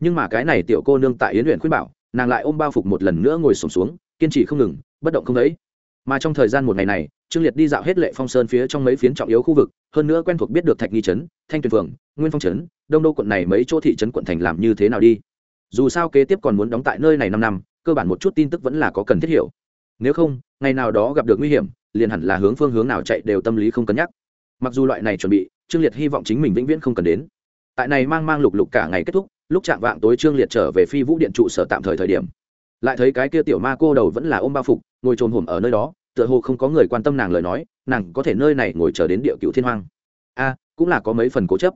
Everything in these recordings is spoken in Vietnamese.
nhưng mà cái này tiểu cô nương tại yến luyện khuyên bảo nàng lại ôm bao phục một lần nữa ngồi sổm xuống, xuống kiên trì không ngừng bất động không đấy mà trong thời gian một ngày này trương liệt đi dạo hết lệ phong sơn phía trong mấy phiến trọng yếu khu vực hơn nữa quen thuộc biết được thạch nghi trấn thanh tuyền phường nguyên phong trấn đông đô quận này mấy chỗ thị trấn quận thành làm như thế nào đi. Dù sao kế tiếp còn muốn đóng tại nơi này năm năm cơ bản một chút tin tức vẫn là có cần thiết hiểu. Nếu không ngày nào đó gặp được nguy hiểm liền hẳn là hướng phương hướng nào chạy đều tâm lý không cân nhắc. Mặc dù loại này chuẩn bị trương liệt hy vọng chính mình vĩnh viễn không cần đến. Tại này mang mang lục lục cả ngày kết thúc lúc chạm vạng tối trương liệt trở về phi vũ điện trụ sở tạm thời thời điểm. Lại thấy cái kia tiểu ma cô đầu vẫn là ôm bao phục, ngồi trồn hùm ở nơi đó, tựa hồ không có người quan tâm nàng lời nói, nàng có thể nơi này ngồi chờ đến địa cựu thiên hoang. A, cũng là có mấy phần cố chấp.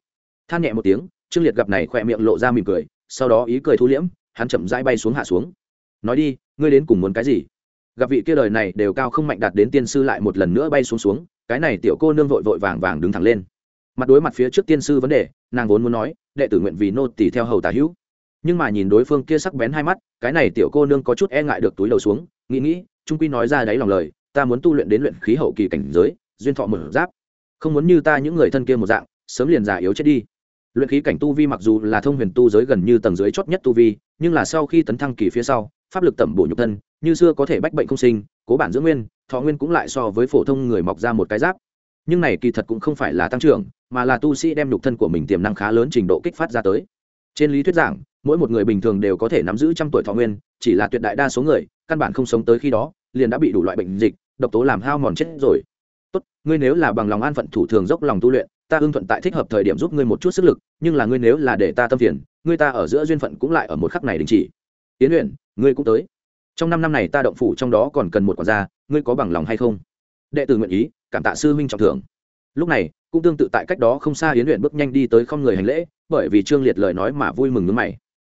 Than nhẹ một tiếng, trương liệt gặp này khỏe miệng lộ ra mỉm cười, sau đó ý cười thu liễm, hắn chậm rãi bay xuống hạ xuống. Nói đi, ngươi đến cùng muốn cái gì? Gặp vị kia đời này đều cao không mạnh đạt đến tiên sư lại một lần nữa bay xuống xuống, cái này tiểu cô nương vội vội vàng vàng đứng thẳng lên. Mặt đối mặt phía trước tiên sư vấn đề, nàng vốn muốn nói đệ tử nguyện vì nô tỳ theo hầu tả hữu. Nhưng mà nhìn đối phương kia sắc bén hai mắt, cái này tiểu cô nương có chút e ngại được túi đầu xuống, nghĩ nghĩ, trung quy nói ra đáy lòng lời, ta muốn tu luyện đến luyện khí hậu kỳ cảnh giới, duyên thọ mở giáp. Không muốn như ta những người thân kia một dạng, sớm liền già yếu chết đi. Luyện khí cảnh tu vi mặc dù là thông huyền tu giới gần như tầng dưới chót nhất tu vi, nhưng là sau khi tấn thăng kỳ phía sau, pháp lực tẩm bổ nhục thân, như xưa có thể bách bệnh không sinh, cố bản dưỡng nguyên, thọ nguyên cũng lại so với phổ thông người mọc ra một cái giáp nhưng này kỳ thật cũng không phải là tăng trưởng, mà là tu sĩ đem nhục thân của mình tiềm năng khá lớn trình độ kích phát ra tới. Trên lý thuyết giảng, mỗi một người bình thường đều có thể nắm giữ trăm tuổi thọ nguyên, chỉ là tuyệt đại đa số người, căn bản không sống tới khi đó, liền đã bị đủ loại bệnh dịch, độc tố làm hao mòn chết rồi. Tốt, ngươi nếu là bằng lòng an phận thủ thường dốc lòng tu luyện, ta hưng thuận tại thích hợp thời điểm giúp ngươi một chút sức lực, nhưng là ngươi nếu là để ta tâm phiền, ngươi ta ở giữa duyên phận cũng lại ở một khắc này đình chỉ. Tiến luyện ngươi cũng tới. Trong năm năm này ta động phủ trong đó còn cần một quản gia, ngươi có bằng lòng hay không? Đệ tử nguyện ý cảm tạ sư huynh trọng thưởng. Lúc này, cũng tương tự tại cách đó không xa yến luyện bước nhanh đi tới không người hành lễ, bởi vì trương liệt lời nói mà vui mừng nước mày.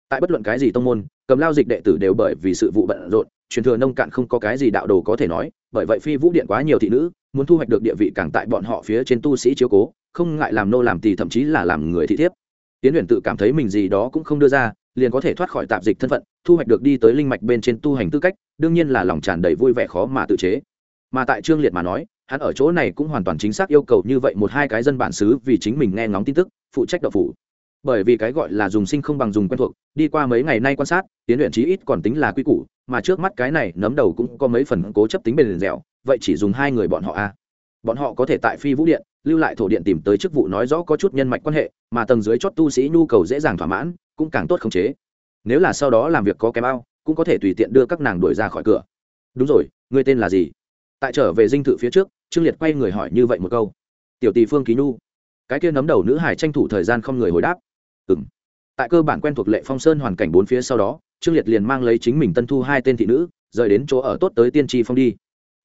Tại bất luận cái gì tông môn, cầm lao dịch đệ tử đều bởi vì sự vụ bận rộn, truyền thừa nông cạn không có cái gì đạo đồ có thể nói, bởi vậy phi vũ điện quá nhiều thị nữ, muốn thu hoạch được địa vị càng tại bọn họ phía trên tu sĩ chiếu cố, không ngại làm nô làm tỳ thậm chí là làm người thị thiếp. Tiến luyện tự cảm thấy mình gì đó cũng không đưa ra, liền có thể thoát khỏi tạp dịch thân phận, thu hoạch được đi tới linh mạch bên trên tu hành tư cách, đương nhiên là lòng tràn đầy vui vẻ khó mà tự chế. Mà tại trương liệt mà nói hắn ở chỗ này cũng hoàn toàn chính xác yêu cầu như vậy một hai cái dân bản xứ vì chính mình nghe ngóng tin tức, phụ trách đậu phủ. Bởi vì cái gọi là dùng sinh không bằng dùng quen thuộc, đi qua mấy ngày nay quan sát, tiến luyện chí ít còn tính là quy củ, mà trước mắt cái này nấm đầu cũng có mấy phần cố chấp tính bền dẻo, vậy chỉ dùng hai người bọn họ a bọn họ có thể tại phi vũ điện, lưu lại thổ điện tìm tới chức vụ nói rõ có chút nhân mạch quan hệ, mà tầng dưới chót tu sĩ nhu cầu dễ dàng thỏa mãn, cũng càng tốt khống chế. Nếu là sau đó làm việc có kém ao, cũng có thể tùy tiện đưa các nàng đuổi ra khỏi cửa. Đúng rồi, người tên là gì? Tại trở về dinh thự phía trước trương liệt quay người hỏi như vậy một câu. Tiểu tỷ phương ký nhu, cái kia nấm đầu nữ hải tranh thủ thời gian không người hồi đáp. Ừng tại cơ bản quen thuộc lệ phong sơn hoàn cảnh bốn phía sau đó, trương liệt liền mang lấy chính mình tân thu hai tên thị nữ, rời đến chỗ ở tốt tới tiên tri phong đi.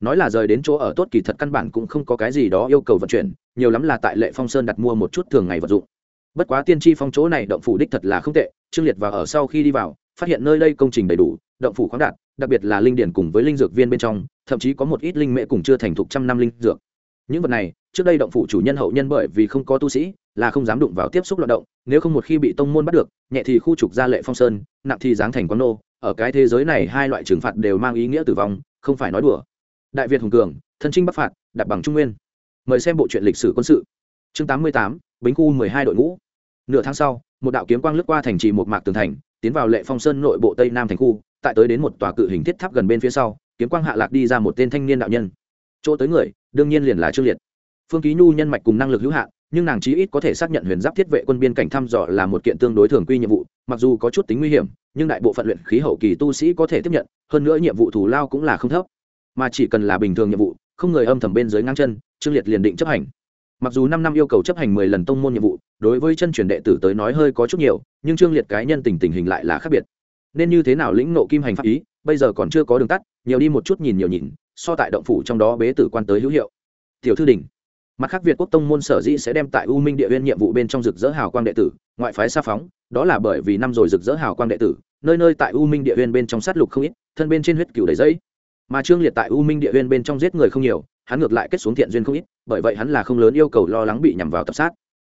Nói là rời đến chỗ ở tốt kỳ thật căn bản cũng không có cái gì đó yêu cầu vận chuyển, nhiều lắm là tại lệ phong sơn đặt mua một chút thường ngày vật dụng. Bất quá tiên tri phong chỗ này động phủ đích thật là không tệ, trương liệt vào ở sau khi đi vào phát hiện nơi đây công trình đầy đủ, động phủ khoáng đạt, đặc biệt là linh điển cùng với linh dược viên bên trong, thậm chí có một ít linh mệ cùng chưa thành thục trăm năm linh dược. Những vật này, trước đây động phủ chủ nhân hậu nhân bởi vì không có tu sĩ, là không dám đụng vào tiếp xúc loạt động, nếu không một khi bị tông môn bắt được, nhẹ thì khu trục gia lệ phong sơn, nặng thì giáng thành quán nô. Ở cái thế giới này, hai loại trừng phạt đều mang ý nghĩa tử vong, không phải nói đùa. Đại việt hùng cường, thân trinh bắc phạt đặt bằng trung nguyên. Mời xem bộ truyện lịch sử quân sự. Chương tám mươi tám, bính khu mười hai đội ngũ. Nửa tháng sau, một đạo kiếm quang lướt qua thành trì một mạc tường thành tiến vào lệ phong sơn nội bộ tây nam thành khu, tại tới đến một tòa cự hình thiết tháp gần bên phía sau, kiếm quang hạ lạc đi ra một tên thanh niên đạo nhân. Chỗ tới người, đương nhiên liền là trương liệt. Phương ký nhu nhân mạch cùng năng lực hữu hạn, nhưng nàng chí ít có thể xác nhận huyền giáp thiết vệ quân biên cảnh thăm dò là một kiện tương đối thường quy nhiệm vụ, mặc dù có chút tính nguy hiểm, nhưng đại bộ phận luyện khí hậu kỳ tu sĩ có thể tiếp nhận, hơn nữa nhiệm vụ thủ lao cũng là không thấp. Mà chỉ cần là bình thường nhiệm vụ, không người âm thầm bên dưới ngang chân, trương liệt liền định chấp hành mặc dù năm năm yêu cầu chấp hành mười lần tông môn nhiệm vụ, đối với chân truyền đệ tử tới nói hơi có chút nhiều, nhưng trương liệt cái nhân tình tình hình lại là khác biệt. Nên như thế nào lĩnh nộ kim hành pháp ý, bây giờ còn chưa có đường tắt, nhiều đi một chút nhìn nhiều nhìn, so tại động phủ trong đó bế tử quan tới hữu hiệu. Tiểu thư đình mặt khác việt quốc tông môn sở dĩ sẽ đem tại u minh địa viên nhiệm vụ bên trong rực rỡ hào quang đệ tử, ngoại phái xa phóng, đó là bởi vì năm rồi rực rỡ hào quang đệ tử, nơi nơi tại u minh địa viên bên trong sát lục không ít, thân bên trên huyết cửu đầy dây mà trương liệt tại u minh địa viên bên trong giết người không nhiều hắn ngược lại kết xuống thiện duyên không ít, bởi vậy hắn là không lớn yêu cầu lo lắng bị nhằm vào tập sát.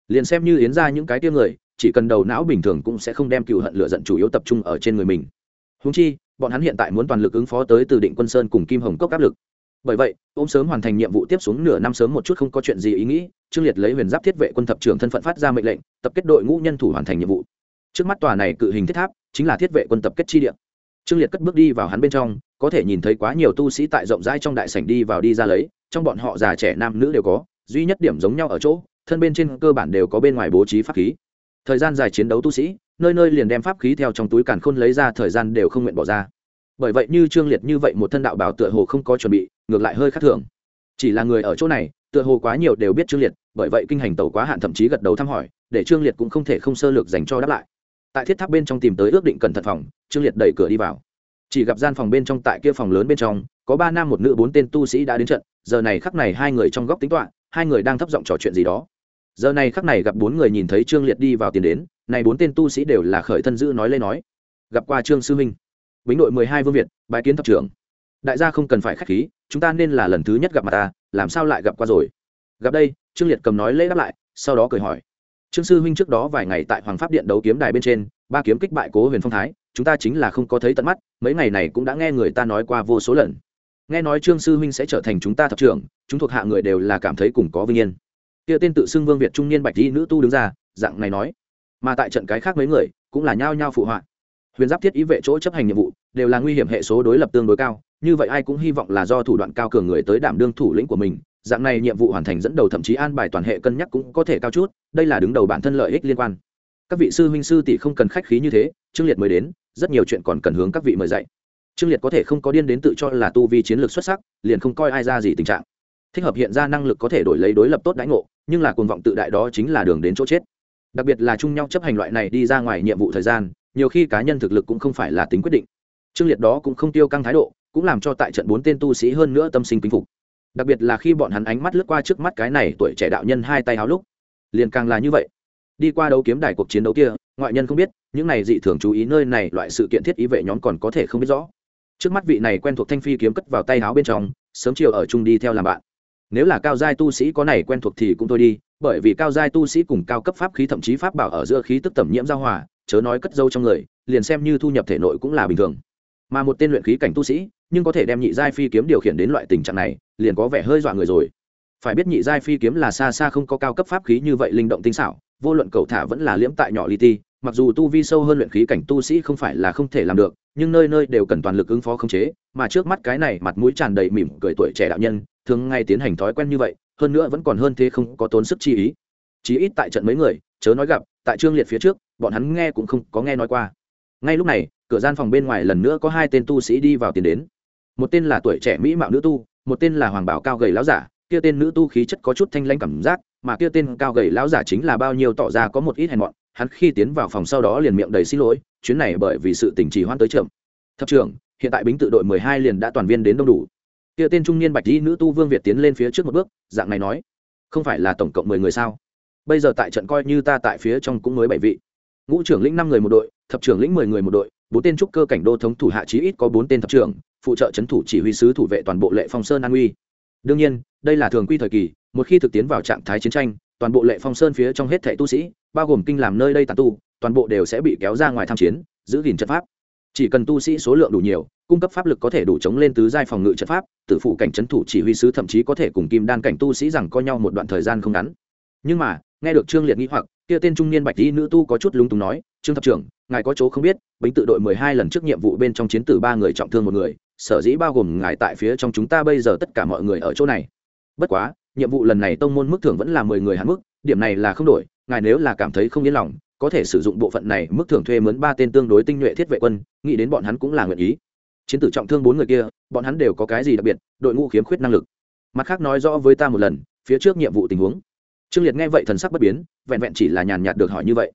Liền xem như yến ra những cái tiêu người, chỉ cần đầu não bình thường cũng sẽ không đem cựu hận lựa giận chủ yếu tập trung ở trên người mình. Húng chi, bọn hắn hiện tại muốn toàn lực ứng phó tới từ định quân sơn cùng kim hồng cốc áp lực. Bởi vậy, ôm sớm hoàn thành nhiệm vụ tiếp xuống nửa năm sớm một chút không có chuyện gì ý nghĩ, trương liệt lấy huyền giáp thiết vệ quân thập trưởng thân phận phát ra mệnh lệnh, tập kết đội ngũ nhân thủ hoàn thành nhiệm vụ. Trước mắt tòa này cự hình thiết tháp, chính là thiết vệ quân tập kết chi địa. Trương liệt cất bước đi vào hắn bên trong, có thể nhìn thấy quá nhiều tu sĩ tại rộng rãi trong đại sảnh đi vào đi ra lấy trong bọn họ già trẻ nam nữ đều có, duy nhất điểm giống nhau ở chỗ, thân bên trên cơ bản đều có bên ngoài bố trí pháp khí. Thời gian dài chiến đấu tu sĩ, nơi nơi liền đem pháp khí theo trong túi càn khôn lấy ra, thời gian đều không nguyện bỏ ra. Bởi vậy như trương liệt như vậy một thân đạo bảo tựa hồ không có chuẩn bị, ngược lại hơi khác thường. Chỉ là người ở chỗ này, tựa hồ quá nhiều đều biết trương liệt, bởi vậy kinh hành tàu quá hạn thậm chí gật đầu thăm hỏi, để trương liệt cũng không thể không sơ lược dành cho đáp lại. Tại thiết tháp bên trong tìm tới ước định cẩn thận phòng, trương liệt đẩy cửa đi vào. Chỉ gặp gian phòng bên trong tại kia phòng lớn bên trong, có ba nam một nữ bốn tên tu sĩ đã đến trận giờ này khắc này hai người trong góc tính toạ hai người đang thấp giọng trò chuyện gì đó. Giờ này khắc này gặp bốn người nhìn thấy trương liệt đi vào tiền đến, này bốn tên tu sĩ đều là khởi thân giữ nói lên nói. Gặp qua trương sư minh, bính đội mười hai vương việt bài kiến thập trưởng. Đại gia không cần phải k h á c h khí, chúng ta nên là lần thứ nhất gặp mặt ta, làm sao lại gặp qua rồi? Gặp đây, trương liệt cầm nói lễ đáp lại, sau đó cười hỏi. Trương sư huynh trước đó vài ngày tại hoàng pháp điện đấu kiếm đài bên trên, ba kiếm kích bại cố huyền phong thái, chúng ta chính là không có thấy tận mắt, mấy ngày này cũng đã nghe người ta nói qua vô số lần nghe nói trương sư huynh sẽ trở thành chúng ta thập trưởng, chúng thuộc hạ người đều là cảm thấy cùng có vinh yên. Kia tên tự xưng vương việt trung niên bạch di nữ tu đứng ra, dạng này nói. Mà tại trận cái khác mấy người, cũng là nhao nhao phụ họa. Huyền giáp thiết ý vệ chỗ chấp hành nhiệm vụ, đều là nguy hiểm hệ số đối lập tương đối cao, như vậy ai cũng hy vọng là do thủ đoạn cao cường người tới đảm đương thủ lĩnh của mình. Dạng này nhiệm vụ hoàn thành dẫn đầu thậm chí an bài toàn hệ cân nhắc cũng có thể cao chút, đây là đứng đầu bản thân lợi ích liên quan. Các vị sư huynh sư tỷ không cần khách khí như thế, trương liệt mới đến, rất nhiều chuyện còn cần hướng các vị mời dạy trương liệt có thể không có điên đến tự cho là tu vi chiến lược xuất sắc, liền không coi ai ra gì tình trạng. Thích hợp hiện ra năng lực có thể đổi lấy đối lập tốt đãi ngộ, nhưng là cuồng vọng tự đại đó chính là đường đến chỗ chết. Đặc biệt là chung nhau chấp hành loại này đi ra ngoài nhiệm vụ thời gian, nhiều khi cá nhân thực lực cũng không phải là tính quyết định. Trương liệt đó cũng không tiêu căng thái độ, cũng làm cho tại trận bốn tên tu sĩ hơn nữa tâm sinh kính phục. Đặc biệt là khi bọn hắn ánh mắt lướt qua trước mắt cái này tuổi trẻ đạo nhân hai tay háo lúc, liền càng là như vậy. Đi qua đấu kiếm đài cuộc chiến đấu kia, ngoại nhân không biết, những này dị thường chú ý nơi này loại sự kiện thiết ý vệ nhóm còn có thể không biết rõ trước mắt vị này quen thuộc thanh phi kiếm cất vào tay áo bên trong, sớm chiều ở chung đi theo làm bạn. Nếu là cao giai tu sĩ có này quen thuộc thì cũng thôi đi, bởi vì cao giai tu sĩ cùng cao cấp pháp khí thậm chí pháp bảo ở giữa khí tức tẩm nhiễm giao hòa, chớ nói cất dâu trong người, liền xem như thu nhập thể nội cũng là bình thường. Mà một tên luyện khí cảnh tu sĩ, nhưng có thể đem nhị giai phi kiếm điều khiển đến loại tình trạng này, liền có vẻ hơi dọa người rồi. Phải biết nhị giai phi kiếm là xa xa không có cao cấp pháp khí như vậy linh động tinh xảo, vô luận cầu thả vẫn là liễm tại nhỏ li ti mặc dù tu vi sâu hơn luyện khí cảnh tu sĩ không phải là không thể làm được, nhưng nơi nơi đều cần toàn lực ứng phó khống chế, mà trước mắt cái này mặt mũi tràn đầy mỉm cười tuổi trẻ đạo nhân, thường ngay tiến hành thói quen như vậy, hơn nữa vẫn còn hơn thế không có tốn sức chi ý. Chí ít tại trận mấy người, chớ nói gặp, tại trương liệt phía trước, bọn hắn nghe cũng không có nghe nói qua. Ngay lúc này, cửa gian phòng bên ngoài lần nữa có hai tên tu sĩ đi vào tiền đến. Một tên là tuổi trẻ mỹ mạo nữ tu, một tên là hoàng bảo cao gầy láo giả, kia tên nữ tu khí chất có chút thanh lanh cảm giác, mà kia tên cao gầy láo giả chính là bao nhiêu tỏ ra có một ít hèn mọn hắn khi tiến vào phòng sau đó liền miệng đầy xin lỗi, chuyến này bởi vì sự tình trì hoãn tới chậm. Thập trưởng, hiện tại bính tự đội mười hai liền đã toàn viên đến đông đủ. Kia tên trung niên bạch y nữ tu vương việt tiến lên phía trước một bước, dạng này nói, không phải là tổng cộng mười người sao? Bây giờ tại trận coi như ta tại phía trong cũng mới bảy vị. Ngũ trưởng lĩnh năm người một đội, thập trưởng lĩnh mười người một đội, bốn tên trúc cơ cảnh đô thống thủ hạ chí ít có bốn tên thập trưởng, phụ trợ c thủ chỉ huy sứ thủ vệ toàn bộ lệ phong sơn an uy đương nhiên, đây là thường quy thời kỳ, một khi thực tiến vào trạng thái chiến tranh, toàn bộ lệ phong sơn phía trong hết thẻ tu sĩ bao gồm kinh làm nơi đây tàn tu, toàn bộ đều sẽ bị kéo ra ngoài tham chiến, giữ gìn trận pháp. Chỉ cần tu sĩ số lượng đủ nhiều, cung cấp pháp lực có thể đủ chống lên tứ giai phòng ngự trận pháp, tử phụ cảnh trấn thủ chỉ huy sứ thậm chí có thể cùng kim đan cảnh tu sĩ rằng co nhau một đoạn thời gian không ngắn. Nhưng mà, nghe được trương liệt nghĩ hoặc, kia tên trung niên bạch y nữ tu có chút lúng túng nói, trương thập trưởng, ngài có chỗ không biết, bính tự đội mười hai lần trước nhiệm vụ bên trong chiến tử ba người trọng thương một người, sở dĩ bao gồm ngài tại phía trong chúng ta bây giờ tất cả mọi người ở chỗ này. Bất quá, nhiệm vụ lần này tông môn mức thưởng vẫn là mười người hạn mức, điểm này là không đổi ngài nếu là cảm thấy không yên lòng, có thể sử dụng bộ phận này, mức thưởng thuê mướn ba tên tương đối tinh nhuệ thiết vệ quân, nghĩ đến bọn hắn cũng là nguyện ý. Chiến tử trọng thương bốn người kia, bọn hắn đều có cái gì đặc biệt, đội ngũ khiếm khuyết năng lực. Mặt khác nói rõ với ta một lần, phía trước nhiệm vụ tình huống. Trương liệt nghe vậy thần sắc bất biến, vẹn vẹn chỉ là nhàn nhạt được hỏi như vậy.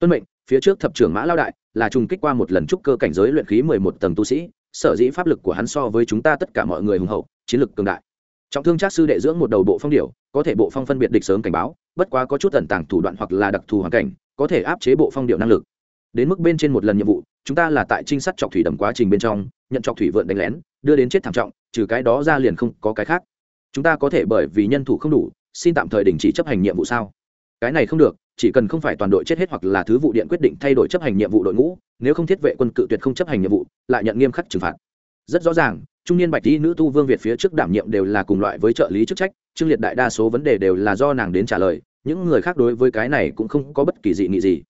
Tuân mệnh, phía trước thập trưởng mã lao đại là trùng kích qua một lần trúc cơ cảnh giới luyện khí mười một tầng tu sĩ, sở dĩ pháp lực của hắn so với chúng ta tất cả mọi người hùng hậu, chiến lực cường đại trọng thương trác sư đệ dưỡng một đầu bộ phong điểu, có thể bộ phong phân biệt địch sớm cảnh báo, bất quá có chút tẩn tàng thủ đoạn hoặc là đặc thù hoàn cảnh, có thể áp chế bộ phong điệu năng lực. Đến mức bên trên một lần nhiệm vụ, chúng ta là tại trinh sát chọc thủy đầm quá trình bên trong, nhận chọc thủy vượn đánh lén, đưa đến chết thảm trọng, trừ cái đó ra liền không có cái khác. Chúng ta có thể bởi vì nhân thủ không đủ, xin tạm thời đình chỉ chấp hành nhiệm vụ sao? Cái này không được, chỉ cần không phải toàn đội chết hết hoặc là thứ vụ điện quyết định thay đổi chấp hành nhiệm vụ đội ngũ, nếu không thiết vệ quân cự tuyệt không chấp hành nhiệm vụ, lại nhận nghiêm khắc trừng phạt rất rõ ràng, trung niên bạch y nữ tu vương việt phía trước đảm nhiệm đều là cùng loại với trợ lý chức trách, trương liệt đại đa số vấn đề đều là do nàng đến trả lời, những người khác đối với cái này cũng không có bất kỳ dị nghị gì.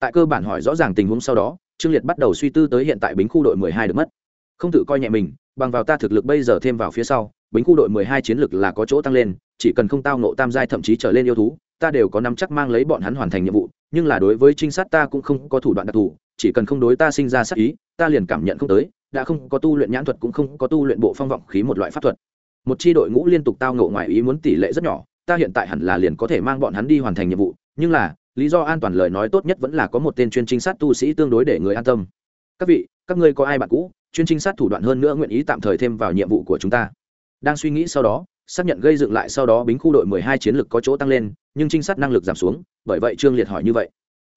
Tại cơ bản hỏi rõ ràng tình huống sau đó, trương liệt bắt đầu suy tư tới hiện tại bính khu đội mười hai được mất. Không tự coi nhẹ mình, bằng vào ta thực lực bây giờ thêm vào phía sau, bính khu đội mười hai chiến lực là có chỗ tăng lên, chỉ cần không tao nộ tam giai thậm chí trở lên yêu thú, ta đều có nắm chắc mang lấy bọn hắn hoàn thành nhiệm vụ, nhưng là đối với trinh sát ta cũng không có thủ đoạn đặc thù, chỉ cần không đối ta sinh ra sát ý, ta liền cảm nhận không tới đã không có tu luyện nhãn thuật cũng không có tu luyện bộ phong vọng khí một loại pháp thuật. Một chi đội ngũ liên tục tao ngộ ngoài ý muốn tỷ lệ rất nhỏ, ta hiện tại hẳn là liền có thể mang bọn hắn đi hoàn thành nhiệm vụ, nhưng là, lý do an toàn lời nói tốt nhất vẫn là có một tên chuyên trinh sát tu sĩ tương đối để người an tâm. Các vị, các ngươi có ai bạn cũ, chuyên trinh sát thủ đoạn hơn nữa nguyện ý tạm thời thêm vào nhiệm vụ của chúng ta. Đang suy nghĩ sau đó, xác nhận gây dựng lại sau đó bính khu đội mười hai chiến lực có chỗ tăng lên, nhưng trinh sát năng lực giảm xuống, bởi vậy trương liệt hỏi như vậy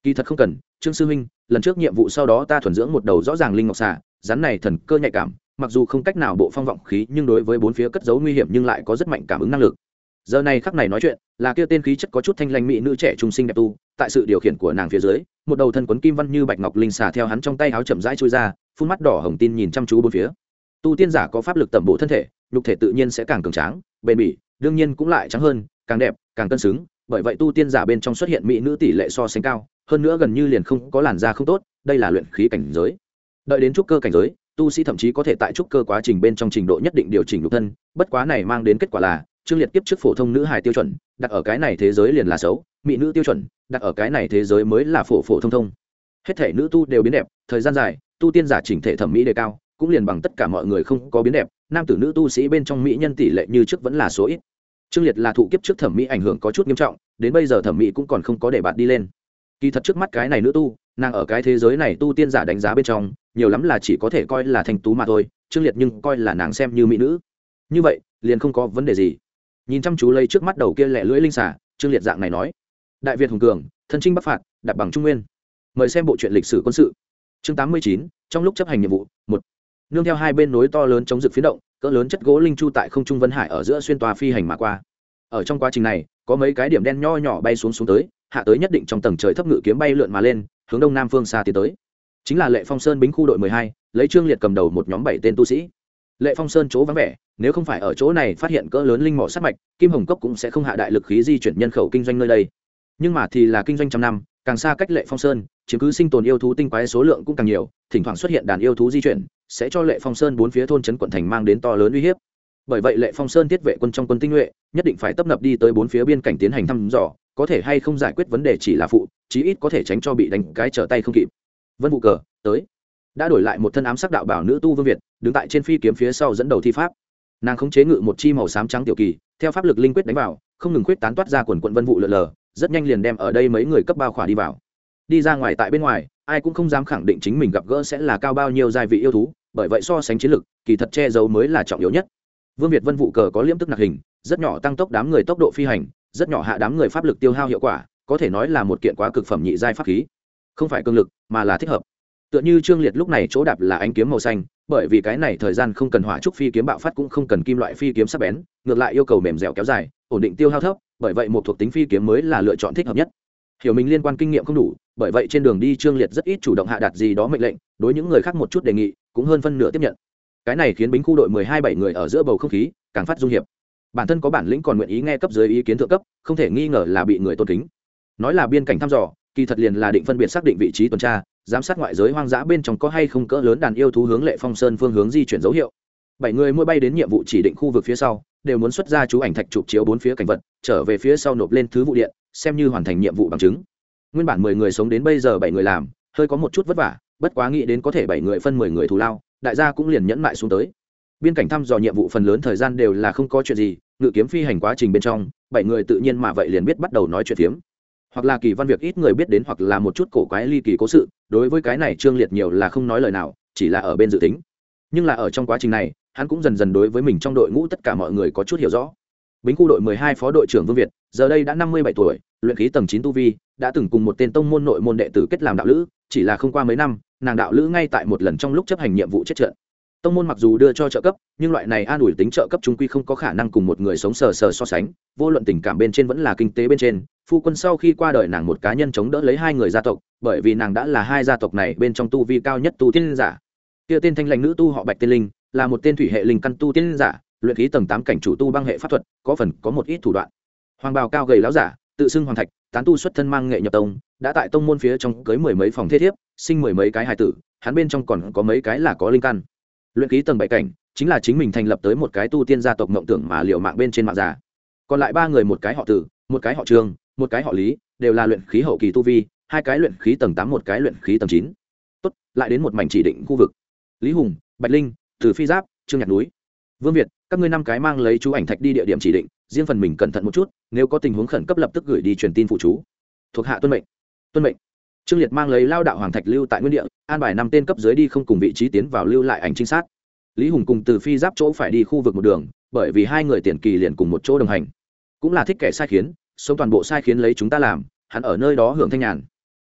kỳ thật không cần, trương sư huynh, lần trước nhiệm vụ sau đó ta thuần dưỡng một đầu rõ ràng linh ngọc xà, rắn này thần cơ nhạy cảm, mặc dù không cách nào bộ phong vọng khí, nhưng đối với bốn phía cất giấu nguy hiểm nhưng lại có rất mạnh cảm ứng năng lực. Giờ này khắc này nói chuyện, là kia tên khí chất có chút thanh lanh mỹ nữ trẻ trung sinh đẹp tu, tại sự điều khiển của nàng phía dưới, một đầu thân quấn kim văn như bạch ngọc linh xà theo hắn trong tay áo chậm rãi trôi ra, phun mắt đỏ hồng tin nhìn chăm chú bốn phía. Tu tiên giả có pháp lực tẩm bộ thân thể, nhục thể tự nhiên sẽ càng cường tráng, bền bỉ, đương nhiên cũng lại trắng hơn, càng đẹp, càng cân xứng, bởi vậy tu tiên giả bên trong xuất hiện mỹ nữ tỷ lệ so sánh cao hơn nữa gần như liền không có làn da không tốt, đây là luyện khí cảnh giới. Đợi đến trúc cơ cảnh giới, tu sĩ thậm chí có thể tại trúc cơ quá trình bên trong trình độ nhất định điều chỉnh nhục thân, bất quá này mang đến kết quả là, trương liệt kiếp trước phổ thông nữ hài tiêu chuẩn, đặt ở cái này thế giới liền là xấu, mỹ nữ tiêu chuẩn, đặt ở cái này thế giới mới là phổ phổ thông thông. Hết thể nữ tu đều biến đẹp, thời gian dài, tu tiên giả chỉnh thể thẩm mỹ đề cao, cũng liền bằng tất cả mọi người không có biến đẹp, nam tử nữ tu sĩ bên trong mỹ nhân tỷ lệ như trước vẫn là số ít. Trương liệt là thụ kiếp trước thẩm mỹ ảnh hưởng có chút nghiêm trọng, đến bây giờ thẩm mỹ cũng còn không có để bạn đi lên kỳ thật trước mắt cái này nữ tu, nàng ở cái thế giới này tu tiên giả đánh giá bên trong, nhiều lắm là chỉ có thể coi là thành tú mà thôi, trương liệt nhưng coi là nàng xem như mỹ nữ. Như vậy, liền không có vấn đề gì. Nhìn chăm chú lấy trước mắt đầu kia lẹ lưỡi linh xả trương liệt dạng này nói. Đại việt hùng cường, thân trinh bắc phạt, đặt bằng trung nguyên. Mời xem bộ truyện lịch sử quân sự. Chương tám mươi chín, trong lúc chấp hành nhiệm vụ, một. Nương theo hai bên nối to lớn chống rực phiến động, cỡ lớn chất gỗ linh chu tại không trung vân hải ở giữa xuyên tòa phi hành mà qua. Ở trong quá trình này, có mấy cái điểm đen nho nhỏ bay xuống xuống tới hạ tới nhất định trong tầng trời thấp ngự kiếm bay lượn mà lên, hướng đông nam phương xa tiến tới. Chính là lệ phong sơn bính khu đội mười hai, lấy trương liệt cầm đầu một nhóm bảy tên tu sĩ. Lệ phong sơn chỗ vắng vẻ, nếu không phải ở chỗ này phát hiện cỡ lớn linh mỏ sát mạch, kim hồng cốc cũng sẽ không hạ đại lực khí di chuyển nhân khẩu kinh doanh nơi đây. Nhưng mà thì là kinh doanh trăm năm, càng xa cách lệ phong sơn, chiếm cứ sinh tồn yêu thú tinh quái số lượng cũng càng nhiều, thỉnh thoảng xuất hiện đàn yêu thú di chuyển, sẽ cho lệ phong sơn bốn phía thôn trấn quận thành mang đến to lớn uy hiếp. Bởi vậy lệ phong sơn thiết vệ quân trong quân tinh nhuệ, nhất định phải tấp nập đi tới bốn phía biên cảnh tiến hành thăm dò có thể hay không giải quyết vấn đề chỉ là phụ, chí ít có thể tránh cho bị đánh cái trở tay không kịp. Vân vụ cờ, tới. Đã đổi lại một thân ám sắc đạo bảo nữ tu vương việt, đứng tại trên phi kiếm phía sau dẫn đầu thi pháp. Nàng khống chế ngự một chi màu xám trắng tiểu kỳ, theo pháp lực linh quyết đánh vào, không ngừng quyết tán toát ra quần quận vân vụ lờ lờ, rất nhanh liền đem ở đây mấy người cấp bao khỏa đi vào. Đi ra ngoài tại bên ngoài, ai cũng không dám khẳng định chính mình gặp gỡ sẽ là cao bao nhiêu giai vị yêu thú, bởi vậy so sánh chiến lực, kỳ thật che giấu mới là trọng yếu nhất. Vương việt vân vụ cờ có liễm tức nạc hình, rất nhỏ tăng tốc đám người tốc độ phi hành rất nhỏ hạ đám người pháp lực tiêu hao hiệu quả, có thể nói là một kiện quá cực phẩm nhị giai pháp khí. Không phải cương lực, mà là thích hợp. Tựa như trương liệt lúc này chỗ đạp là ánh kiếm màu xanh, bởi vì cái này thời gian không cần hỏa trúc phi kiếm bạo phát cũng không cần kim loại phi kiếm sắc bén, ngược lại yêu cầu mềm dẻo kéo dài, ổn định tiêu hao thấp, bởi vậy một thuộc tính phi kiếm mới là lựa chọn thích hợp nhất. Hiểu mình liên quan kinh nghiệm không đủ, bởi vậy trên đường đi trương liệt rất ít chủ động hạ đặt gì đó mệnh lệnh, đối những người khác một chút đề nghị, cũng hơn phân nửa tiếp nhận. Cái này khiến bính khu đội mười hai bảy người ở giữa bầu không khí càng phát dung hiệp bản thân có bản lĩnh còn nguyện ý nghe cấp dưới ý kiến thượng cấp, không thể nghi ngờ là bị người tôn kính. Nói là biên cảnh thăm dò, kỳ thật liền là định phân biệt xác định vị trí tuần tra, giám sát ngoại giới hoang dã bên trong có hay không cỡ lớn đàn yêu thú hướng lệ phong sơn phương hướng di chuyển dấu hiệu. Bảy người mỗi bay đến nhiệm vụ chỉ định khu vực phía sau, đều muốn xuất ra chú ảnh thạch chụp chiếu bốn phía cảnh vật, trở về phía sau nộp lên thứ vụ điện, xem như hoàn thành nhiệm vụ bằng chứng. Nguyên bản mười người sống đến bây giờ bảy người làm, hơi có một chút vất vả, bất quá nghĩ đến có thể bảy người phân mười người thù lao, đại gia cũng liền nhẫn mại xuống tới. Biên cảnh thăm dò nhiệm vụ phần lớn thời gian đều là không có chuyện gì ngự kiếm phi hành quá trình bên trong, bảy người tự nhiên mà vậy liền biết bắt đầu nói chuyện phiếm. Hoặc là kỳ văn việc ít người biết đến hoặc là một chút cổ quái ly kỳ cố sự, đối với cái này trương liệt nhiều là không nói lời nào, chỉ là ở bên dự tính. Nhưng là ở trong quá trình này, hắn cũng dần dần đối với mình trong đội ngũ tất cả mọi người có chút hiểu rõ. Bính khu đội mười hai phó đội trưởng vương việt, giờ đây đã năm mươi bảy tuổi, luyện khí tầng chín tu vi, đã từng cùng một tên tông môn nội môn đệ tử kết làm đạo lữ, chỉ là không qua mấy năm, nàng đạo lữ ngay tại một lần trong lúc chấp hành nhiệm vụ chết trận tông môn mặc dù đưa cho trợ cấp, nhưng loại này an ủi tính trợ cấp trung quy không có khả năng cùng một người sống sờ sờ so sánh. Vô luận tình cảm bên trên vẫn là kinh tế bên trên, phu quân sau khi qua đời nàng một cá nhân chống đỡ lấy hai người gia tộc, bởi vì nàng đã là hai gia tộc này bên trong tu vi cao nhất tu tiên giả. Kia tên thanh lãnh nữ tu họ bạch tiên linh, là một tên thủy hệ linh căn tu tiên giả, luyện khí tầng tám cảnh chủ tu băng hệ pháp thuật, có phần có một ít thủ đoạn. Hoàng bào cao gầy láo giả, tự xưng hoàng thạch, tán tu xuất thân mang nghệ nhập tông, đã tại tông môn phía trong cưới mười mấy phòng thế thiếp, sinh mười mấy cái hài tử, hắn bên trong còn có mấy cái là có linh căn luyện khí tầng bảy cảnh, chính là chính mình thành lập tới một cái tu tiên gia tộc mộng tưởng mà liệu mạng bên trên mạng giả còn lại ba người một cái họ tử, một cái họ trường một cái họ lý, đều là luyện khí hậu kỳ tu vi, hai cái luyện khí tầng tám, một cái luyện khí tầng chín. Tốt, lại đến một mảnh chỉ định khu vực. Lý hùng, bạch linh, từ phi giáp, trương nhạc núi. Vương việt, các ngươi năm cái mang lấy chú ảnh thạch đi địa điểm chỉ định, riêng phần mình cẩn thận một chút, nếu có tình huống khẩn cấp lập tức gửi đi truyền tin phụ chú. Thuộc hạ tuân mệnh. Tuân mệnh trương liệt mang lấy lao đạo hoàng thạch lưu tại nguyên địa, an bài năm tên cấp dưới đi không cùng vị trí tiến vào lưu lại ảnh trinh sát. Lý hùng cùng từ phi giáp chỗ phải đi khu vực một đường, bởi vì hai người tiền kỳ liền cùng một chỗ đồng hành. Cũng là thích kẻ sai khiến, sống toàn bộ sai khiến lấy chúng ta làm, hắn ở nơi đó hưởng thanh nhàn.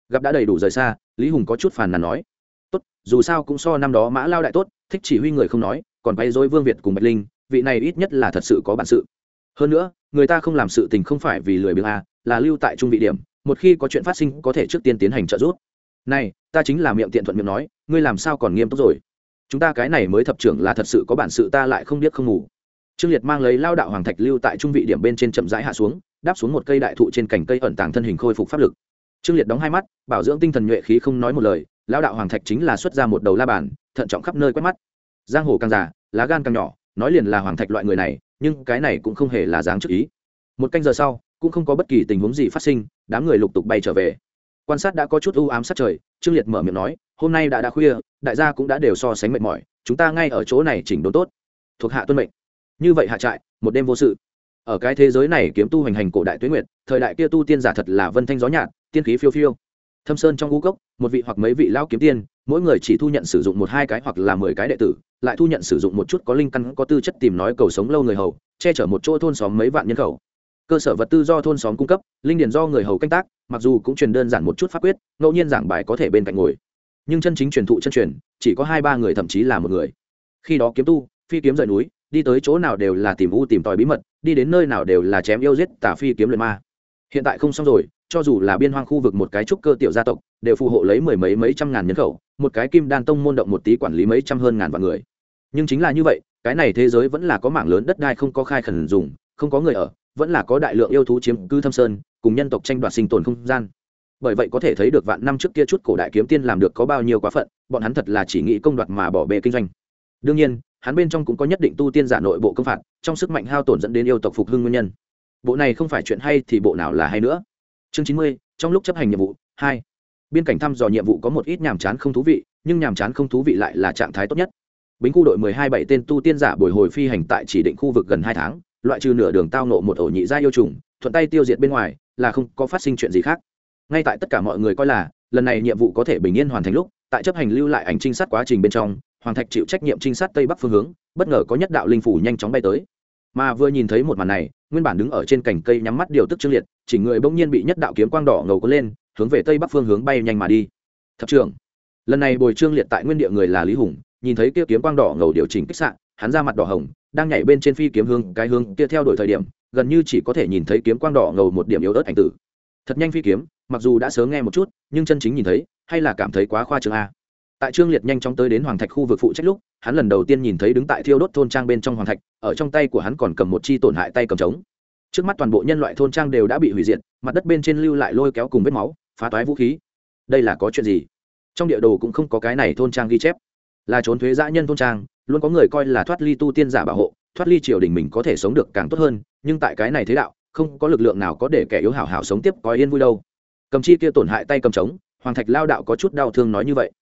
Gặp đã đầy đủ rời xa, lý hùng có chút phàn nàn nói, tốt, dù sao cũng so năm đó mã lao đại tốt, thích chỉ huy người không nói, còn bay dối vương việt cùng bạch linh, vị này ít nhất là thật sự có bản sự. Hơn nữa, người ta không làm sự tình không phải vì lười biếng a là lưu tại trung vị điểm một khi có chuyện phát sinh có thể trước tiên tiến hành trợ giúp. Này, ta chính là miệng tiện thuận miệng nói, ngươi làm sao còn nghiêm túc rồi? Chúng ta cái này mới thập trưởng là thật sự có bản sự ta lại không biết không ngủ. Trương liệt mang lấy lao đạo hoàng thạch lưu tại trung vị điểm bên trên chậm rãi hạ xuống, đáp xuống một cây đại thụ trên cành cây ẩn tàng thân hình khôi phục pháp lực. Trương liệt đóng hai mắt, bảo dưỡng tinh thần nhuệ khí không nói một lời, lao đạo hoàng thạch chính là xuất ra một đầu la bàn, thận trọng khắp nơi quét mắt. Giang hồ càng già, lá gan càng nhỏ, nói liền là hoàng thạch loại người này, nhưng cái này cũng không hề là dáng trước ý. Một canh giờ sau cũng không có bất kỳ tình huống gì phát sinh, đám người lục tục bay trở về. Quan sát đã có chút ưu ám sát trời, trương liệt mở miệng nói, hôm nay đã đã khuya, đại gia cũng đã đều so sánh mệt mỏi, chúng ta ngay ở chỗ này chỉnh đốn tốt. Thuộc hạ tuân mệnh. Như vậy hạ trại, một đêm vô sự. Ở cái thế giới này kiếm tu hành hành cổ đại tuyến nguyệt, thời đại kia tu tiên giả thật là vân thanh gió nhạt, tiên khí phiêu phiêu. Thâm sơn trong ngũ cốc, một vị hoặc mấy vị lão kiếm tiên, mỗi người chỉ thu nhận sử dụng một hai cái hoặc là mười cái đệ tử, lại thu nhận sử dụng một chút có linh căn, có tư chất tìm nói cầu sống lâu người hầu, che chở một chỗ thôn xóm mấy vạn nhân khẩu cơ sở vật tư do thôn xóm cung cấp, linh điền do người hầu canh tác, mặc dù cũng truyền đơn giản một chút pháp quyết, ngẫu nhiên giảng bài có thể bên cạnh ngồi. Nhưng chân chính truyền thụ chân truyền, chỉ có hai ba người thậm chí là một người. Khi đó kiếm tu, phi kiếm rời núi, đi tới chỗ nào đều là tìm u tìm tòi bí mật, đi đến nơi nào đều là chém yêu giết tả phi kiếm luyện ma. Hiện tại không xong rồi, cho dù là biên hoang khu vực một cái trúc cơ tiểu gia tộc, đều phù hộ lấy mười mấy mấy trăm ngàn nhân khẩu, một cái kim đan tông môn động một tí quản lý mấy trăm hơn ngàn vạn người. Nhưng chính là như vậy, cái này thế giới vẫn là có mảng lớn đất đai không có khai khẩn dùng, không có người ở vẫn là có đại lượng yêu thú chiếm cư thâm sơn, cùng nhân tộc tranh đoạt sinh tồn không gian. Bởi vậy có thể thấy được vạn năm trước kia chút cổ đại kiếm tiên làm được có bao nhiêu quá phận, bọn hắn thật là chỉ nghĩ công đoạt mà bỏ bê kinh doanh. Đương nhiên, hắn bên trong cũng có nhất định tu tiên giả nội bộ công phạt, trong sức mạnh hao tổn dẫn đến yêu tộc phục hưng nguyên nhân. Bộ này không phải chuyện hay thì bộ nào là hay nữa. Chương chín mươi, trong lúc chấp hành nhiệm vụ, hai. Biên cảnh thăm dò nhiệm vụ có một ít nhàm chán không thú vị, nhưng nhàm chán không thú vị lại là trạng thái tốt nhất. Bính khu đội mười hai bảy tên tu tiên giả bồi hồi phi hành tại chỉ định khu vực gần hai tháng loại trừ nửa đường tao nộ một ổ nhị gia yêu trùng, thuận tay tiêu diệt bên ngoài, là không có phát sinh chuyện gì khác. Ngay tại tất cả mọi người coi là, lần này nhiệm vụ có thể bình yên hoàn thành lúc, tại chấp hành lưu lại ảnh trinh sát quá trình bên trong, hoàng thạch chịu trách nhiệm trinh sát tây bắc phương hướng, bất ngờ có nhất đạo linh phủ nhanh chóng bay tới. Mà vừa nhìn thấy một màn này, nguyên bản đứng ở trên cành cây nhắm mắt điều tức trương liệt, chỉ người bỗng nhiên bị nhất đạo kiếm quang đỏ ngầu có lên, hướng về tây bắc phương hướng bay nhanh mà đi. Thập trưởng, lần này bồi trương liệt tại nguyên địa người là lý hùng, nhìn thấy kia kiếm quang đỏ ngầu điều chỉnh kích sạn hắn ra mặt đỏ hồng, đang nhảy bên trên phi kiếm hướng, cái hướng kia theo đuổi thời điểm, gần như chỉ có thể nhìn thấy kiếm quang đỏ ngầu một điểm yếu ớt ảnh tử. Thật nhanh phi kiếm, mặc dù đã sớm nghe một chút, nhưng chân chính nhìn thấy, hay là cảm thấy quá khoa trương a. Tại trương liệt nhanh chóng tới đến hoàng thạch khu vực phụ trách lúc, hắn lần đầu tiên nhìn thấy đứng tại thiêu đốt thôn trang bên trong hoàng thạch, ở trong tay của hắn còn cầm một chi tổn hại tay cầm trống. Trước mắt toàn bộ nhân loại thôn trang đều đã bị hủy diệt, mặt đất bên trên lưu lại lôi kéo cùng vết máu, phá toái vũ khí. Đây là có chuyện gì? Trong địa đồ cũng không có cái này thôn trang ghi chép. Là trốn thuế dã nhân thôn trang luôn có người coi là thoát ly tu tiên giả bảo hộ, thoát ly triều đình mình có thể sống được càng tốt hơn, nhưng tại cái này thế đạo, không có lực lượng nào có để kẻ yếu hảo hảo sống tiếp có yên vui đâu. Cầm chi kia tổn hại tay cầm trống, hoàng thạch lao đạo có chút đau thương nói như vậy.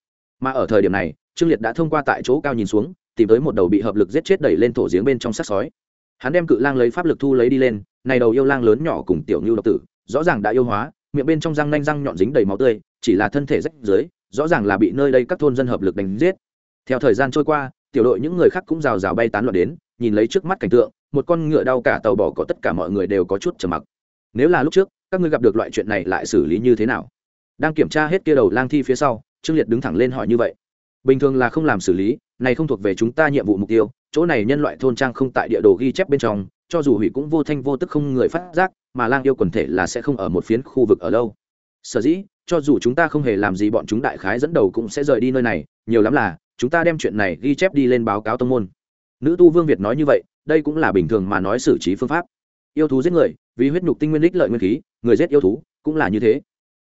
Mà ở thời điểm này, trương liệt đã thông qua tại chỗ cao nhìn xuống, tìm tới một đầu bị hợp lực giết chết đẩy lên thổ giếng bên trong sát sói. Hắn đem cự lang lấy pháp lực thu lấy đi lên, này đầu yêu lang lớn nhỏ cùng tiểu như độc tử, rõ ràng đã yêu hóa, miệng bên trong răng nanh răng nhọn dính đầy máu tươi, chỉ là thân thể rách dưới, rõ ràng là bị nơi đây các thôn dân hợp lực đánh giết. Theo thời gian trôi qua tiểu đội những người khác cũng rào rào bay tán loạn đến, nhìn lấy trước mắt cảnh tượng, một con ngựa đau cả tàu bỏ có tất cả mọi người đều có chút trầm mặc. Nếu là lúc trước, các ngươi gặp được loại chuyện này lại xử lý như thế nào? Đang kiểm tra hết kia đầu lang thi phía sau, trương liệt đứng thẳng lên hỏi như vậy. Bình thường là không làm xử lý, này không thuộc về chúng ta nhiệm vụ mục tiêu, chỗ này nhân loại thôn trang không tại địa đồ ghi chép bên trong, cho dù hủy cũng vô thanh vô tức không người phát giác, mà lang yêu quần thể là sẽ không ở một phiến khu vực ở lâu. Sở dĩ, cho dù chúng ta không hề làm gì, bọn chúng đại khái dẫn đầu cũng sẽ rời đi nơi này, nhiều lắm là chúng ta đem chuyện này ghi chép đi lên báo cáo tông môn. Nữ tu vương việt nói như vậy, đây cũng là bình thường mà nói xử trí phương pháp. Yêu thú giết người, vì huyết nhục tinh nguyên đích lợi nguyên khí, người giết yêu thú, cũng là như thế.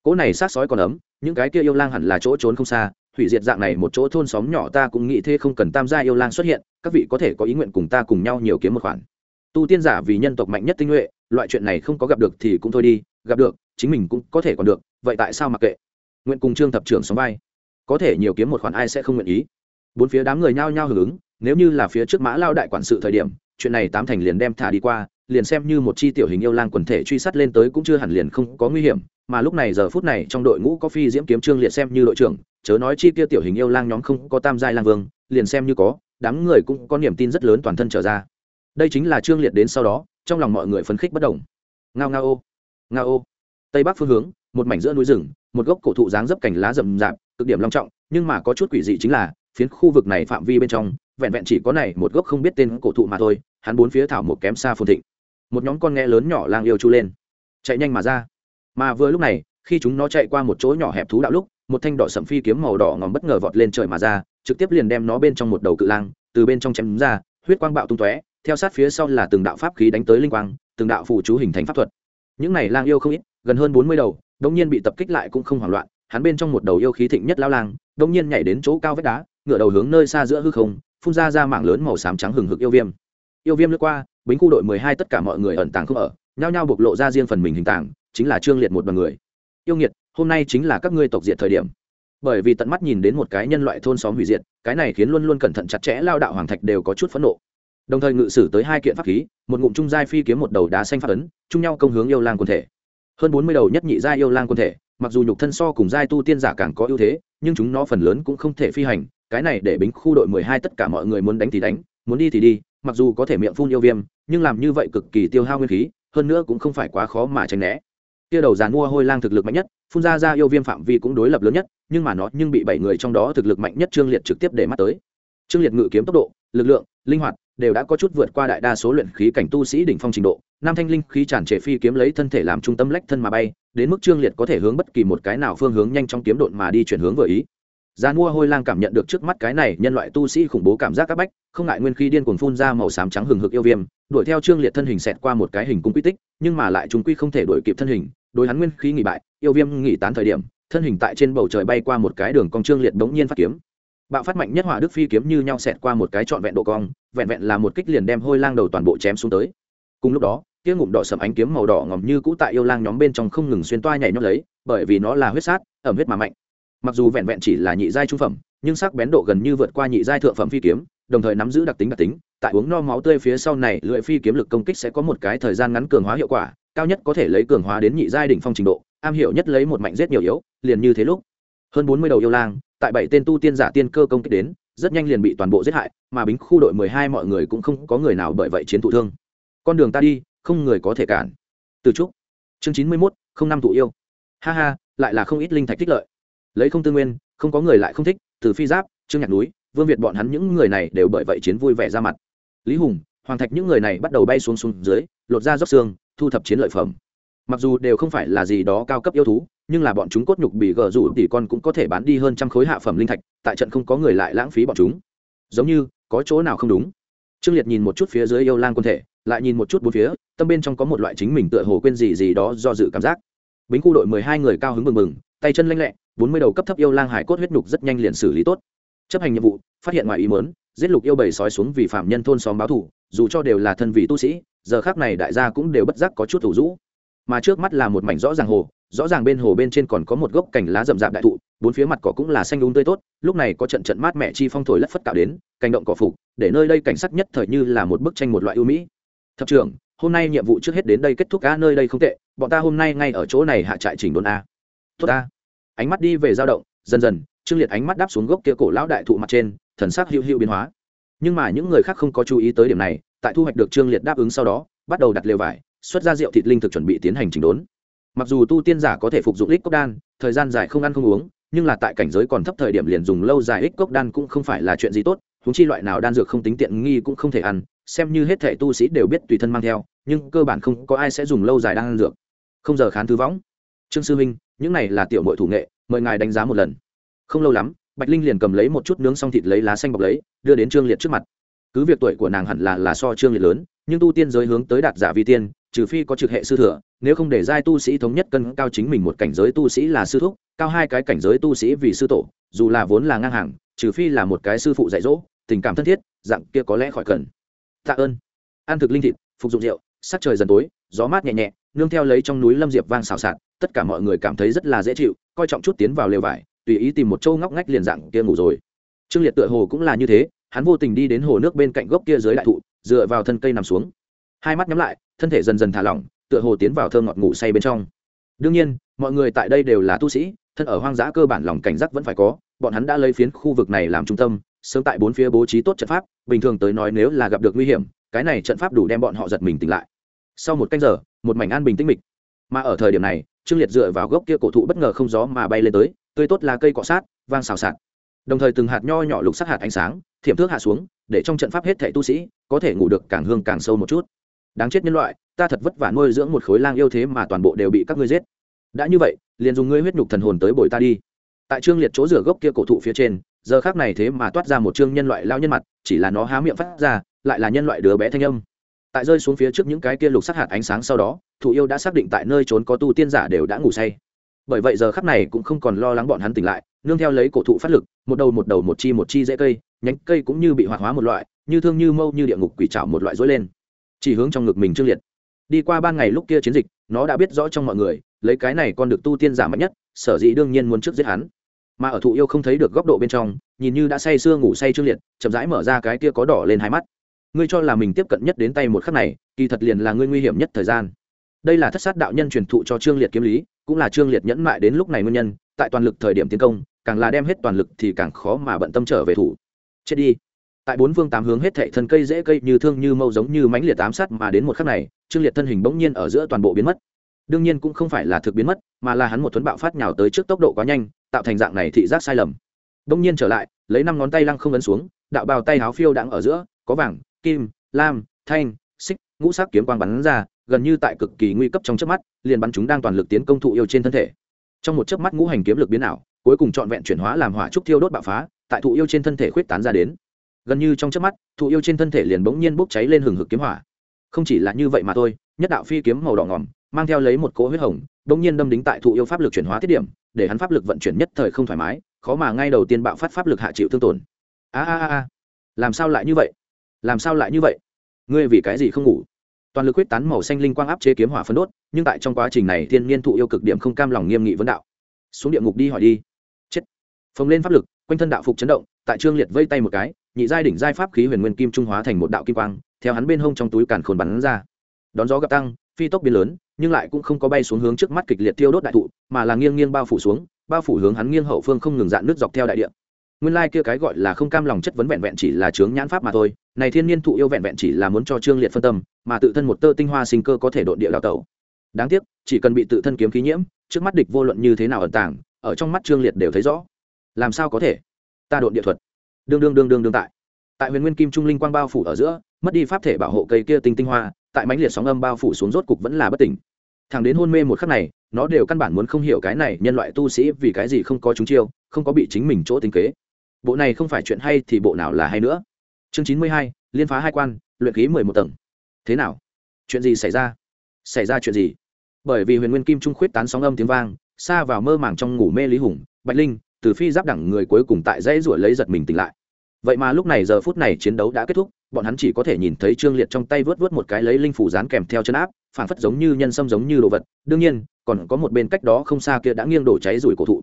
Cỗ này sát sói còn ấm, những cái kia yêu lang hẳn là chỗ trốn không xa, hủy diệt dạng này một chỗ thôn xóm nhỏ ta cũng nghĩ thế không cần tam gia yêu lang xuất hiện, các vị có thể có ý nguyện cùng ta cùng nhau nhiều kiếm một khoản. Tu tiên giả vì nhân tộc mạnh nhất tinh nhuệ, loại chuyện này không có gặp được thì cũng thôi đi, gặp được, chính mình cũng có thể còn được, vậy tại sao mặc kệ? Nguyện cùng trương thập trưởng sống vai. Có thể nhiều kiếm một khoản ai sẽ không nguyện ý? Bốn phía đám người nhao nhao hưởng ứng, nếu như là phía trước mã lao đại quản sự thời điểm, chuyện này tám thành liền đem thả đi qua, liền xem như một chi tiểu hình yêu lang quần thể truy sát lên tới cũng chưa hẳn liền không có nguy hiểm, mà lúc này giờ phút này trong đội ngũ có phi diễm kiếm trương liệt xem như đội trưởng, chớ nói chi kia tiểu hình yêu lang nhóm không có tam giai lang vương, liền xem như có, đám người cũng có niềm tin rất lớn toàn thân trở ra. Đây chính là trương liệt đến sau đó, trong lòng mọi người phấn khích bất đồng ngao ngao ô ngao ô. Tây bắc phương hướng, một mảnh giữa núi rừng, một gốc cổ thụ dáng dấp cành lá rậm rạp, cực điểm long trọng, nhưng mà có chút quỷ dị chính là phiến khu vực này phạm vi bên trong, vẹn vẹn chỉ có này một gốc không biết tên cổ thụ mà thôi, hắn bốn phía thảo một kém xa phồn thịnh. Một nhóm con nghe lớn nhỏ lang yêu chu lên. Chạy nhanh mà ra. Mà vừa lúc này, khi chúng nó chạy qua một chỗ nhỏ hẹp thú đạo lúc, một thanh đỏ sậm phi kiếm màu đỏ ngòm bất ngờ vọt lên trời mà ra, trực tiếp liền đem nó bên trong một đầu cự lang, từ bên trong chém ra, huyết quang bạo tung tóe, theo sát phía sau là từng đạo pháp khí đánh tới linh quang, từng đạo phụ chú hình thành pháp thuật. Những này lang yêu không ít, gần hơn bốn mươi đầu đông nhiên bị tập kích lại cũng không hoảng loạn, hắn bên trong một đầu yêu khí thịnh nhất lao lang đông nhiên nhảy đến chỗ cao vách đá ngựa đầu hướng nơi xa giữa hư không, phun ra ra mảng lớn màu xám trắng hừng hực yêu viêm. Yêu viêm lướt qua, bính khu đội mười hai tất cả mọi người ẩn tàng không ở, nhao nhao bộc lộ ra riêng phần mình hình tàng chính là trương liệt một đoàn người. Yêu nghiệt, hôm nay chính là các ngươi tộc diệt thời điểm. Bởi vì tận mắt nhìn đến một cái nhân loại thôn xóm hủy diệt, cái này khiến luôn luôn cẩn thận chặt chẽ lao đạo hoàng thạch đều có chút phẫn nộ. Đồng thời ngự sử tới hai kiện pháp khí, một ngụm trung giai phi kiếm một đầu đá xanh phát ấn, chung nhau công hướng yêu lang quân thể. Hơn bốn mươi đầu nhất nhị giai yêu lang quân thể, mặc dù nhục thân so cùng giai tu tiên giả càng có ưu thế, nhưng chúng nó phần lớn cũng không thể phi hành cái này để bính khu đội mười hai tất cả mọi người muốn đánh thì đánh, muốn đi thì đi, mặc dù có thể miệng phun yêu viêm, nhưng làm như vậy cực kỳ tiêu hao nguyên khí, hơn nữa cũng không phải quá khó mà tránh né. Kia đầu dàn mua hôi lang thực lực mạnh nhất, phun ra ra yêu viêm phạm vi cũng đối lập lớn nhất, nhưng mà nó nhưng bị bảy người trong đó thực lực mạnh nhất trương liệt trực tiếp để mắt tới. Trương liệt ngự kiếm tốc độ, lực lượng, linh hoạt, đều đã có chút vượt qua đại đa số luyện khí cảnh tu sĩ đỉnh phong trình độ. Nam thanh linh khí tràn trề phi kiếm lấy thân thể làm trung tâm lách thân mà bay, đến mức trương liệt có thể hướng bất kỳ một cái nào phương hướng nhanh trong kiếm độn mà đi chuyển hướng vừa ý. Gian mua hôi lang cảm nhận được trước mắt cái này nhân loại tu sĩ khủng bố cảm giác các bách, không ngại nguyên khí điên cuồng phun ra màu xám trắng hừng hực yêu viêm, đuổi theo Trương Liệt thân hình xẹt qua một cái hình cung quy tích, nhưng mà lại chúng quy không thể đuổi kịp thân hình, đối hắn nguyên khí nghỉ bại, yêu viêm nghỉ tán thời điểm, thân hình tại trên bầu trời bay qua một cái đường cong Trương Liệt bỗng nhiên phát kiếm. Bạo phát mạnh nhất hỏa đức phi kiếm như nhau xẹt qua một cái trọn vẹn độ cong, vẹn vẹn là một kích liền đem hôi lang đầu toàn bộ chém xuống tới. Cùng lúc đó, kia ngụm đỏ sầm ánh kiếm màu đỏ ngòm như cũ tại yêu lang nhóm bên trong không ngừng xuyên toa nhảy nhót lấy, bởi vì nó là huyết sát, ẩm huyết mà mạnh. Mặc dù vẹn vẹn chỉ là nhị giai trung phẩm, nhưng sắc bén độ gần như vượt qua nhị giai thượng phẩm phi kiếm đồng thời nắm giữ đặc tính đặc tính tại uống no máu tươi phía sau này lưỡi phi kiếm lực công kích sẽ có một cái thời gian ngắn cường hóa hiệu quả cao nhất có thể lấy cường hóa đến nhị giai đỉnh phong trình độ am hiểu nhất lấy một mạnh giết nhiều yếu liền như thế lúc. Hơn bốn mươi đầu yêu lang tại bảy tên tu tiên giả tiên cơ công kích đến rất nhanh liền bị toàn bộ giết hại mà bính khu đội mười hai mọi người cũng không có người nào bởi vậy chiến thụ thương. Con đường ta đi không người có thể cản. Từ trúc. Chương chín mươi mốt không năm thụ yêu. Ha ha lại là không ít linh thạch tích lợi lấy không tư nguyên, không có người lại không thích, từ phi giáp, trương nhạc núi, vương việt bọn hắn những người này đều bởi vậy chiến vui vẻ ra mặt. Lý hùng, hoàng thạch những người này bắt đầu bay xuống xuống dưới, lột ra dốc xương, thu thập chiến lợi phẩm. Mặc dù đều không phải là gì đó cao cấp yêu thú, nhưng là bọn chúng cốt nhục bị gờ rủ tỷ con cũng có thể bán đi hơn trăm khối hạ phẩm linh thạch, tại trận không có người lại lãng phí bọn chúng. Giống như, có chỗ nào không đúng? Trương liệt nhìn một chút phía dưới yêu lang quân thể, lại nhìn một chút bốn phía, tâm bên trong có một loại chính mình tựa hồ quên gì gì đó do dự cảm giác. Bính khu đội mười hai người cao hứng mừng mừng tay chân lanh lẹ bốn mươi đầu cấp thấp yêu lang hải cốt huyết nhục rất nhanh liền xử lý tốt. Chấp hành nhiệm vụ, phát hiện ngoài ý mớn giết lục yêu bầy sói xuống vì phạm nhân thôn xóm báo thủ dù cho đều là thân vị tu sĩ, giờ khác này đại gia cũng đều bất giác có chút thủ rũ. Mà trước mắt là một mảnh rõ ràng hồ, rõ ràng bên hồ bên trên còn có một gốc cành lá rậm rạp đại thụ, bốn phía mặt cỏ cũng là xanh đúng tươi tốt, lúc này có trận trận mát mẻ chi phong thổi lất phất tạo đến, cành động cỏ phục, để nơi đây cảnh sắc nhất thời như là một bức tranh một loại ưu mỹ. Thập trưởng, hôm nay nhiệm vụ trước hết đến đây kết thúc, a, nơi đây không tệ, bọn ta hôm nay ngay ở chỗ này hạ trại chỉnh đốn a. Tốt a ánh mắt đi về dao động, dần dần, trương liệt ánh mắt đáp xuống gốc kia cổ lão đại thụ mặt trên, thần sắc hữu hữu biến hóa. Nhưng mà những người khác không có chú ý tới điểm này, tại thu hoạch được trương liệt đáp ứng sau đó, bắt đầu đặt lều vải, xuất ra rượu thịt linh thực chuẩn bị tiến hành chỉnh đốn. Mặc dù tu tiên giả có thể phục dụng ích cốc đan, thời gian dài không ăn không uống, nhưng là tại cảnh giới còn thấp thời điểm liền dùng lâu dài ích cốc đan cũng không phải là chuyện gì tốt húng chi loại nào đan dược không tính tiện nghi cũng không thể ăn, xem như hết thể tu sĩ đều biết tùy thân mang theo, nhưng cơ bản không có ai sẽ dùng lâu dài đan dược. Không giờ khán thư võng trương sư huynh những này là tiểu mội thủ nghệ, mời ngài đánh giá một lần. Không lâu lắm, bạch linh liền cầm lấy một chút nướng xong thịt lấy lá xanh bọc lấy, đưa đến trương liệt trước mặt. Cứ việc tuổi của nàng hẳn là là so trương liệt lớn, nhưng tu tiên giới hướng tới đạt giả vi tiên, trừ phi có trực hệ sư thừa, nếu không để giai tu sĩ thống nhất cân cao chính mình một cảnh giới tu sĩ là sư thúc, cao hai cái cảnh giới tu sĩ vì sư tổ, dù là vốn là ngang hàng, trừ phi là một cái sư phụ dạy dỗ, tình cảm thân thiết, dạng kia có lẽ khỏi cần. Tạ ơn. Ăn thực linh thịt, phục dụng rượu, sắc trời dần tối, gió mát nhẹ nhẹ, nương theo lấy trong núi lâm diệp vang xào xạc tất cả mọi người cảm thấy rất là dễ chịu, coi trọng chút tiến vào lều vải, tùy ý tìm một châu ngóc ngách liền dạng kia ngủ rồi. Trương liệt tựa hồ cũng là như thế, hắn vô tình đi đến hồ nước bên cạnh gốc kia dưới đại thụ, dựa vào thân cây nằm xuống. Hai mắt nhắm lại, thân thể dần dần thả lỏng, tựa hồ tiến vào thơ ngọt ngủ say bên trong. Đương nhiên, mọi người tại đây đều là tu sĩ, thân ở hoang dã cơ bản lòng cảnh giác vẫn phải có, bọn hắn đã lấy phiến khu vực này làm trung tâm, sớm tại bốn phía bố trí tốt trận pháp, bình thường tới nói nếu là gặp được nguy hiểm, cái này trận pháp đủ đem bọn họ giật mình tỉnh lại. Sau một canh giờ, một mảnh an bình tĩnh mịch. Mà ở thời điểm này trương liệt dựa vào gốc kia cổ thụ bất ngờ không gió mà bay lên tới, tươi tốt là cây cọ sát, vang xào xạc. Đồng thời từng hạt nho nhỏ lục sắc hạt ánh sáng, thiểm thước hạ xuống, để trong trận pháp hết thẻ tu sĩ có thể ngủ được càng hương càng sâu một chút. Đáng chết nhân loại, ta thật vất vả nuôi dưỡng một khối lang yêu thế mà toàn bộ đều bị các ngươi giết. Đã như vậy, liền dùng ngươi huyết nhục thần hồn tới bồi ta đi. Tại trương liệt chỗ rửa gốc kia cổ thụ phía trên, giờ khác này thế mà toát ra một trương nhân loại lao nhân mặt, chỉ là nó há miệng phát ra, lại là nhân loại đứa bé thanh âm tại rơi xuống phía trước những cái kia lục sắc hạt ánh sáng sau đó thụ yêu đã xác định tại nơi trốn có tu tiên giả đều đã ngủ say. Bởi vậy giờ khắc này cũng không còn lo lắng bọn hắn tỉnh lại, nương theo lấy cổ thụ phát lực, một đầu một đầu một chi một chi dễ cây, nhánh cây cũng như bị hoạt hóa một loại, như thương như mâu như địa ngục quỷ trảo một loại dối lên. Chỉ hướng trong ngực mình trương liệt. Đi qua ban ngày lúc kia chiến dịch, nó đã biết rõ trong mọi người, lấy cái này còn được tu tiên giả mạnh nhất, sở dĩ đương nhiên muốn trước giết hắn. Mà ở thụ yêu không thấy được góc độ bên trong, nhìn như đã say sưa ngủ say trương liệt, chậm rãi mở ra cái kia có đỏ lên hai mắt ngươi cho là mình tiếp cận nhất đến tay một khắc này, kỳ thật liền là ngươi nguy hiểm nhất thời gian. Đây là thất sát đạo nhân truyền thụ cho trương liệt kiếm lý, cũng là trương liệt nhẫn mại đến lúc này nguyên nhân, tại toàn lực thời điểm tiến công, càng là đem hết toàn lực thì càng khó mà bận tâm trở về thủ. Chết đi. Tại bốn phương tám hướng hết thệ thân cây dễ cây như thương như mâu giống như mãnh liệt tám sát mà đến một khắc này, trương liệt thân hình bỗng nhiên ở giữa toàn bộ biến mất. Đương nhiên cũng không phải là thực biến mất, mà là hắn một thuấn bạo phát nhào tới trước tốc độ quá nhanh, tạo thành dạng này thị giác sai lầm. Bỗng nhiên trở lại, lấy năm ngón tay lăng không ấn xuống, đạo bào tay háo phiêu đang ở giữa, có vàng kim, lam, thanh, xích, ngũ sắc kiếm quang bắn ra, gần như tại cực kỳ nguy cấp trong chớp mắt, liền bắn chúng đang toàn lực tiến công thụ yêu trên thân thể. Trong một chớp mắt ngũ hành kiếm lực biến ảo, cuối cùng trọn vẹn chuyển hóa làm hỏa trúc thiêu đốt bạo phá, tại thụ yêu trên thân thể khuyết tán ra đến. Gần như trong chớp mắt, thụ yêu trên thân thể liền bỗng nhiên bốc cháy lên hừng hực kiếm hỏa. Không chỉ là như vậy mà thôi, nhất đạo phi kiếm màu đỏ ngỏm, mang theo lấy một cỗ huyết hồng, bỗng nhiên đâm đính tại thụ yêu pháp lực chuyển hóa tiết điểm, để hắn pháp lực vận chuyển nhất thời không thoải mái, khó mà ngay đầu tiên bạo phát pháp lực hạ chịu thương tổn. A a a làm sao lại như vậy? Làm sao lại như vậy? Ngươi vì cái gì không ngủ? Toàn lực quyết tán màu xanh linh quang áp chế kiếm hỏa phân đốt, nhưng tại trong quá trình này, thiên niên thụ yêu cực điểm không cam lòng nghiêm nghị vấn đạo. Xuống địa ngục đi hỏi đi. Chết. Phồng lên pháp lực, quanh thân đạo phục chấn động, tại trương liệt vây tay một cái, nhị giai đỉnh giai pháp khí huyền nguyên kim trung hóa thành một đạo kim quang, theo hắn bên hông trong túi càn khôn bắn ra. Đón gió gặp tăng, phi tốc biến lớn, nhưng lại cũng không có bay xuống hướng trước mắt kịch liệt tiêu đốt đại thụ, mà là nghiêng nghiêng bao phủ xuống, bao phủ hướng hắn nghiêng hậu phương không ngừng dạn nước dọc theo đại địa. Nguyên lai kia cái gọi là không cam lòng chất vấn vẹn vẹn chỉ là chướng nhãn pháp mà thôi này thiên nhiên thụ yêu vẹn vẹn chỉ là muốn cho trương liệt phân tâm, mà tự thân một tơ tinh hoa sinh cơ có thể đột địa đào tẩu. Đáng tiếc, chỉ cần bị tự thân kiếm khí nhiễm, trước mắt địch vô luận như thế nào ẩn tàng, ở trong mắt trương liệt đều thấy rõ. Làm sao có thể? Ta đột địa thuật. Đương đương đương đương đương tại. Tại huyền nguyên kim trung linh quang bao phủ ở giữa, mất đi pháp thể bảo hộ cây kia tinh tinh hoa, tại mãnh liệt sóng âm bao phủ xuống rốt cục vẫn là bất tỉnh. Thằng đến hôn mê một khắc này, nó đều căn bản muốn không hiểu cái này nhân loại tu sĩ vì cái gì không có chúng chiêu, không có bị chính mình chỗ tính kế. Bộ này không phải chuyện hay thì bộ nào là hay nữa chương chín mươi hai, liên phá hai quan, luyện khí mười một tầng. Thế nào? Chuyện gì xảy ra? Xảy ra chuyện gì? Bởi vì huyền nguyên kim trung khuyết tán sóng âm tiếng vang, xa vào mơ màng trong ngủ mê lý hùng, bạch linh, từ phi giáp đẳng người cuối cùng tại dãy ruổi lấy giật mình tỉnh lại. Vậy mà lúc này giờ phút này chiến đấu đã kết thúc, bọn hắn chỉ có thể nhìn thấy trương liệt trong tay vớt vớt một cái lấy linh phủ dán kèm theo chân áp phản phất giống như nhân sâm giống như đồ vật. Đương nhiên, còn có một bên cách đó không xa kia đã nghiêng đổ cháy rủi cổ thụ.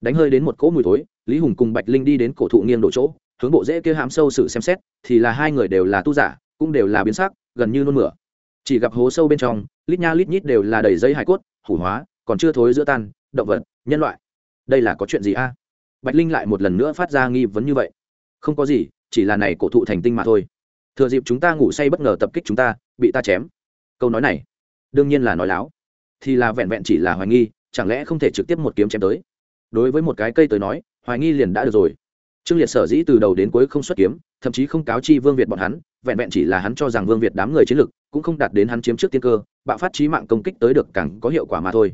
Đánh hơi đến một cỗ mùi thối, lý hùng cùng bạch linh đi đến cổ thụ nghiêng đổ chỗ hướng bộ dễ kia hãm sâu sự xem xét, thì là hai người đều là tu giả, cũng đều là biến sắc, gần như nôn mửa. Chỉ gặp hố sâu bên trong, lít nha lít nhít đều là đầy dây hải cốt, hủ hóa, còn chưa thối giữa tan, động vật, nhân loại. Đây là có chuyện gì a? Bạch linh lại một lần nữa phát ra nghi vấn như vậy. Không có gì, chỉ là này cổ thụ thành tinh mà thôi. Thừa dịp chúng ta ngủ say bất ngờ tập kích chúng ta, bị ta chém. Câu nói này, đương nhiên là nói láo. Thì là vẹn vẹn chỉ là hoài nghi, chẳng lẽ không thể trực tiếp một kiếm chém tới? Đối với một cái cây tới nói, hoài nghi liền đã được rồi trương liệt sở dĩ từ đầu đến cuối không xuất kiếm, thậm chí không cáo chi vương việt bọn hắn, vẹn vẹn chỉ là hắn cho rằng vương việt đám người chiến lực cũng không đạt đến hắn chiếm trước tiên cơ, bạo phát trí mạng công kích tới được càng có hiệu quả mà thôi.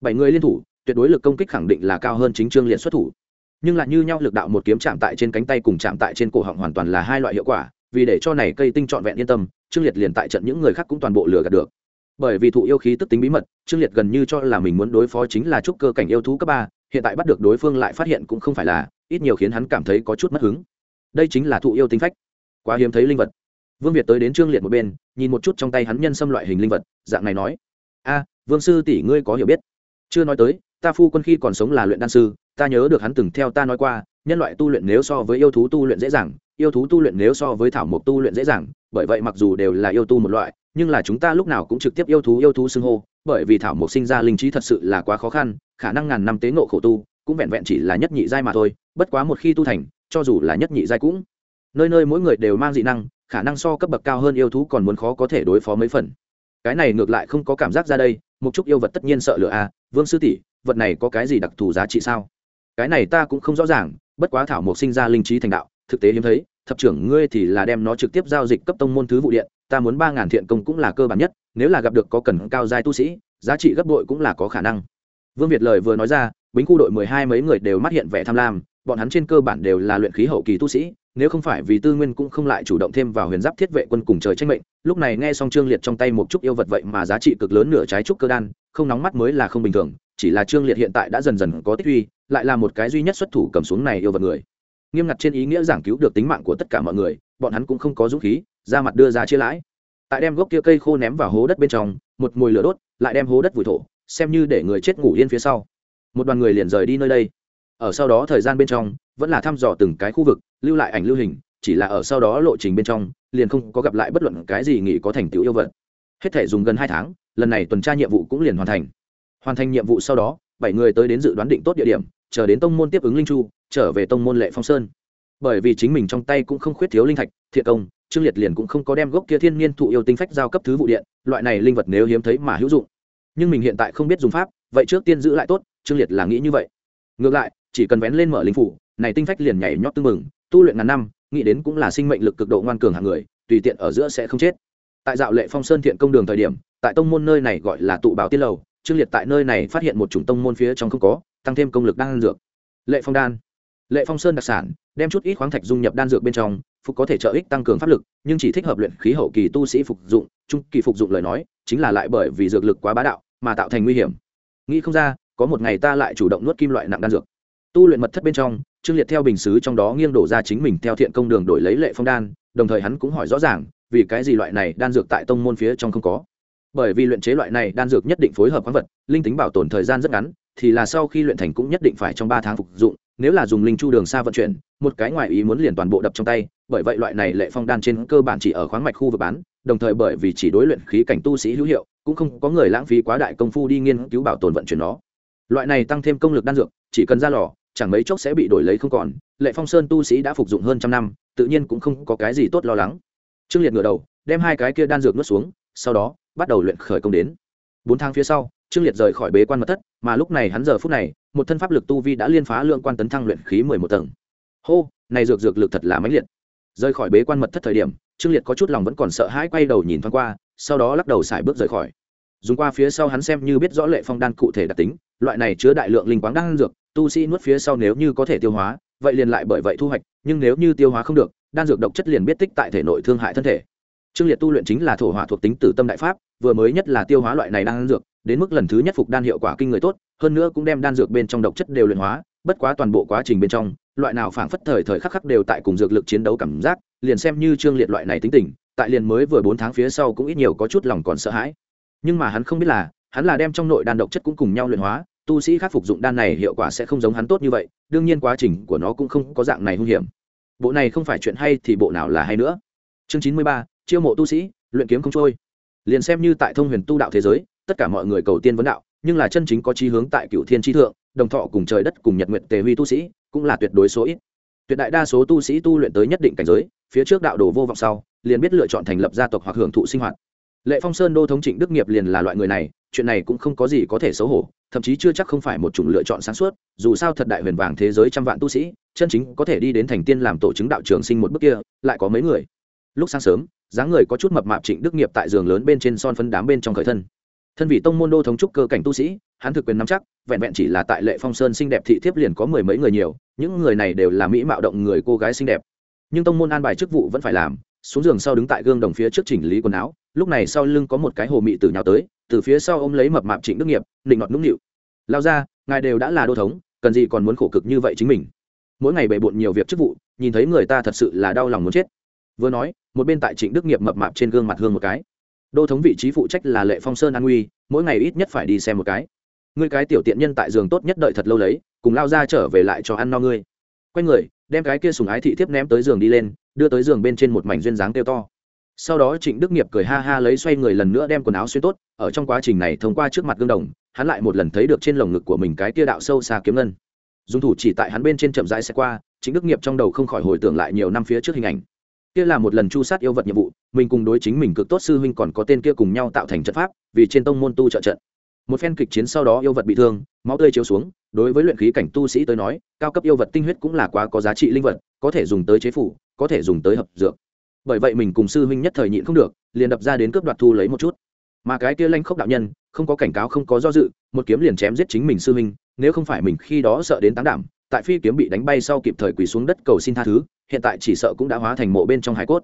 Bảy người liên thủ, tuyệt đối lực công kích khẳng định là cao hơn chính trương liệt xuất thủ. Nhưng lại như nhau lực đạo một kiếm chạm tại trên cánh tay cùng chạm tại trên cổ họng hoàn toàn là hai loại hiệu quả, vì để cho này cây tinh trọn vẹn yên tâm, trương liệt liền tại trận những người khác cũng toàn bộ lừa gạt được. Bởi vì thụ yêu khí tức tính bí mật, trương liệt gần như cho là mình muốn đối phó chính là trúc cơ cảnh yêu thú cấp ba, hiện tại bắt được đối phương lại phát hiện cũng không phải là ít nhiều khiến hắn cảm thấy có chút mất hứng. Đây chính là thụ yêu tính phách. Quá hiếm thấy linh vật. Vương việt tới đến trương liệt một bên, nhìn một chút trong tay hắn nhân xâm loại hình linh vật, dạng này nói, a, vương sư tỷ ngươi có hiểu biết? Chưa nói tới, ta phu quân khi còn sống là luyện đan sư, ta nhớ được hắn từng theo ta nói qua, nhân loại tu luyện nếu so với yêu thú tu luyện dễ dàng, yêu thú tu luyện nếu so với thảo mộc tu luyện dễ dàng, bởi vậy mặc dù đều là yêu tu một loại, nhưng là chúng ta lúc nào cũng trực tiếp yêu thú yêu thú xưng hô, bởi vì thảo mộc sinh ra linh trí thật sự là quá khó khăn, khả năng ngàn năm tế ngộ khổ tu, cũng vẹn vẹn chỉ là nhất nhị giai mà thôi bất quá một khi tu thành cho dù là nhất nhị giai cũng nơi nơi mỗi người đều mang dị năng khả năng so cấp bậc cao hơn yêu thú còn muốn khó có thể đối phó mấy phần. Cái này ngược lại không có cảm giác ra đây một chút yêu vật tất nhiên sợ lửa a à, vương sư tỷ vật này có cái gì đặc thù giá trị sao? Cái này ta cũng không rõ ràng bất quá thảo mộc sinh ra linh trí thành đạo thực tế hiếm thấy thập trưởng ngươi thì là đem nó trực tiếp giao dịch cấp tông môn thứ vụ điện ta muốn ba ngàn thiện công cũng là cơ bản nhất nếu là gặp được có cần cao giai tu sĩ giá trị gấp đội cũng là có khả năng. Vương việt lời vừa nói ra bính khu đội mười hai mấy người đều mắt hiện vẻ tham lam bọn hắn trên cơ bản đều là luyện khí hậu kỳ tu sĩ, nếu không phải vì tư nguyên cũng không lại chủ động thêm vào huyền giáp thiết vệ quân cùng trời tranh mệnh, lúc này nghe xong trương liệt trong tay một chút yêu vật vậy mà giá trị cực lớn nửa trái trúc cơ đan, không nóng mắt mới là không bình thường, chỉ là trương liệt hiện tại đã dần dần có tích uy, lại là một cái duy nhất xuất thủ cầm xuống này yêu vật người. Nghiêm ngặt trên ý nghĩa giảng cứu được tính mạng của tất cả mọi người, bọn hắn cũng không có dũng khí, ra mặt đưa ra chia lãi. Tại đem gốc kia cây khô ném vào hố đất bên trong, một mùi lửa đốt, lại đem hố đất vùi thổ, xem như để người chết ngủ yên phía sau. Một đoàn người liền rời đi nơi đây ở sau đó thời gian bên trong, vẫn là thăm dò từng cái khu vực, lưu lại ảnh lưu hình, chỉ là ở sau đó lộ trình bên trong, liền không có gặp lại bất luận cái gì nghĩ có thành tựu yêu vật. Hết thể dùng gần hai tháng, lần này tuần tra nhiệm vụ cũng liền hoàn thành. Hoàn thành nhiệm vụ sau đó, bảy người tới đến dự đoán định tốt địa điểm, chờ đến tông môn tiếp ứng linh chu, trở về tông môn lệ phong sơn. Bởi vì chính mình trong tay cũng không khuyết thiếu linh thạch, thiện công, trương liệt liền cũng không có đem gốc kia thiên niên thụ yêu tinh phách giao cấp thứ vụ điện, loại này linh vật nếu hiếm thấy mà hữu dụng. Nhưng mình hiện tại không biết dùng pháp, vậy trước tiên giữ lại tốt, trương liệt là nghĩ như vậy. Ngược lại chỉ cần vén lên mở linh phủ, này tinh phách liền nhảy nhót tưng mừng tu luyện ngàn năm, nghĩ đến cũng là sinh mệnh lực cực độ ngoan cường hạng người, tùy tiện ở giữa sẽ không chết. Tại dạo lệ phong sơn thiện công đường thời điểm, tại tông môn nơi này gọi là tụ báo tiên lầu, trương liệt tại nơi này phát hiện một chủng tông môn phía trong không có, tăng thêm công lực đan dược. Lệ phong đan. Lệ phong sơn đặc sản, đem chút ít khoáng thạch dung nhập đan dược bên trong, phục có thể trợ ích tăng cường pháp lực, nhưng chỉ thích hợp luyện khí hậu kỳ tu sĩ phục dụng, trung kỳ phục dụng lời nói, chính là lại bởi vì dược lực quá bá đạo, mà tạo thành nguy hiểm. Nghĩ không ra, có một ngày ta lại chủ động nuốt kim loại nặng đan dược tu luyện mật thất bên trong, trương liệt theo bình xứ trong đó nghiêng đổ ra chính mình theo thiện công đường đổi lấy lệ phong đan, đồng thời hắn cũng hỏi rõ ràng, vì cái gì loại này đan dược tại tông môn phía trong không có. Bởi vì luyện chế loại này đan dược nhất định phối hợp khoáng vật, linh tính bảo tồn thời gian rất ngắn, thì là sau khi luyện thành cũng nhất định phải trong ba tháng phục dụng, nếu là dùng linh chu đường xa vận chuyển, một cái ngoại ý muốn liền toàn bộ đập trong tay, bởi vậy loại này lệ phong đan trên cơ bản chỉ ở khoáng mạch khu vực bán, đồng thời bởi vì chỉ đối luyện khí cảnh tu sĩ hữu hiệu, cũng không có người lãng phí quá đại công phu đi nghiên cứu bảo tồn vận chuyển nó. Loại này tăng thêm công lực đan dược chỉ cần ra lò, chẳng mấy chốc sẽ bị đổi lấy không còn. Lệ phong sơn tu sĩ đã phục dụng hơn trăm năm, tự nhiên cũng không có cái gì tốt lo lắng. Trương liệt ngửa đầu, đem hai cái kia đan dược nuốt xuống, sau đó, bắt đầu luyện khởi công đến. Bốn tháng phía sau, trương liệt rời khỏi bế quan mật thất, mà lúc này hắn giờ phút này, một thân pháp lực tu vi đã liên phá lượng quan tấn thăng luyện khí mười một tầng. Hô, này dược dược lực thật là mãnh liệt. Rời khỏi bế quan mật thất thời điểm, trương liệt có chút lòng vẫn còn sợ hãi quay đầu nhìn thoáng qua, sau đó lắc đầu xài bước rời khỏi. Dùng qua phía sau hắn xem như biết rõ lệ phong đan cụ thể đặc tính, loại này chứa đại lượng linh quáng đan dược tu sĩ nuốt phía sau nếu như có thể tiêu hóa, vậy liền lại bởi vậy thu hoạch, nhưng nếu như tiêu hóa không được, đan dược độc chất liền biết tích tại thể nội thương hại thân thể. Trương liệt tu luyện chính là thổ hỏa thuộc tính tử tâm đại pháp, vừa mới nhất là tiêu hóa loại này đan dược, đến mức lần thứ nhất phục đan hiệu quả kinh người tốt, hơn nữa cũng đem đan dược bên trong độc chất đều luyện hóa, bất quá toàn bộ quá trình bên trong, loại nào phảng phất thời thời khắc khắc đều tại cùng dược lực chiến đấu cảm giác, liền xem như trương liệt loại này tính tình, tại liền mới vừa bốn tháng phía sau cũng ít nhiều có chút lòng còn sợ hãi. Nhưng mà hắn không biết là, hắn là đem trong nội đan độc chất cũng cùng nhau luyện hóa tu sĩ khác phục dụng đan này hiệu quả sẽ không giống hắn tốt như vậy, đương nhiên quá trình của nó cũng không có dạng này hung hiểm. Bộ này không phải chuyện hay thì bộ nào là hay nữa. Chương chín mươi ba, chiêu mộ tu sĩ, luyện kiếm không trôi. Liền xem như tại thông huyền tu đạo thế giới, tất cả mọi người cầu tiên vấn đạo, nhưng là chân chính có chí hướng tại cựu thiên tri thượng, đồng thọ cùng trời đất cùng nhật nguyện tề huy tu sĩ, cũng là tuyệt đối số ít. Tuyệt đại đa số tu sĩ tu luyện tới nhất định cảnh giới, phía trước đạo đồ vô vọng sau, liền biết lựa chọn thành lập gia tộc hoặc hưởng thụ sinh hoạt lệ phong sơn đô thống trịnh đức nghiệp liền là loại người này, chuyện này cũng không có gì có thể xấu hổ, thậm chí chưa chắc không phải một chủng lựa chọn sáng suốt, dù sao thật đại huyền vàng thế giới trăm vạn tu sĩ, chân chính có thể đi đến thành tiên làm tổ chứng đạo trường sinh một bước kia, lại có mấy người. Lúc sáng sớm, dáng người có chút mập mạp trịnh đức nghiệp tại giường lớn bên trên son phấn đám bên trong khởi thân. Thân vị tông môn đô thống trúc cơ cảnh tu sĩ, hắn thực quyền nắm chắc, vẹn vẹn chỉ là tại lệ phong sơn xinh đẹp thị thiếp liền có mười mấy người nhiều, những người này đều là mỹ mạo động người cô gái xinh đẹp. Nhưng tông môn an bài chức vụ vẫn phải làm, xuống giường sau đứng tại gương đồng phía trước chỉnh lý quần áo lúc này sau lưng có một cái hồ mị từ nhào tới, từ phía sau ôm lấy mập mạp trịnh đức nghiệp định ngọt nũng nịu. Lao ra, ngài đều đã là đô thống, cần gì còn muốn khổ cực như vậy chính mình? Mỗi ngày bề bộn nhiều việc chức vụ, nhìn thấy người ta thật sự là đau lòng muốn chết. Vừa nói, một bên tại trịnh đức nghiệp mập mạp trên gương mặt hương một cái. Đô thống vị trí phụ trách là lệ phong sơn an nguy mỗi ngày ít nhất phải đi xem một cái. Ngươi cái tiểu tiện nhân tại giường tốt nhất đợi thật lâu lấy, cùng lao ra trở về lại cho ăn no ngươi. Quay người, đem cái kia sùng ái thị thiếp ném tới giường đi lên, đưa tới giường bên trên một mảnh duyên dáng kêu to sau đó trịnh đức nghiệp cười ha ha lấy xoay người lần nữa đem quần áo xuyên tốt, ở trong quá trình này thông qua trước mặt gương đồng, hắn lại một lần thấy được trên lồng ngực của mình cái tia đạo sâu xa kiếm ngân. Dùng thủ chỉ tại hắn bên trên chậm rãi xe qua, Trịnh đức nghiệp trong đầu không khỏi hồi tưởng lại nhiều năm phía trước hình ảnh. Kia là một lần chu sát yêu vật nhiệm vụ, mình cùng đối chính mình cực tốt sư huynh còn có tên kia cùng nhau tạo thành trận pháp, vì trên tông môn tu trợ trận. Một phen kịch chiến sau đó yêu vật bị thương, máu tươi chiếu xuống, đối với luyện khí cảnh tu sĩ tới nói, cao cấp yêu vật tinh huyết cũng là quá có giá trị linh vật, có thể dùng tới chế phủ, có thể dùng tới hợp dược bởi vậy mình cùng sư huynh nhất thời nhịn không được, liền đập ra đến cướp đoạt thu lấy một chút. Mà cái kia lanh khốc đạo nhân, không có cảnh cáo không có do dự, một kiếm liền chém giết chính mình sư huynh, nếu không phải mình khi đó sợ đến tán đảm, tại phi kiếm bị đánh bay sau kịp thời quỳ xuống đất cầu xin tha thứ, hiện tại chỉ sợ cũng đã hóa thành mộ bên trong hải cốt.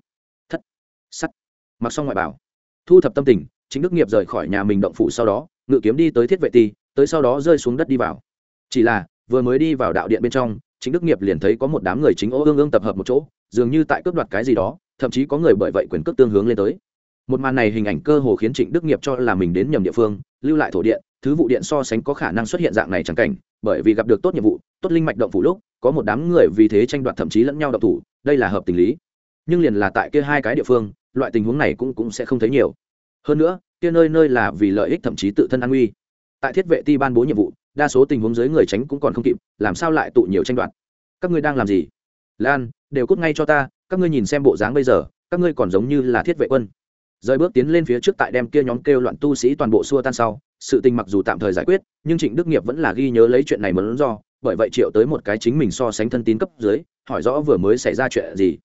Thất. Sắt. Mặc xong ngoại bảo, thu thập tâm tình, chính đức nghiệp rời khỏi nhà mình động phủ sau đó, ngự kiếm đi tới thiết vệ ti, tới sau đó rơi xuống đất đi vào. Chỉ là, vừa mới đi vào đạo điện bên trong, chính đức nghiệp liền thấy có một đám người chính ô ương ương tập hợp một chỗ, dường như tại cướp đoạt cái gì đó thậm chí có người bởi vậy quyền cước tương hướng lên tới. Một màn này hình ảnh cơ hồ khiến trịnh đức nghiệp cho là mình đến nhầm địa phương, lưu lại thổ điện, thứ vụ điện so sánh có khả năng xuất hiện dạng này chẳng cảnh, bởi vì gặp được tốt nhiệm vụ, tốt linh mạch động phủ lúc, có một đám người vì thế tranh đoạt thậm chí lẫn nhau động thủ, đây là hợp tình lý. Nhưng liền là tại kia hai cái địa phương, loại tình huống này cũng cũng sẽ không thấy nhiều. Hơn nữa, kia nơi nơi là vì lợi ích thậm chí tự thân an nguy. Tại thiết vệ ti ban bố nhiệm vụ, đa số tình huống dưới người tránh cũng còn không kịp, làm sao lại tụ nhiều tranh đoạt? Các ngươi đang làm gì? Lan, đều cút ngay cho ta các ngươi nhìn xem bộ dáng bây giờ, các ngươi còn giống như là thiết vệ quân. Rời bước tiến lên phía trước tại đem kia nhóm kêu loạn tu sĩ toàn bộ xua tan sau, sự tình mặc dù tạm thời giải quyết, nhưng trịnh đức nghiệp vẫn là ghi nhớ lấy chuyện này mớn do, bởi vậy triệu tới một cái chính mình so sánh thân tín cấp dưới, hỏi rõ vừa mới xảy ra chuyện gì.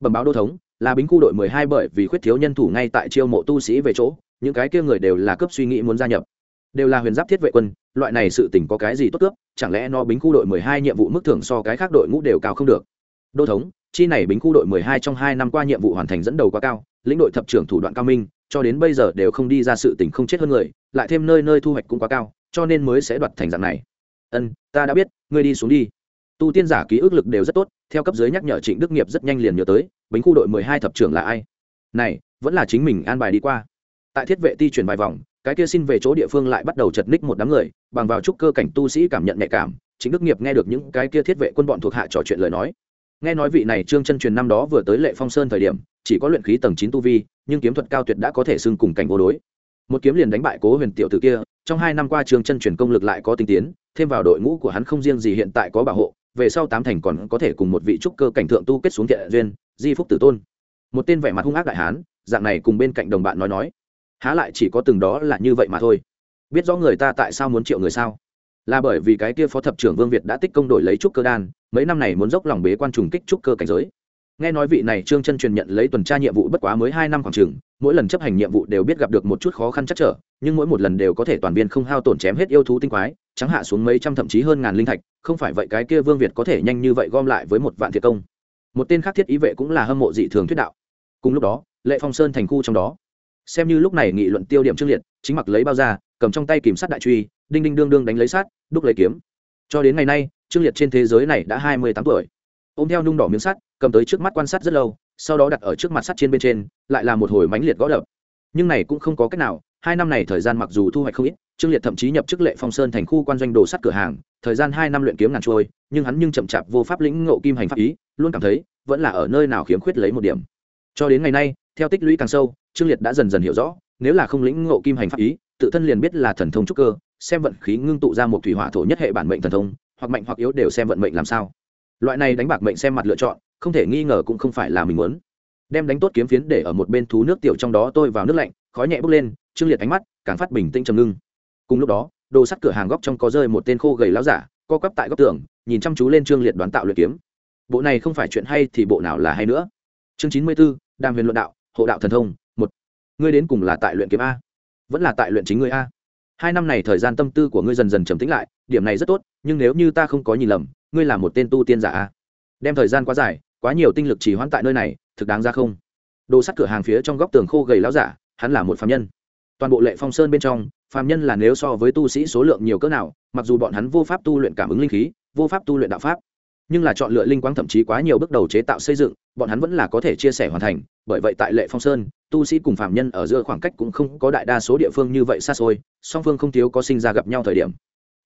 Bẩm báo đô thống, là bính khu đội mười hai bởi vì khuyết thiếu nhân thủ ngay tại chiêu mộ tu sĩ về chỗ, những cái kia người đều là cấp suy nghĩ muốn gia nhập. Đều là huyền giáp thiết vệ quân, loại này sự tình có cái gì tốt cướp, chẳng lẽ nó bính khu đội mười hai nhiệm vụ mức thưởng so cái khác đội ngũ đều cao không được. Đô thống chi này bính khu đội mười hai trong hai năm qua nhiệm vụ hoàn thành dẫn đầu quá cao, lĩnh đội thập trưởng thủ đoạn cao minh, cho đến bây giờ đều không đi ra sự tình không chết hơn người, lại thêm nơi nơi thu hoạch cũng quá cao, cho nên mới sẽ đoạt thành dạng này. Ân, ta đã biết, ngươi đi xuống đi. Tu tiên giả ký ức lực đều rất tốt, theo cấp dưới nhắc nhở trịnh đức nghiệp rất nhanh liền nhớ tới, bính khu đội mười hai thập trưởng là ai? Này, vẫn là chính mình an bài đi qua. Tại thiết vệ ti chuyển vài vòng, cái kia xin về chỗ địa phương lại bắt đầu chật ních một đám người, bằng vào chút cơ cảnh tu sĩ cảm nhận nhạy cảm chính đức nghiệp nghe được những cái kia thiết vệ quân bọn thuộc hạ trò chuyện lời nói nghe nói vị này trương chân truyền năm đó vừa tới lệ phong sơn thời điểm, chỉ có luyện khí tầng chín tu vi, nhưng kiếm thuật cao tuyệt đã có thể xưng cùng cảnh vô đối. Một kiếm liền đánh bại cố huyền tiểu tử kia, trong hai năm qua trương chân truyền công lực lại có tinh tiến, thêm vào đội ngũ của hắn không riêng gì hiện tại có bảo hộ, về sau tám thành còn có thể cùng một vị trúc cơ cảnh thượng tu kết xuống thiện duyên, di phúc tử tôn. Một tên vẻ mặt hung ác đại hán, dạng này cùng bên cạnh đồng bạn nói nói, há lại chỉ có từng đó là như vậy mà thôi. Biết rõ người ta tại sao muốn triệu người sao? Là bởi vì cái kia phó thập trưởng vương việt đã tích công đổi lấy trúc cơ đan mấy năm này muốn dốc lòng bế quan trùng kích trúc cơ cảnh giới. Nghe nói vị này trương chân truyền nhận lấy tuần tra nhiệm vụ bất quá mới hai năm khoảng trường mỗi lần chấp hành nhiệm vụ đều biết gặp được một chút khó khăn chắc trở, nhưng mỗi một lần đều có thể toàn viên không hao tổn chém hết yêu thú tinh quái, trắng hạ xuống mấy trăm thậm chí hơn ngàn linh thạch, không phải vậy cái kia vương việt có thể nhanh như vậy gom lại với một vạn thiệt công. Một tên khác thiết ý vệ cũng là hâm mộ dị thường thuyết đạo. Cùng lúc đó, lệ phong sơn thành khu trong đó. Xem như lúc này nghị luận tiêu điểm trương liệt, chính mặc lấy bao da, cầm trong tay kìm sắt đại truy, đinh đinh đương đương đánh lấy sát đúc lấy kiếm. Cho đến ngày nay trương liệt trên thế giới này đã hai mươi tám tuổi. Ôm theo nung đỏ miếng sắt, cầm tới trước mắt quan sát rất lâu, sau đó đặt ở trước mặt sắt trên bên trên, lại là một hồi mánh liệt gõ đập. Nhưng này cũng không có cách nào, hai năm này thời gian mặc dù thu hoạch không ít, trương liệt thậm chí nhập chức lệ phong sơn thành khu quan doanh đồ sắt cửa hàng, thời gian hai năm luyện kiếm ngàn trôi, nhưng hắn nhưng chậm chạp vô pháp lĩnh ngộ kim hành pháp ý, luôn cảm thấy, vẫn là ở nơi nào khiếm khuyết lấy một điểm. Cho đến ngày nay, theo tích lũy càng sâu, trương liệt đã dần dần hiểu rõ, nếu là không lĩnh ngộ kim hành pháp ý, tự thân liền biết là thần thông trúc cơ, xem vận khí ngưng tụ ra một thủy hỏa thổ nhất hệ bản mệnh thần thông hoặc mạnh hoặc yếu đều xem vận mệnh làm sao. Loại này đánh bạc mệnh xem mặt lựa chọn, không thể nghi ngờ cũng không phải là mình muốn. Đem đánh tốt kiếm phiến để ở một bên thú nước tiểu trong đó tôi vào nước lạnh, khói nhẹ bốc lên, trương liệt ánh mắt càng phát bình tĩnh trầm ngưng. Cùng lúc đó, đồ sắt cửa hàng góc trong có rơi một tên khô gầy láo giả, co quắp tại góc tường, nhìn chăm chú lên trương liệt đoán tạo luyện kiếm. Bộ này không phải chuyện hay thì bộ nào là hay nữa. Chương chín mươi b ố đàm huyền luận đạo, hộ đạo thần thông, một. Ngươi đến cùng là tại luyện kiếm a? Vẫn là tại luyện chính ngươi a? Hai năm này thời gian tâm tư của ngươi dần dần trầm tĩnh lại, điểm này rất tốt, nhưng nếu như ta không có nhìn lầm, ngươi là một tên tu tiên giả a đem thời gian quá dài, quá nhiều tinh lực chỉ hoãn tại nơi này, thực đáng ra không? Đồ sắt cửa hàng phía trong góc tường khô gầy láo giả, hắn là một phạm nhân. Toàn bộ lệ phong sơn bên trong phạm nhân là nếu so với tu sĩ số lượng nhiều cỡ nào, mặc dù bọn hắn vô pháp tu luyện cảm ứng linh khí, vô pháp tu luyện đạo pháp, nhưng là chọn lựa linh quang thậm chí quá nhiều bước đầu chế tạo xây dựng, bọn hắn vẫn là có thể chia sẻ hoàn thành, bởi vậy tại lệ phong sơn tu sĩ cùng phạm nhân ở giữa khoảng cách cũng không có đại đa số địa phương như vậy xa xôi, song phương không thiếu có sinh ra gặp nhau thời điểm.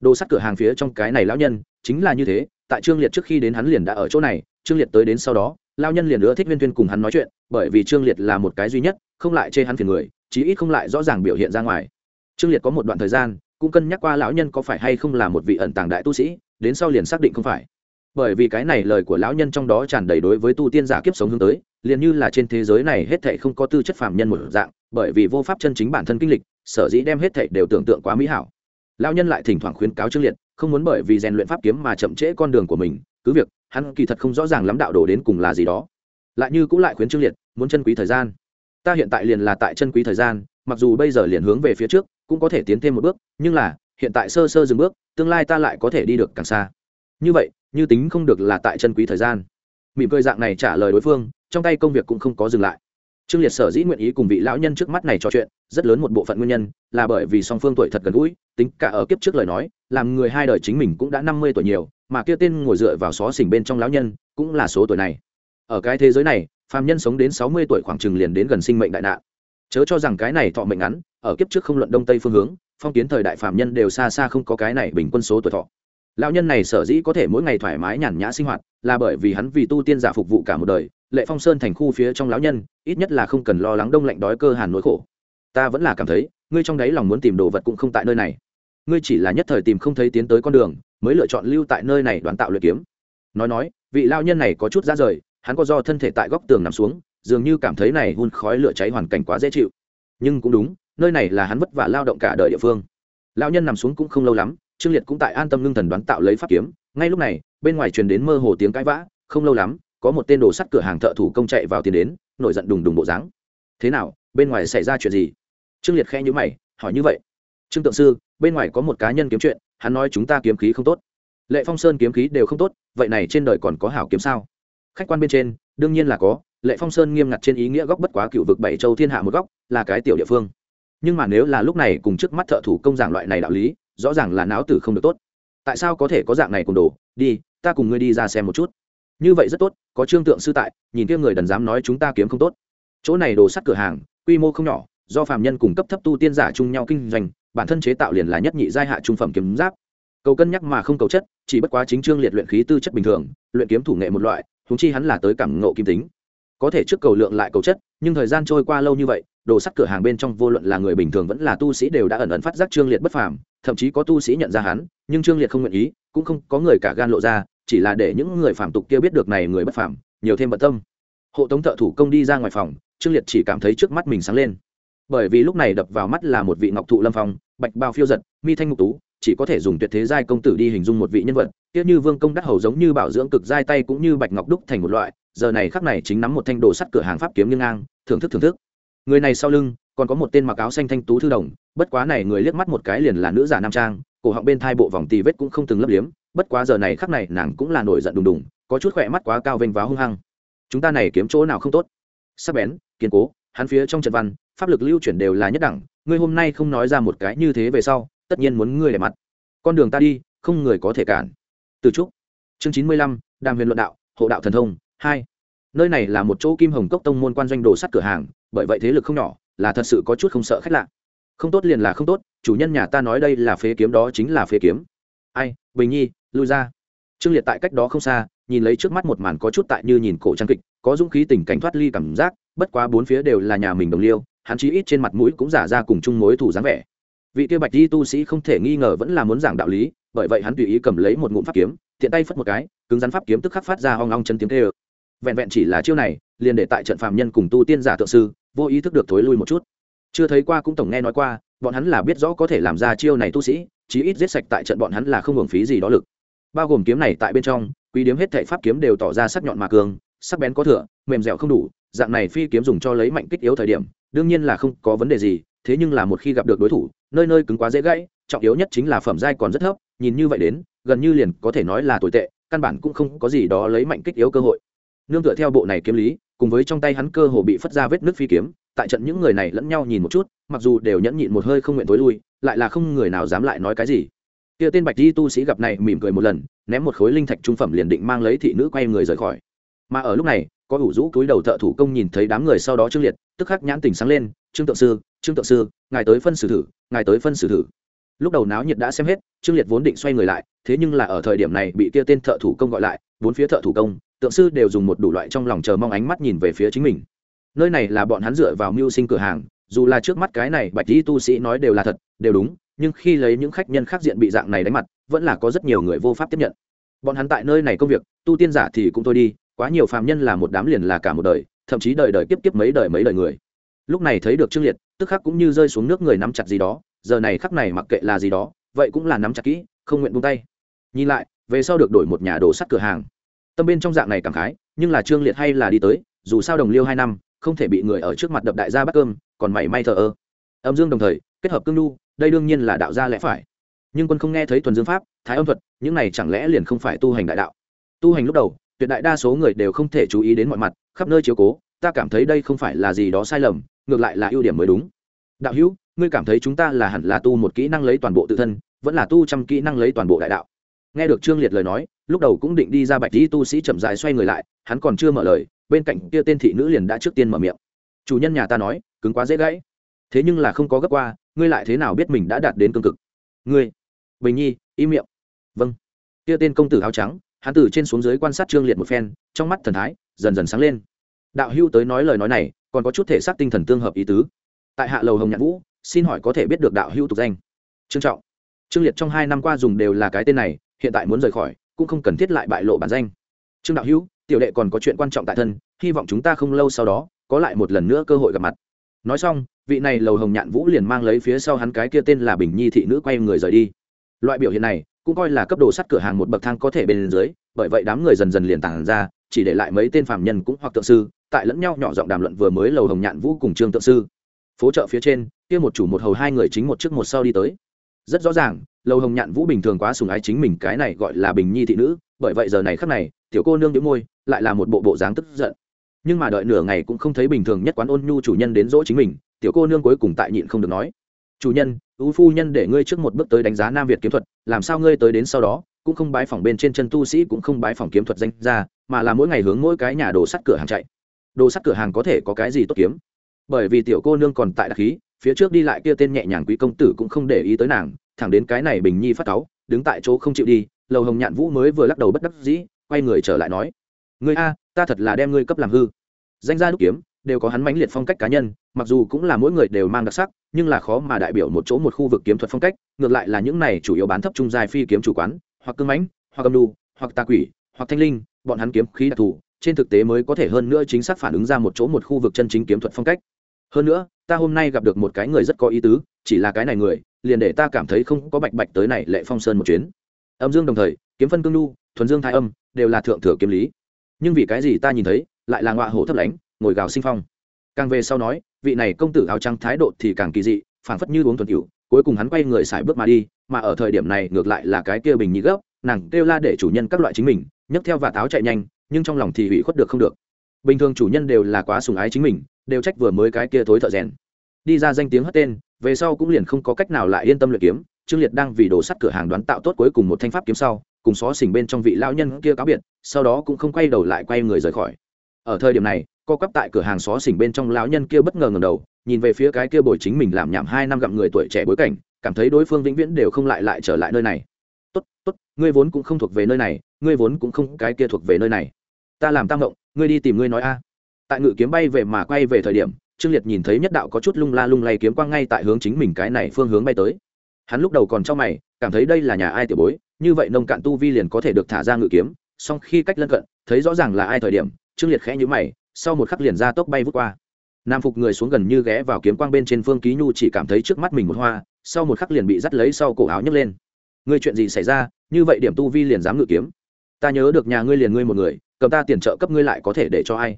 Đồ sắt cửa hàng phía trong cái này lão nhân, chính là như thế, tại trương liệt trước khi đến hắn liền đã ở chỗ này, trương liệt tới đến sau đó lao nhân liền nữa thích viên tuyên cùng hắn nói chuyện, bởi vì trương liệt là một cái duy nhất, không lại chê hắn phiền người, chí ít không lại rõ ràng biểu hiện ra ngoài. Trương liệt có một đoạn thời gian, cũng cân nhắc qua lão nhân có phải hay không là một vị ẩn tàng đại tu sĩ, đến sau liền xác định không phải. Bởi vì cái này lời của lão nhân trong đó tràn đầy đối với tu tiên giả kiếp sống hướng tới liền như là trên thế giới này hết thảy không có tư chất phàm nhân một dạng, bởi vì vô pháp chân chính bản thân kinh lịch, sở dĩ đem hết thảy đều tưởng tượng quá mỹ hảo. Lão nhân lại thỉnh thoảng khuyến cáo trương liệt, không muốn bởi vì rèn luyện pháp kiếm mà chậm trễ con đường của mình, cứ việc, hắn kỳ thật không rõ ràng lắm đạo đồ đến cùng là gì đó. Lại như cũng lại khuyến trương liệt, muốn chân quý thời gian. Ta hiện tại liền là tại chân quý thời gian, mặc dù bây giờ liền hướng về phía trước, cũng có thể tiến thêm một bước, nhưng là, hiện tại sơ sơ dừng bước, tương lai ta lại có thể đi được càng xa. Như vậy, như tính không được là tại chân quý thời gian mỉm cười dạng này trả lời đối phương, trong tay công việc cũng không có dừng lại. Trương liệt sở dĩ nguyện ý cùng vị lão nhân trước mắt này trò chuyện, rất lớn một bộ phận nguyên nhân là bởi vì song phương tuổi thật gần gũi, tính cả ở kiếp trước lời nói, làm người hai đời chính mình cũng đã năm mươi tuổi nhiều, mà kia tên ngồi dựa vào xó xỉnh bên trong lão nhân cũng là số tuổi này. Ở cái thế giới này, phàm nhân sống đến sáu mươi tuổi khoảng chừng liền đến gần sinh mệnh đại nạn. Chớ cho rằng cái này thọ mệnh ngắn, ở kiếp trước không luận đông tây phương hướng, phong kiến thời đại phàm nhân đều xa xa không có cái này bình quân số tuổi thọ lão nhân này sở dĩ có thể mỗi ngày thoải mái nhàn nhã sinh hoạt, là bởi vì hắn vì tu tiên giả phục vụ cả một đời, lệ phong sơn thành khu phía trong lão nhân, ít nhất là không cần lo lắng đông lạnh đói cơ hàn nỗi khổ. Ta vẫn là cảm thấy, ngươi trong đáy lòng muốn tìm đồ vật cũng không tại nơi này. Ngươi chỉ là nhất thời tìm không thấy tiến tới con đường, mới lựa chọn lưu tại nơi này đoán tạo luyện kiếm. Nói nói, vị lao nhân này có chút ra rời, hắn có do thân thể tại góc tường nằm xuống, dường như cảm thấy này hun khói lửa cháy hoàn cảnh quá dễ chịu. Nhưng cũng đúng, nơi này là hắn vất vả lao động cả đời địa phương. Lao nhân nằm xuống cũng không lâu lắm trương liệt cũng tại an tâm ngưng thần đoán tạo lấy pháp kiếm. Ngay lúc này, bên ngoài truyền đến mơ hồ tiếng cãi vã, không lâu lắm, có một tên đồ sắt cửa hàng thợ thủ công chạy vào tiền đến, nổi giận đùng đùng bộ dáng. Thế nào, bên ngoài xảy ra chuyện gì? Trương liệt khe nhữ mày, hỏi như vậy. Trương tượng sư, bên ngoài có một cá nhân kiếm chuyện, hắn nói chúng ta kiếm khí không tốt. Lệ phong sơn kiếm khí đều không tốt, vậy này trên đời còn có hảo kiếm sao? Khách quan bên trên, đương nhiên là có, lệ phong sơn nghiêm ngặt trên ý nghĩa góc bất quá cựu vực bảy châu thiên hạ một góc, là cái tiểu địa phương. Nhưng mà nếu là lúc này cùng trước mắt thợ thủ công giảng loại này đạo lý rõ ràng là não tử không được tốt. Tại sao có thể có dạng này cùng đồ? Đi, ta cùng ngươi đi ra xem một chút. Như vậy rất tốt, có trương tượng sư tại, nhìn kia người đần dám nói chúng ta kiếm không tốt. Chỗ này đồ sắt cửa hàng, quy mô không nhỏ, do phàm nhân cùng cấp thấp tu tiên giả chung nhau kinh doanh, bản thân chế tạo liền là nhất nhị giai hạ trung phẩm kiếm giáp. Cầu cân nhắc mà không cầu chất, chỉ bất quá chính trương liệt luyện khí tư chất bình thường, luyện kiếm thủ nghệ một loại thúng chi hắn là tới cảm ngộ kim tính. Có thể trước cầu lượng lại cầu chất, nhưng thời gian trôi qua lâu như vậy đồ sắt cửa hàng bên trong vô luận là người bình thường vẫn là tu sĩ đều đã ẩn ẩn phát giác trương liệt bất phàm, thậm chí có tu sĩ nhận ra hắn, nhưng trương liệt không nguyện ý, cũng không có người cả gan lộ ra, chỉ là để những người phạm tục kia biết được này người bất phàm, nhiều thêm bận tâm. Hộ tống thợ thủ công đi ra ngoài phòng, trương liệt chỉ cảm thấy trước mắt mình sáng lên. Bởi vì lúc này đập vào mắt là một vị ngọc thụ lâm phong, bạch bao phiêu giật, mi thanh ngục tú, chỉ có thể dùng tuyệt thế giai công tử đi hình dung một vị nhân vật tiếc như vương công đắc hầu giống như bảo dưỡng cực giai tay cũng như bạch ngọc đúc thành một loại, giờ này khắc này chính nắm một thanh đồ sắt cửa hàng pháp kiếm nghiêng ngang, thưởng thức thưởng thức người này sau lưng, còn có một tên mặc áo xanh thanh tú thư đồng, bất quá này người liếc mắt một cái liền là nữ giả nam trang, cổ họng bên thai bộ vòng tì vết cũng không từng lấp liếm, bất quá giờ này khắc này nàng cũng là nổi giận đùng đùng, có chút khỏe mắt quá cao vênh váo hung hăng. Chúng ta này kiếm chỗ nào không tốt? Sắc bén, kiên cố, hắn phía trong trận văn, pháp lực lưu chuyển đều là nhất đẳng, ngươi hôm nay không nói ra một cái như thế về sau, tất nhiên muốn ngươi để mặt. Con đường ta đi, không người có thể cản. Từ trúc chương chín mươi lăm, đàm huyền luận đạo, hộ đạo thần thông, hai nơi này là một chỗ kim hồng cốc tông môn quan doanh đồ sắt cửa hàng, bởi vậy thế lực không nhỏ, là thật sự có chút không sợ khách lạ. Không tốt liền là không tốt, chủ nhân nhà ta nói đây là phế kiếm đó chính là phế kiếm. Ai, bình nhi, lui ra. Trương liệt tại cách đó không xa, nhìn lấy trước mắt một màn có chút tại như nhìn cổ trang kịch, có dũng khí tình cảnh thoát ly cảm giác, bất quá bốn phía đều là nhà mình đồng liêu, hắn chí ít trên mặt mũi cũng giả ra cùng chung mối thủ dáng vẻ. Vị kia bạch di tu sĩ không thể nghi ngờ vẫn là muốn giảng đạo lý, bởi vậy hắn tùy ý cầm lấy một ngụm pháp kiếm, tiện tay phất một cái, cứng rắn pháp kiếm tức khắc phát ra hoang long chân tiếng tê vẹn vẹn chỉ là chiêu này, liền để tại trận phạm nhân cùng tu tiên giả thượng sư, vô ý thức được thối lui một chút. Chưa thấy qua cũng tổng nghe nói qua, bọn hắn là biết rõ có thể làm ra chiêu này tu sĩ, chí ít giết sạch tại trận bọn hắn là không hưởng phí gì đó lực. Bao gồm kiếm này tại bên trong, quý điếm hết thệ pháp kiếm đều tỏ ra sắc nhọn mà cường, sắc bén có thừa, mềm dẻo không đủ, dạng này phi kiếm dùng cho lấy mạnh kích yếu thời điểm, đương nhiên là không có vấn đề gì, thế nhưng là một khi gặp được đối thủ, nơi nơi cứng quá dễ gãy, trọng yếu nhất chính là phẩm giai còn rất thấp, nhìn như vậy đến, gần như liền có thể nói là tồi tệ, căn bản cũng không có gì đó lấy mạnh kích yếu cơ hội nương tựa theo bộ này kiếm lý, cùng với trong tay hắn cơ hồ bị phất ra vết nước phi kiếm, tại trận những người này lẫn nhau nhìn một chút, mặc dù đều nhẫn nhịn một hơi không nguyện tối lui, lại là không người nào dám lại nói cái gì. Kia tên bạch di tu sĩ gặp này mỉm cười một lần, ném một khối linh thạch trung phẩm liền định mang lấy thị nữ quay người rời khỏi. Mà ở lúc này, có ủ rũ cúi đầu thợ thủ công nhìn thấy đám người sau đó trương liệt, tức khắc nhãn tình sáng lên, trương tượng sư, trương tượng sư, ngài tới phân xử thử, ngài tới phân xử thử. Lúc đầu náo nhiệt đã xem hết, trương liệt vốn định xoay người lại, thế nhưng là ở thời điểm này bị kia tên thợ thủ công gọi lại, bốn phía thợ thủ công tượng sư đều dùng một đủ loại trong lòng chờ mong ánh mắt nhìn về phía chính mình. Nơi này là bọn hắn dựa vào mưu sinh cửa hàng, dù là trước mắt cái này bạch di tu sĩ nói đều là thật, đều đúng, nhưng khi lấy những khách nhân khác diện bị dạng này đánh mặt, vẫn là có rất nhiều người vô pháp tiếp nhận. Bọn hắn tại nơi này công việc, tu tiên giả thì cũng thôi đi, quá nhiều phàm nhân là một đám liền là cả một đời, thậm chí đời đời kiếp kiếp mấy đời mấy đời người. Lúc này thấy được trương liệt, tức khắc cũng như rơi xuống nước người nắm chặt gì đó, giờ này khắc này mặc kệ là gì đó, vậy cũng là nắm chặt kỹ, không nguyện buông tay. Nhìn lại, về sau được đổi một nhà đồ sắt cửa hàng tâm bên trong dạng này cảm khái, nhưng là trương liệt hay là đi tới, dù sao đồng liêu hai năm, không thể bị người ở trước mặt đập đại gia bắt cơm, còn mảy may thờ ơ. Âm dương đồng thời, kết hợp cương nhu, đây đương nhiên là đạo gia lẽ phải. Nhưng quân không nghe thấy thuần dương pháp, thái âm thuật, những này chẳng lẽ liền không phải tu hành đại đạo? Tu hành lúc đầu, tuyệt đại đa số người đều không thể chú ý đến mọi mặt, khắp nơi chiếu cố, ta cảm thấy đây không phải là gì đó sai lầm, ngược lại là ưu điểm mới đúng. Đạo hữu, ngươi cảm thấy chúng ta là hẳn là tu một kỹ năng lấy toàn bộ tự thân, vẫn là tu trăm kỹ năng lấy toàn bộ đại đạo? Nghe được trương liệt lời nói lúc đầu cũng định đi ra bạch dĩ tu sĩ chậm dài xoay người lại, hắn còn chưa mở lời, bên cạnh kia tên thị nữ liền đã trước tiên mở miệng. Chủ nhân nhà ta nói, cứng quá dễ gãy. Thế nhưng là không có gấp qua, ngươi lại thế nào biết mình đã đạt đến cương cực? Ngươi. Bình nhi, im miệng. Vâng. Kia tên công tử áo trắng, hắn từ trên xuống dưới quan sát trương liệt một phen, trong mắt thần thái dần dần sáng lên. Đạo hưu tới nói lời nói này, còn có chút thể xác tinh thần tương hợp ý tứ. Tại hạ lầu hồng nhạn vũ, xin hỏi có thể biết được đạo hưu tục danh? Trương trọng. Trương liệt trong hai năm qua dùng đều là cái tên này, hiện tại muốn rời khỏi cũng không cần thiết lại bại lộ bản danh. Trương đạo hữu, tiểu đệ còn có chuyện quan trọng tại thân, hy vọng chúng ta không lâu sau đó, có lại một lần nữa cơ hội gặp mặt. Nói xong, vị này lầu hồng nhạn vũ liền mang lấy phía sau hắn cái kia tên là bình nhi thị nữ quay người rời đi. Loại biểu hiện này, cũng coi là cấp độ sắt cửa hàng một bậc thang có thể bên dưới, bởi vậy đám người dần dần liền tản ra, chỉ để lại mấy tên phạm nhân cũng hoặc tượng sư, tại lẫn nhau nhỏ giọng đàm luận vừa mới lầu hồng nhạn vũ cùng trương tượng sư. Phố chợ phía trên, kia một chủ một hầu hai người chính một trước một sau đi tới. Rất rõ ràng lầu hồng nhạn vũ bình thường quá sùng ái chính mình cái này gọi là bình nhi thị nữ, bởi vậy giờ này khắc này, tiểu cô nương đĩu môi, lại là một bộ bộ dáng tức giận. Nhưng mà đợi nửa ngày cũng không thấy bình thường nhất quán ôn nhu chủ nhân đến dỗ chính mình, tiểu cô nương cuối cùng tại nhịn không được nói, chủ nhân ưu phu nhân để ngươi trước một bước tới đánh giá nam việt kiếm thuật, làm sao ngươi tới đến sau đó, cũng không bái phỏng bên trên chân tu sĩ cũng không bái phỏng kiếm thuật danh ra mà là mỗi ngày hướng mỗi cái nhà đồ sắt cửa hàng chạy. Đồ sắt cửa hàng có thể có cái gì tốt kiếm? Bởi vì tiểu cô nương còn tại đặc khí, phía trước đi lại kia tên nhẹ nhàng quý công tử cũng không để ý tới nàng thẳng đến cái này bình nhi phát cáu, đứng tại chỗ không chịu đi, lầu hồng nhạn vũ mới vừa lắc đầu bất đắc dĩ, quay người trở lại nói người a, ta thật là đem ngươi cấp làm hư. Danh gia đúc kiếm, đều có hắn mãnh liệt phong cách cá nhân, mặc dù cũng là mỗi người đều mang đặc sắc, nhưng là khó mà đại biểu một chỗ một khu vực kiếm thuật phong cách, ngược lại là những này chủ yếu bán thấp trung dài phi kiếm chủ quán, hoặc cưng mãnh, hoặc âm đu hoặc tà quỷ, hoặc thanh linh, bọn hắn kiếm khí đặc thù, trên thực tế mới có thể hơn nữa chính xác phản ứng ra một chỗ một khu vực chân chính kiếm thuật phong cách. Hơn nữa, ta hôm nay gặp được một cái người rất có ý tứ, chỉ là cái này người liền để ta cảm thấy không có bạch bạch tới này lệ phong sơn một chuyến. Âm dương đồng thời, kiếm phân cương lưu thuần dương thái âm, đều là thượng thừa kiếm lý. Nhưng vì cái gì ta nhìn thấy, lại là ngọa hổ thấp lánh, ngồi gào sinh phong. Càng về sau nói, vị này công tử áo trắng thái độ thì càng kỳ dị, phảng phất như uống thuần cửu cuối cùng hắn quay người xài bước mà đi, mà ở thời điểm này ngược lại là cái kia bình nhị gấp, nàng kêu la để chủ nhân các loại chính mình, nhấc theo và táo chạy nhanh, nhưng trong lòng thì hủy khuất được không được. Bình thường chủ nhân đều là quá sùng ái chính mình, đều trách vừa mới cái kia thối thợ rèn. Đi ra danh tiếng hất tên về sau cũng liền không có cách nào lại yên tâm luyện kiếm, trương liệt đang vì đồ sắt cửa hàng đoán tạo tốt cuối cùng một thanh pháp kiếm sau, cùng xó xỉnh bên trong vị lão nhân kia cáo biệt, sau đó cũng không quay đầu lại quay người rời khỏi. Ở thời điểm này, co quắp tại cửa hàng xó xỉnh bên trong lão nhân kia bất ngờ ngầm đầu, nhìn về phía cái kia bồi chính mình làm nhảm hai năm gặm người tuổi trẻ bối cảnh, cảm thấy đối phương vĩnh viễn đều không lại lại trở lại nơi này. Tốt tốt, ngươi vốn cũng không thuộc về nơi này, ngươi vốn cũng không cái kia thuộc về nơi này. Ta làm tam động, ngươi đi tìm ngươi nói a. Tại ngự kiếm bay về mà quay về thời điểm trương liệt nhìn thấy nhất đạo có chút lung la lung lay kiếm quang ngay tại hướng chính mình cái này phương hướng bay tới. Hắn lúc đầu còn trong mày, cảm thấy đây là nhà ai tiểu bối, như vậy nông cạn tu vi liền có thể được thả ra ngự kiếm, song khi cách lân cận, thấy rõ ràng là ai thời điểm, trương liệt khẽ nhữ mày, sau một khắc liền ra tốc bay vút qua. Nam phục người xuống gần như ghé vào kiếm quang bên trên phương ký nhu chỉ cảm thấy trước mắt mình một hoa, sau một khắc liền bị dắt lấy sau cổ áo nhấc lên. Ngươi chuyện gì xảy ra, như vậy điểm tu vi liền dám ngự kiếm? Ta nhớ được nhà ngươi liền ngươi một người, cầm ta tiền trợ cấp ngươi lại có thể để cho ai?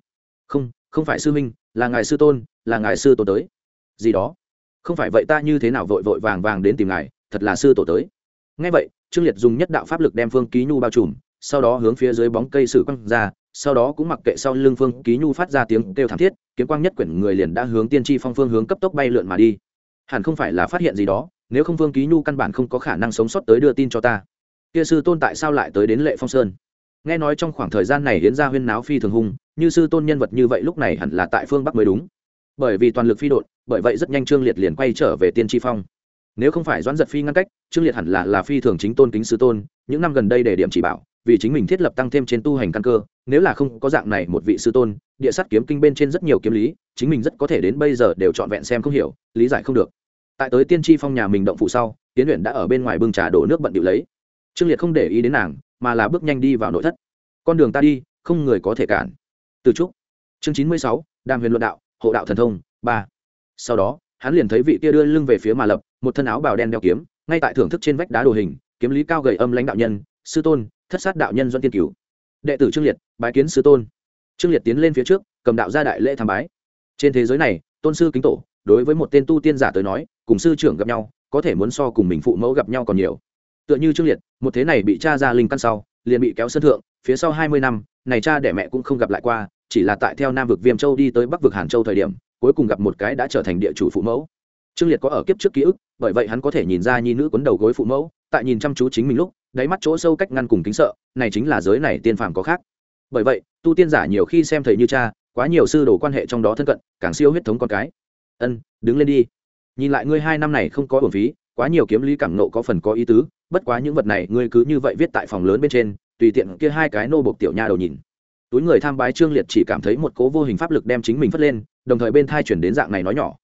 Không không phải sư minh là ngài sư tôn là ngài sư tổ tới. Gì đó? Không phải vậy ta như thế nào vội vội vàng vàng đến tìm ngài, thật là sư tổ tới. Ngay vậy, trương liệt dùng nhất đạo pháp lực đem phương ký nhu bao trùm, sau đó hướng phía dưới bóng cây sử quăng ra, sau đó cũng mặc kệ sau lưng phương ký nhu phát ra tiếng kêu thảm thiết, kiếm quang nhất quyển người liền đã hướng tiên tri phong phương hướng cấp tốc bay lượn mà đi. Hẳn không phải là phát hiện gì đó, nếu không phương ký nhu căn bản không có khả năng sống sót tới đưa tin cho ta. Kia sư tôn tại sao lại tới đến lệ phong sơn? Nghe nói trong khoảng thời gian này hiến ra huyên náo phi thường hung, như sư tôn nhân vật như vậy lúc này hẳn là tại phương bắc mới đúng bởi vì toàn lực phi đột bởi vậy rất nhanh trương liệt liền quay trở về tiên tri phong. Nếu không phải doãn giật phi ngăn cách, trương liệt hẳn là là phi thường chính tôn kính sư tôn, những năm gần đây để điểm chỉ bảo, vì chính mình thiết lập tăng thêm trên tu hành căn cơ, nếu là không có dạng này một vị sư tôn, địa sát kiếm kinh bên trên rất nhiều kiếm lý, chính mình rất có thể đến bây giờ đều trọn vẹn xem không hiểu, lý giải không được. Tại tới tiên tri phong nhà mình động phụ sau tiến luyện đã ở bên ngoài bưng trà đổ nước bận điệu lấy. Trương liệt không để ý đến nàng, mà là bước nhanh đi vào nội thất. Con đường ta đi, không người có thể cản. Từ trúc. Chương chín mươi sáu, đàm huyền luận đạo hộ đạo thần thông, ba. Sau đó, hắn liền thấy vị kia đưa lưng về phía mà lập, một thân áo bào đen đeo kiếm, ngay tại thưởng thức trên vách đá đồ hình, kiếm lý cao gầy âm lãnh đạo nhân, sư tôn, thất sát đạo nhân doan tiên cửu. Đệ tử trương liệt, bái kiến sư tôn. Trương liệt tiến lên phía trước, cầm đạo ra đại lễ tham bái. Trên thế giới này, tôn sư kính tổ, đối với một tên tu tiên giả tới nói, cùng sư trưởng gặp nhau, có thể muốn so cùng mình phụ mẫu gặp nhau còn nhiều. Tựa như trương liệt, một thế này bị cha ra linh căn sau, liền bị kéo sân thượng, phía sau hai mươi năm, này cha để mẹ cũng không gặp lại qua chỉ là tại theo nam vực viêm châu đi tới bắc vực hàn châu thời điểm, cuối cùng gặp một cái đã trở thành địa chủ phụ mẫu. Trương liệt có ở kiếp trước ký ức, bởi vậy hắn có thể nhìn ra nhi nữ quấn đầu gối phụ mẫu, tại nhìn chăm chú chính mình lúc, đáy mắt chỗ sâu cách ngăn cùng kính sợ, này chính là giới này tiên phàm có khác. Bởi vậy, tu tiên giả nhiều khi xem thầy như cha, quá nhiều sư đồ quan hệ trong đó thân cận, càng siêu huyết thống con cái. Ân, đứng lên đi. Nhìn lại ngươi hai năm này không có bổn phí, quá nhiều kiếm lý cảm nộ có phần có ý tứ, bất quá những vật này ngươi cứ như vậy viết tại phòng lớn bên trên, tùy tiện kia hai cái nô bộc tiểu nha đầu nhìn túi người tham bái trương liệt chỉ cảm thấy một cố vô hình pháp lực đem chính mình phất lên, đồng thời bên thai chuyển đến dạng này nói nhỏ.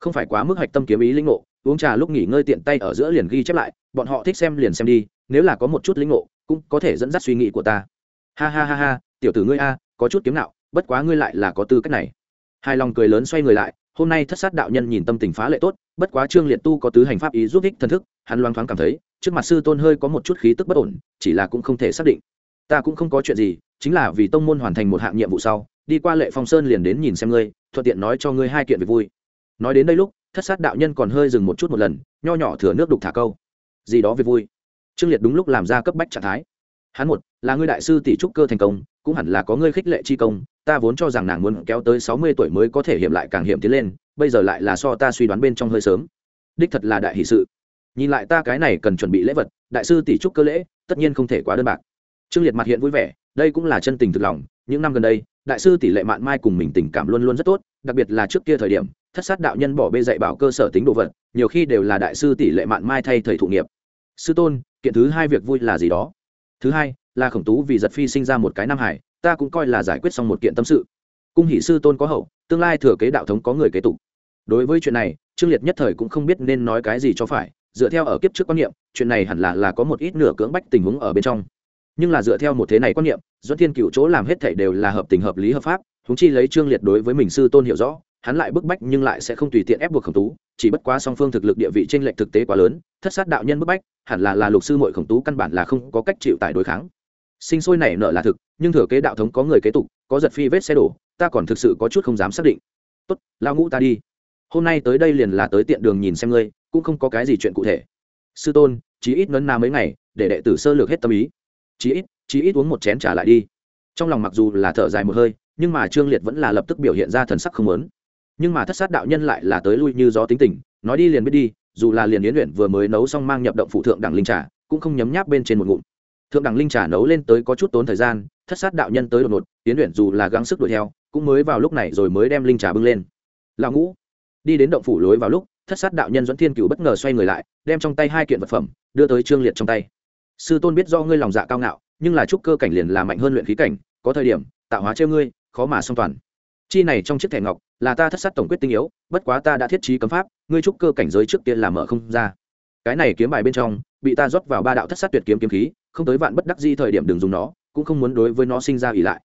Không phải quá mức hạch tâm kiếm ý linh ngộ, uống trà lúc nghỉ ngơi tiện tay ở giữa liền ghi chép lại, bọn họ thích xem liền xem đi, nếu là có một chút linh ngộ, cũng có thể dẫn dắt suy nghĩ của ta. Ha ha ha ha, tiểu tử ngươi a, có chút kiếm nạo, bất quá ngươi lại là có tư cách này. Hai lòng cười lớn xoay người lại, hôm nay thất sát đạo nhân nhìn tâm tình phá lệ tốt, bất quá trương liệt tu có tứ hành pháp ý giúp ích thần thức, hắn loang thoáng cảm thấy, trước mặt sư tôn hơi có một chút khí tức bất ổn, chỉ là cũng không thể xác định. Ta cũng không có chuyện gì chính là vì tông môn hoàn thành một hạng nhiệm vụ sau, đi qua lệ phong sơn liền đến nhìn xem ngươi, thuận tiện nói cho ngươi hai kiện việc vui. Nói đến đây lúc, thất sát đạo nhân còn hơi dừng một chút một lần, nho nhỏ thừa nước đục thả câu. Gì đó việc vui. Trương liệt đúng lúc làm ra cấp bách trạng thái. Hắn một, là ngươi đại sư tỷ trúc cơ thành công, cũng hẳn là có ngươi khích lệ chi công, ta vốn cho rằng nàng muốn kéo tới sáu mươi tuổi mới có thể hiểm lại càng hiểm tiến lên, bây giờ lại là so ta suy đoán bên trong hơi sớm. Đích thật là đại hỷ sự. Nhìn lại ta cái này cần chuẩn bị lễ vật, đại sư tỷ trúc cơ lễ, tất nhiên không thể quá đơn bạc. Trương liệt mặt hiện vui vẻ đây cũng là chân tình thực lòng, những năm gần đây, đại sư tỷ lệ mạn mai cùng mình tình cảm luôn luôn rất tốt, đặc biệt là trước kia thời điểm, thất sát đạo nhân bỏ bê dạy bảo cơ sở tính đồ vật, nhiều khi đều là đại sư tỷ lệ mạn mai thay thầy thụ nghiệp. Sư tôn, kiện thứ hai việc vui là gì đó? Thứ hai, là khổng tú vì giật phi sinh ra một cái nam hải, ta cũng coi là giải quyết xong một kiện tâm sự. Cung hỷ sư tôn có hậu, tương lai thừa kế đạo thống có người kế tục. Đối với chuyện này, trương liệt nhất thời cũng không biết nên nói cái gì cho phải, dựa theo ở kiếp trước quan niệm, chuyện này hẳn là là có một ít nửa cưỡng bách tình huống ở bên trong nhưng là dựa theo một thế này quan niệm doãn thiên cựu chỗ làm hết thảy đều là hợp tình hợp lý hợp pháp húng chi lấy trương liệt đối với mình sư tôn hiểu rõ, hắn lại bức bách nhưng lại sẽ không tùy tiện ép buộc khổng tú, chỉ bất quá song phương thực lực địa vị trên lệnh thực tế quá lớn, thất sát đạo nhân bức bách, hẳn là là lục sư mội khổng tú căn bản là không có cách chịu tại đối kháng. Sinh sôi nảy nợ là thực, nhưng thừa kế đạo thống có người kế tục, có giật phi vết xe đổ, ta còn thực sự có chút không dám xác định. Tốt lao ngũ ta đi. Hôm nay tới đây liền là tới tiện đường nhìn xem ngươi, cũng không có cái gì chuyện cụ thể. Sư tôn, chí ít nấn na mấy ngày, để đệ tử sơ lược hết tâm ý chí ít chí ít uống một chén trả lại đi. Trong lòng mặc dù là thở dài một hơi, nhưng mà trương liệt vẫn là lập tức biểu hiện ra thần sắc không lớn nhưng mà thất sát đạo nhân lại là tới lui như gió tính tình, nói đi liền biết đi, dù là liền yến luyện vừa mới nấu xong mang nhập động phụ thượng đẳng linh trà, cũng không nhấm nháp bên trên một ngụm. Thượng đẳng linh trà nấu lên tới có chút tốn thời gian, thất sát đạo nhân tới đột ngột, yến luyện dù là gắng sức đuổi theo, cũng mới vào lúc này rồi mới đem linh trà bưng lên. Lão ngũ, đi đến động phủ lối vào lúc, thất sát đạo nhân dẫn thiên cựu bất ngờ xoay người lại, đem trong tay hai kiện vật phẩm, đưa tới trương liệt trong tay sư tôn biết do ngươi lòng dạ cao ngạo, nhưng là trúc cơ cảnh liền là mạnh hơn luyện khí cảnh, có thời điểm, tạo hóa treo ngươi, khó mà song toàn. Chi này trong chiếc thẻ ngọc, là ta thất sát tổng quyết tinh yếu, bất quá ta đã thiết trí cấm pháp, ngươi trúc cơ cảnh giới trước tiên là mở không ra. Cái này kiếm bài bên trong, bị ta rót vào ba đạo thất sát tuyệt kiếm kiếm khí, không tới vạn bất đắc di thời điểm đừng dùng nó, cũng không muốn đối với nó sinh ra ỉ lại.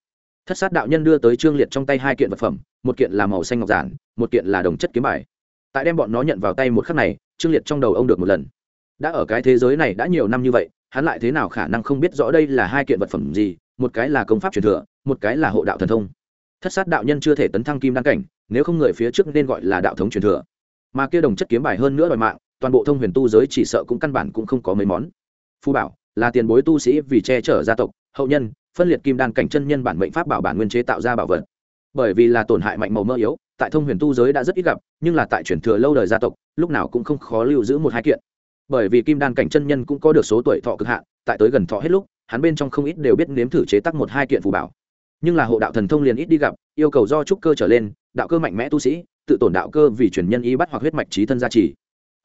Thất sát đạo nhân đưa tới trương liệt trong tay hai kiện vật phẩm, một kiện là màu xanh ngọc giản, một kiện là đồng chất kiếm bài. Tại đem bọn nó nhận vào tay một khắc này, trương liệt trong đầu ông được một lần. Đã ở cái thế giới này đã nhiều năm như vậy hắn lại thế nào khả năng không biết rõ đây là hai kiện vật phẩm gì, một cái là công pháp truyền thừa, một cái là hộ đạo thần thông. Thất sát đạo nhân chưa thể tấn thăng kim đăng cảnh, nếu không người phía trước nên gọi là đạo thống truyền thừa. Mà kia đồng chất kiếm bài hơn nữa đòi mạng, toàn bộ thông huyền tu giới chỉ sợ cũng căn bản cũng không có mấy món. Phu bảo, là tiền bối tu sĩ vì che chở gia tộc, hậu nhân, phân liệt kim đan cảnh chân nhân bản mệnh pháp bảo bản nguyên chế tạo ra bảo vật. Bởi vì là tổn hại mạnh màu mơ yếu, tại thông huyền tu giới đã rất ít gặp, nhưng là tại truyền thừa lâu đời gia tộc, lúc nào cũng không khó lưu giữ một hai kiện bởi vì kim đan cảnh chân nhân cũng có được số tuổi thọ cực hạn, tại tới gần thọ hết lúc, hắn bên trong không ít đều biết nếm thử chế tác một hai kiện phù bảo. Nhưng là hộ đạo thần thông liền ít đi gặp, yêu cầu do trúc cơ trở lên, đạo cơ mạnh mẽ tu sĩ, tự tổn đạo cơ vì truyền nhân y bắt hoặc huyết mạch trí thân gia trì.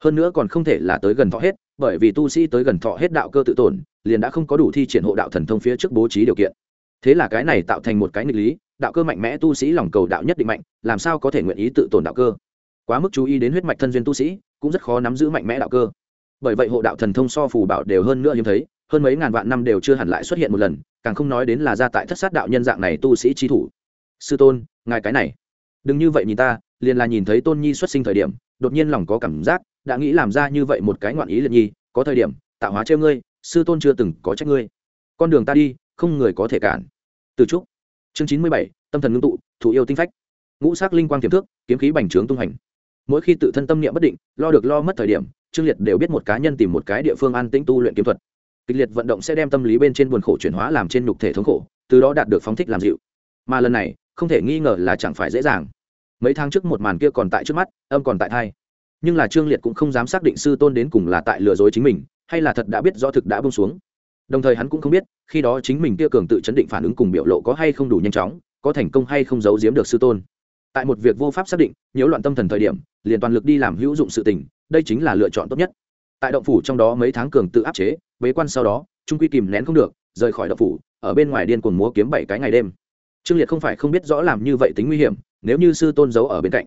Hơn nữa còn không thể là tới gần thọ hết, bởi vì tu sĩ tới gần thọ hết đạo cơ tự tổn, liền đã không có đủ thi triển hộ đạo thần thông phía trước bố trí điều kiện. Thế là cái này tạo thành một cái nghịch lý, đạo cơ mạnh mẽ tu sĩ lòng cầu đạo nhất định mạnh, làm sao có thể nguyện ý tự tổn đạo cơ? Quá mức chú ý đến huyết mạch thân duyên tu sĩ, cũng rất khó nắm giữ mạnh mẽ đạo cơ bởi vậy hộ đạo thần thông so phù bảo đều hơn nữa hiếm thấy, hơn mấy ngàn vạn năm đều chưa hẳn lại xuất hiện một lần, càng không nói đến là ra tại thất sát đạo nhân dạng này tu sĩ trí thủ. Sư tôn, ngài cái này. Đừng như vậy nhìn ta, liền là nhìn thấy tôn nhi xuất sinh thời điểm, đột nhiên lòng có cảm giác, đã nghĩ làm ra như vậy một cái ngoạn ý liệt nhi, có thời điểm, tạo hóa treo ngươi, sư tôn chưa từng có trách ngươi. Con đường ta đi, không người có thể cản. Từ trúc, chương chín mươi bảy, tâm thần ngưng tụ, thủ yêu tinh phách. Ngũ sắc linh quang tiềm thước kiếm khí bành trướng tung hành mỗi khi tự thân tâm niệm bất định, lo được lo mất thời điểm trương liệt đều biết một cá nhân tìm một cái địa phương an tĩnh tu luyện kiếm thuật. Kịch liệt vận động sẽ đem tâm lý bên trên buồn khổ chuyển hóa làm trên nhục thể thống khổ, từ đó đạt được phóng thích làm dịu. Mà lần này, không thể nghi ngờ là chẳng phải dễ dàng. Mấy tháng trước một màn kia còn tại trước mắt, âm còn tại thai. Nhưng là trương liệt cũng không dám xác định sư tôn đến cùng là tại lừa dối chính mình, hay là thật đã biết rõ thực đã bông xuống. Đồng thời hắn cũng không biết, khi đó chính mình kia cường tự chấn định phản ứng cùng biểu lộ có hay không đủ nhanh chóng, có thành công hay không giấu giếm được sư tôn tại một việc vô pháp xác định, nhiễu loạn tâm thần thời điểm, liền toàn lực đi làm hữu dụng sự tình, đây chính là lựa chọn tốt nhất. Tại động phủ trong đó mấy tháng cường tự áp chế, bế quan sau đó, trung quy kìm nén không được, rời khỏi động phủ, ở bên ngoài điên cuồng múa kiếm bảy cái ngày đêm. Trương liệt không phải không biết rõ làm như vậy tính nguy hiểm, nếu như sư tôn giấu ở bên cạnh.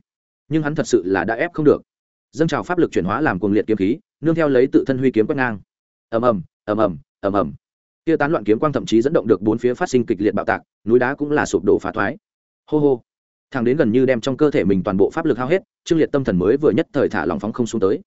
Nhưng hắn thật sự là đã ép không được. Dâng trào pháp lực chuyển hóa làm cuồng liệt kiếm khí, nương theo lấy tự thân huy kiếm quét ngang. Ầm ầm ầm ầm ầm ầm. Kia tán loạn kiếm quang thậm chí dẫn động được bốn phía phát sinh kịch liệt bạo tạc, núi đá cũng là sụp đổ phá thoái. Hô hô thằng đến gần như đem trong cơ thể mình toàn bộ pháp lực hao hết, trương liệt tâm thần mới vừa nhất thời thả lòng phóng không xuống tới.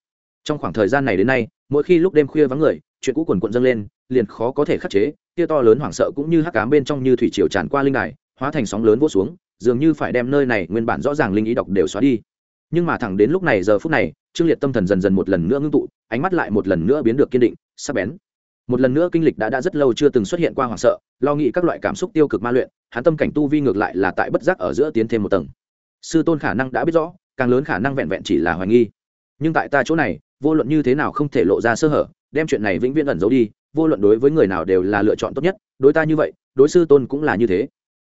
Trong khoảng thời gian này đến nay, mỗi khi lúc đêm khuya vắng người, chuyện cũ quần quận dâng lên, liền khó có thể khắc chế kia to lớn hoảng sợ cũng như hắc cám bên trong như thủy triều tràn qua linh đài, hóa thành sóng lớn vỗ xuống, dường như phải đem nơi này nguyên bản rõ ràng linh ý đọc đều xóa đi. Nhưng mà thẳng đến lúc này giờ phút này, trương liệt tâm thần dần dần một lần nữa ngưng tụ, ánh mắt lại một lần nữa biến được kiên định, sắc bén. Một lần nữa kinh lịch đã đã rất lâu chưa từng xuất hiện qua hoảng sợ lo nghĩ các loại cảm xúc tiêu cực ma luyện, hắn tâm cảnh tu vi ngược lại là tại bất giác ở giữa tiến thêm một tầng. Sư tôn khả năng đã biết rõ, càng lớn khả năng vẹn vẹn chỉ là hoài nghi. Nhưng tại ta chỗ này, vô luận như thế nào không thể lộ ra sơ hở, đem chuyện này vĩnh viễn ẩn giấu đi, vô luận đối với người nào đều là lựa chọn tốt nhất, đối ta như vậy, đối sư tôn cũng là như thế.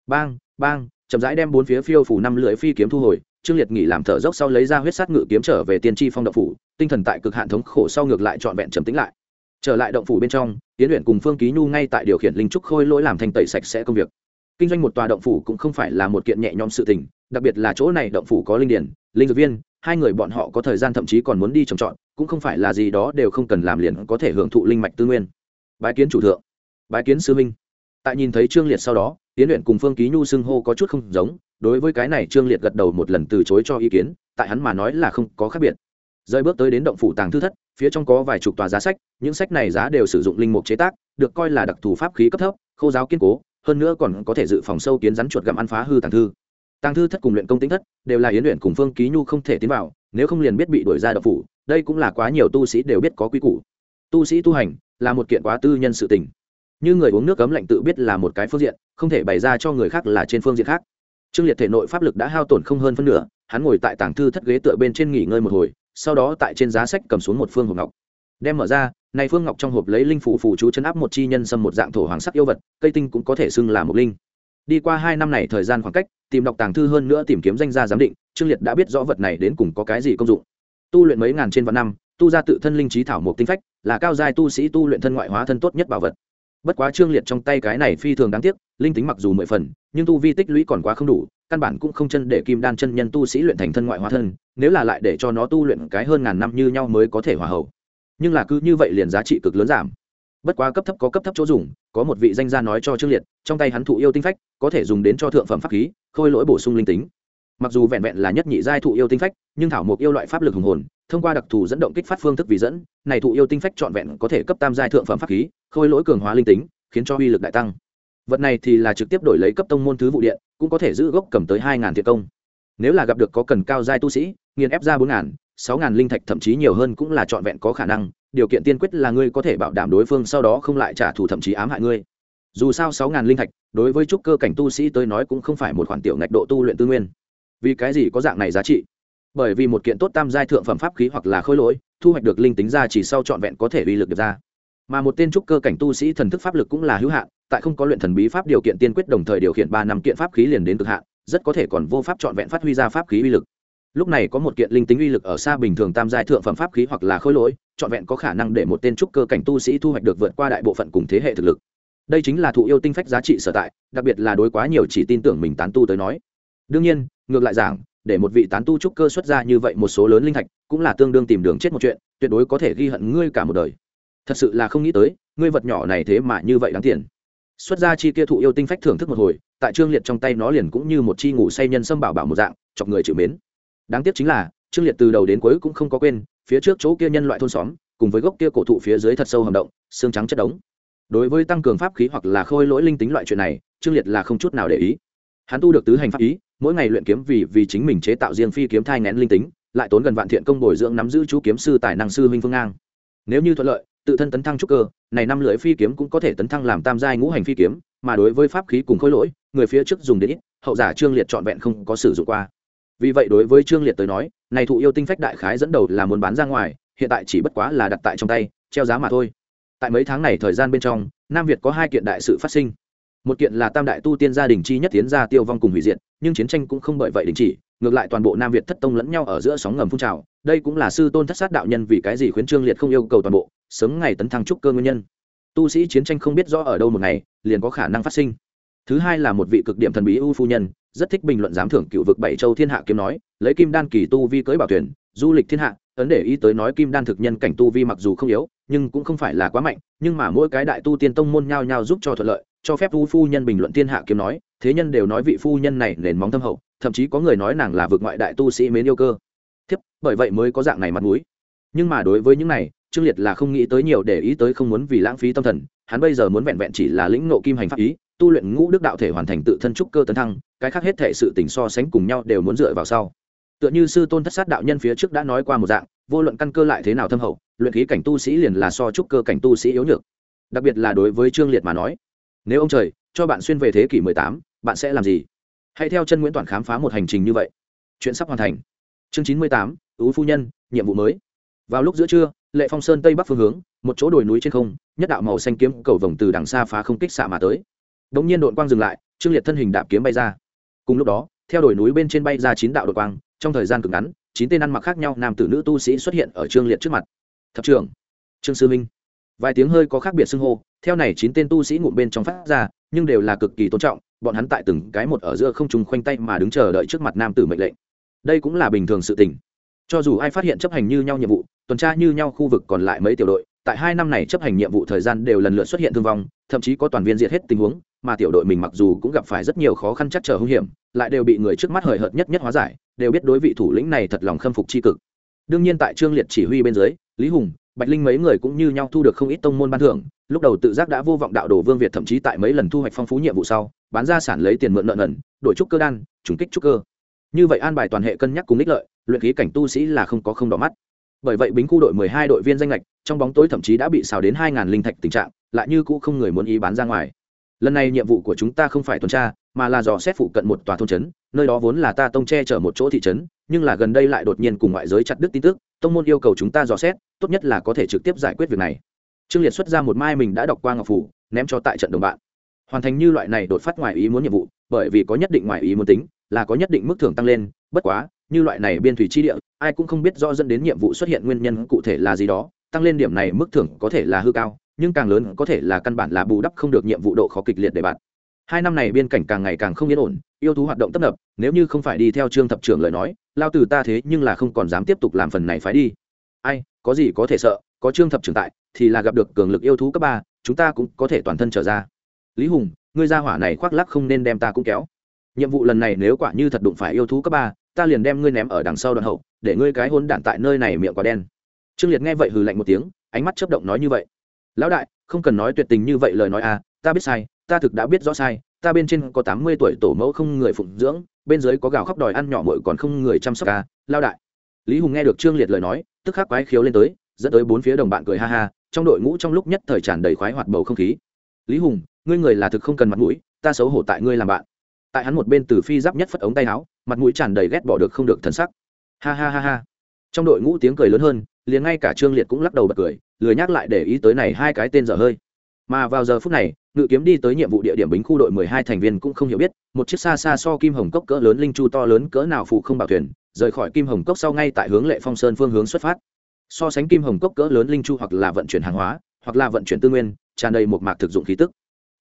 Bang bang, chậm rãi đem bốn phía phiêu phủ năm lưỡi phi kiếm thu hồi, trương liệt nghỉ làm thở dốc sau lấy ra huyết sát ngự kiếm trở về tiên tri phong độc phủ, tinh thần tại cực hạn thống khổ sau ngược lại trọn vẹn trầm tính lại trở lại động phủ bên trong tiến luyện cùng phương ký nhu ngay tại điều khiển linh trúc khôi lỗi làm thành tẩy sạch sẽ công việc. Kinh doanh một tòa động phủ cũng không phải là một kiện nhẹ nhõm sự tình, đặc biệt là chỗ này động phủ có linh điển, linh dược viên, hai người bọn họ có thời gian thậm chí còn muốn đi trồng trọt, cũng không phải là gì đó đều không cần làm liền có thể hưởng thụ linh mạch tư nguyên. Bái kiến chủ thượng. Bái kiến sư minh tại nhìn thấy trương liệt sau đó tiến luyện cùng phương ký nhu xưng hô có chút không giống, đối với cái này trương liệt gật đầu một lần từ chối cho ý kiến, tại hắn mà nói là không có khác biệt. Rơi bước tới đến động phủ tàng thư thất phía trong có vài chục tòa giá sách, những sách này giá đều sử dụng linh mục chế tác, được coi là đặc thù pháp khí cấp thấp, khô giáo kiên cố, hơn nữa còn có thể dự phòng sâu kiến rắn chuột gặm ăn phá hư tàng thư. Tàng thư thất cùng luyện công tính thất đều là yến luyện cùng phương ký nhu không thể tiến vào, nếu không liền biết bị đuổi ra đập phủ, đây cũng là quá nhiều tu sĩ đều biết có quy củ. Tu sĩ tu hành là một kiện quá tư nhân sự tình. Như người uống nước cấm lạnh tự biết là một cái phương diện, không thể bày ra cho người khác là trên phương diện khác trương liệt thể nội pháp lực đã hao tổn không hơn phân nửa, hắn ngồi tại tảng thư thất ghế tựa bên trên nghỉ ngơi một hồi, sau đó tại trên giá sách cầm xuống một phương hộp ngọc. Đem mở ra, này phương ngọc trong hộp lấy linh phủ phù chú chấn áp một chi nhân xâm một dạng thổ hoàng sắc yêu vật, cây tinh cũng có thể xưng là một linh. Đi qua hai năm này thời gian khoảng cách, tìm đọc tàng thư hơn nữa tìm kiếm danh gia giám định, trương liệt đã biết rõ vật này đến cùng có cái gì công dụng. Tu luyện mấy ngàn trên vạn năm, tu ra tự thân linh trí thảo một tinh phách, là cao giai tu sĩ tu luyện thân ngoại hóa thân tốt nhất bảo vật. Bất quá trương liệt trong tay cái này phi thường đáng tiếc, linh tính mặc dù mười phần nhưng tu vi tích lũy còn quá không đủ, căn bản cũng không chân để kim đan chân nhân tu sĩ luyện thành thân ngoại hóa thân, nếu là lại để cho nó tu luyện cái hơn ngàn năm như nhau mới có thể hòa hậu. Nhưng là cứ như vậy liền giá trị cực lớn giảm. Bất quá cấp thấp có cấp thấp chỗ dùng, có một vị danh gia nói cho trương liệt, trong tay hắn thụ yêu tinh phách, có thể dùng đến cho thượng phẩm pháp khí, khôi lỗi bổ sung linh tính. Mặc dù vẹn vẹn là nhất nhị giai thụ yêu tinh phách, nhưng thảo mục yêu loại pháp lực hùng hồn, thông qua đặc thù dẫn động kích phát phương thức vì dẫn, này thụ yêu tinh phách trọn vẹn có thể cấp tam giai thượng phẩm pháp khí, khôi lỗi cường hóa linh tính, khiến cho uy lực đại tăng vật này thì là trực tiếp đổi lấy cấp tông môn thứ vụ điện, cũng có thể giữ gốc cầm tới hai ngàn thiệt công. Nếu là gặp được có cần cao giai tu sĩ, nghiền ép ra bốn ngàn, sáu ngàn linh thạch thậm chí nhiều hơn cũng là trọn vẹn có khả năng. Điều kiện tiên quyết là ngươi có thể bảo đảm đối phương sau đó không lại trả thù thậm chí ám hại ngươi. Dù sao sáu ngàn linh thạch, đối với trúc cơ cảnh tu sĩ tới nói cũng không phải một khoản tiểu ngạch độ tu luyện tư nguyên. Vì cái gì có dạng này giá trị? Bởi vì một kiện tốt tam giai thượng phẩm pháp khí hoặc là khôi lỗi, thu hoạch được linh tính ra chỉ sau trọn vẹn có thể uy lực được ra mà một tên trúc cơ cảnh tu sĩ thần thức pháp lực cũng là hữu hạn, tại không có luyện thần bí pháp điều kiện tiên quyết đồng thời điều khiển ba năm kiện pháp khí liền đến cực hạn, rất có thể còn vô pháp trọn vẹn phát huy ra pháp khí uy lực. Lúc này có một kiện linh tính uy lực ở xa bình thường tam giai thượng phẩm pháp khí hoặc là khôi lỗi, trọn vẹn có khả năng để một tên trúc cơ cảnh tu sĩ thu hoạch được vượt qua đại bộ phận cùng thế hệ thực lực. Đây chính là thụ yêu tinh phách giá trị sở tại, đặc biệt là đối quá nhiều chỉ tin tưởng mình tán tu tới nói. Đương nhiên, ngược lại giảng, để một vị tán tu trúc cơ xuất ra như vậy một số lớn linh thạch, cũng là tương đương tìm đường chết một chuyện, tuyệt đối có thể ghi hận ngươi cả một đời thật sự là không nghĩ tới, ngươi vật nhỏ này thế mà như vậy đáng tiền. Xuất ra chi kia thụ yêu tinh phách thưởng thức một hồi, tại trương liệt trong tay nó liền cũng như một chi ngủ say nhân sâm bảo bảo một dạng, chọc người chịu mến. Đáng tiếc chính là, trương liệt từ đầu đến cuối cũng không có quên, phía trước chỗ kia nhân loại thôn xóm, cùng với gốc kia cổ thụ phía dưới thật sâu hầm động, xương trắng chất đống. Đối với tăng cường pháp khí hoặc là khôi lỗi linh tính loại chuyện này, trương liệt là không chút nào để ý. Hắn tu được tứ hành pháp ý, mỗi ngày luyện kiếm vì vì chính mình chế tạo riêng phi kiếm thai ngén linh tính, lại tốn gần vạn thiện công bồi dưỡng nắm giữ chú kiếm sư tài năng sư huynh phương ngang. Nếu như thuận lợi tự thân tấn thăng trúc cơ, này năm lưỡi phi kiếm cũng có thể tấn thăng làm tam giai ngũ hành phi kiếm, mà đối với pháp khí cùng khối lỗi, người phía trước dùng đến ít, hậu giả trương liệt trọn vẹn không có sử dụng qua. Vì vậy đối với trương liệt tới nói, này thụ yêu tinh phách đại khái dẫn đầu là muốn bán ra ngoài, hiện tại chỉ bất quá là đặt tại trong tay, treo giá mà thôi. Tại mấy tháng này thời gian bên trong, nam việt có hai kiện đại sự phát sinh. Một kiện là tam đại tu tiên gia đình chi nhất tiến ra tiêu vong cùng hủy diệt, nhưng chiến tranh cũng không bởi vậy đình chỉ, ngược lại toàn bộ nam việt thất tông lẫn nhau ở giữa sóng ngầm phun trào. Đây cũng là sư tôn thất sát đạo nhân vì cái gì khuyến trương liệt không yêu cầu toàn bộ sớm ngày tấn thăng trúc cơ nguyên nhân. Tu sĩ chiến tranh không biết rõ ở đâu một ngày, liền có khả năng phát sinh. Thứ hai là một vị cực điểm thần bí ưu phu nhân, rất thích bình luận giám thưởng cựu vực bảy châu thiên hạ kiếm nói, lấy kim đan kỳ tu vi cưới bảo thuyền du lịch thiên hạ, ấn để ý tới nói kim đan thực nhân cảnh tu vi mặc dù không yếu, nhưng cũng không phải là quá mạnh, nhưng mà mỗi cái đại tu tiên tông môn nhao nhao giúp cho thuận lợi, cho phép ưu phu nhân bình luận thiên hạ kiếm nói, thế nhân đều nói vị phu nhân này nền móng thâm hậu, thậm chí có người nói nàng là vực ngoại đại tu sĩ mến yêu cơ. Thiếp, bởi vậy mới có dạng này mặt mũi. Nhưng mà đối với những này trương liệt là không nghĩ tới nhiều để ý tới không muốn vì lãng phí tâm thần hắn bây giờ muốn vẹn vẹn chỉ là lĩnh nộ kim hành pháp ý tu luyện ngũ đức đạo thể hoàn thành tự thân trúc cơ tấn thăng cái khác hết thể sự tình so sánh cùng nhau đều muốn dựa vào sau. Tựa như sư tôn thất sát đạo nhân phía trước đã nói qua một dạng vô luận căn cơ lại thế nào thâm hậu luyện khí cảnh tu sĩ liền là so trúc cơ cảnh tu sĩ yếu nhược. Đặc biệt là đối với trương liệt mà nói nếu ông trời cho bạn xuyên về thế kỷ 18, bạn sẽ làm gì? Hãy theo chân nguyễn toàn khám phá một hành trình như vậy. Chuyện sắp hoàn thành. Chương 98, ứ phu nhân nhiệm vụ mới. Vào lúc giữa trưa lệ phong sơn tây bắc phương hướng, một chỗ đồi núi trên không, nhất đạo màu xanh kiếm cầu vồng từ đằng xa phá không kích xạ mà tới. Đ ỗ n g nhiên đội quang dừng lại, trương liệt thân hình đạp kiếm bay ra. Cùng lúc đó, theo đồi núi bên trên bay ra chín đạo đội quang, trong thời gian cực ngắn, chín tên ăn mặc khác nhau nam tử nữ tu sĩ xuất hiện ở trương liệt trước mặt. Thập trưởng, trương sư minh vài tiếng hơi có khác biệt xưng hô, theo này chín tên tu sĩ ngụm bên trong phát ra, nhưng đều là cực kỳ tôn trọng, bọn hắn tại từng cái một ở giữa không trùng khoanh tay mà đứng chờ đợi trước mặt nam tử mệnh lệnh. Đây cũng là bình thường sự tình cho dù ai phát hiện chấp hành như nhau nhiệm vụ, tuần tra như nhau khu vực còn lại mấy tiểu đội, tại hai năm này chấp hành nhiệm vụ thời gian đều lần lượt xuất hiện thương vong, thậm chí có toàn viên diệt hết tình huống, mà tiểu đội mình mặc dù cũng gặp phải rất nhiều khó khăn chắc trở hung hiểm, lại đều bị người trước mắt hời hợt nhất nhất hóa giải, đều biết đối vị thủ lĩnh này thật lòng khâm phục tri cực. Đương nhiên tại trương liệt chỉ huy bên dưới, lý hùng, bạch linh mấy người cũng như nhau thu được không ít tông môn ban thưởng, lúc đầu tự giác đã vô vọng đạo đồ vương việt thậm chí tại mấy lần thu hoạch phong phú nhiệm vụ sau, bán ra sản lấy tiền mượn nợ nần, đổi trúc cơ đan, trùng kích trúc cơ như vậy an bài toàn hệ cân nhắc cùng ích lợi, luyện khí cảnh tu sĩ là không có không đỏ mắt. Bởi vậy bính khu đội mười hai đội viên danh lệch trong bóng tối thậm chí đã bị xào đến hai ngàn linh thạch tình trạng, lại như cũ không người muốn ý bán ra ngoài. Lần này nhiệm vụ của chúng ta không phải tuần tra, mà là dò xét phụ cận một tòa thôn trấn, nơi đó vốn là ta tông che chở một chỗ thị trấn, nhưng là gần đây lại đột nhiên cùng ngoại giới chặt đứt tin tức, tông môn yêu cầu chúng ta dò xét, tốt nhất là có thể trực tiếp giải quyết việc này. Trương liệt xuất ra một mai mình đã đọc qua ngọc phủ, ném cho tại trận đồng bạn. Hoàn thành như loại này đột phát ngoài ý muốn nhiệm vụ, bởi vì có nhất định ngoài ý muốn tính là có nhất định mức thưởng tăng lên, bất quá, như loại này biên thủy chi địa, ai cũng không biết rõ dẫn đến nhiệm vụ xuất hiện nguyên nhân cụ thể là gì đó, tăng lên điểm này mức thưởng có thể là hư cao, nhưng càng lớn có thể là căn bản là bù đắp không được nhiệm vụ độ khó kịch liệt để bạn. Hai năm này biên cảnh càng ngày càng không yên ổn, yêu thú hoạt động tấp nập, nếu như không phải đi theo trương thập trưởng lời nói, lao từ ta thế nhưng là không còn dám tiếp tục làm phần này phải đi. Ai, có gì có thể sợ, có trương thập trưởng tại, thì là gặp được cường lực yêu thú cấp ba, chúng ta cũng có thể toàn thân trở ra. Lý hùng, ngươi ra hỏa này khoác lắc không nên đem ta cũng kéo nhiệm vụ lần này nếu quả như thật đụng phải yêu thú cấp ba, ta liền đem ngươi ném ở đằng sau đoạn hậu, để ngươi cái hôn đản tại nơi này miệng quả đen. Trương liệt nghe vậy hừ lạnh một tiếng, ánh mắt chấp động nói như vậy. Lão đại, không cần nói tuyệt tình như vậy lời nói à ta biết sai, ta thực đã biết rõ sai, ta bên trên có tám mươi tuổi tổ mẫu không người phụng dưỡng, bên dưới có gào khóc đòi ăn nhỏ mội còn không người chăm sóc à, ca lao đại. Lý hùng nghe được trương liệt lời nói, tức khắc quái khiếu lên tới, dẫn tới bốn phía đồng bạn cười ha ha, trong đội ngũ trong lúc nhất thời tràn đầy khoái hoạt bầu không khí. Lý hùng, ngươi người là thực không cần mặt mũi, ta xấu hổ tại ngươi làm bạn tại hắn một bên từ phi giáp nhất phất ống tay áo, mặt mũi tràn đầy ghét bỏ được không được thần sắc. Ha ha ha ha. Trong đội ngũ tiếng cười lớn hơn, liền ngay cả trương liệt cũng lắc đầu bật cười, lười nhắc lại để ý tới này hai cái tên dở hơi. Mà vào giờ phút này, ngự kiếm đi tới nhiệm vụ địa điểm bính khu đội mười hai thành viên cũng không hiểu biết, một chiếc xa xa so kim hồng cốc cỡ lớn linh chu to lớn cỡ nào phụ không bảo thuyền, rời khỏi kim hồng cốc sau ngay tại hướng lệ phong sơn phương hướng xuất phát. So sánh kim hồng cốc cỡ lớn linh chu hoặc là vận chuyển hàng hóa, hoặc là vận chuyển tư nguyên, tràn đầy một mạc thực dụng khí tức.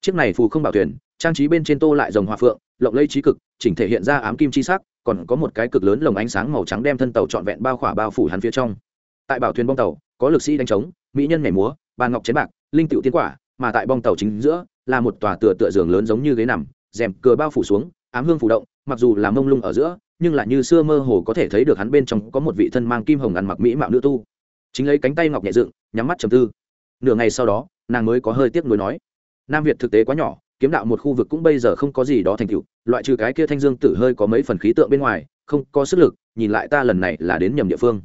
Chiếc này phù không bảo thuyền, trang trí bên trên tô lại dòng hòa phượng lộng lây trí cực, chỉnh thể hiện ra ám kim chi sắc, còn có một cái cực lớn lồng ánh sáng màu trắng đem thân tàu trọn vẹn bao khỏa bao phủ hắn phía trong. Tại bảo thuyền bong tàu, có lực sĩ đánh trống, mỹ nhân nhảy múa bàn ngọc chén bạc, linh tựu tiến quả, mà tại bong tàu chính giữa là một tòa tựa tựa giường lớn giống như ghế nằm, rèm cờ bao phủ xuống, ám hương phủ động, mặc dù là mông lung ở giữa, nhưng lại như xưa mơ hồ có thể thấy được hắn bên trong có một vị thân mang kim hồng ăn mặc mỹ mạo nữ tu. Chính lấy cánh tay ngọc nhẹ dựng, nhắm mắt trầm tư. Nửa ngày sau đó, nàng mới có hơi tiếc nuối nói, nam việt thực tế quá nhỏ kiếm đạo một khu vực cũng bây giờ không có gì đó thành tựu, loại trừ cái kia thanh dương tử hơi có mấy phần khí tượng bên ngoài, không có sức lực, nhìn lại ta lần này là đến nhầm địa phương.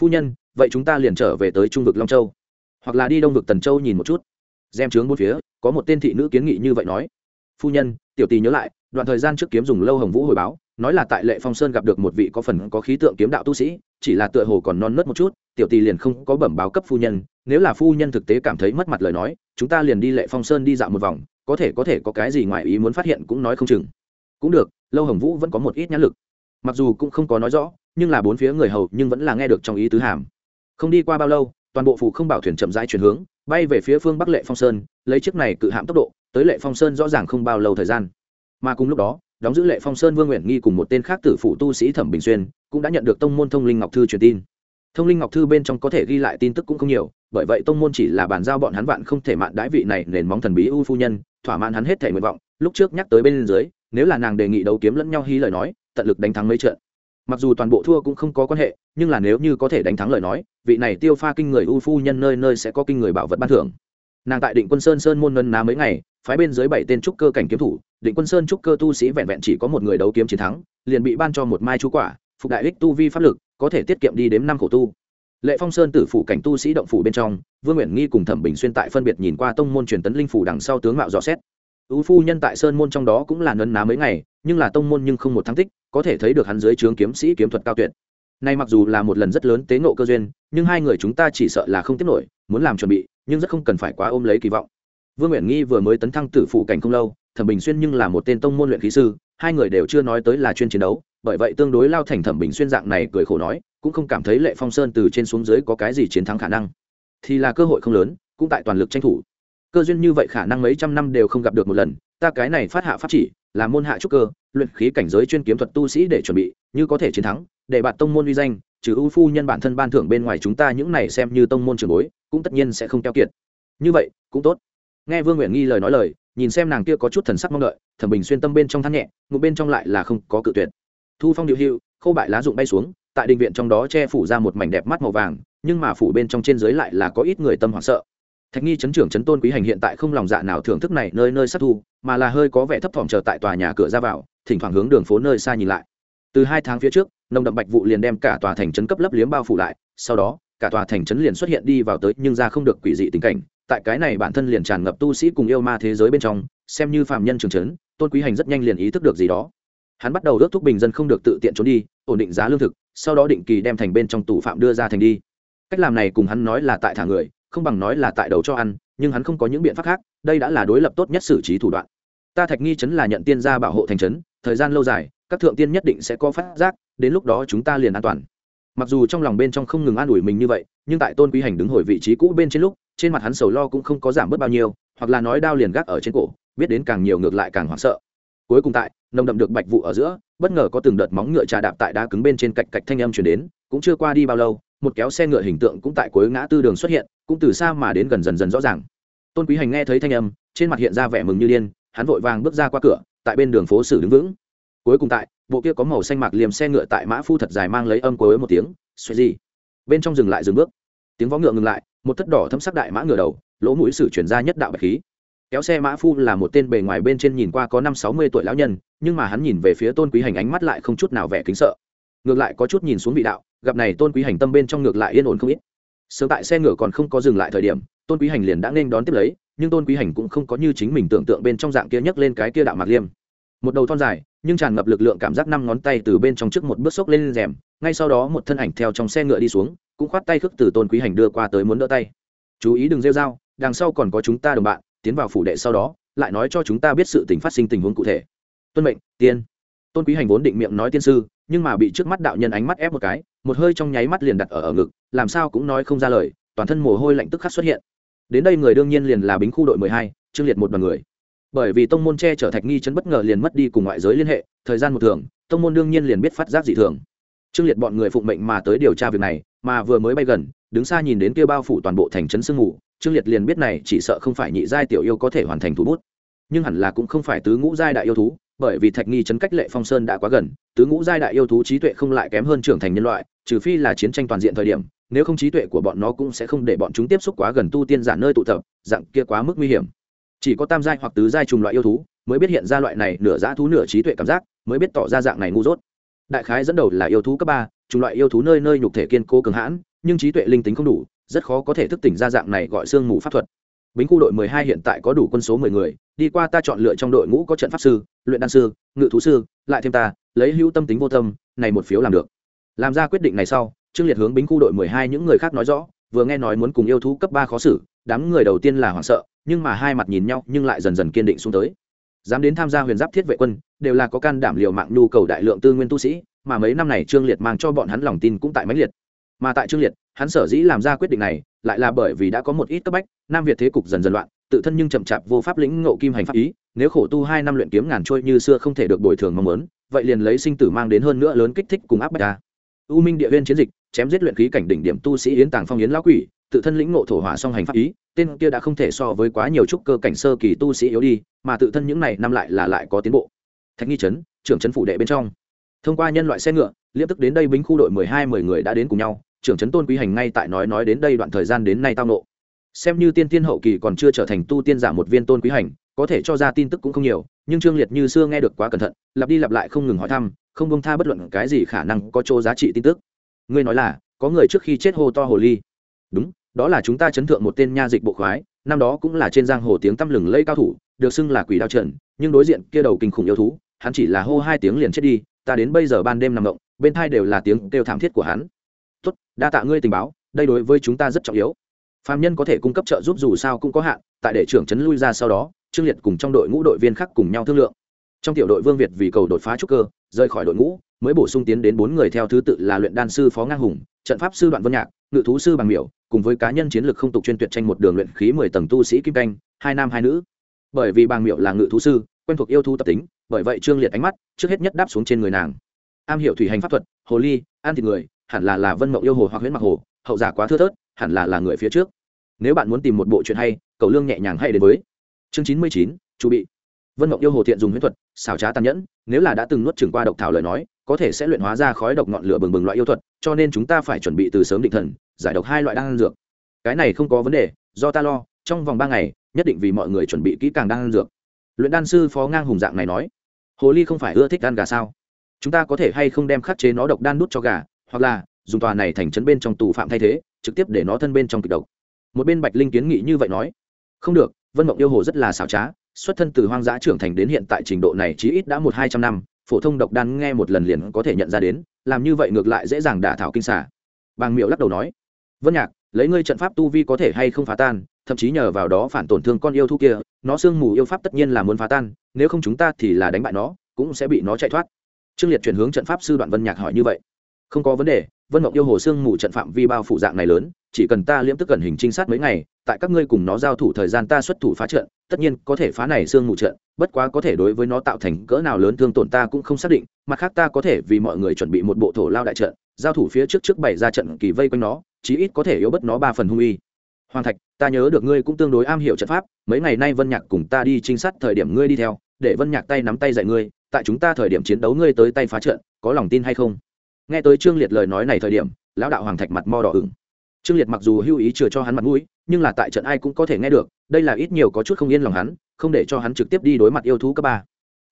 Phu nhân, vậy chúng ta liền trở về tới trung vực long châu, hoặc là đi đông vực tần châu nhìn một chút. Xem trướng bốn phía, có một tên thị nữ kiến nghị như vậy nói. Phu nhân, tiểu tỳ nhớ lại, đoạn thời gian trước kiếm dùng lâu hồng vũ hồi báo, nói là tại lệ phong sơn gặp được một vị có phần có khí tượng kiếm đạo tu sĩ, chỉ là tựa hồ còn non nớt một chút, tiểu tỳ liền không có bẩm báo cấp phu nhân, nếu là phu nhân thực tế cảm thấy mất mặt lời nói, chúng ta liền đi lệ phong sơn đi dạo một vòng có thể có thể có cái gì ngoài ý muốn phát hiện cũng nói không chừng. Cũng được, lâu hồng vũ vẫn có một ít nhãn lực. Mặc dù cũng không có nói rõ, nhưng là bốn phía người hầu nhưng vẫn là nghe được trong ý tứ hàm. Không đi qua bao lâu, toàn bộ phủ không bảo thuyền chậm rãi chuyển hướng, bay về phía phương bắc lệ phong sơn, lấy chiếc này cự hạm tốc độ, tới lệ phong sơn rõ ràng không bao lâu thời gian. Mà cùng lúc đó, đóng giữ lệ phong sơn vương nguyện nghi cùng một tên khác tử phụ tu sĩ thẩm bình xuyên, cũng đã nhận được tông môn thông linh ngọc thư truyền tin. Thông linh ngọc thư bên trong có thể ghi lại tin tức cũng không nhiều, bởi vậy tông môn chỉ là bàn giao bọn hắn vạn không thể mạn đãi vị này nền móng thần bí ưu phu nhân thỏa mãn hắn hết thể nguyện vọng, lúc trước nhắc tới bên dưới, nếu là nàng đề nghị đấu kiếm lẫn nhau hy lời nói, tận lực đánh thắng mấy trận. Mặc dù toàn bộ thua cũng không có quan hệ, nhưng là nếu như có thể đánh thắng lời nói, vị này tiêu pha kinh người ưu phu nhân nơi nơi sẽ có kinh người bảo vật ban thưởng. Nàng tại định quân sơn sơn môn ngân ná mấy ngày, phái bên dưới bảy tên trúc cơ cảnh kiếm thủ, định quân sơn trúc cơ tu sĩ vẹn vẹn chỉ có một người đấu kiếm chiến thắng, liền bị ban cho một mai chú quả, phục đại ích tu vi pháp lực, có thể tiết kiệm đi đến năm khổ tu lệ phong sơn tử phủ cảnh tu sĩ động phủ bên trong, vương nguyện nghi cùng thẩm bình xuyên tại phân biệt nhìn qua tông môn truyền tấn linh phủ đằng sau tướng mạo dò xét. Ưu phu nhân tại sơn môn trong đó cũng là nấn ná mấy ngày, nhưng là tông môn nhưng không một thắng tích, có thể thấy được hắn dưới trướng kiếm sĩ kiếm thuật cao tuyệt. Nay mặc dù là một lần rất lớn tế ngộ cơ duyên, nhưng hai người chúng ta chỉ sợ là không tiếp nổi, muốn làm chuẩn bị, nhưng rất không cần phải quá ôm lấy kỳ vọng. Vương nguyện nghi vừa mới tấn thăng tử phụ cảnh không lâu, thẩm bình xuyên nhưng là một tên tông môn luyện khí sư, hai người đều chưa nói tới là chuyên chiến đấu, bởi vậy tương đối lao thành thẩm bình xuyên dạng này cười khổ nói cũng không cảm thấy lệ phong sơn từ trên xuống dưới có cái gì chiến thắng khả năng. Thì là cơ hội không lớn, cũng tại toàn lực tranh thủ. Cơ duyên như vậy khả năng mấy trăm năm đều không gặp được một lần, ta cái này phát hạ pháp chỉ, là môn hạ trúc cơ, luyện khí cảnh giới chuyên kiếm thuật tu sĩ để chuẩn bị, như có thể chiến thắng, để bạn tông môn uy danh, trừ ưu phu nhân bản thân ban thưởng bên ngoài chúng ta những này xem như tông môn trường bối, cũng tất nhiên sẽ không keo kiệt. Như vậy, cũng tốt. Nghe vương nguyện nghi lời nói lời, nhìn xem nàng kia có chút thần sắc mong đợi, thẩm bình xuyên tâm bên trong thắt nhẹ ngụ bên trong lại là không có cự tuyệt. Thu phong điệu hiệu khô bại lá rụng bay xuống tại đình viện trong đó che phủ ra một mảnh đẹp mắt màu vàng, nhưng mà phủ bên trong trên dưới lại là có ít người tâm hoảng sợ. Thạch nghi chấn trưởng chấn tôn quý hành hiện tại không lòng dạ nào thưởng thức này, nơi nơi sát thu, mà là hơi có vẻ thấp thỏm chờ tại tòa nhà cửa ra vào, thỉnh thoảng hướng đường phố nơi xa nhìn lại. Từ hai tháng phía trước, nồng đậm bạch vụ liền đem cả tòa thành trấn cấp lấp liếm bao phủ lại, sau đó, cả tòa thành trấn liền xuất hiện đi vào tới, nhưng ra không được quỷ dị tình cảnh, tại cái này bản thân liền tràn ngập tu sĩ cùng yêu ma thế giới bên trong, xem như phạm nhân trường trấn tôn quý hành rất nhanh liền ý thức được gì đó hắn bắt đầu ước thúc bình dân không được tự tiện trốn đi, ổn định giá lương thực, sau đó định kỳ đem thành bên trong tù phạm đưa ra thành đi. Cách làm này cùng hắn nói là tại thả người, không bằng nói là tại đầu cho ăn, nhưng hắn không có những biện pháp khác, đây đã là đối lập tốt nhất xử trí thủ đoạn. Ta thạch nghi chấn là nhận tiên gia bảo hộ thành trấn, thời gian lâu dài, các thượng tiên nhất định sẽ có phát giác, đến lúc đó chúng ta liền an toàn. Mặc dù trong lòng bên trong không ngừng an ủi mình như vậy, nhưng tại tôn quý hành đứng hồi vị trí cũ bên trên lúc, trên mặt hắn sầu lo cũng không có giảm bớt bao nhiêu, hoặc là nói đao liền gác ở trên cổ, biết đến càng nhiều ngược lại càng hoảng sợ. Cuối cùng tại nồng đậm được bạch vụ ở giữa, bất ngờ có từng đợt móng ngựa trà đạp tại đá cứng bên trên cạch cạch thanh âm chuyển đến, cũng chưa qua đi bao lâu, một kéo xe ngựa hình tượng cũng tại cuối ngã tư đường xuất hiện, cũng từ xa mà đến gần dần dần rõ ràng. Tôn quý hành nghe thấy thanh âm, trên mặt hiện ra vẻ mừng như điên, hắn vội vàng bước ra qua cửa, tại bên đường phố xử đứng vững. Cuối cùng tại, bộ kia có màu xanh mạc liềm xe ngựa tại mã phu thật dài mang lấy âm cuối một tiếng xoay gì bên trong dừng lại dừng bước. Tiếng vó ngựa ngừng lại, một thất đỏ thâm sắc đại mã ngựa đầu, lỗ mũi sử chuyển ra nhất đạo bạch khí kéo xe mã phu là một tên bề ngoài bên trên nhìn qua có năm sáu mươi tuổi lão nhân, nhưng mà hắn nhìn về phía tôn quý hành ánh mắt lại không chút nào vẻ kính sợ. Ngược lại có chút nhìn xuống vị đạo, gặp này tôn quý hành tâm bên trong ngược lại yên ổn không ít. Sớm tại xe ngựa còn không có dừng lại thời điểm, tôn quý hành liền đã nên đón tiếp lấy, nhưng tôn quý hành cũng không có như chính mình tưởng tượng bên trong dạng kia nhấc lên cái kia đạo mạc liêm. Một đầu thon dài, nhưng tràn ngập lực lượng cảm giác năm ngón tay từ bên trong trước một bước xốc lên rèm, ngay sau đó một thân ảnh theo trong xe ngựa đi xuống, cũng khoát tay khước từ tôn quý hành đưa qua tới muốn đỡ tay. Chú ý đừng rêu dao đằng sau còn có chúng ta đồng bạn tiến vào phủ đệ sau đó, lại nói cho chúng ta biết sự tình phát sinh tình huống cụ thể. Tuân mệnh, tiên. Tôn quý hành vốn định miệng nói tiên sư, nhưng mà bị trước mắt đạo nhân ánh mắt ép một cái, một hơi trong nháy mắt liền đặt ở ở ngực, làm sao cũng nói không ra lời, toàn thân mồ hôi lạnh tức khắc xuất hiện. Đến đây người đương nhiên liền là bính khu đội mười hai, trương liệt một đoàn người. Bởi vì tông môn che chở thạch nghi chấn bất ngờ liền mất đi cùng ngoại giới liên hệ, thời gian một thường, tông môn đương nhiên liền biết phát giác dị thường. Trương liệt bọn người phụng mệnh mà tới điều tra việc này, mà vừa mới bay gần, đứng xa nhìn đến kia bao phủ toàn bộ thành trấn sương ngủ trương liệt liền biết này chỉ sợ không phải nhị giai tiểu yêu có thể hoàn thành thủ bút. Nhưng hẳn là cũng không phải tứ ngũ giai đại yêu thú, bởi vì thạch nghi chấn cách lệ phong sơn đã quá gần, tứ ngũ giai đại yêu thú trí tuệ không lại kém hơn trưởng thành nhân loại, trừ phi là chiến tranh toàn diện thời điểm, nếu không trí tuệ của bọn nó cũng sẽ không để bọn chúng tiếp xúc quá gần tu tiên giả nơi tụ tập, dạng kia quá mức nguy hiểm. Chỉ có tam giai hoặc tứ giai trùng loại yêu thú mới biết hiện ra loại này nửa dã thú nửa trí tuệ cảm giác, mới biết tỏ ra dạng này ngu dốt. Đại khái dẫn đầu là yêu thú cấp ba chủng loại yêu thú nơi nơi nhục thể kiên cố cường hãn, nhưng trí tuệ linh tính không đủ rất khó có thể thức tỉnh ra dạng này gọi xương mù pháp thuật. Bính khu đội mười hai hiện tại có đủ quân số mười người, đi qua ta chọn lựa trong đội ngũ có trận pháp sư, luyện đan sư, ngự thú sư, lại thêm ta, lấy hữu tâm tính vô tâm, này một phiếu làm được. Làm ra quyết định này sau, trương liệt hướng bính khu đội mười hai những người khác nói rõ, vừa nghe nói muốn cùng yêu thú cấp ba khó xử, đám người đầu tiên là hoảng sợ, nhưng mà hai mặt nhìn nhau nhưng lại dần dần kiên định xuống tới. Dám đến tham gia huyền giáp thiết vệ quân, đều là có can đảm liều mạng nhu cầu đại lượng tư nguyên tu sĩ, mà mấy năm này trương liệt mang cho bọn hắn lòng tin cũng tại mấy liệt mà tại trương liệt, hắn sở dĩ làm ra quyết định này lại là bởi vì đã có một ít cấp bách, nam việt thế cục dần dần loạn, tự thân nhưng chậm chạp vô pháp lĩnh ngộ kim hành pháp ý, nếu khổ tu hai năm luyện kiếm ngàn trôi như xưa không thể được bồi thường mong muốn, vậy liền lấy sinh tử mang đến hơn nữa lớn kích thích cùng áp bách ta. U minh địa viên chiến dịch, chém giết luyện khí cảnh đỉnh điểm tu sĩ yến tàng phong yến lão quỷ, tự thân lĩnh ngộ thổ hỏa song hành pháp ý, tên kia đã không thể so với quá nhiều trúc cơ cảnh sơ kỳ tu sĩ yếu đi, mà tự thân những này năm lại là lại có tiến bộ. Thạch nghi trấn, trưởng trấn phủ đệ bên trong thông qua nhân loại xe ngựa liêm tức đến đây bính khu đội mười hai, mười người đã đến cùng nhau, trưởng trấn tôn quý hành ngay tại nói nói đến đây đoạn thời gian đến nay tao nộ xem như tiên tiên hậu kỳ còn chưa trở thành tu tiên giả một viên tôn quý hành, có thể cho ra tin tức cũng không nhiều, nhưng trương liệt như xưa nghe được quá cẩn thận, lặp đi lặp lại không ngừng hỏi thăm, không bông tha bất luận cái gì khả năng có chỗ giá trị tin tức. Ngươi nói là, có người trước khi chết hô to hồ ly. Đúng, đó là chúng ta chấn thượng một tên nha dịch bộ khoái, năm đó cũng là trên giang hồ tiếng tăm lừng lây cao thủ, được xưng là quỷ đao trần, nhưng đối diện kia đầu kinh khủng yêu thú, hắn chỉ là hô hai tiếng liền chết đi ta đến bây giờ ban đêm nằm ngộng bên thai đều là tiếng kêu thảm thiết của hắn. Tốt, đa tạ ngươi tình báo, đây đối với chúng ta rất trọng yếu. Phạm nhân có thể cung cấp trợ giúp dù sao cũng có hạn, tại để trưởng trấn lui ra sau đó, trương liệt cùng trong đội ngũ đội viên khác cùng nhau thương lượng. Trong tiểu đội vương việt vì cầu đột phá trúc cơ, rời khỏi đội ngũ, mới bổ sung tiến đến bốn người theo thứ tự là luyện đan sư phó ngang hùng, trận pháp sư đoạn vân nhạc, ngự thú sư bằng miểu, cùng với cá nhân chiến lược không tục chuyên tuyệt tranh một đường luyện khí mười tầng tu sĩ kim canh, hai nam hai nữ. Bởi vì bàng miệu là ngự thú sư, quen thuộc yêu thú tập tính bởi vậy trương liệt ánh mắt trước hết nhất đáp xuống trên người nàng. Am hiểu thủy hành pháp thuật, hồ ly, an thịt người, hẳn là là vân mộng yêu hồ hoặc huyễn mặc hồ, hậu giả quá thưa thớt, hẳn là là người phía trước. Nếu bạn muốn tìm một bộ chuyện hay, cầu lương nhẹ nhàng hay đến với chương chín mươi chín, chu bị. Vân mộng yêu hồ thiện dùng huyễn thuật, xảo trá tàn nhẫn, nếu là đã từng nuốt trừng qua độc thảo lời nói, có thể sẽ luyện hóa ra khói độc ngọn lửa bừng bừng loại yêu thuật, cho nên chúng ta phải chuẩn bị từ sớm định thần, giải độc hai loại đan dược. Cái này không có vấn đề, do ta lo, trong vòng ba ngày, nhất định vì mọi người chuẩn bị kỹ càng đan dược luyện đan sư phó ngang hùng dạng này nói, hồ ly không phải ưa thích ăn gà sao? Chúng ta có thể hay không đem khắc chế nó độc đan đút cho gà, hoặc là dùng tòa này thành trấn bên trong tù phạm thay thế, trực tiếp để nó thân bên trong kịch độc. Một bên bạch linh kiến nghị như vậy nói, không được, vân mộng yêu hồ rất là xảo trá, xuất thân từ hoang dã trưởng thành đến hiện tại trình độ này chí ít đã một hai trăm năm, phổ thông độc đan nghe một lần liền có thể nhận ra đến, làm như vậy ngược lại dễ dàng đả thảo kinh xả bàng miệu lắc đầu nói, vân nhạc, lấy ngươi trận pháp tu vi có thể hay không phá tan, thậm chí nhờ vào đó phản tổn thương con yêu thú kia nó sương mù yêu pháp tất nhiên là muốn phá tan, nếu không chúng ta thì là đánh bại nó, cũng sẽ bị nó chạy thoát. Trương liệt chuyển hướng trận pháp sư đoạn vân nhạc hỏi như vậy. Không có vấn đề, vân mộng yêu hồ sương mù trận phạm vi bao phủ dạng này lớn, chỉ cần ta liễm tức cẩn hình trinh sát mấy ngày, tại các ngươi cùng nó giao thủ thời gian ta xuất thủ phá trận, tất nhiên có thể phá này sương mù trận, bất quá có thể đối với nó tạo thành cỡ nào lớn thương tổn ta cũng không xác định, mặt khác ta có thể vì mọi người chuẩn bị một bộ thổ lao đại trận, giao thủ phía trước trước bảy ra trận kỳ vây quanh nó, chí ít có thể yếu bất nó ba phần hung uy hoàng thạch, ta nhớ được ngươi cũng tương đối am hiểu trận pháp, mấy ngày nay vân nhạc cùng ta đi trinh sát thời điểm ngươi đi theo, để vân nhạc tay nắm tay dạy ngươi, tại chúng ta thời điểm chiến đấu ngươi tới tay phá trận, có lòng tin hay không? Nghe tới trương liệt lời nói này thời điểm, lão đạo hoàng thạch mặt mo đỏ ửng. Trương liệt mặc dù hưu ý chừa cho hắn mặt mũi, nhưng là tại trận ai cũng có thể nghe được, đây là ít nhiều có chút không yên lòng hắn, không để cho hắn trực tiếp đi đối mặt yêu thú cấp ba.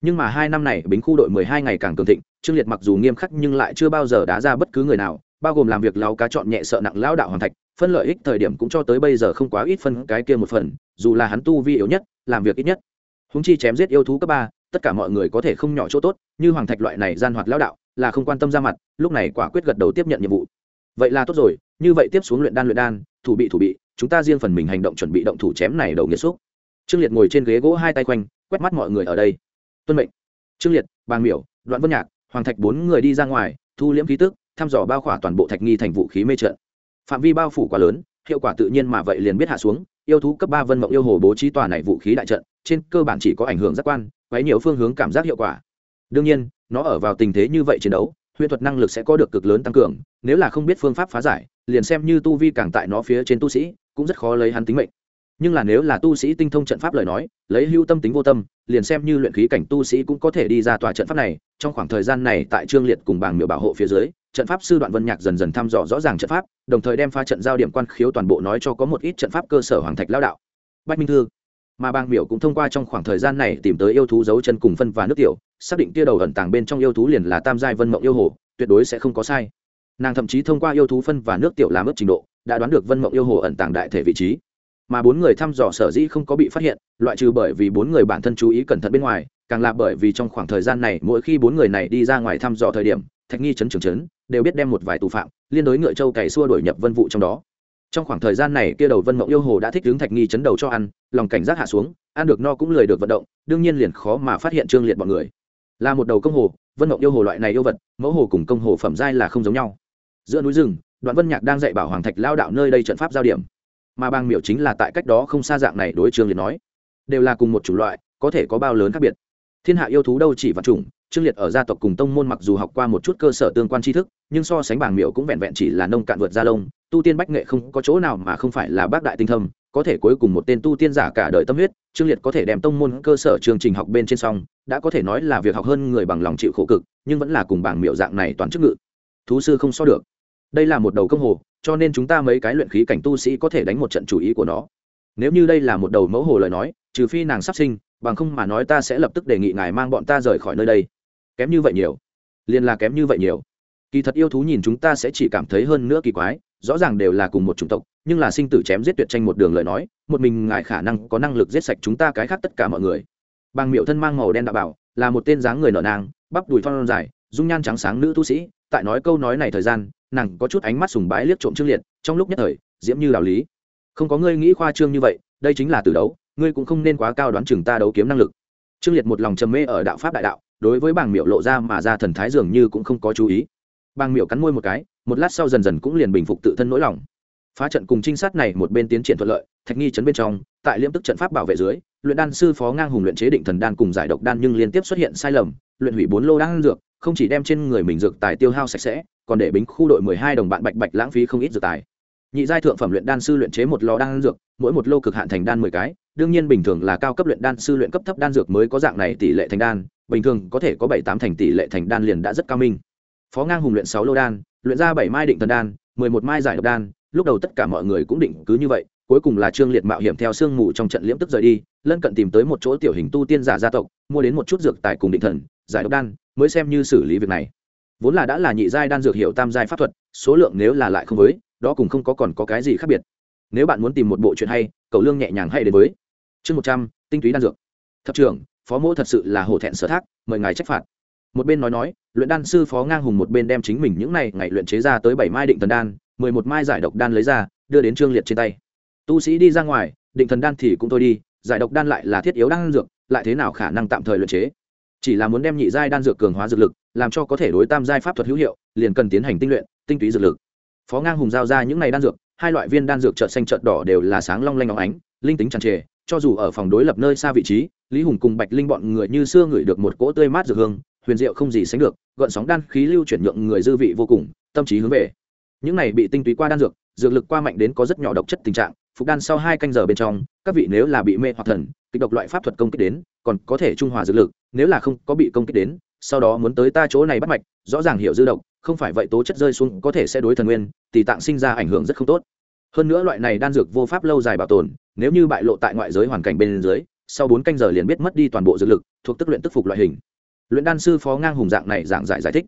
Nhưng mà hai năm này, bính khu đội mười hai ngày càng cường thịnh, trương liệt mặc dù nghiêm khắc nhưng lại chưa bao giờ đá ra bất cứ người nào bao gồm làm việc lao cá chọn nhẹ sợ nặng lão đạo hoàng thạch, phân lợi ích thời điểm cũng cho tới bây giờ không quá ít phân cái kia một phần, dù là hắn tu vi yếu nhất, làm việc ít nhất. Húng chi chém giết yêu thú cấp ba, tất cả mọi người có thể không nhỏ chỗ tốt, như hoàng thạch loại này gian hoạt lao đạo, là không quan tâm ra mặt, lúc này quả quyết gật đầu tiếp nhận nhiệm vụ. Vậy là tốt rồi, như vậy tiếp xuống luyện đan luyện đan, thủ bị thủ bị, chúng ta riêng phần mình hành động chuẩn bị động thủ chém này đầu nghiệt xúc. Trương liệt ngồi trên ghế gỗ hai tay quanh, quét mắt mọi người ở đây. Tuân mệnh. Trương liệt, bàng miểu, đoạn vân nhạc, hoàng thạch bốn người đi ra ngoài, thu liễm khí tức thăm dò bao khỏa toàn bộ thạch nghi thành vũ khí mê trận. Phạm vi bao phủ quá lớn, hiệu quả tự nhiên mà vậy liền biết hạ xuống, yêu thú cấp ba vân mộng yêu hồ bố trí tòa này vũ khí đại trận, trên cơ bản chỉ có ảnh hưởng giác quan, quấy nhiều phương hướng cảm giác hiệu quả. Đương nhiên, nó ở vào tình thế như vậy chiến đấu, huyễn thuật năng lực sẽ có được cực lớn tăng cường, nếu là không biết phương pháp phá giải, liền xem như tu vi càng tại nó phía trên tu sĩ, cũng rất khó lấy hắn tính mệnh. Nhưng là nếu là tu sĩ tinh thông trận pháp lời nói, lấy hưu tâm tính vô tâm, liền xem như luyện khí cảnh tu sĩ cũng có thể đi ra tòa trận pháp này, trong khoảng thời gian này tại trương liệt cùng bảng miểu bảo hộ phía dưới trận pháp sư đoạn vân nhạc dần dần thăm dò rõ ràng trận pháp, đồng thời đem pha trận giao điểm quan khiếu toàn bộ nói cho có một ít trận pháp cơ sở hoàng thạch lao đạo. Bách minh thư, mà bang biểu cũng thông qua trong khoảng thời gian này tìm tới yêu thú dấu chân cùng phân và nước tiểu, xác định tia đầu ẩn tàng bên trong yêu thú liền là tam giai vân mộng yêu hồ, tuyệt đối sẽ không có sai. Nàng thậm chí thông qua yêu thú phân và nước tiểu làm ướp trình độ, đã đoán được vân mộng yêu hồ ẩn tàng đại thể vị trí. Mà bốn người thăm dò sở dĩ không có bị phát hiện, loại trừ bởi vì bốn người bản thân chú ý cẩn thận bên ngoài, càng là bởi vì trong khoảng thời gian này mỗi khi bốn người này đi ra ngoài thăm dò thời điểm thạch nghi chấn trường chấn, đều biết đem một vài tù phạm liên đối ngựa châu cày xua đổi nhập vân vụ trong đó. Trong khoảng thời gian này, kia đầu vân mộng yêu hồ đã thích hướng thạch nghi chấn đầu cho ăn, lòng cảnh giác hạ xuống, ăn được no cũng lười được vận động, đương nhiên liền khó mà phát hiện trương liệt bọn người. Là một đầu công hồ, vân mộng yêu hồ loại này yêu vật, mẫu hồ cùng công hồ phẩm giai là không giống nhau. Giữa núi rừng, đoạn vân nhạc đang dạy bảo hoàng thạch lao đạo nơi đây trận pháp giao điểm. Mà bang miệu chính là tại cách đó không xa dạng này đối trương liệt nói. Đều là cùng một chủng loại, có thể có bao lớn khác biệt. Thiên hạ yêu thú đâu chỉ vật chủng trương liệt ở gia tộc cùng tông môn mặc dù học qua một chút cơ sở tương quan tri thức, nhưng so sánh bảng miệu cũng vẹn vẹn chỉ là nông cạn vượt gia lông, tu tiên bách nghệ không có chỗ nào mà không phải là bác đại tinh thâm, có thể cuối cùng một tên tu tiên giả cả đời tâm huyết, trương liệt có thể đem tông môn cơ sở chương trình học bên trên xong, đã có thể nói là việc học hơn người bằng lòng chịu khổ cực, nhưng vẫn là cùng bảng miệu dạng này toàn chức ngự. Thú sư không so được. Đây là một đầu công hồ, cho nên chúng ta mấy cái luyện khí cảnh tu sĩ có thể đánh một trận chủ ý của nó. Nếu như đây là một đầu mẫu hồ lời nói, trừ phi nàng sắp sinh, bằng không mà nói ta sẽ lập tức đề nghị ngài mang bọn ta rời khỏi nơi đây kém như vậy nhiều, liền là kém như vậy nhiều. Kỳ thật yêu thú nhìn chúng ta sẽ chỉ cảm thấy hơn nữa kỳ quái, rõ ràng đều là cùng một chủng tộc, nhưng là sinh tử chém giết tuyệt tranh một đường lời nói, một mình ngài khả năng có năng lực giết sạch chúng ta cái khác tất cả mọi người. Bàng miệu thân mang màu đen đạo bảo, là một tên dáng người nở nang, bắp đùi thon dài, dung nhan trắng sáng nữ tu sĩ. Tại nói câu nói này thời gian, nàng có chút ánh mắt sùng bái liếc trộm trương liệt, trong lúc nhất thời, diễm như đạo lý. Không có ngươi nghĩ khoa trương như vậy, đây chính là từ đấu, ngươi cũng không nên quá cao đoán chừng ta đấu kiếm năng lực. Trương liệt một lòng trầm mê ở đạo pháp đại đạo đối với bàng miệu lộ ra mà ra thần thái dường như cũng không có chú ý. Bàng miệu cắn môi một cái, một lát sau dần dần cũng liền bình phục tự thân nỗi lòng. Phá trận cùng trinh sát này một bên tiến triển thuận lợi, thạch nghi chấn bên trong, tại liêm tức trận pháp bảo vệ dưới, luyện đan sư phó ngang hùng luyện chế định thần đan cùng giải độc đan nhưng liên tiếp xuất hiện sai lầm, luyện hủy bốn lô đan dược, không chỉ đem trên người mình dược tài tiêu hao sạch sẽ, còn để bính khu đội mười hai đồng bạn bạch bạch lãng phí không ít dược tài. Nhị giai thượng phẩm luyện đan sư luyện chế một lò đan dược, mỗi một lô cực hạn thành đan mười cái, đương nhiên bình thường là cao cấp luyện đan sư luyện cấp thấp đan dược mới có dạng này tỷ lệ thành đan bình thường có thể có bảy tám thành tỷ lệ thành đan liền đã rất cao minh. Phó ngang hùng luyện sáu lô đan, luyện ra bảy mai định thần đan, mười một mai giải độc đan, lúc đầu tất cả mọi người cũng định cứ như vậy, cuối cùng là trương liệt mạo hiểm theo sương mù trong trận liễm tức rời đi, lân cận tìm tới một chỗ tiểu hình tu tiên giả gia tộc, mua đến một chút dược tài cùng định thần, giải độc đan, mới xem như xử lý việc này. Vốn là đã là nhị giai đan dược hiệu tam giai pháp thuật, số lượng nếu là lại không với, đó cũng không có còn có cái gì khác biệt. Nếu bạn muốn tìm một bộ chuyện hay, cầu lương nhẹ nhàng hay đến với. Chương một trăm, tinh túy đan dược. Thập trưởng phó mỗ thật sự là hổ thẹn sở thác, mời ngài trách phạt. Một bên nói nói, luyện đan sư phó ngang hùng một bên đem chính mình những này ngày luyện chế ra tới bảy mai định thần đan, mười một mai giải độc đan lấy ra, đưa đến trương liệt trên tay. Tu sĩ đi ra ngoài, định thần đan thì cũng thôi đi, giải độc đan lại là thiết yếu đan dược, lại thế nào khả năng tạm thời luyện chế? Chỉ là muốn đem nhị giai đan dược cường hóa dược lực, làm cho có thể đối tam giai pháp thuật hữu hiệu, liền cần tiến hành tinh luyện, tinh túy dược lực. Phó ngang hùng giao ra những này đan dược, hai loại viên đan dược trợt xanh trợt đỏ đều là sáng long lanh óng ánh linh tính tràn trề, cho dù ở phòng đối lập nơi xa vị trí, lý hùng cùng bạch linh bọn người như xưa ngửi được một cỗ tươi mát dược hương, huyền diệu không gì sánh được, gợn sóng đan khí lưu chuyển nhượng người dư vị vô cùng, tâm trí hướng về. Những này bị tinh túy qua đan dược dược lực qua mạnh đến có rất nhỏ độc chất tình trạng, phục đan sau hai canh giờ bên trong, các vị nếu là bị mê hoặc thần, kịch độc loại pháp thuật công kích đến, còn có thể trung hòa dược lực, nếu là không có bị công kích đến, sau đó muốn tới ta chỗ này bắt mạch, rõ ràng hiểu dư độc, không phải vậy tố chất rơi xuống có thể sẽ đối thần nguyên tỷ tạng sinh ra ảnh hưởng rất không tốt hơn nữa loại này đan dược vô pháp lâu dài bảo tồn, nếu như bại lộ tại ngoại giới hoàn cảnh bên dưới, sau bốn canh giờ liền biết mất đi toàn bộ dược lực, thuộc tức luyện tức phục loại hình. Luyện đan sư phó ngang hùng dạng này dạng giải giải thích.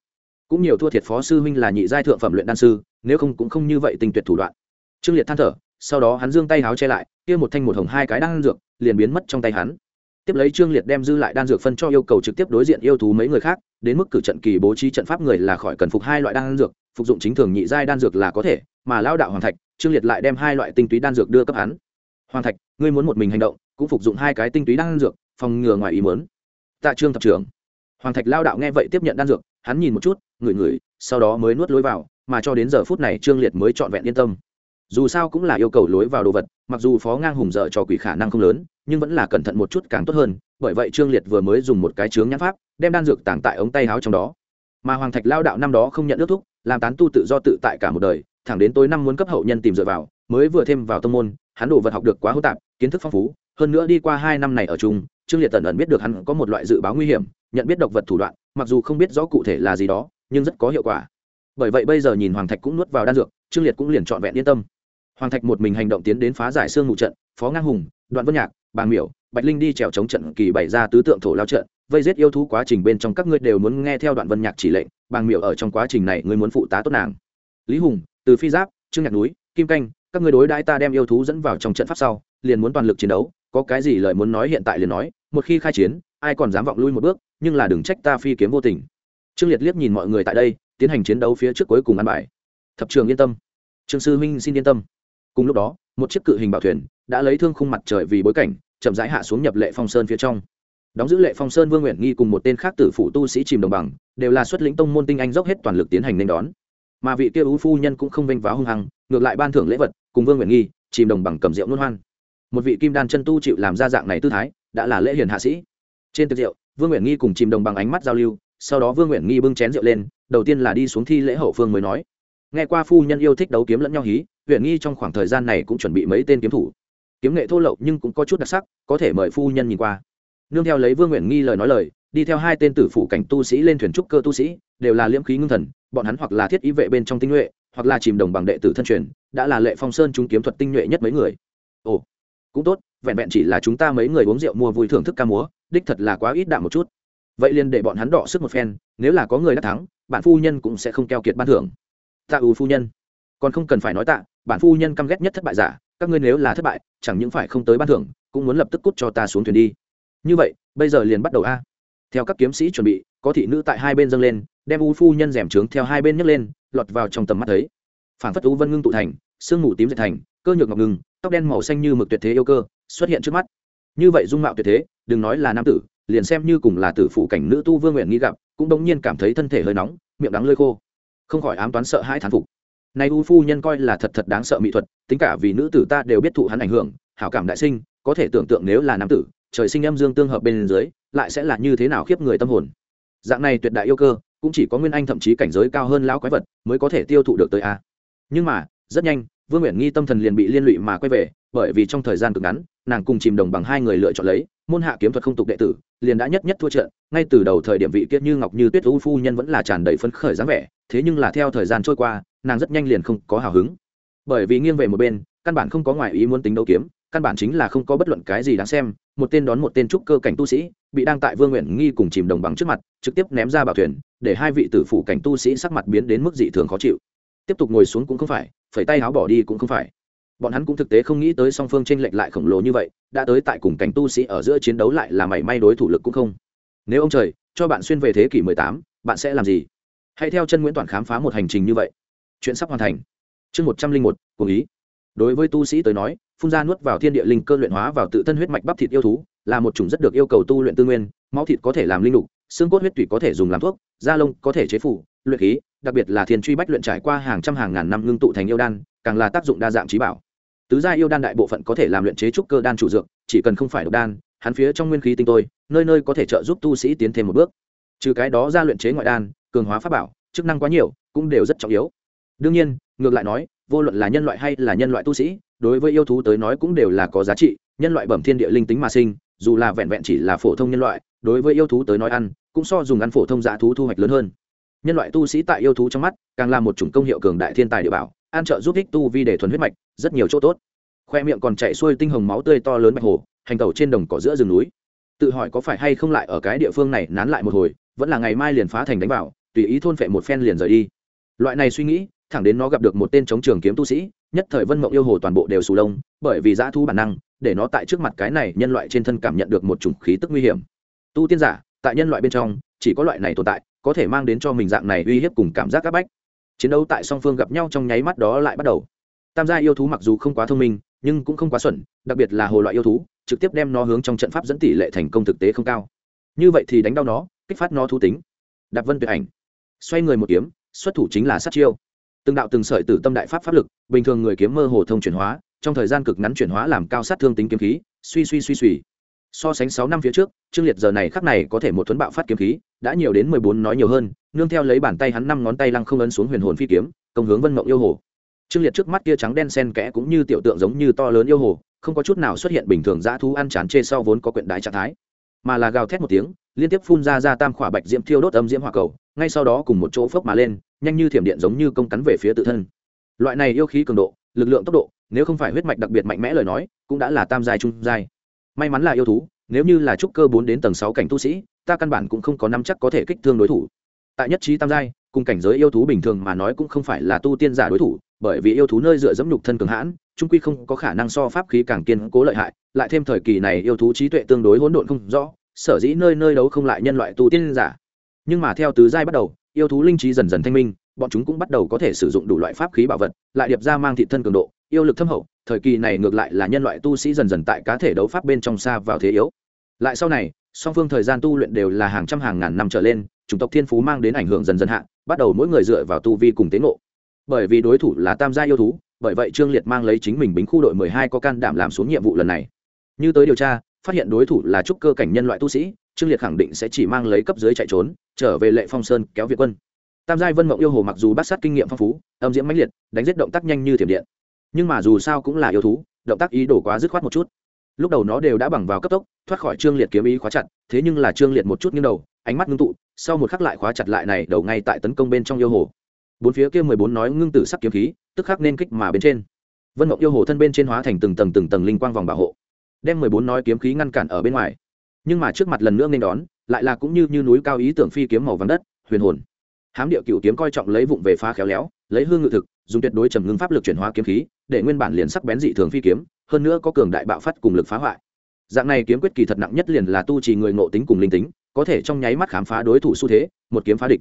Cũng nhiều thua thiệt phó sư huynh là nhị giai thượng phẩm luyện đan sư, nếu không cũng không như vậy tình tuyệt thủ đoạn. Trương liệt than thở, sau đó hắn giương tay háo che lại, kia một thanh một hồng hai cái đan dược, liền biến mất trong tay hắn. Tiếp lấy trương liệt đem dư lại đan dược phân cho yêu cầu trực tiếp đối diện yêu thú mấy người khác, đến mức cử trận kỳ bố trí trận pháp người là khỏi cần phục hai loại đan dược, phục dụng chính thường nhị giai đan dược là có thể, mà lao đạo hoàng thạch trương liệt lại đem hai loại tinh túy đan dược đưa cấp hắn. Hoàng thạch, ngươi muốn một mình hành động, cũng phục dụng hai cái tinh túy đan dược, phòng ngừa ngoài ý muốn. Tạ trương thập trưởng. Hoàng thạch lao đạo nghe vậy tiếp nhận đan dược, hắn nhìn một chút, ngửi ngửi, sau đó mới nuốt lối vào, mà cho đến giờ phút này trương liệt mới trọn vẹn yên tâm. Dù sao cũng là yêu cầu lối vào đồ vật, mặc dù phó ngang hùng dở cho quỷ khả năng không lớn, nhưng vẫn là cẩn thận một chút càng tốt hơn, bởi vậy trương liệt vừa mới dùng một cái chướng nhãn pháp, đem đan dược tàng tại ống tay áo trong đó. Mà hoàng thạch lao đạo năm đó không nhận ước thúc, làm tán tu tự do tự tại cả một đời thẳng đến tối năm muốn cấp hậu nhân tìm dựa vào, mới vừa thêm vào tâm môn, hắn đồ vật học được quá hô tạp, kiến thức phong phú, hơn nữa đi qua hai năm này ở chung, trương liệt tần ẩn biết được hắn có một loại dự báo nguy hiểm, nhận biết độc vật thủ đoạn, mặc dù không biết rõ cụ thể là gì đó, nhưng rất có hiệu quả. Bởi vậy bây giờ nhìn hoàng thạch cũng nuốt vào đan dược, trương liệt cũng liền trọn vẹn yên tâm. Hoàng thạch một mình hành động tiến đến phá giải xương ngụ trận, phó ngang hùng, đoạn vân nhạc, bàng miểu, bạch linh đi trèo chống trận kỳ bày ra tứ tượng thổ lao trận, vây giết yêu thú quá trình bên trong các ngươi đều muốn nghe theo đoạn vân nhạc chỉ lệnh, bàng miểu ở trong quá trình này ngươi muốn phụ tá tốt nàng. Lý hùng từ phi giáp trương nhạc núi, kim canh, các ngươi đối đãi ta đem yêu thú dẫn vào trong trận pháp sau, liền muốn toàn lực chiến đấu, có cái gì lời muốn nói hiện tại liền nói, một khi khai chiến, ai còn dám vọng lui một bước, nhưng là đừng trách ta phi kiếm vô tình. Trương liệt liếc nhìn mọi người tại đây, tiến hành chiến đấu phía trước cuối cùng ăn bài. Thập trường yên tâm. Trương sư huynh xin yên tâm. Cùng lúc đó, một chiếc cự hình bảo thuyền đã lấy thương khung mặt trời vì bối cảnh, chậm rãi hạ xuống nhập lệ phong sơn phía trong. Đóng giữ lệ phong sơn vương nguyện nghi cùng một tên khác tử phủ tu sĩ chìm đồng bằng, đều là xuất lĩnh tông môn tinh anh dốc hết toàn lực tiến hành nên đón mà vị kia ưu phu nhân cũng không vênh váo hung hăng, ngược lại ban thưởng lễ vật, cùng vương nguyện nghi, chìm đồng bằng cầm rượu nôn hoan. Một vị kim đan chân tu chịu làm ra dạng này tư thái, đã là lễ hiền hạ sĩ. Trên tiệc rượu, vương nguyện nghi cùng chìm đồng bằng ánh mắt giao lưu, sau đó vương nguyện nghi bưng chén rượu lên, đầu tiên là đi xuống thi lễ hậu phương mới nói. Nghe qua phu nhân yêu thích đấu kiếm lẫn nhau hí huyện nghi trong khoảng thời gian này cũng chuẩn bị mấy tên kiếm thủ. Kiếm nghệ thô lậu nhưng cũng có chút đặc sắc, có thể mời phu nhân nhìn qua. Nương theo lấy vương nguyện nghi lời nói lời, đi theo hai tên tử phủ cảnh tu sĩ lên thuyền trúc cơ tu sĩ, đều là liễm khí ngưng thần bọn hắn hoặc là thiết ý vệ bên trong tinh nhuệ, hoặc là chìm đồng bằng đệ tử thân truyền, đã là lệ phong sơn chúng kiếm thuật tinh nhuệ nhất mấy người. Ồ, cũng tốt, vẹn vẹn chỉ là chúng ta mấy người uống rượu mua vui thưởng thức ca múa, đích thật là quá ít đạm một chút. Vậy liền để bọn hắn đọ sức một phen, nếu là có người đã thắng bản phu nhân cũng sẽ không keo kiệt ban thưởng. Tạ ưu phu nhân, còn không cần phải nói tạ bản phu nhân căm ghét nhất thất bại giả, các ngươi nếu là thất bại, chẳng những phải không tới ban thưởng, cũng muốn lập tức cút cho ta xuống thuyền đi. Như vậy, bây giờ liền bắt đầu a. Theo các kiếm sĩ chuẩn bị, có thị nữ tại hai bên dâng lên đem u phu nhân rèm trướng theo hai bên nhấc lên, lọt vào trong tầm mắt thấy. Phản phất u vân ngưng tụ thành, sương mù tím dệt thành, cơ nhược ngọc ngừng, tóc đen màu xanh như mực tuyệt thế yêu cơ, xuất hiện trước mắt. Như vậy dung mạo tuyệt thế, đừng nói là nam tử, liền xem như cùng là tử phụ cảnh nữ tu vương nguyện nghĩ gặp, cũng bỗng nhiên cảm thấy thân thể hơi nóng, miệng đắng lơi khô. Không khỏi ám toán sợ hãi thán phục. Nay u phu nhân coi là thật thật đáng sợ mỹ thuật, tính cả vì nữ tử ta đều biết thụ hắn ảnh hưởng, hảo cảm đại sinh, có thể tưởng tượng nếu là nam tử, trời sinh âm dương tương hợp bên dưới, lại sẽ là như thế nào khiếp người tâm hồn. Dạng này tuyệt đại yêu cơ cũng chỉ có nguyên anh thậm chí cảnh giới cao hơn lão quái vật mới có thể tiêu thụ được tới a. Nhưng mà, rất nhanh, vương nguyện nghi tâm thần liền bị liên lụy mà quay về, bởi vì trong thời gian cực ngắn, nàng cùng chìm đồng bằng hai người lựa chọn lấy, môn hạ kiếm thuật không tục đệ tử, liền đã nhất nhất thua trận, ngay từ đầu thời điểm vị kiết như ngọc như tuyết u phu nhân vẫn là tràn đầy phấn khởi dáng vẻ, thế nhưng là theo thời gian trôi qua, nàng rất nhanh liền không có hào hứng. Bởi vì nghiêng về một bên, căn bản không có ngoại ý muốn tính đấu kiếm, căn bản chính là không có bất luận cái gì đáng xem, một tên đón một tên trúc cơ cảnh tu sĩ, bị đang tại vương nguyện nghi cùng chìm đồng bằng trước mặt, trực tiếp ném ra bảo thuyền để hai vị tử phủ cảnh tu sĩ sắc mặt biến đến mức dị thường khó chịu. Tiếp tục ngồi xuống cũng không phải phẩy tay áo bỏ đi cũng không phải. Bọn hắn cũng thực tế không nghĩ tới song phương tranh lệch lại khổng lồ như vậy đã tới tại cùng cảnh tu sĩ ở giữa chiến đấu lại là mảy may đối thủ lực cũng không. Nếu ông trời cho bạn xuyên về thế kỷ 18, bạn sẽ làm gì? Hãy theo chân nguyễn toàn khám phá một hành trình như vậy. Chuyện sắp hoàn thành. Chương một trăm linh một cùng ý. Đối với tu sĩ tới nói phun ra nuốt vào thiên địa linh cơ luyện hóa vào tự thân huyết mạch bắp thịt yêu thú là một chủng rất được yêu cầu tu luyện tư nguyên máu thịt có thể làm linh lục xương cốt huyết tủy có thể dùng làm thuốc, da lông có thể chế phủ, luyện khí, đặc biệt là thiên truy bách luyện trải qua hàng trăm hàng ngàn năm ngưng tụ thành yêu đan, càng là tác dụng đa dạng trí bảo. Tứ gia yêu đan đại bộ phận có thể làm luyện chế trúc cơ đan chủ dược, chỉ cần không phải độc đan, hắn phía trong nguyên khí tinh tôi, nơi nơi có thể trợ giúp tu sĩ tiến thêm một bước. Trừ cái đó ra luyện chế ngoại đan, cường hóa pháp bảo, chức năng quá nhiều, cũng đều rất trọng yếu. Đương nhiên, ngược lại nói, vô luận là nhân loại hay là nhân loại tu sĩ, đối với yêu thú tới nói cũng đều là có giá trị, nhân loại bẩm thiên địa linh tính mà sinh dù là vẹn vẹn chỉ là phổ thông nhân loại, đối với yêu thú tới nói ăn, cũng so dùng ăn phổ thông dã thú thu hoạch lớn hơn. Nhân loại tu sĩ tại yêu thú trong mắt, càng là một chủng công hiệu cường đại thiên tài địa bảo an trợ giúp ích tu vi để thuần huyết mạch, rất nhiều chỗ tốt. Khoe miệng còn chạy xuôi tinh hồng máu tươi to lớn bạch hồ, hành tẩu trên đồng cỏ giữa rừng núi. Tự hỏi có phải hay không lại ở cái địa phương này nán lại một hồi, vẫn là ngày mai liền phá thành đánh vào, tùy ý thôn phệ một phen liền rời đi. Loại này suy nghĩ, thẳng đến nó gặp được một tên chống trường kiếm tu sĩ, nhất thời vân mộng yêu hồ toàn bộ đều sù lông, bởi vì dã thu bản năng để nó tại trước mặt cái này nhân loại trên thân cảm nhận được một chủng khí tức nguy hiểm. Tu tiên giả, tại nhân loại bên trong, chỉ có loại này tồn tại, có thể mang đến cho mình dạng này uy hiếp cùng cảm giác áp bách. Chiến đấu tại song phương gặp nhau trong nháy mắt đó lại bắt đầu. Tam gia yêu thú mặc dù không quá thông minh, nhưng cũng không quá xuẩn, đặc biệt là hồ loại yêu thú, trực tiếp đem nó hướng trong trận pháp dẫn tỷ lệ thành công thực tế không cao. Như vậy thì đánh đau nó, kích phát nó thú tính. Đạp vân tuyệt ảnh. Xoay người một kiếm, xuất thủ chính là sát chiêu. Từng đạo từng sợi tử tâm đại pháp pháp lực, bình thường người kiếm mơ hồ thông chuyển hóa trong thời gian cực ngắn chuyển hóa làm cao sát thương tính kiếm khí, suy suy suy suy. So sánh sáu năm phía trước, trương liệt giờ này khắc này có thể một thuấn bạo phát kiếm khí, đã nhiều đến mười bốn nói nhiều hơn, nương theo lấy bàn tay hắn năm ngón tay lăng không ấn xuống huyền hồn phi kiếm, công hướng vân mộng yêu hồ. Trương liệt trước mắt kia trắng đen sen kẽ cũng như tiểu tượng giống như to lớn yêu hồ, không có chút nào xuất hiện bình thường dã thú ăn chán chê sau vốn có quyện đái trạng thái. Mà là gào thét một tiếng, liên tiếp phun ra ra tam khỏa bạch diễm thiêu đốt âm diễm hỏa cầu, ngay sau đó cùng một chỗ phốc mà lên, nhanh như thiểm điện giống như công cắn về phía tự thân. Loại này yêu khí cường độ, lực lượng tốc độ nếu không phải huyết mạch đặc biệt mạnh mẽ lời nói, cũng đã là tam giai, trung giai. May mắn là yêu thú, nếu như là trúc cơ bốn đến tầng sáu cảnh tu sĩ, ta căn bản cũng không có năm chắc có thể kích thương đối thủ. Tại nhất trí tam giai, cùng cảnh giới yêu thú bình thường mà nói cũng không phải là tu tiên giả đối thủ, bởi vì yêu thú nơi dựa dẫm nhục thân cường hãn, trung quy không có khả năng so pháp khí càng kiên cố lợi hại, lại thêm thời kỳ này yêu thú trí tuệ tương đối hỗn độn không rõ, sở dĩ nơi nơi đấu không lại nhân loại tu tiên giả. Nhưng mà theo tứ giai bắt đầu, yêu thú linh trí dần dần thanh minh, bọn chúng cũng bắt đầu có thể sử dụng đủ loại pháp khí bảo vật, lại điệp ra mang thị thân cường độ yêu lực thâm hậu, thời kỳ này ngược lại là nhân loại tu sĩ dần dần tại cá thể đấu pháp bên trong xa vào thế yếu. Lại sau này, song phương thời gian tu luyện đều là hàng trăm hàng ngàn năm trở lên, chủng tộc thiên phú mang đến ảnh hưởng dần dần hạ, bắt đầu mỗi người dựa vào tu vi cùng tế ngộ. Bởi vì đối thủ là tam gia yêu thú, bởi vậy trương liệt mang lấy chính mình bính khu đội mười hai có can đảm làm xuống nhiệm vụ lần này. Như tới điều tra, phát hiện đối thủ là trúc cơ cảnh nhân loại tu sĩ, trương liệt khẳng định sẽ chỉ mang lấy cấp dưới chạy trốn, trở về lệ phong sơn kéo việt quân. Tam giai vân mộng yêu hồ mặc dù bát sát kinh nghiệm phong phú, âm diễm mãnh liệt, đánh giết động tác nhanh như thiểm điện nhưng mà dù sao cũng là yêu thú động tác ý đồ quá dứt khoát một chút. Lúc đầu nó đều đã bằng vào cấp tốc thoát khỏi trương liệt kiếm ý khóa chặt thế nhưng là trương liệt một chút nghiêng đầu ánh mắt ngưng tụ sau một khắc lại khóa chặt lại này đầu ngay tại tấn công bên trong yêu hồ. Bốn phía kia mười bốn nói ngưng tử sắc kiếm khí tức khắc nên kích mà bên trên. Vân mộng yêu hồ thân bên trên hóa thành từng tầng từng tầng linh quang vòng bảo hộ đem mười bốn nói kiếm khí ngăn cản ở bên ngoài. Nhưng mà trước mặt lần nữa nên đón lại là cũng như, như núi cao ý tưởng phi kiếm màu vàng đất huyền hồn. Hám địa cựu kiếm coi trọng lấy vụng về phá khéo léo lấy hương ngự thực dùng tuyệt đối trầm ngưng pháp lực chuyển hóa kiếm khí để nguyên bản liền sắc bén dị thường phi kiếm, hơn nữa có cường đại bạo phát cùng lực phá hoại. Dạng này kiếm quyết kỳ thật nặng nhất liền là tu trì người ngộ tính cùng linh tính, có thể trong nháy mắt khám phá đối thủ xu thế, một kiếm phá địch.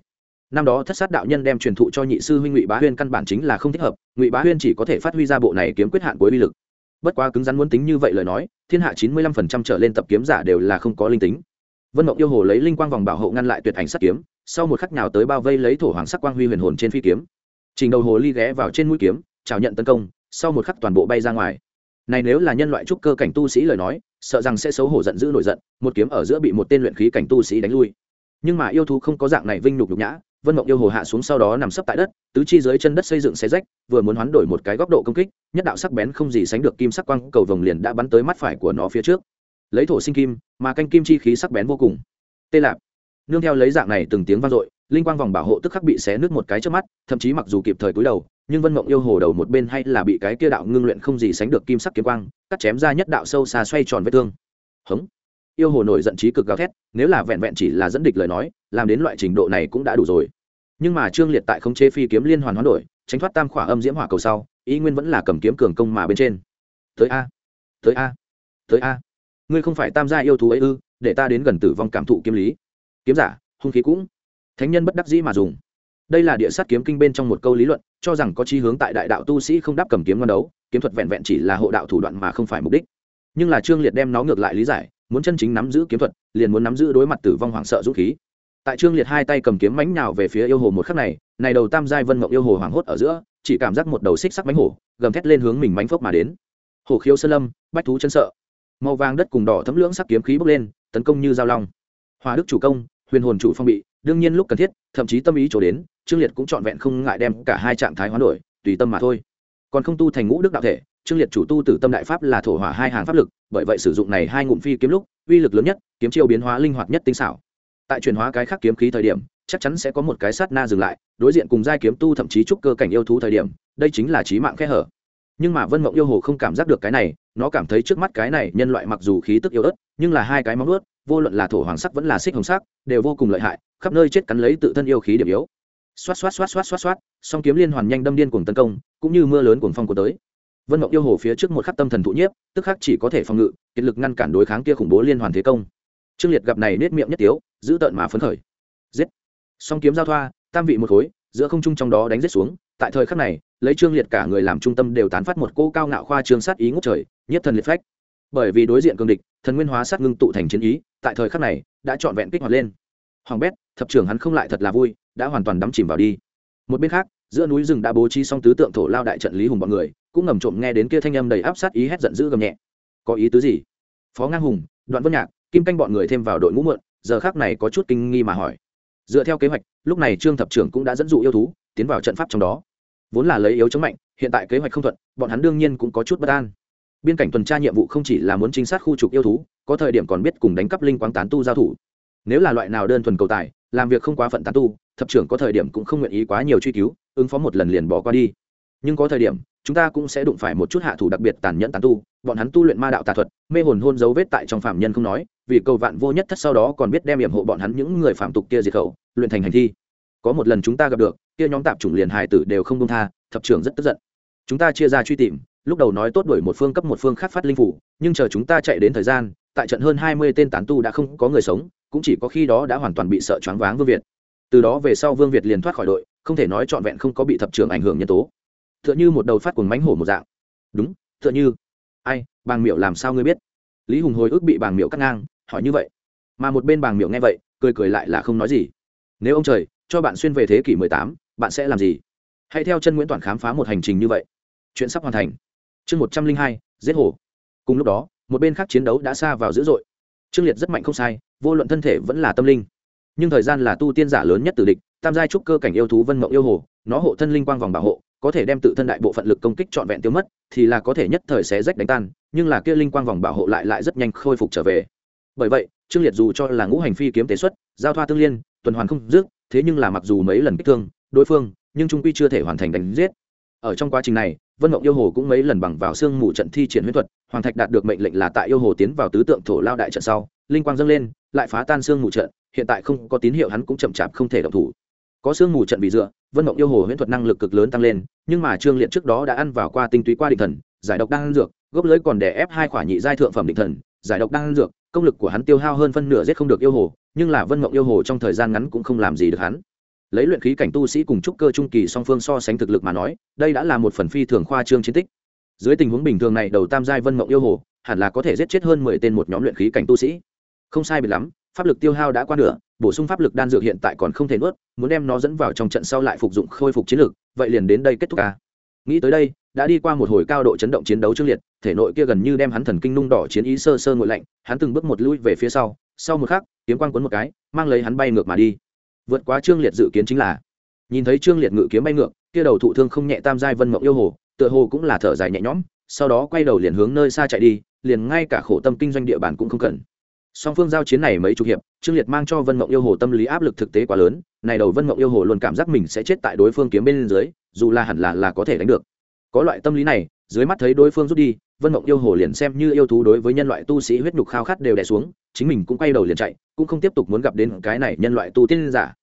Năm đó thất sát đạo nhân đem truyền thụ cho nhị sư huynh ngụy bá huyên căn bản chính là không thích hợp, ngụy bá huyên chỉ có thể phát huy ra bộ này kiếm quyết hạn cuối uy lực. Bất quá cứng rắn muốn tính như vậy lời nói, thiên hạ chín mươi lăm phần trăm trở lên tập kiếm giả đều là không có linh tính. Vân mộng yêu hồ lấy linh quang vòng bảo hộ ngăn lại tuyệt ảnh sắt kiếm, sau một khắc nào tới bao vây lấy thổ hoàng sắc quang huy huyền hồn trên phi kiếm. Trình đầu hồ ly ghé vào trên mũi kiếm, chào nhận tấn công sau một khắc toàn bộ bay ra ngoài. Này nếu là nhân loại trúc cơ cảnh tu sĩ lời nói, sợ rằng sẽ xấu hổ giận dữ nổi giận, một kiếm ở giữa bị một tên luyện khí cảnh tu sĩ đánh lui. Nhưng mà yêu thú không có dạng này vinh nhục nhục nhã, vân mộng yêu hồ hạ xuống sau đó nằm sấp tại đất, tứ chi dưới chân đất xây dựng xe rách, vừa muốn hoán đổi một cái góc độ công kích, nhất đạo sắc bén không gì sánh được kim sắc quang cầu vồng liền đã bắn tới mắt phải của nó phía trước. Lấy thổ sinh kim, mà canh kim chi khí sắc bén vô cùng. Tê lạp. Nương theo lấy dạng này từng tiếng vang dội linh quang vòng bảo hộ tức khắc bị xé nước một cái trước mắt, thậm chí mặc dù kịp thời cúi đầu, nhưng vân mộng yêu hồ đầu một bên hay là bị cái kia đạo ngưng luyện không gì sánh được kim sắc kiếm quang, cắt chém ra nhất đạo sâu xa xoay tròn vết thương. Hống. Yêu hồ nổi giận trí cực gào thét, nếu là vẹn vẹn chỉ là dẫn địch lời nói, làm đến loại trình độ này cũng đã đủ rồi. Nhưng mà trương liệt tại không chế phi kiếm liên hoàn hoán đổi, tránh thoát tam khỏa âm diễm hỏa cầu sau, ý nguyên vẫn là cầm kiếm cường công mà bên trên. Tới a tới a tới a. Ngươi không phải tam gia yêu thú ấy ư, để ta đến gần tử vong cảm thụ kiếm lý. Kiếm giả, hung khí cũng thánh nhân bất đắc dĩ mà dùng. Đây là địa sát kiếm kinh bên trong một câu lý luận, cho rằng có chi hướng tại đại đạo tu sĩ không đáp cầm kiếm ngon đấu, kiếm thuật vẹn vẹn chỉ là hộ đạo thủ đoạn mà không phải mục đích. Nhưng là trương liệt đem nó ngược lại lý giải, muốn chân chính nắm giữ kiếm thuật, liền muốn nắm giữ đối mặt tử vong hoảng sợ dũng khí. Tại trương liệt hai tay cầm kiếm mánh nào về phía yêu hồ một khắc này này đầu tam giai vân mộng yêu hồ hoảng hốt ở giữa, chỉ cảm giác một đầu xích sắc bánh hổ, gầm thét lên hướng mình bánh phốc mà đến. Hồ khiếu sơn lâm, bách thú chân sợ. Màu vàng đất cùng đỏ thấm lưỡng sắc kiếm khí bốc lên, tấn công như dao long. Hòa đức chủ công, huyền hồn chủ phong bị đương nhiên lúc cần thiết, thậm chí tâm ý chỗ đến, trương liệt cũng trọn vẹn không ngại đem cả hai trạng thái hoán đổi, tùy tâm mà thôi. Còn không tu thành ngũ đức đạo thể, trương liệt chủ tu từ tâm đại pháp là thổ hỏa hai hàng pháp lực, bởi vậy sử dụng này hai ngụm phi kiếm lúc, uy lực lớn nhất, kiếm chiêu biến hóa linh hoạt nhất tinh xảo. Tại chuyển hóa cái khác kiếm khí thời điểm, chắc chắn sẽ có một cái sát na dừng lại, đối diện cùng giai kiếm tu thậm chí trúc cơ cảnh yêu thú thời điểm, đây chính là trí mạng khe hở. Nhưng mà vân mộng yêu hồ không cảm giác được cái này, nó cảm thấy trước mắt cái này nhân loại mặc dù khí tức yêu ớt, nhưng là hai cái móng ướt vô luận là thổ hoàng sắc vẫn là xích hồng sắc, đều vô cùng lợi hại, khắp nơi chết cắn lấy tự thân yêu khí điểm yếu. Xoát xoát xoát xoát xoát xoát, song kiếm liên hoàn nhanh đâm điên cuồng tấn công, cũng như mưa lớn cuồng phong của tới. Vân mộng yêu hồ phía trước một khắc tâm thần thụ nhiếp, tức khắc chỉ có thể phòng ngự, kiệt lực ngăn cản đối kháng kia khủng bố liên hoàn thế công. Trương liệt gặp này nết miệng nhất tiếu, giữ tợn mà phấn khởi. Giết! Song kiếm giao thoa, tam vị một khối, giữa không trung trong đó đánh giết xuống, tại thời khắc này, lấy trương liệt cả người làm trung tâm đều tán phát một cô cao ngạo khoa trương sát ý ngút trời nhất thần liệt phách bởi vì đối diện cường địch, thần nguyên hóa sát ngưng tụ thành chiến ý, tại thời khắc này, đã trọn vẹn kích hoạt lên. Hoàng bét, thập trưởng hắn không lại thật là vui, đã hoàn toàn đắm chìm vào đi. Một bên khác, giữa núi rừng đã bố trí xong tứ tượng thổ lao đại trận lý hùng bọn người, cũng ngầm trộm nghe đến kia thanh âm đầy áp sát ý hét giận dữ gầm nhẹ. Có ý tứ gì? Phó ngang hùng, đoạn vân nhạc, kim canh bọn người thêm vào đội ngũ mượn giờ khác này có chút kinh nghi mà hỏi. Dựa theo kế hoạch, lúc này trương thập trưởng cũng đã dẫn dụ yêu thú, tiến vào trận pháp trong đó. Vốn là lấy yếu chống mạnh, hiện tại kế hoạch không thuận, bọn hắn đương nhiên cũng có chút bất an biên cảnh tuần tra nhiệm vụ không chỉ là muốn trinh sát khu trục yêu thú, có thời điểm còn biết cùng đánh cắp linh quang tán tu giao thủ. Nếu là loại nào đơn thuần cầu tài, làm việc không quá phận tán tu, thập trưởng có thời điểm cũng không nguyện ý quá nhiều truy cứu, ứng phó một lần liền bỏ qua đi. Nhưng có thời điểm, chúng ta cũng sẽ đụng phải một chút hạ thủ đặc biệt tàn nhẫn tán tu, bọn hắn tu luyện ma đạo tà thuật, mê hồn hôn dấu vết tại trong phạm nhân không nói, vì cầu vạn vô nhất thất sau đó còn biết đem hiểm hộ bọn hắn những người phạm tục kia diệt khẩu, luyện thành hành thi. Có một lần chúng ta gặp được, kia nhóm tạp chủng liền hài tử đều không công tha, thập trưởng rất tức giận. Chúng ta chia ra truy tìm lúc đầu nói tốt đuổi một phương cấp một phương khác phát linh phủ, nhưng chờ chúng ta chạy đến thời gian, tại trận hơn hai mươi tên tán tu đã không có người sống, cũng chỉ có khi đó đã hoàn toàn bị sợ choáng váng vương việt. Từ đó về sau vương việt liền thoát khỏi đội, không thể nói trọn vẹn không có bị thập trưởng ảnh hưởng nhân tố. T h ư ợ n h ư một đầu phát cuồng mánh hổ một dạng. Đúng t h ư ợ n h ư ai, bàng miệu làm sao ngươi biết? Lý hùng hồi ức bị bàng miệu cắt ngang, hỏi như vậy. Mà một bên bàng miệu nghe vậy, cười cười lại là không nói gì. Nếu ông trời, cho bạn xuyên về thế kỷ mười tám, bạn sẽ làm gì? Hãy theo chân nguyễn toàn khám phá một hành trình như vậy. Chuyện sắp hoàn thành chương một trăm linh hai, giết hổ. Cùng lúc đó, một bên khác chiến đấu đã xa vào dữ dội. Trương liệt rất mạnh không sai, vô luận thân thể vẫn là tâm linh. Nhưng thời gian là tu tiên giả lớn nhất từ địch, tam giai trúc cơ cảnh yêu thú vân mộng yêu hồ, nó hộ thân linh quang vòng bảo hộ, có thể đem tự thân đại bộ phận lực công kích trọn vẹn tiêu mất, thì là có thể nhất thời xé rách đánh tan, nhưng là kia linh quang vòng bảo hộ lại lại rất nhanh khôi phục trở về. Bởi vậy, trương liệt dù cho là ngũ hành phi kiếm tế xuất, giao thoa tương liên, tuần hoàn không dứt, thế nhưng là mặc dù mấy lần kích thương, đối phương, nhưng trung quy chưa thể hoàn thành đánh giết. Ở trong quá trình này vân mộng yêu hồ cũng mấy lần bằng vào xương mù trận thi triển huyết thuật, hoàng thạch đạt được mệnh lệnh là tại yêu hồ tiến vào tứ tượng thổ lao đại trận sau, linh quang dâng lên, lại phá tan xương mù trận, hiện tại không có tín hiệu hắn cũng chậm chạp không thể động thủ. Có xương mù trận bị dựa, vân mộng yêu hồ huyễn thuật năng lực cực lớn tăng lên, nhưng mà trương liệt trước đó đã ăn vào qua tinh túy qua định thần, giải độc đang dược, gốc lưới còn đè ép hai khỏa nhị giai thượng phẩm định thần, giải độc đang dược, công lực của hắn tiêu hao hơn phân nửa giết không được yêu hồ, nhưng là vân mộng yêu hồ trong thời gian ngắn cũng không làm gì được hắn lấy luyện khí cảnh tu sĩ cùng trúc cơ trung kỳ song phương so sánh thực lực mà nói, đây đã là một phần phi thường khoa trương chiến tích. Dưới tình huống bình thường này, đầu tam giai vân mộng yêu hồ, hẳn là có thể giết chết hơn mười tên một nhóm luyện khí cảnh tu sĩ. Không sai biệt lắm, pháp lực tiêu hao đã qua nửa, bổ sung pháp lực đan dược hiện tại còn không thể nuốt, muốn đem nó dẫn vào trong trận sau lại phục dụng khôi phục chiến lực, vậy liền đến đây kết thúc ca. Nghĩ tới đây, đã đi qua một hồi cao độ chấn động chiến đấu trương liệt, thể nội kia gần như đem hắn thần kinh nung đỏ chiến ý sơ sơ ngội lạnh, hắn từng bước một lui về phía sau sau một khắc, kiếm quang quấn một cái, mang lấy hắn bay ngược mà đi vượt quá trương liệt dự kiến chính là. Nhìn thấy trương liệt ngự kiếm bay ngược, kia đầu thụ thương không nhẹ tam giai vân mộng yêu hồ, tựa hồ cũng là thở dài nhẹ nhõm, sau đó quay đầu liền hướng nơi xa chạy đi, liền ngay cả khổ tâm kinh doanh địa bàn cũng không cần. Song phương giao chiến này mấy chục hiệp, trương liệt mang cho vân mộng yêu hồ tâm lý áp lực thực tế quá lớn, này đầu vân mộng yêu hồ luôn cảm giác mình sẽ chết tại đối phương kiếm bên dưới, dù là hẳn là là có thể đánh được. Có loại tâm lý này, dưới mắt thấy đối phương rút đi vân mộng yêu hồ liền xem như yêu thú đối với nhân loại tu sĩ huyết nhục khao khát đều đè xuống, chính mình cũng quay đầu liền chạy, cũng không tiếp tục muốn gặp đến cái này nhân loại tu tiên giả.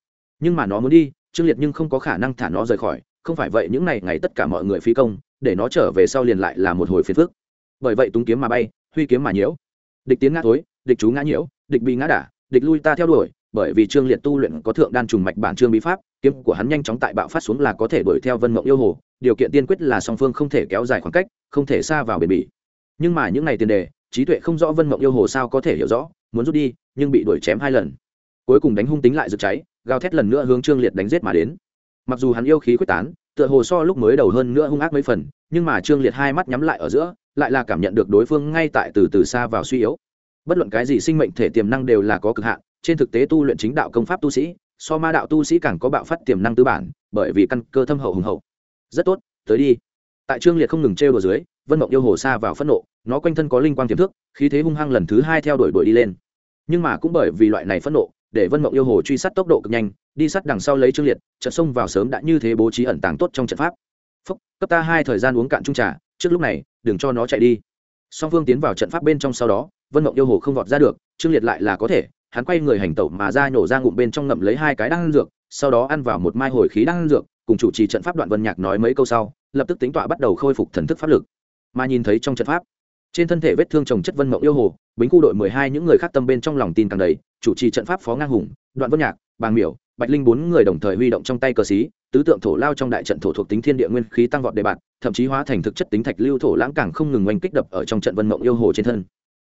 Nhưng mà nó muốn đi, trương liệt nhưng không có khả năng thả nó rời khỏi, không phải vậy những ngày ngày tất cả mọi người phi công, để nó trở về sau liền lại là một hồi phiền phức. Bởi vậy túng kiếm mà bay, huy kiếm mà nhiễu. Địch tiến ngã thối, địch chú ngã nhiễu, địch bị ngã đả, địch lui ta theo đuổi bởi vì trương liệt tu luyện có thượng đan trùng mạch bản trương bí pháp, kiếm của hắn nhanh chóng tại bạo phát xuống là có thể đuổi theo vân mộng yêu hồ, điều kiện tiên quyết là song phương không thể kéo dài khoảng cách, không thể xa vào bền bỉ. Nhưng mà những ngày tiền đề, trí tuệ không rõ vân mộng yêu hồ sao có thể hiểu rõ, muốn rút đi, nhưng bị đuổi chém hai lần. Cuối cùng đánh hung tính lại rực cháy, gào thét lần nữa hướng trương liệt đánh giết mà đến. Mặc dù hắn yêu khí quyết tán, tựa hồ so lúc mới đầu hơn nữa hung ác mấy phần, nhưng mà trương liệt hai mắt nhắm lại ở giữa, lại là cảm nhận được đối phương ngay tại từ từ xa vào suy yếu. Bất luận cái gì sinh mệnh thể tiềm năng đều là có cực hạn trên thực tế tu luyện chính đạo công pháp tu sĩ, so ma đạo tu sĩ càng có bạo phát tiềm năng tư bản, bởi vì căn cơ thâm hậu hùng hậu. Rất tốt, tới đi. Tại trương liệt không ngừng trêu đùa dưới, vân mộng yêu hồ xa vào phẫn nộ, nó quanh thân có linh quang tiềm thức, khí thế hung hăng lần thứ hai theo đuổi đuổi đi lên. Nhưng mà cũng bởi vì loại này phẫn nộ, để vân mộng yêu hồ truy sát tốc độ cực nhanh, đi sát đằng sau lấy trương liệt, trận xông vào sớm đã như thế bố trí ẩn tàng tốt trong trận pháp. Phúc, cấp ta hai thời gian uống cạn trung trà, trước lúc này, đừng cho nó chạy đi. Song phương tiến vào trận pháp bên trong sau đó, vân mộng yêu hồ không vọt ra được, trương liệt lại là có thể hắn quay người hành tẩu mà ra nhổ ra ngụm bên trong ngậm lấy hai cái đan dược, sau đó ăn vào một mai hồi khí đan dược, cùng chủ trì trận pháp đoạn vân nhạc nói mấy câu sau, lập tức tính tọa bắt đầu khôi phục thần thức pháp lực. Mà nhìn thấy trong trận pháp, trên thân thể vết thương chồng chất vân mộng yêu hồ, bính khu đội mười hai những người khác tâm bên trong lòng tin càng đầy, chủ trì trận pháp phó ngang hùng, đoạn vân nhạc, bàng miểu, bạch linh bốn người đồng thời huy động trong tay cờ xí, tứ tượng thổ lao trong đại trận thổ thuộc tính thiên địa nguyên khí tăng vọt đề bạt, thậm chí hóa thành thực chất tính thạch lưu thổ lãng càng không ngừng oanh kích đập ở trong trận vân mộng yêu hồ trên thân.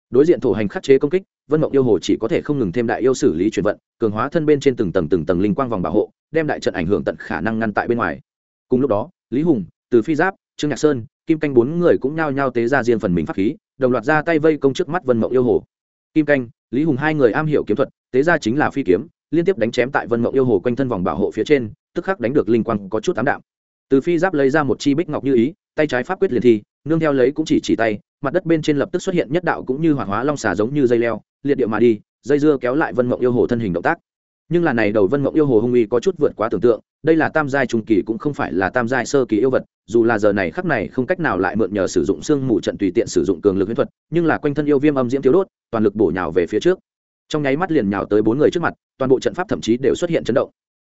Đối diện thổ hành khắc chế công kích vân mộng yêu hồ chỉ có thể không ngừng thêm đại yêu xử lý chuyển vận, cường hóa thân bên trên từng tầng từng tầng linh quang vòng bảo hộ, đem đại trận ảnh hưởng tận khả năng ngăn tại bên ngoài. Cùng lúc đó, lý hùng, từ phi giáp, trương nhạc sơn, kim canh bốn người cũng nhao nhao tế ra riêng phần mình pháp khí, đồng loạt ra tay vây công trước mắt vân mộng yêu hồ. Kim canh, lý hùng hai người am hiểu kiếm thuật, tế ra chính là phi kiếm, liên tiếp đánh chém tại vân mộng yêu hồ quanh thân vòng bảo hộ phía trên, tức khắc đánh được linh quang có chút ám đạm. Từ phi giáp lấy ra một chi bích ngọc như ý, tay trái pháp quyết liền thi, nương theo lấy cũng chỉ chỉ tay, mặt đất bên trên lập tức xuất hiện nhất đạo cũng như hoạt hóa long xà giống như dây leo liệt điệu mà đi, dây dưa kéo lại vân mộng yêu hồ thân hình động tác. Nhưng là này đầu vân mộng yêu hồ hung uy có chút vượt quá tưởng tượng, đây là tam giai trung kỳ cũng không phải là tam giai sơ kỳ yêu vật, dù là giờ này khắc này không cách nào lại mượn nhờ sử dụng xương mù trận tùy tiện sử dụng cường lực huyễn thuật, nhưng là quanh thân yêu viêm âm diễm thiếu đốt, toàn lực bổ nhào về phía trước. Trong nháy mắt liền nhào tới bốn người trước mặt, toàn bộ trận pháp thậm chí đều xuất hiện chấn động.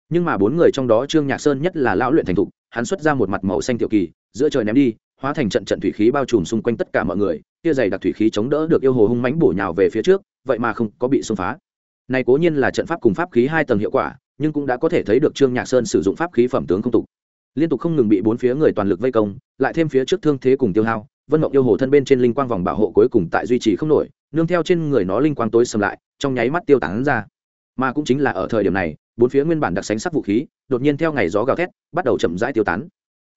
Nhưng mà bốn người trong đó trương nhạc sơn nhất là lão luyện thành thục, hắn xuất ra một mặt màu xanh tiểu kỳ, giữa trời ném đi, hóa thành trận trận thủy khí bao trùm xung quanh tất cả mọi người kia dày đặc thủy khí chống đỡ được yêu hồ hung mãnh bổ nhào về phía trước vậy mà không có bị xông phá. Này cố nhiên là trận pháp cùng pháp khí hai tầng hiệu quả, nhưng cũng đã có thể thấy được trương nhạc sơn sử dụng pháp khí phẩm tướng không tục. Liên tục không ngừng bị bốn phía người toàn lực vây công, lại thêm phía trước thương thế cùng tiêu hao, vân mộng yêu hồ thân bên trên linh quang vòng bảo hộ cuối cùng tại duy trì không nổi, nương theo trên người nó linh quang tối sầm lại, trong nháy mắt tiêu tán ra. Mà cũng chính là ở thời điểm này, bốn phía nguyên bản đặc sánh sắc vũ khí, đột nhiên theo ngày gió gào thét, bắt đầu chậm rãi tiêu tán.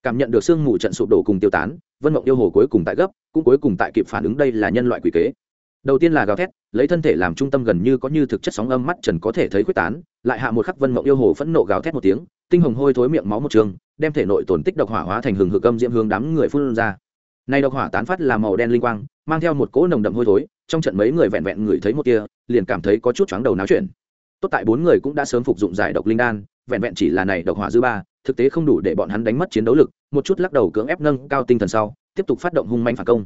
Cảm nhận được sương mù trận sụp đổ cùng tiêu tán, vân mộng yêu hồ cuối cùng tại gấp, cũng cuối cùng tại kịp phản ứng đây là nhân loại quỷ kế đầu tiên là gào thét, lấy thân thể làm trung tâm gần như có như thực chất sóng âm mắt trần có thể thấy quyết tán, lại hạ một khắc vân mộng yêu hồ phẫn nộ gào thét một tiếng, tinh hồng hôi thối miệng máu một trường, đem thể nội tổn tích độc hỏa hóa thành hừng hực âm diễm hướng đám người phun ra. Nay độc hỏa tán phát là màu đen linh quang, mang theo một cỗ nồng đậm hôi thối, trong trận mấy người vẹn vẹn ngửi thấy một tia, liền cảm thấy có chút chóng đầu náo chuyển tốt tại bốn người cũng đã sớm phục dụng giải độc linh đan, vẹn vẹn chỉ là này độc hỏa dư ba, thực tế không đủ để bọn hắn đánh mất chiến đấu lực, một chút lắc đầu cưỡng ép nâng cao tinh thần sau, tiếp tục phát động hung manh phản công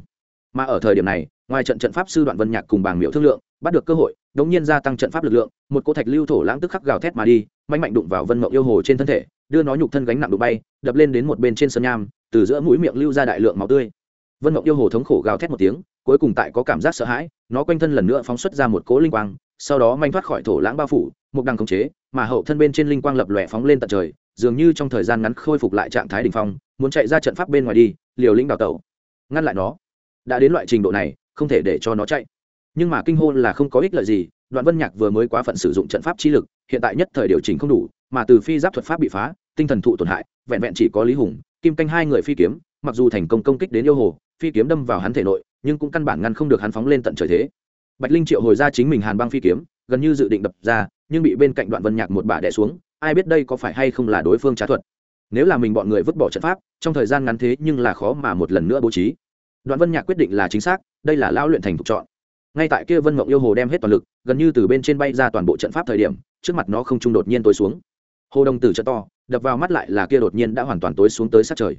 mà ở thời điểm này, ngoài trận trận pháp sư đoạn vân nhạc cùng bảng miệu thương lượng, bắt được cơ hội, đống nhiên gia tăng trận pháp lực lượng, một cỗ thạch lưu thổ lãng tức khắc gào thét mà đi, mạnh mạnh đụng vào vân mộng yêu hồ trên thân thể, đưa nó nhục thân gánh nặng đụng bay, đập lên đến một bên trên sân nham, từ giữa mũi miệng lưu ra đại lượng máu tươi. Vân mộng yêu hồ thống khổ gào thét một tiếng, cuối cùng tại có cảm giác sợ hãi, nó quanh thân lần nữa phóng xuất ra một cỗ linh quang, sau đó manh thoát khỏi thổ lãng bao phủ, một đằng khống chế, mà hậu thân bên trên linh quang lập lòe phóng lên tận trời, dường như trong thời gian ngắn khôi phục lại trạng thái đ ỉ n h phong, muốn chạy ra trận pháp bên ngoài đi, liều lĩnh đào tẩu. Ngăn lại nó đã đến loại trình độ này, không thể để cho nó chạy. Nhưng mà kinh hô là không có ích lợi gì, đoạn vân nhạc vừa mới quá phận sử dụng trận pháp chi lực, hiện tại nhất thời điều chỉnh không đủ, mà từ phi giáp thuật pháp bị phá, tinh thần thụ tổn hại, vẹn vẹn chỉ có lý hùng, kim canh hai người phi kiếm, mặc dù thành công công kích đến yêu hồ, phi kiếm đâm vào hắn thể nội, nhưng cũng căn bản ngăn không được hắn phóng lên tận trời thế. Bạch linh triệu hồi ra chính mình hàn băng phi kiếm, gần như dự định đập ra, nhưng bị bên cạnh đoạn vân nhạc một bà đẻ xuống, ai biết đây có phải hay không là đối phương trá thuật. Nếu là mình bọn người vứt bỏ trận pháp, trong thời gian ngắn thế nhưng là khó mà một lần nữa bố trí đoạn vân nhạc quyết định là chính xác, đây là lao luyện thành thục chọn. Ngay tại kia vân mộng yêu hồ đem hết toàn lực, gần như từ bên trên bay ra toàn bộ trận pháp thời điểm, trước mặt nó không trung đột nhiên tối xuống. Hồ đồng tử chợ to, đập vào mắt lại là kia đột nhiên đã hoàn toàn tối xuống tới sát trời.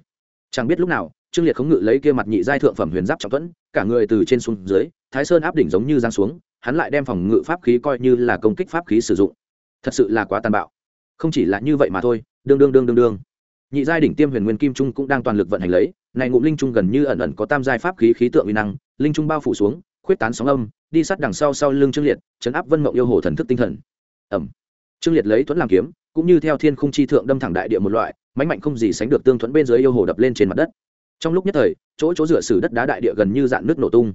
Chẳng biết lúc nào, trương liệt khống ngự lấy kia mặt nhị giai thượng phẩm huyền giáp trọng thuẫn, cả người từ trên xuống dưới, thái sơn áp đỉnh giống như giang xuống, hắn lại đem phòng ngự pháp khí coi như là công kích pháp khí sử dụng. Thật sự là quá tàn bạo. Không chỉ là như vậy mà thôi, đương đương đương đương đương. Nhị giai đỉnh tiêm huyền nguyên kim trung cũng đang toàn lực vận hành lấy này ngụm linh trung gần như ẩn ẩn có tam giai pháp khí khí tượng uy năng, linh trung bao phủ xuống, khuyết tán sóng âm, đi sát đằng sau sau lưng trương liệt, chấn áp vân mộng yêu hồ thần thức tinh thần. Ẩm. Trương liệt lấy thuẫn làm kiếm, cũng như theo thiên khung chi thượng đâm thẳng đại địa một loại, mãnh mạnh không gì sánh được tương thuẫn bên dưới yêu hồ đập lên trên mặt đất. Trong lúc nhất thời, chỗ chỗ rửa sử đất đá đại địa gần như dạn nước nổ tung.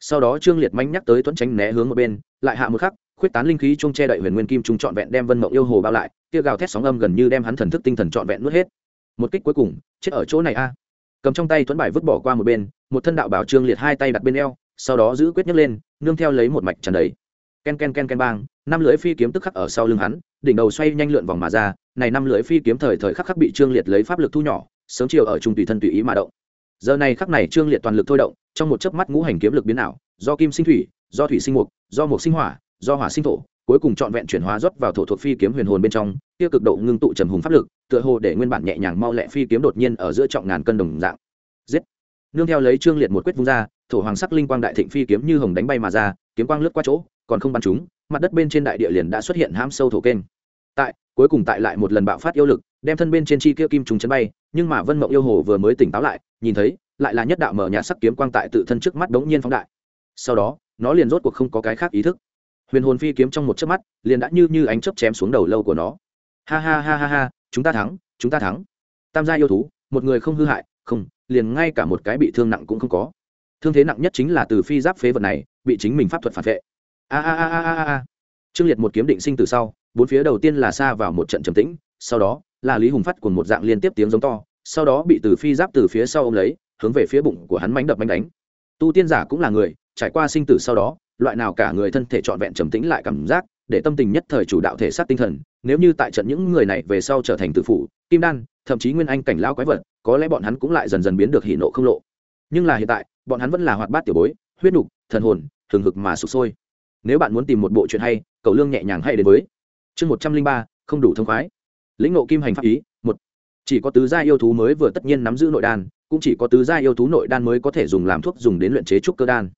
Sau đó trương liệt manh nhắc tới tuấn tránh né hướng một bên, lại hạ một khắc, khuyết tán linh khí chung che đậy huyền nguyên kim trung trọn vẹn đem vân mộng yêu hồ bao lại, kia gào thét sóng âm gần như đem hắn thần thức tinh thần trọn vẹn nuốt hết. Một kích cuối cùng, chết ở chỗ này a cầm trong tay tuấn bài vứt bỏ qua một bên, một thân đạo bảo trương liệt hai tay đặt bên eo, sau đó giữ quyết nhấc lên, nương theo lấy một mạch tràn đầy. Ken ken ken ken bang, năm lưỡi phi kiếm tức khắc ở sau lưng hắn, đỉnh đầu xoay nhanh lượn vòng mà ra, này năm lưỡi phi kiếm thời thời khắc khắc bị trương liệt lấy pháp lực thu nhỏ, sớm chiều ở trung tùy thân tùy ý mà động. Giờ này khắc này trương liệt toàn lực thôi động, trong một chớp mắt ngũ hành kiếm lực biến ảo, do kim sinh thủy, do thủy sinh mục, do mục sinh hỏa, do hỏa sinh thổ, cuối cùng trọn vẹn chuyển hóa rót vào thổ thuộc phi kiếm huyền hồn bên trong, kia cực độ ngưng tụ trầm hùng pháp lực tựa hồ để nguyên bản nhẹ nhàng mau lẹ phi kiếm đột nhiên ở giữa trọng ngàn cân đồng dạng. Giết! Nương theo lấy trương liệt một quyết vung ra, thổ hoàng sắc linh quang đại thịnh phi kiếm như hồng đánh bay mà ra, kiếm quang lướt qua chỗ, còn không bắn chúng, mặt đất bên trên đại địa liền đã xuất hiện ham sâu thổ kênh. Tại, cuối cùng tại lại một lần bạo phát yêu lực, đem thân bên trên chi kia kim trùng chấn bay, nhưng mà vân mộng yêu hồ vừa mới tỉnh táo lại, nhìn thấy, lại là nhất đạo mở nhà sắc kiếm quang tại tự thân trước mắt đống nhiên phóng đại. Sau đó, nó liền rốt cuộc không có cái khác ý thức. Huyền hồn phi kiếm trong một chớp mắt, liền đã như như ánh chớp chém xuống đầu lâu của nó. Ha ha ha ha ha chúng ta thắng, chúng ta thắng. Tam gia yêu thú, một người không hư hại, không, liền ngay cả một cái bị thương nặng cũng không có. Thương thế nặng nhất chính là từ phi giáp phế vật này, bị chính mình pháp thuật phản vệ. A a a a a a. Trương liệt một kiếm định sinh từ sau, bốn phía đầu tiên là xa vào một trận trầm tĩnh, sau đó là lý hùng phát cùng một dạng liên tiếp tiếng giống to, sau đó bị từ phi giáp từ phía sau ô m lấy, hướng về phía bụng của hắn mánh đập mánh đánh. Tu tiên giả cũng là người, trải qua sinh tử sau đó, loại nào cả người thân thể trọn vẹn trầm tĩnh lại cảm giác để tâm tình nhất thời chủ đạo thể xác tinh thần, nếu như tại trận những người này về sau trở thành tự phụ kim đan, thậm chí nguyên anh cảnh lao quái vật, có lẽ bọn hắn cũng lại dần dần biến được hỉ nộ không lộ. Nhưng là hiện tại, bọn hắn vẫn là hoạt bát tiểu bối, huyết nục, thần hồn thường hực mà sụp sôi. Nếu bạn muốn tìm một bộ chuyện hay, cầu lương nhẹ nhàng hay đến với. Chương một trăm linh ba, không đủ thông khoái. Lĩnh nộ kim hành pháp ý, một. Chỉ có tứ gia yêu thú mới vừa tất nhiên nắm giữ nội đan, cũng chỉ có tứ gia yêu thú nội đan mới có thể dùng làm thuốc dùng đến luyện chế trúc cơ đan.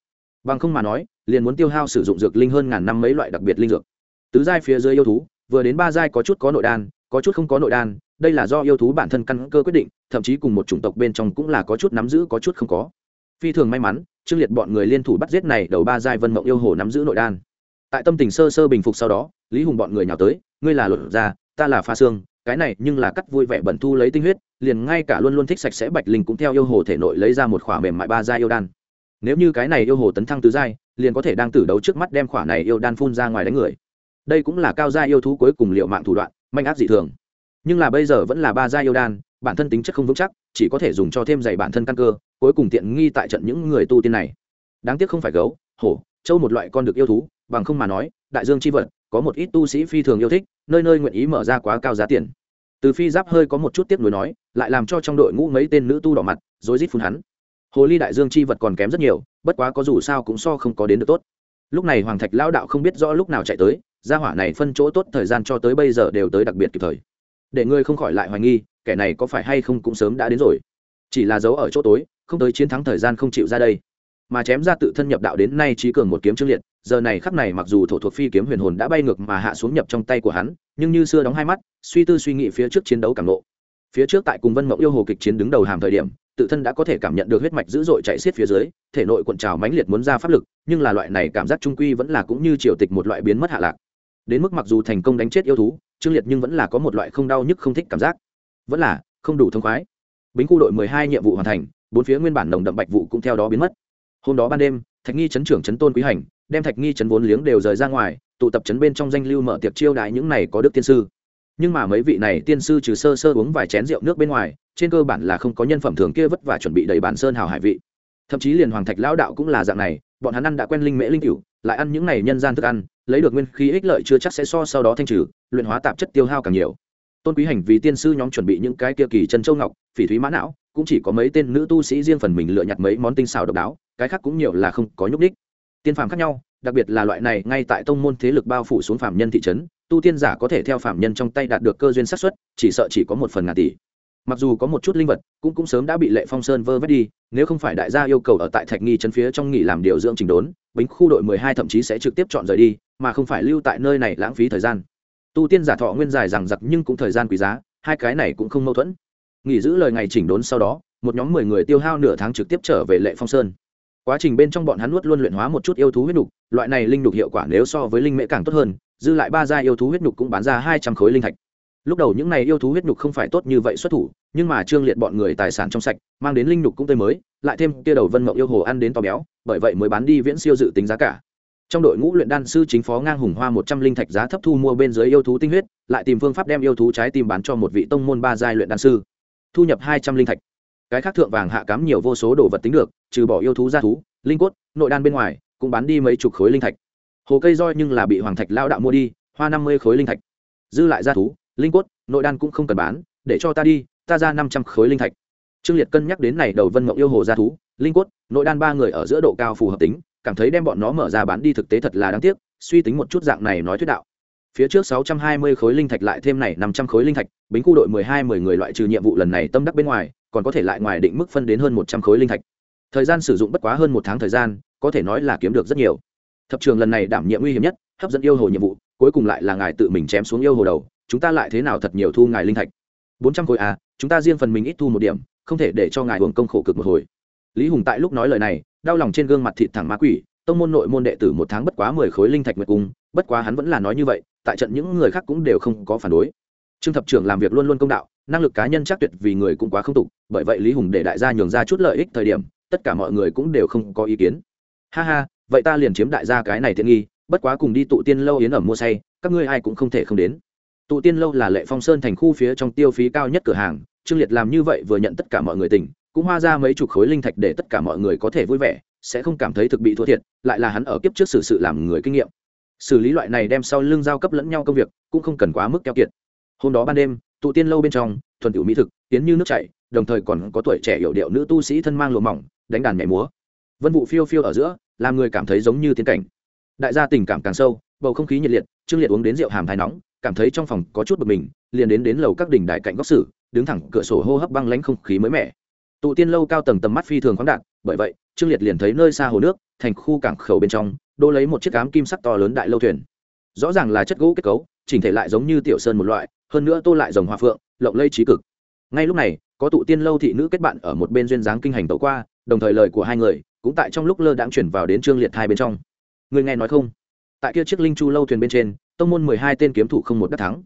Bằng không mà nói, liền muốn tiêu hao sử dụng dược linh hơn ngàn năm mấy loại đặc biệt linh dược tứ giai phía dưới yêu thú, vừa đến ba giai có chút có nội đan, có chút không có nội đan, đây là do yêu thú bản thân căn cơ quyết định, thậm chí cùng một chủng tộc bên trong cũng là có chút nắm giữ, có chút không có. Phi thường may mắn, trương liệt bọn người liên thủ bắt giết này đầu ba giai vân mộng yêu hồ nắm giữ nội đan. Tại tâm tình sơ sơ bình phục sau đó, lý hùng bọn người nhào tới, ngươi là luật gia, ta là pha xương, cái này nhưng là cắt vui vẻ bẩn thu lấy tinh huyết, liền ngay cả luôn luôn thích sạch sẽ bạch linh cũng theo yêu hồ thể nội lấy ra một khỏa mềm mại ba giai yêu đan. Nếu như cái này yêu hồ tấn thăng tứ giai, liền có thể đang tử đấu trước mắt đem khỏa này yêu đan phun ra ngoài đánh người đây cũng là cao gia yêu thú cuối cùng liệu mạng thủ đoạn, manh ác dị thường. Nhưng là bây giờ vẫn là ba gia yêu đan, bản thân tính chất không vững chắc, chỉ có thể dùng cho thêm dạy bản thân căn cơ, cuối cùng tiện nghi tại trận những người tu tiên này. Đáng tiếc không phải gấu, hổ châu một loại con được yêu thú, bằng không mà nói, đại dương c h i vật, có một ít tu sĩ phi thường yêu thích, nơi nơi nguyện ý mở ra quá cao giá tiền. Từ phi giáp hơi có một chút tiếp nối nói, lại làm cho trong đội ngũ mấy tên nữ tu đỏ mặt, rối rít phun hắn. Hồ ly đại dương chi vật còn kém rất nhiều, bất quá có dù sao cũng so không có đến được tốt. Lúc này hoàng thạch lao đạo không biết rõ lúc nào chạy tới gia hỏa này phân chỗ tốt thời gian cho tới bây giờ đều tới đặc biệt kịp thời. Để ngươi không khỏi lại hoài nghi, kẻ này có phải hay không cũng sớm đã đến rồi. Chỉ là giấu ở chỗ tối, không tới chiến thắng thời gian không chịu ra đây. Mà chém ra tự thân nhập đạo đến nay trí cường một kiếm trương liệt, giờ này khắp này mặc dù thổ thuộc phi kiếm huyền hồn đã bay ngược mà hạ xuống nhập trong tay của hắn, nhưng như xưa đóng hai mắt, suy tư suy nghĩ phía trước chiến đấu cảm lộ phía trước tại cùng vân mộng yêu hồ kịch chiến đứng đầu hàm thời điểm, tự thân đã có thể cảm nhận được huyết mạch dữ dội chạy xiết phía dưới, thể nội cuộn trào mãnh liệt muốn ra pháp lực, nhưng là loại này cảm giác trung quy vẫn là cũng như triều tịch một loại biến mất hạ lạc đến mức mặc dù thành công đánh chết yêu thú, trương liệt nhưng vẫn là có một loại không đau nhức không thích cảm giác. Vẫn là, không đủ thông khoái. Bính khu đội mười hai nhiệm vụ hoàn thành, bốn phía nguyên bản nồng đậm bạch vụ cũng theo đó biến mất. Hôm đó ban đêm, thạch nghi chấn trưởng chấn tôn quý hành, đem thạch nghi chấn vốn liếng đều rời ra ngoài, tụ tập chấn bên trong danh lưu mở tiệc chiêu đãi những này có đức tiên sư. Nhưng mà mấy vị này tiên sư trừ sơ sơ uống vài chén rượu nước bên ngoài, trên cơ bản là không có nhân phẩm thường kia vất vả chuẩn bị đầy bản sơn hào hải vị thậm chí liền hoàng thạch lão đạo cũng là dạng này, bọn hắn ăn đã quen linh mễ linh cửu, lại ăn những này nhân gian thức ăn, lấy được nguyên khí ích lợi chưa chắc sẽ so sau đó thanh trừ, luyện hóa tạp chất tiêu hao càng nhiều. Tôn quý hành vì tiên sư nhóm chuẩn bị những cái kia kỳ chân châu ngọc, phỉ thúy mã não, cũng chỉ có mấy tên nữ tu sĩ riêng phần mình lựa nhặt mấy món tinh xào độc đáo, cái khác cũng nhiều là không có nhúc đích tiên phàm khác nhau, đặc biệt là loại này ngay tại tông môn thế lực bao phủ xuống phạm nhân thị trấn, tu tiên giả có thể theo phạm nhân trong tay đạt được cơ duyên xác suất, chỉ sợ chỉ có một phần ngàn tỷ. Mặc dù có một chút linh vật, cũng cũng sớm đã bị lệ phong sơn vơ vét đi nếu không phải đại gia yêu cầu ở tại thạch nghi chân phía trong nghỉ làm điều dưỡng trình đốn, bính khu đội mười hai thậm chí sẽ trực tiếp chọn rời đi, mà không phải lưu tại nơi này lãng phí thời gian. Tu tiên giả thọ nguyên dài rằng giặc nhưng cũng thời gian quý giá, hai cái này cũng không mâu thuẫn. Nghỉ giữ lời ngày chỉnh đốn sau đó, một nhóm mười người tiêu hao nửa tháng trực tiếp trở về lệ phong sơn. Quá trình bên trong bọn hắn nuốt luôn luyện hóa một chút yêu thú huyết nục, loại này linh nục hiệu quả nếu so với linh mễ càng tốt hơn, dư lại ba gia yêu thú huyết nục cũng bán ra hai trăm khối linh thạch lúc đầu những này yêu thú huyết nhục không phải tốt như vậy xuất thủ, nhưng mà trương liệt bọn người tài sản trong sạch, mang đến linh nhục cũng tươi mới, lại thêm kia đầu vân mộng yêu hồ ăn đến to béo, bởi vậy mới bán đi viễn siêu dự tính giá cả. Trong đội ngũ luyện đan sư chính phó ngang hùng hoa một trăm linh thạch giá thấp thu mua bên dưới yêu thú tinh huyết, lại tìm phương pháp đem yêu thú trái tim bán cho một vị tông môn ba giai luyện đan sư. Thu nhập hai trăm linh thạch. Cái khác thượng vàng hạ cám nhiều vô số đồ vật tính được, trừ bỏ yêu thú gia thú, linh cốt, nội đan bên ngoài, cũng bán đi mấy chục khối linh thạch. Hồ cây roi nhưng là bị hoàng thạch lao đạo mua đi, hoa năm mươi khối linh thạch. Dư lại gia thú linh cốt, nội đan cũng không cần bán, để cho ta đi, ta ra năm trăm khối linh thạch. Trương liệt cân nhắc đến này đầu vân mộng yêu hồ ra thú, linh cốt, nội đan ba người ở giữa độ cao phù hợp tính, cảm thấy đem bọn nó mở ra bán đi thực tế thật là đáng tiếc, suy tính một chút dạng này nói thuyết đạo. Phía trước sáu trăm hai mươi khối linh thạch lại thêm này năm trăm khối linh thạch, bính khu đội mười hai mười người loại trừ nhiệm vụ lần này tâm đắc bên ngoài, còn có thể lại ngoài định mức phân đến hơn một trăm khối linh thạch. Thời gian sử dụng bất quá hơn một tháng thời gian, có thể nói là kiếm được rất nhiều. Thập trường lần này đảm nhiệm nguy hiểm nhất, hấp dẫn yêu hồ nhiệm vụ, cuối cùng lại là ngài tự mình chém xuống yêu hồ đầu chúng ta lại thế nào thật nhiều thu ngài linh thạch? Bốn trăm khối à chúng ta riêng phần mình ít thu một điểm, không thể để cho ngài hưởng công khổ cực một hồi. Lý hùng tại lúc nói lời này, đau lòng trên gương mặt thịt thẳng ma quỷ, tông môn nội môn đệ tử một tháng bất quá mười khối linh thạch nguyệt cung, bất quá hắn vẫn là nói như vậy, tại trận những người khác cũng đều không có phản đối. Trương thập trưởng làm việc luôn luôn công đạo, năng lực cá nhân chắc tuyệt vì người cũng quá không tục, bởi vậy lý hùng để đại gia nhường ra chút lợi ích thời điểm, tất cả mọi người cũng đều không có ý kiến. Ha ha, vậy ta liền chiếm đại gia cái này tiện nghi, bất quá cùng đi tụ tiên lâu yến ẩm mua say, các ngươi ai cũng không thể không đến tụ tiên lâu là lệ phong sơn thành khu phía trong tiêu phí cao nhất cửa hàng, trương liệt làm như vậy vừa nhận tất cả mọi người tỉnh, cũng hoa ra mấy chục khối linh thạch để tất cả mọi người có thể vui vẻ, sẽ không cảm thấy thực bị thua thiệt, lại là hắn ở kiếp trước xử sự làm người kinh nghiệm. Xử lý loại này đem sau lưng giao cấp lẫn nhau công việc, cũng không cần quá mức keo kiệt. Hôm đó ban đêm, tụ tiên lâu bên trong, thuần tiểu mỹ thực, tiến như nước chảy, đồng thời còn có tuổi trẻ hiểu điệu nữ tu sĩ thân mang lụa mỏng, đánh đàn nhảy múa. Vân vụ phiêu phiêu ở giữa, làm người cảm thấy giống như tiến cảnh. Đại gia tình cảm càng sâu, bầu không khí nhiệt liệt, trương liệt uống đến rượu hàm thái nóng cảm thấy trong phòng có chút bực mình, liền đến đến lầu các đỉnh đại cạnh góc sử đứng thẳng cửa sổ hô hấp băng lãnh không khí mới mẻ. Tụ tiên lâu cao tầng tầm mắt phi thường khoáng đạt, bởi vậy, trương liệt liền thấy nơi xa hồ nước, thành khu cảng khẩu bên trong, đô lấy một chiếc cám kim sắc to lớn đại lâu thuyền. Rõ ràng là chất gỗ kết cấu, chỉnh thể lại giống như tiểu sơn một loại, hơn nữa tô lại dòng hoa phượng, lộng lây trí cực. Ngay lúc này, có tụ tiên lâu thị nữ kết bạn ở một bên duyên dáng kinh hành tẩu qua, đồng thời lời của hai người cũng tại trong lúc lơ đãng chuyển vào đến trương liệt hai bên trong. Người nghe nói không? Tại kia chiếc linh chu lâu thuyền bên trên tông môn mười hai tên kiếm thủ không một đắc thắng.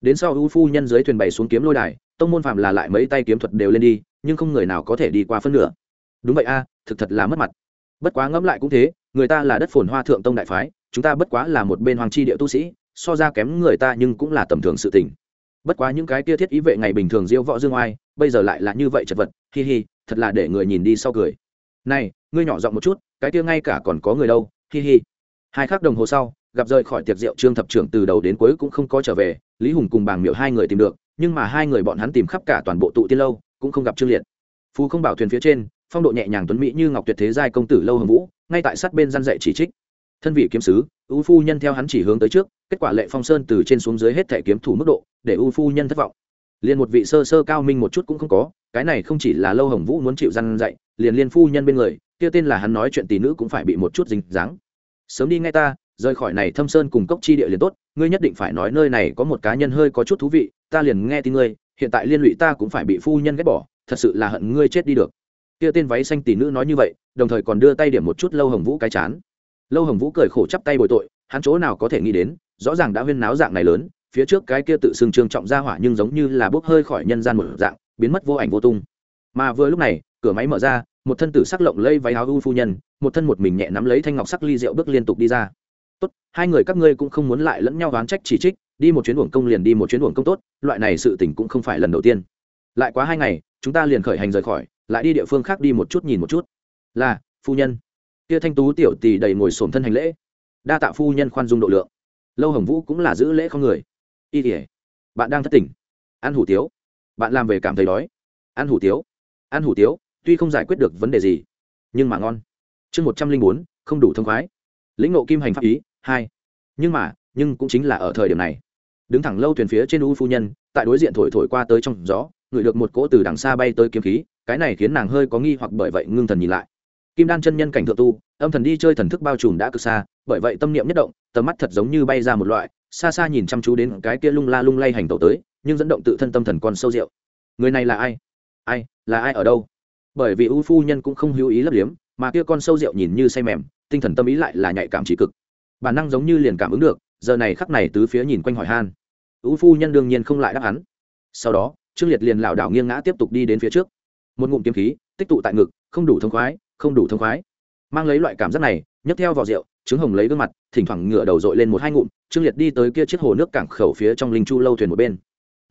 Đến sau ưu phu nhân dưới thuyền bày xuống kiếm lôi đài, tông môn phạm là lại mấy tay kiếm thuật đều lên đi, nhưng không người nào có thể đi qua phân nửa. Đúng vậy a, thực thật là mất mặt. Bất quá ngẫm lại cũng thế, người ta là đất phồn hoa thượng tông đại phái, chúng ta bất quá là một bên hoàng chi địa tu sĩ, so ra kém người ta nhưng cũng là tầm thường sự tình. Bất quá những cái kia thiết ý vệ ngày bình thường diêu võ dương oai, bây giờ lại là như vậy chật vật, hi hi, thật là để người nhìn đi sau cười. Này, ngươi nhỏ giọng một chút, cái kia ngay cả còn có người đâu, hi hi. Hai khắc đồng hồ sau gặp rời khỏi tiệc rượu trương thập trưởng từ đầu đến cuối cũng không có trở về, lý hùng cùng bàng miệu hai người tìm được, nhưng mà hai người bọn hắn tìm khắp cả toàn bộ tụ tiên lâu, cũng không gặp trương liệt. Phú không bảo thuyền phía trên, phong độ nhẹ nhàng tuấn mỹ như ngọc tuyệt thế giai công tử lâu hồng vũ, ngay tại sát bên gian dạy chỉ trích. Thân vị kiếm sứ ưu phu nhân theo hắn chỉ hướng tới trước, kết quả lệ phong sơn từ trên xuống dưới hết thể kiếm thủ mức độ, để ưu phu nhân thất vọng. Liền một vị sơ sơ cao minh một chút cũng không có, cái này không chỉ là lâu hồng vũ muốn chịu răn dạy, liền liên phu nhân bên người, kia tên là hắn nói chuyện tỷ nữ cũng phải bị một chút dính dáng. Sớm đi ngay ta rời khỏi này thâm sơn cùng cốc chi địa liền tốt, ngươi nhất định phải nói nơi này có một cá nhân hơi có chút thú vị, ta liền nghe tin ngươi, hiện tại liên lụy ta cũng phải bị phu nhân ghét bỏ, thật sự là hận ngươi chết đi được. Kia tên váy xanh tỷ nữ nói như vậy, đồng thời còn đưa tay điểm một chút lâu hồng vũ cái chán. Lâu hồng vũ cười khổ chắp tay bồi tội, hắn chỗ nào có thể nghĩ đến, rõ ràng đã huyên náo dạng này lớn, phía trước cái kia tự xưng trương trọng ra hỏa nhưng giống như là bốc hơi khỏi nhân gian một dạng, biến mất vô ảnh vô tung. Mà vừa lúc này, cửa máy mở ra, một thân tử sắc lộng lây váy áo u phu nhân, một thân một mình nhẹ nắm lấy thanh ngọc sắc ly rượu bước liên tục đi ra tốt, hai người các ngươi cũng không muốn lại lẫn nhau oán trách chỉ trích, đi một chuyến uổng công liền đi một chuyến uổng công tốt, loại này sự tình cũng không phải lần đầu tiên. Lại quá hai ngày, chúng ta liền khởi hành rời khỏi, lại đi địa phương khác đi một chút nhìn một chút. Là, phu nhân. Kia thanh tú tiểu tỷ đầy ngồi xổm thân hành lễ. Đa tạ phu nhân khoan dung độ lượng. Lâu hồng vũ cũng là giữ lễ không người. Y tỉa bạn đang thất tỉnh. Ăn hủ tiếu, bạn làm về cảm thấy đói. Ăn hủ tiếu ăn hủ tiếu, tuy không giải quyết được vấn đề gì, nhưng mà ngon. Chương một trăm linh bốn, không đủ thông khoái lĩnh nộ kim hành pháp ý, hai. Nhưng mà, nhưng cũng chính là ở thời điểm này. Đứng thẳng lâu thuyền phía trên u phu nhân, tại đối diện thổi thổi qua tới trong gió, ngửi được một cỗ từ đằng xa bay tới kiếm khí, cái này khiến nàng hơi có nghi hoặc bởi vậy ngưng thần nhìn lại. Kim đan chân nhân cảnh thượng tu, âm thần đi chơi thần thức bao trùm đã cực xa, bởi vậy tâm niệm nhất động, tầm mắt thật giống như bay ra một loại, xa xa nhìn chăm chú đến cái kia lung la lung lay hành tẩu tới, nhưng dẫn động tự thân tâm thần con sâu rượu. Người này là ai? Ai, là ai ở đâu? Bởi vì u phu nhân cũng không hữu ý lấp liếm, mà kia con sâu rượu nhìn như say mềm tinh thần tâm ý lại là nhạy cảm trí cực. Bản năng giống như liền cảm ứng được, giờ này khắc này tứ phía nhìn quanh hỏi han. U phu nhân đương nhiên không lại đáp hắn. Sau đó, trương liệt liền lảo đảo nghiêng ngã tiếp tục đi đến phía trước. Một ngụm kiếm khí, tích tụ tại ngực, không đủ thông khoái, không đủ thông khoái. Mang lấy loại cảm giác này, nhấc theo vào rượu trứng hồng lấy gương mặt, thỉnh thoảng ngửa đầu dội lên một hai ngụm, trương liệt đi tới kia chiếc hồ nước cảng khẩu phía trong linh chu lâu thuyền một bên.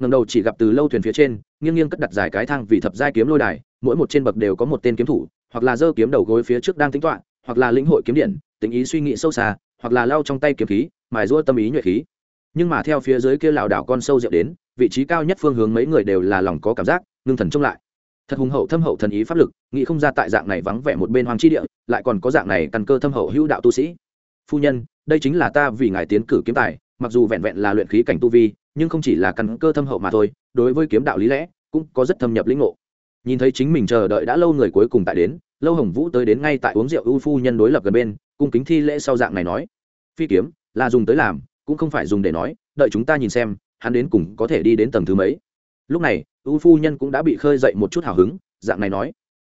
Ngầm đầu chỉ gặp từ lâu thuyền phía trên, nghiêng nghiêng cất đặt dài cái thang vì thập giai kiếm lôi đài, mỗi một trên bậc đều có một tên kiếm thủ, hoặc là giơ kiếm đầu gối phía trước đang tính toạ hoặc là lĩnh hội kiếm điện, tính ý suy nghĩ sâu xa, hoặc là lao trong tay kiếm khí, mài rũa tâm ý nhuệ khí. Nhưng mà theo phía dưới kia lảo đảo con sâu rượu đến, vị trí cao nhất phương hướng mấy người đều là lòng có cảm giác, ngưng thần trông lại. Thật hùng hậu thâm hậu thần ý pháp lực, nghĩ không ra tại dạng này vắng vẻ một bên hoàng chi địa, lại còn có dạng này căn cơ thâm hậu hữu đạo tu sĩ. Phu nhân, đây chính là ta vì ngài tiến cử kiếm tài, mặc dù vẹn vẹn là luyện khí cảnh tu vi, nhưng không chỉ là căn cơ thâm hậu mà thôi, đối với kiếm đạo lý lẽ, cũng có rất thâm nhập lĩnh ngộ. Nhìn thấy chính mình chờ đợi đã lâu người cuối cùng tại đến lâu hồng vũ tới đến ngay tại uống rượu ưu phu nhân đối lập gần bên, cung kính thi lễ sau dạng này nói, phi kiếm, là dùng tới làm, cũng không phải dùng để nói, đợi chúng ta nhìn xem, hắn đến cùng có thể đi đến tầng thứ mấy. Lúc này, u phu nhân cũng đã bị khơi dậy một chút hào hứng, dạng này nói,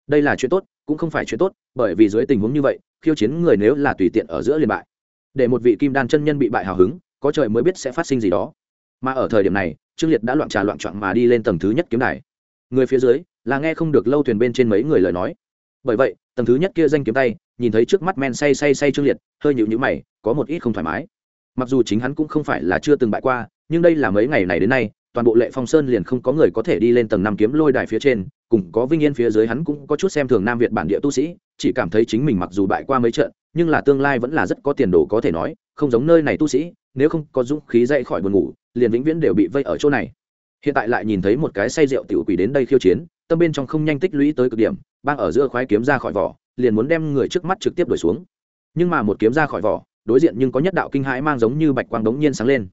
đây là chuyện tốt, cũng không phải chuyện tốt, bởi vì dưới tình huống như vậy, khiêu chiến người nếu là tùy tiện ở giữa liên bại. Để một vị kim đan chân nhân bị bại hào hứng, có trời mới biết sẽ phát sinh gì đó. Mà ở thời điểm này, trương liệt đã loạn trà loạn trọn mà đi lên tầng thứ nhất kiếm đài. Người phía dưới, là nghe không được lâu thuyền bên trên mấy người lời nói bởi vậy, tầng thứ nhất kia danh kiếm tay, nhìn thấy trước mắt men say say say trương liệt, hơi nhịu nhữ mày, có một ít không thoải mái. Mặc dù chính hắn cũng không phải là chưa từng bại qua, nhưng đây là mấy ngày này đến nay, toàn bộ lệ phong sơn liền không có người có thể đi lên tầng năm kiếm lôi đài phía trên, cùng có vinh yên phía dưới hắn cũng có chút xem thường nam việt bản địa tu sĩ, chỉ cảm thấy chính mình mặc dù bại qua mấy trận, nhưng là tương lai vẫn là rất có tiền đồ có thể nói, không giống nơi này tu sĩ, nếu không có dũng khí dậy khỏi buồn ngủ, liền vĩnh viễn đều bị vây ở chỗ này. Hiện tại lại nhìn thấy một cái say rượu tiểu quỷ đến đây khiêu chiến tâm bên trong không nhanh tích lũy tới cực điểm, bang ở giữa khoái kiếm ra khỏi vỏ, liền muốn đem người trước mắt trực tiếp đuổi xuống. Nhưng mà một kiếm ra khỏi vỏ, đối diện nhưng có nhất đạo kinh hãi mang giống như bạch quang đống nhiên sáng lên.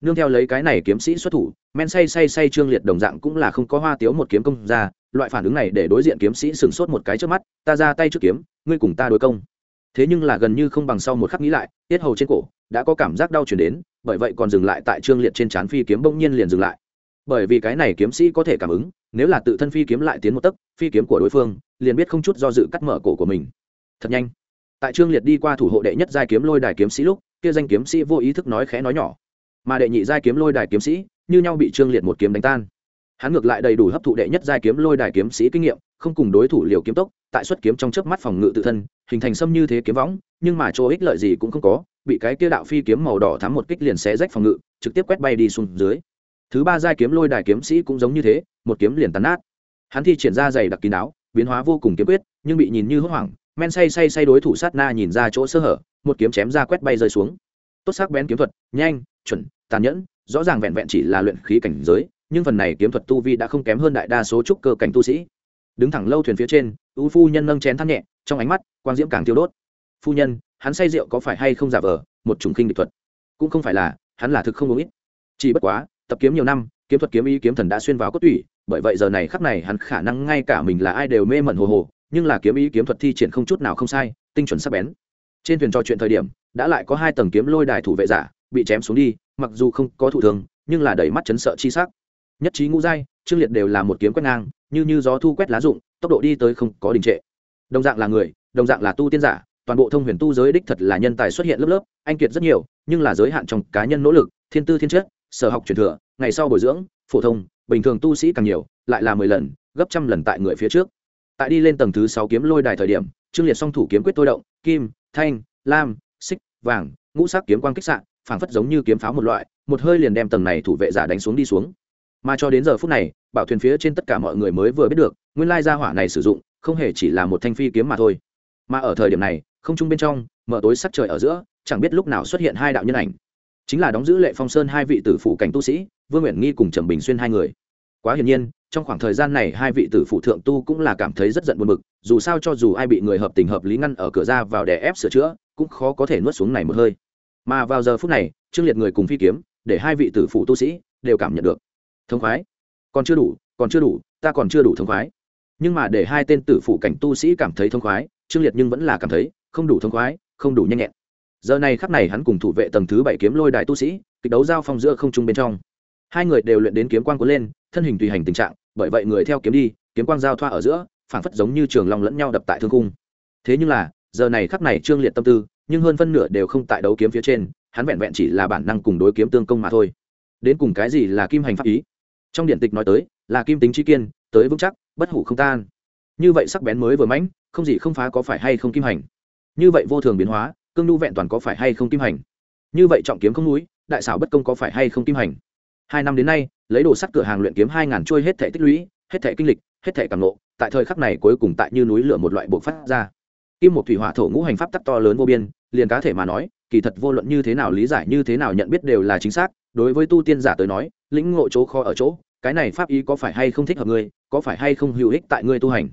Nương theo lấy cái này kiếm sĩ xuất thủ, men say say say trương liệt đồng dạng cũng là không có hoa tiếu một kiếm công ra, loại phản ứng này để đối diện kiếm sĩ sửng sốt một cái trước mắt, ta ra tay trước kiếm, ngươi cùng ta đối công. Thế nhưng là gần như không bằng sau một khắc nghĩ lại, tiết hầu trên cổ đã có cảm giác đau chuyển đến, bởi vậy còn dừng lại tại trương liệt trên trán phi kiếm bỗng nhiên liền dừng lại. Bởi vì cái này kiếm sĩ có thể cảm ứng nếu là tự thân phi kiếm lại tiến một tấc, phi kiếm của đối phương, liền biết không chút do dự cắt mở cổ của mình. Thật nhanh. Tại trương liệt đi qua thủ hộ đệ nhất giai kiếm lôi đài kiếm sĩ lúc, kia danh kiếm sĩ vô ý thức nói khẽ nói nhỏ. Mà đệ nhị giai kiếm lôi đài kiếm sĩ, như nhau bị trương liệt một kiếm đánh tan. Hắn ngược lại đầy đủ hấp thụ đệ nhất giai kiếm lôi đài kiếm sĩ kinh nghiệm, không cùng đối thủ liều kiếm tốc, tại xuất kiếm trong chớp mắt phòng ngự tự thân, hình thành xâm như thế kiếm võng, nhưng mà chỗ ích lợi gì cũng không có, bị cái kia đạo phi kiếm màu đỏ thắm một kích liền xé rách phòng ngự, trực tiếp quét bay đi xuống dưới thứ ba giai kiếm lôi đài kiếm sĩ cũng giống như thế, một kiếm liền tàn nát. Hắn thi triển ra dày đặc kín áo biến hóa vô cùng kiếm quyết, nhưng bị nhìn như hốt hoảng, men say say say đối thủ sát na nhìn ra chỗ sơ hở, một kiếm chém ra quét bay rơi xuống. Tốt sắc bén kiếm thuật, nhanh, chuẩn, tàn nhẫn, rõ ràng vẹn vẹn chỉ là luyện khí cảnh giới, nhưng phần này kiếm thuật tu vi đã không kém hơn đại đa số trúc cơ cảnh tu sĩ. Đứng thẳng lâu thuyền phía trên ưu phu nhân nâng chén thắt nhẹ, trong ánh mắt, quang diễm càng tiêu đốt. Phu nhân, hắn say rượu có phải hay không giả vờ, một chủng khinh địch thuật. Cũng không phải là, hắn là thực không uống ít. Chỉ bất quá tập kiếm nhiều năm, kiếm thuật kiếm ý kiếm thần đã xuyên vào cốt tủy, bởi vậy giờ này khắc này hắn khả năng ngay cả mình là ai đều mê mẩn hồ hồ, nhưng là kiếm ý kiếm thuật thi triển không chút nào không sai, tinh chuẩn sắc bén. Trên thuyền trò chuyện thời điểm, đã lại có hai tầng kiếm lôi đài thủ vệ giả, bị chém xuống đi, mặc dù không có thụ thường nhưng là đầy mắt chấn sợ chi sắc. Nhất trí ngũ giai trương liệt đều là một kiếm quét ngang, như như gió thu quét lá rụng, tốc độ đi tới không có đình trệ. Đồng dạng là người, đồng dạng là tu tiên giả, toàn bộ thông huyền tu giới đích thật là nhân tài xuất hiện lớp lớp, anh kiệt rất nhiều, nhưng là giới hạn trong cá nhân nỗ lực, thiên tư thiên chất sở học truyền thừa, ngày sau bồi dưỡng, phổ thông, bình thường tu sĩ càng nhiều, lại là mười lần, gấp trăm lần tại người phía trước. Tại đi lên tầng thứ sáu kiếm lôi đài thời điểm, trương liệt song thủ kiếm quyết tôi động, kim, thanh, lam, xích, vàng, ngũ sắc kiếm quang kích sạn phảng phất giống như kiếm pháo một loại, một hơi liền đem tầng này thủ vệ giả đánh xuống đi xuống. Mà cho đến giờ phút này, bảo thuyền phía trên tất cả mọi người mới vừa biết được, nguyên lai gia hỏa này sử dụng, không hề chỉ là một thanh phi kiếm mà thôi. Mà ở thời điểm này, không chung bên trong, mở tối sắc trời ở giữa, chẳng biết lúc nào xuất hiện hai đạo nhân ảnh chính là đóng giữ lệ phong sơn hai vị tử phụ cảnh tu sĩ, vương nguyện nghi cùng trầm bình xuyên hai người. Quá hiển nhiên, trong khoảng thời gian này hai vị tử phụ thượng tu cũng là cảm thấy rất giận buồn bực, dù sao cho dù ai bị người hợp tình hợp lý ngăn ở cửa ra vào đè ép sửa chữa, cũng khó có thể nuốt xuống này một hơi. Mà vào giờ phút này, trương liệt người cùng phi kiếm, để hai vị tử phụ tu sĩ đều cảm nhận được. Thông khoái. Còn chưa đủ, còn chưa đủ, ta còn chưa đủ thông khoái. Nhưng mà để hai tên tử phụ cảnh tu sĩ cảm thấy thông khoái, trương liệt nhưng vẫn là cảm thấy không đủ thông khoái, không đủ nhanh nhẹn giờ này khắc này hắn cùng thủ vệ tầng thứ bảy kiếm lôi đại tu sĩ, kịch đấu giao phong giữa không trung bên trong. Hai người đều luyện đến kiếm quang cuốn lên, thân hình tùy hành tình trạng, bởi vậy người theo kiếm đi, kiếm quang giao thoa ở giữa, phảng phất giống như trường long lẫn nhau đập tại thương cung thế nhưng là, giờ này khắc này trương liệt tâm tư, nhưng hơn phân nửa đều không tại đấu kiếm phía trên, hắn vẹn vẹn chỉ là bản năng cùng đối kiếm tương công mà thôi. Đến cùng cái gì là kim hành pháp ý? Trong điện tịch nói tới, là kim tính chi kiên, tới vững chắc, bất hủ không tan. Như vậy sắc bén mới vừa mãnh, không gì không phá có phải hay không kim hành? Như vậy vô thường biến hóa cương nhu vẹn toàn có phải hay không kim hành? Như vậy trọng kiếm không núi, đại xảo bất công có phải hay không kim hành? Hai năm đến nay, lấy đồ sắt cửa hàng luyện kiếm hai ngàn trôi hết thể tích lũy, hết thể kinh lịch, hết thể càng nộ tại thời khắc này cuối cùng tại như núi lửa một loại bộ phát ra. Kim một thủy hỏa thổ ngũ hành pháp tắc to lớn vô biên, liền cá thể mà nói, kỳ thật vô luận như thế nào lý giải, như thế nào nhận biết đều là chính xác, đối với tu tiên giả tới nói, lĩnh ngộ chỗ kho ở chỗ, cái này pháp ý có phải hay không thích hợp ngươi, có phải hay không hữu ích tại ngươi tu hành?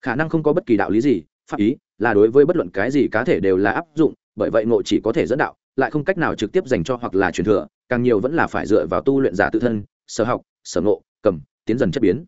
Khả năng không có bất kỳ đạo lý gì, pháp ý là đối với bất luận cái gì cá thể đều là áp dụng, bởi vậy ngộ chỉ có thể dẫn đạo, lại không cách nào trực tiếp dành cho hoặc là truyền thừa, càng nhiều vẫn là phải dựa vào tu luyện giả tự thân, sở học, sở ngộ, cầm, tiến dần chất biến.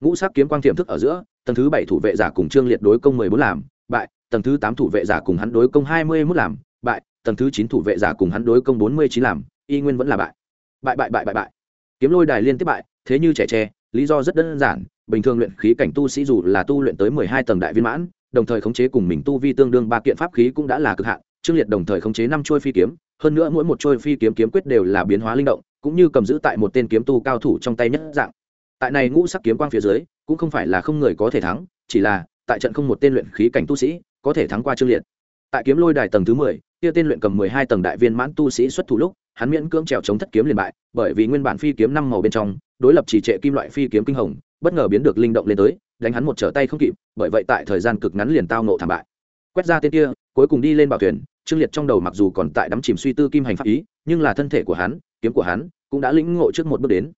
Ngũ sắc kiếm quang tiềm thức ở giữa, tầng thứ bảy thủ vệ giả cùng trương liệt đối công mười bốn làm, bại, tầng thứ tám thủ vệ giả cùng hắn đối công hai mươi mốt làm, bại, tầng thứ chín thủ vệ giả cùng hắn đối công bốn mươi chín làm, y nguyên vẫn là bại. Bại bại bại bại bại. Kiếm lôi đài liên tiếp bại, thế như trẻ tre, lý do rất đơn giản, bình thường luyện khí cảnh tu sĩ dù là tu luyện tới mười hai tầng đại viên mãn đồng thời khống chế cùng mình tu vi tương đương ba kiện pháp khí cũng đã là cực hạn, trương liệt đồng thời khống chế năm trôi phi kiếm, hơn nữa mỗi một trôi phi kiếm kiếm quyết đều là biến hóa linh động, cũng như cầm giữ tại một tên kiếm tu cao thủ trong tay nhất dạng. Tại này ngũ sắc kiếm quang phía dưới, cũng không phải là không người có thể thắng, chỉ là, tại trận không một tên luyện khí cảnh tu sĩ, có thể thắng qua trương liệt. Tại kiếm lôi đài tầng thứ mười, kia tên luyện cầm mười hai tầng đại viên mãn tu sĩ xuất thủ lúc, hắn miễn cưỡng trèo chống thất kiếm liền bại, bởi vì nguyên bản phi kiếm năm màu bên trong, đối lập chỉ trệ kim loại phi kiếm kinh hồng, bất ngờ biến được linh động lên tới đánh hắn một trở tay không kịp, bởi vậy tại thời gian cực ngắn liền tao nộ thảm bại. Quét ra tên kia, cuối cùng đi lên bảo thuyền, trương liệt trong đầu mặc dù còn tại đắm chìm suy tư kim hành pháp ý, nhưng là thân thể của hắn, kiếm của hắn, cũng đã lĩnh ngộ trước một bước đến.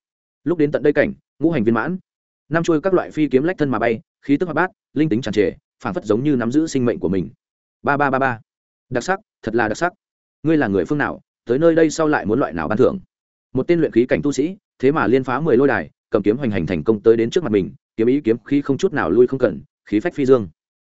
Lúc đến tận đây cảnh, ngũ hành viên mãn. Năm chuôi các loại phi kiếm lách thân mà bay, khí tức hoạt bát, linh tính tràn trề, phảng phất giống như nắm giữ sinh mệnh của mình. Ba ba ba ba. Đặc sắc, thật là đặc sắc. Ngươi là người phương nào, tới nơi đây sau lại muốn loại nào ban thưởng? Một tên luyện khí cảnh tu sĩ, thế mà liên phá mười lôi đài, cầm kiếm hoành hành thành công tới đến trước mặt mình kiếm ý kiếm khí không chút nào lui không cần, khí phách phi dương.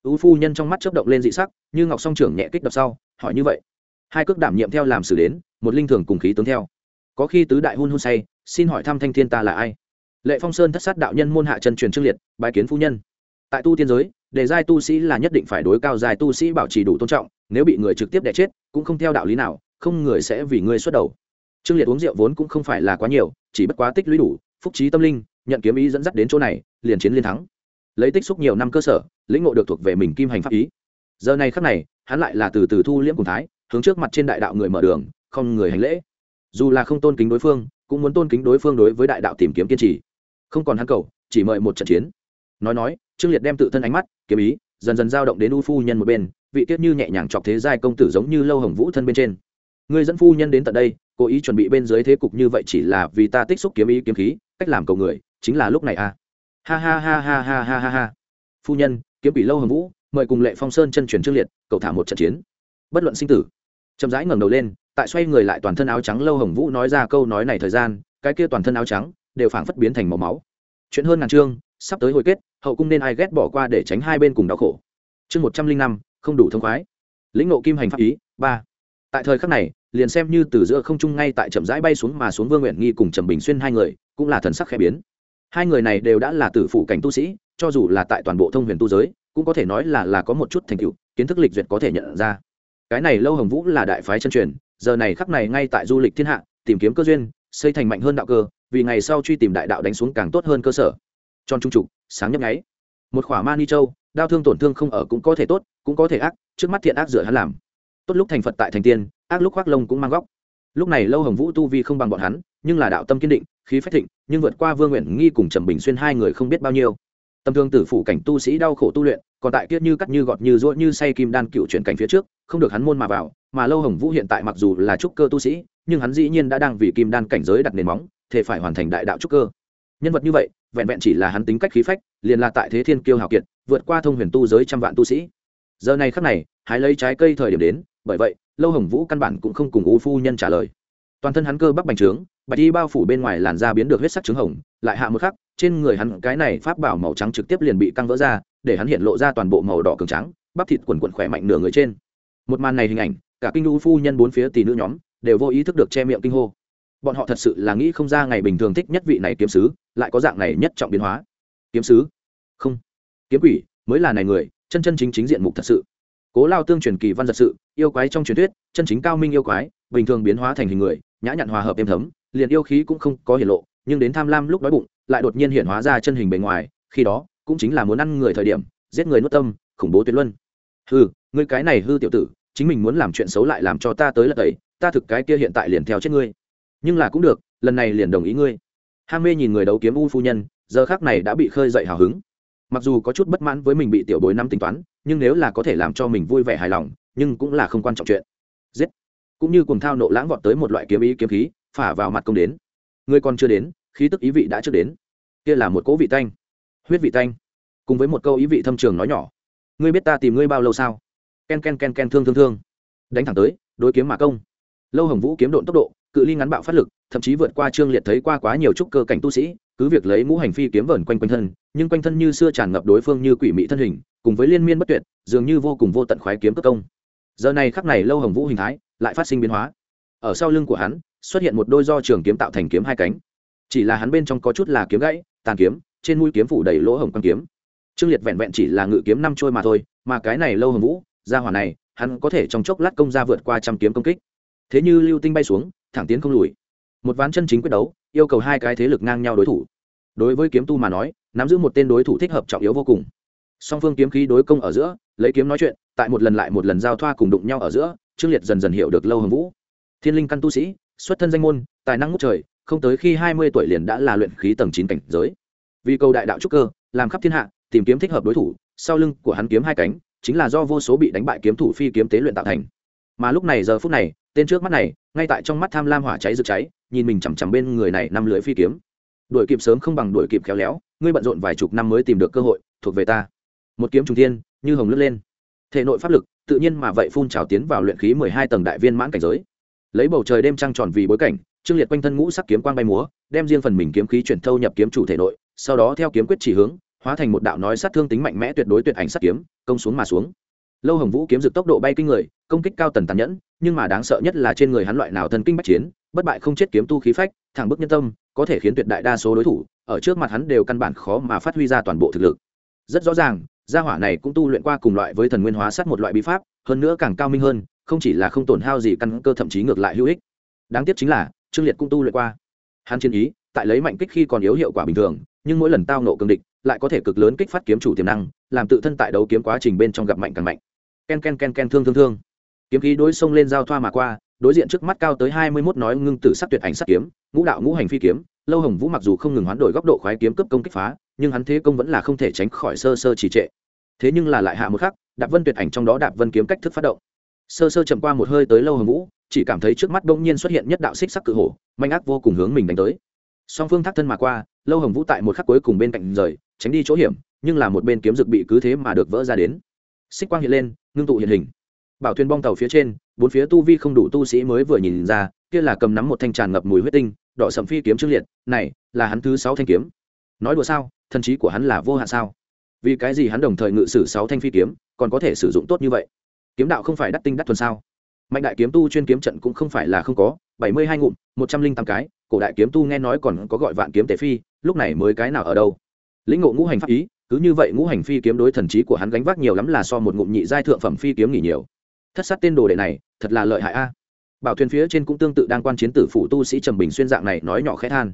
Ưu phu nhân trong mắt chớp động lên dị sắc, như ngọc song trưởng nhẹ kích đập sau, hỏi như vậy. Hai cước đảm nhiệm theo làm xử đến, một linh thường cùng khí tướng theo. Có khi tứ đại hun hun say, xin hỏi thăm thanh thiên ta là ai? Lệ phong sơn thất sát đạo nhân môn hạ chân truyền trương liệt bài kiến phu nhân. Tại tu tiên giới, đề giai tu sĩ là nhất định phải đối cao dài tu sĩ bảo trì đủ tôn trọng, nếu bị người trực tiếp đẻ chết, cũng không theo đạo lý nào, không người sẽ vì ngươi xuất đầu. Trương liệt uống rượu vốn cũng không phải là quá nhiều, chỉ bất quá tích lũy đủ, phúc trí tâm linh nhận kiếm ý dẫn dắt đến chỗ này, liền chiến liên thắng. Lấy tích xúc nhiều năm cơ sở, lĩnh ngộ được thuộc về mình kim hành pháp ý. Giờ này khắc này, hắn lại là từ từ thu liễm cùng thái, hướng trước mặt trên đại đạo người mở đường, không người hành lễ. Dù là không tôn kính đối phương, cũng muốn tôn kính đối phương đối với đại đạo tìm kiếm kiên trì. Không còn hắn cầu, chỉ mời một trận chiến. Nói nói, trương liệt đem tự thân ánh mắt, kiếm ý, dần dần dao động đến u phu nhân một bên, vị tiết như nhẹ nhàng chọc thế giai công tử giống như lâu hồng vũ thân bên trên. Người dẫn phu nhân đến tận đây, cố ý chuẩn bị bên dưới thế cục như vậy chỉ là vì ta tích xúc kiếm ý kiếm khí, cách làm cầu người chính là lúc này à. Ha ha ha ha ha ha ha ha. Phu nhân, kiếm quỷ lâu hồng vũ, mời cùng lệ phong sơn chân truyền trương liệt, cầu thả một trận chiến. Bất luận sinh tử. Chậm rãi ngẩng đầu lên, tại xoay người lại toàn thân áo trắng lâu hồng vũ nói ra câu nói này thời gian, cái kia toàn thân áo trắng đều phảng phất biến thành màu máu. Chuyện hơn ngàn chương, sắp tới hồi kết, hậu cung nên ai ghét bỏ qua để tránh hai bên cùng đau khổ. Chương một trăm linh năm, không đủ thông khoái. Lĩnh nộ kim hành pháp ý, ba. Tại thời khắc này, liền xem như từ giữa không trung ngay tại chậm rãi bay xuống mà xuống vương nguyện nghi cùng trầm bình xuyên hai người, cũng là thần sắc khẽ biến hai người này đều đã là tử phụ cảnh tu sĩ, cho dù là tại toàn bộ thông huyền tu giới, cũng có thể nói là là có một chút thành tựu, kiến thức lịch duyệt có thể nhận ra. Cái này lâu hồng vũ là đại phái chân truyền, giờ này khắc này ngay tại du lịch thiên hạ, tìm kiếm cơ duyên, xây thành mạnh hơn đạo cơ, vì ngày sau truy tìm đại đạo đánh xuống càng tốt hơn cơ sở. Tròn trung trục, sáng nhấp nháy. Một khỏa ma ni châu đau thương tổn thương không ở cũng có thể tốt, cũng có thể ác, trước mắt thiện ác dựa hắn làm. Tốt lúc thành phật tại thành tiên, ác lúc khoác lông cũng mang góc. Lúc này lâu hồng vũ tu vi không bằng bọn hắn, nhưng là đạo tâm kiên định khí phách thịnh, nhưng vượt qua vương nguyện nghi cùng trầm bình xuyên hai người không biết bao nhiêu. Tâm thương tử phủ cảnh tu sĩ đau khổ tu luyện, còn tại kiết như cắt như gọt như ruộng như say kim đan cựu chuyển cảnh phía trước, không được hắn môn mà vào, mà lâu hồng vũ hiện tại mặc dù là trúc cơ tu sĩ, nhưng hắn dĩ nhiên đã đang vì kim đan cảnh giới đặt nền móng, thể phải hoàn thành đại đạo trúc cơ. Nhân vật như vậy, vẹn vẹn chỉ là hắn tính cách khí phách, liền là tại thế thiên kiêu hào kiệt, vượt qua thông huyền tu giới trăm vạn tu sĩ. Giờ này khắc này, hái lấy trái cây thời điểm đến, bởi vậy, lâu hồng vũ căn bản cũng không cùng u phu nhân trả lời. Toàn thân hắn cơ bắp bành trướng bạch y bao phủ bên ngoài làn da biến được huyết sắc trứng hồng, lại hạ một khắc, trên người hắn cái này pháp bảo màu trắng trực tiếp liền bị căng vỡ ra, để hắn hiện lộ ra toàn bộ màu đỏ cường trắng, bắp thịt quần quần khỏe mạnh nửa người trên. Một màn này hình ảnh, cả kinh u phu nhân bốn phía tỷ nữ nhóm đều vô ý thức được che miệng kinh hô. Bọn họ thật sự là nghĩ không ra ngày bình thường thích nhất vị này kiếm sứ, lại có dạng này nhất trọng biến hóa. Kiếm sứ? Không. Kiếm quỷ, mới là này người, chân chân chính chính diện mục thật sự. Cố lao tương truyền kỳ văn giật sự, yêu quái trong truyền thuyết, chân chính cao minh yêu quái, bình thường biến hóa thành hình người, nhã nhặn hòa hợp êm thấm liền yêu khí cũng không có hiển lộ, nhưng đến tham lam lúc đói bụng, lại đột nhiên hiện hóa ra chân hình bề ngoài, khi đó, cũng chính là muốn ăn người thời điểm, giết người nuốt tâm, khủng bố tuyệt luân. Hư ngươi cái này hư tiểu tử, chính mình muốn làm chuyện xấu lại làm cho ta tới là tẩy, ta thực cái kia hiện tại liền theo chết ngươi. Nhưng là cũng được, lần này liền đồng ý ngươi. Ham mê nhìn người đấu kiếm u phu nhân, giờ khác này đã bị khơi dậy hào hứng. Mặc dù có chút bất mãn với mình bị tiểu bối năm tính toán, nhưng nếu là có thể làm cho mình vui vẻ hài lòng, nhưng cũng là không quan trọng chuyện. Giết. Cũng như cùng thao nộ lãng vọt tới một loại kiếm ý kiếm khí phả vào mặt công đến. Ngươi còn chưa đến, khí tức ý vị đã trước đến. Kia là một cỗ vị tanh. Huyết vị tanh. Cùng với một câu ý vị thâm trường nói nhỏ. Ngươi biết ta tìm ngươi bao lâu sao? Ken ken ken ken, thương thương thương. Đánh thẳng tới, đối kiếm mà công. Lâu hồng vũ kiếm độn tốc độ, cự ly ngắn bạo phát lực, thậm chí vượt qua trương liệt thấy qua quá nhiều trúc cơ cảnh tu sĩ, cứ việc lấy ngũ hành phi kiếm vẩn quanh quanh thân, nhưng quanh thân như xưa tràn ngập đối phương như quỷ mị thân hình, cùng với liên miên bất tuyệt, dường như vô cùng vô tận khoái kiếm cất công. Giờ này khắc này lâu hồng vũ hình thái lại phát sinh biến hóa. Ở sau lưng của hắn xuất hiện một đôi do trường kiếm tạo thành kiếm hai cánh. Chỉ là hắn bên trong có chút là kiếm gãy, tàn kiếm, trên mũi kiếm phủ đầy lỗ hổng quan kiếm. Trương liệt vẹn vẹn chỉ là ngự kiếm năm trôi mà thôi, mà cái này lâu hồng vũ, ra hỏa này, hắn có thể trong chốc lát công ra vượt qua trăm kiếm công kích. Thế như lưu tinh bay xuống, thẳng tiến không lùi. Một ván chân chính quyết đấu, yêu cầu hai cái thế lực ngang nhau đối thủ. Đối với kiếm tu mà nói, nắm giữ một tên đối thủ thích hợp trọng yếu vô cùng. Song phương kiếm khí đối công ở giữa, lấy kiếm nói chuyện, tại một lần lại một lần giao thoa cùng đụng nhau ở giữa, trương liệt dần dần hiểu được lâu hồng vũ. Thiên linh căn tu sĩ xuất thân danh môn, tài năng ngút trời, không tới khi hai mươi tuổi liền đã là luyện khí tầng chín cảnh giới. Vì cầu đại đạo trúc cơ, làm khắp thiên hạ, tìm kiếm thích hợp đối thủ, sau lưng của hắn kiếm hai cánh, chính là do vô số bị đánh bại kiếm thủ phi kiếm tế luyện tạo thành. Mà lúc này giờ phút này, tên trước mắt này, ngay tại trong mắt tham lam hỏa cháy rực cháy, nhìn mình chằm chằm bên người này năm lưỡi phi kiếm. Đuổi kịp sớm không bằng đuổi kịp khéo léo, ngươi bận rộn vài chục năm mới tìm được cơ hội, thuộc về ta. Một kiếm trùng thiên, như hồng lướt lên. Thể nội pháp lực, tự nhiên mà vậy phun trào tiến vào luyện khí mười hai tầng đại viên mãn cảnh giới lấy bầu trời đêm trăng tròn vì bối cảnh, trương liệt quanh thân ngũ sắc kiếm quang bay múa, đem riêng phần mình kiếm khí chuyển thâu nhập kiếm chủ thể nội, sau đó theo kiếm quyết chỉ hướng, hóa thành một đạo nói sát thương tính mạnh mẽ tuyệt đối tuyệt ảnh sát kiếm, công xuống mà xuống. Lâu hồng vũ kiếm dực tốc độ bay kinh người, công kích cao tần tàn nhẫn, nhưng mà đáng sợ nhất là trên người hắn loại nào thân kinh bách chiến, bất bại không chết kiếm tu khí phách, thẳng bức nhân tâm, có thể khiến tuyệt đại đa số đối thủ, ở trước mặt hắn đều căn bản khó mà phát huy ra toàn bộ thực lực. Rất rõ ràng, gia hỏa này cũng tu luyện qua cùng loại với thần nguyên hóa sát một loại bí pháp, hơn nữa càng cao minh hơn không chỉ là không tổn hao gì căn cơ, thậm chí ngược lại hữu ích. Đáng tiếc chính là, trương liệt cũng tu luyện qua. Hắn chiến ý, tại lấy mạnh kích khi còn yếu hiệu quả bình thường, nhưng mỗi lần tao nộ cường địch, lại có thể cực lớn kích phát kiếm chủ tiềm năng, làm tự thân tại đấu kiếm quá trình bên trong gặp mạnh càng mạnh. Ken ken ken ken, thương thương thương. Kiếm khí đối xông lên giao thoa mà qua, đối diện trước mắt cao tới hai mươi 21 nói ngưng tử sắc tuyệt ảnh sắc kiếm, ngũ đạo ngũ hành phi kiếm, lâu hồng vũ mặc dù không ngừng hoán đổi góc độ khoái kiếm cấp công kích phá, nhưng hắn thế công vẫn là không thể tránh khỏi sơ sơ trì trệ. Thế nhưng là lại hạ một khắc, đạp vân tuyệt ảnh trong đó đạp vân kiếm cách thức phát động sơ sơ chậm qua một hơi tới lâu hồng vũ, chỉ cảm thấy trước mắt bỗng nhiên xuất hiện nhất đạo xích sắc cự hổ, manh ác vô cùng hướng mình đánh tới. Song phương thác thân mà qua, lâu hồng vũ tại một khắc cuối cùng bên cạnh rời, tránh đi chỗ hiểm, nhưng là một bên kiếm dược bị cứ thế mà được vỡ ra đến. Xích quang hiện lên, ngưng tụ hiện hình. Bảo thuyền bong tàu phía trên, bốn phía tu vi không đủ tu sĩ mới vừa nhìn ra, kia là cầm nắm một thanh tràn ngập mùi huyết tinh, đỏ sầm phi kiếm trương liệt, này, là hắn thứ sáu thanh kiếm. Nói đùa sao, thần trí của hắn là vô hạn sao? Vì cái gì hắn đồng thời ngự sử sáu thanh phi kiếm, còn có thể sử dụng tốt như vậy? Kiếm đạo không phải đắt tinh đắt thuần sao? Mạnh đại kiếm tu chuyên kiếm trận cũng không phải là không có, bảy mươi hai ngụm, một trăm linh tám cái, cổ đại kiếm tu nghe nói còn có gọi vạn kiếm tề phi, lúc này mới cái nào ở đâu? Lĩnh ngộ ngũ hành pháp ý, cứ như vậy ngũ hành phi kiếm đối thần trí của hắn gánh vác nhiều lắm là so một ngụm nhị giai thượng phẩm phi kiếm nghỉ nhiều. Thất sát tên đồ đệ này, thật là lợi hại a. Bảo thuyền phía trên cũng tương tự đang quan chiến tử phủ tu sĩ trầm bình xuyên dạng này nói nhỏ khẽ than.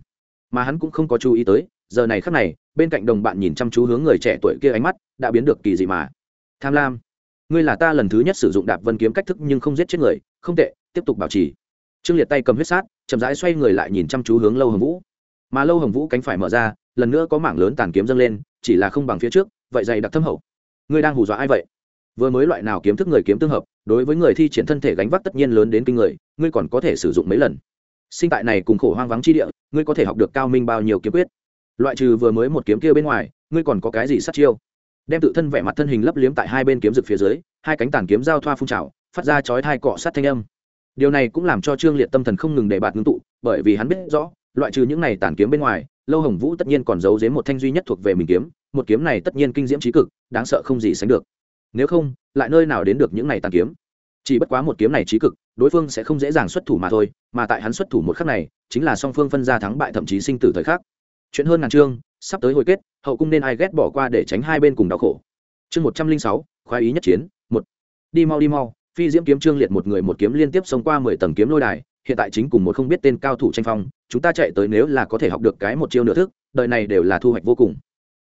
Mà hắn cũng không có chú ý tới, giờ này khắc này, bên cạnh đồng bạn nhìn chăm chú hướng người trẻ tuổi kia ánh mắt, đã biến được kỳ dị mà. Tham lam ngươi là ta lần thứ nhất sử dụng đạp vân kiếm cách thức nhưng không giết chết người, không tệ, tiếp tục bảo trì. Trương liệt tay cầm huyết sát, chậm rãi xoay người lại nhìn chăm chú hướng lâu hồng vũ. Mà lâu hồng vũ cánh phải mở ra, lần nữa có mảng lớn tàn kiếm dâng lên, chỉ là không bằng phía trước, vậy dày đặc thâm hậu. Ngươi đang hù dọa ai vậy? Vừa mới loại nào kiếm thức người kiếm tương hợp, đối với người thi triển thân thể gánh vác tất nhiên lớn đến kinh người, ngươi còn có thể sử dụng mấy lần? Sinh tại này cùng khổ hoang vắng chi địa, ngươi có thể học được cao minh bao nhiêu kiếm quyết? Loại trừ vừa mới một kiếm kia bên ngoài, ngươi còn có cái gì sát chiêu? Đem tự thân vẻ mặt thân hình lấp liếm tại hai bên kiếm rực phía dưới, hai cánh tàn kiếm giao thoa phun trào, phát ra chói thai cọ sát thanh âm. Điều này cũng làm cho trương liệt tâm thần không ngừng để bạt ngưng tụ, bởi vì hắn biết rõ, loại trừ những này tàn kiếm bên ngoài, lâu hồng vũ tất nhiên còn giấu dếm một thanh duy nhất thuộc về mình kiếm, một kiếm này tất nhiên kinh diễm trí cực, đáng sợ không gì sánh được. Nếu không, lại nơi nào đến được những này tàn kiếm? Chỉ bất quá một kiếm này trí cực, đối phương sẽ không dễ dàng xuất thủ mà thôi, mà tại hắn xuất thủ một khắc này, chính là song phương phân ra thắng bại thậm chí sinh tử thời khắc. Chuyện hơn ngàn chương sắp tới hồi kết, hậu cung nên ai ghét bỏ qua để tránh hai bên cùng đau khổ. Chương một trăm linh sáu, khoái ý nhất chiến, một. Đi mau đi mau, phi diễm kiếm trương liệt một người một kiếm liên tiếp xông qua mười tầng kiếm lôi đài, hiện tại chính cùng một không biết tên cao thủ tranh phong, chúng ta chạy tới nếu là có thể học được cái một chiêu nửa thức, đời này đều là thu hoạch vô cùng.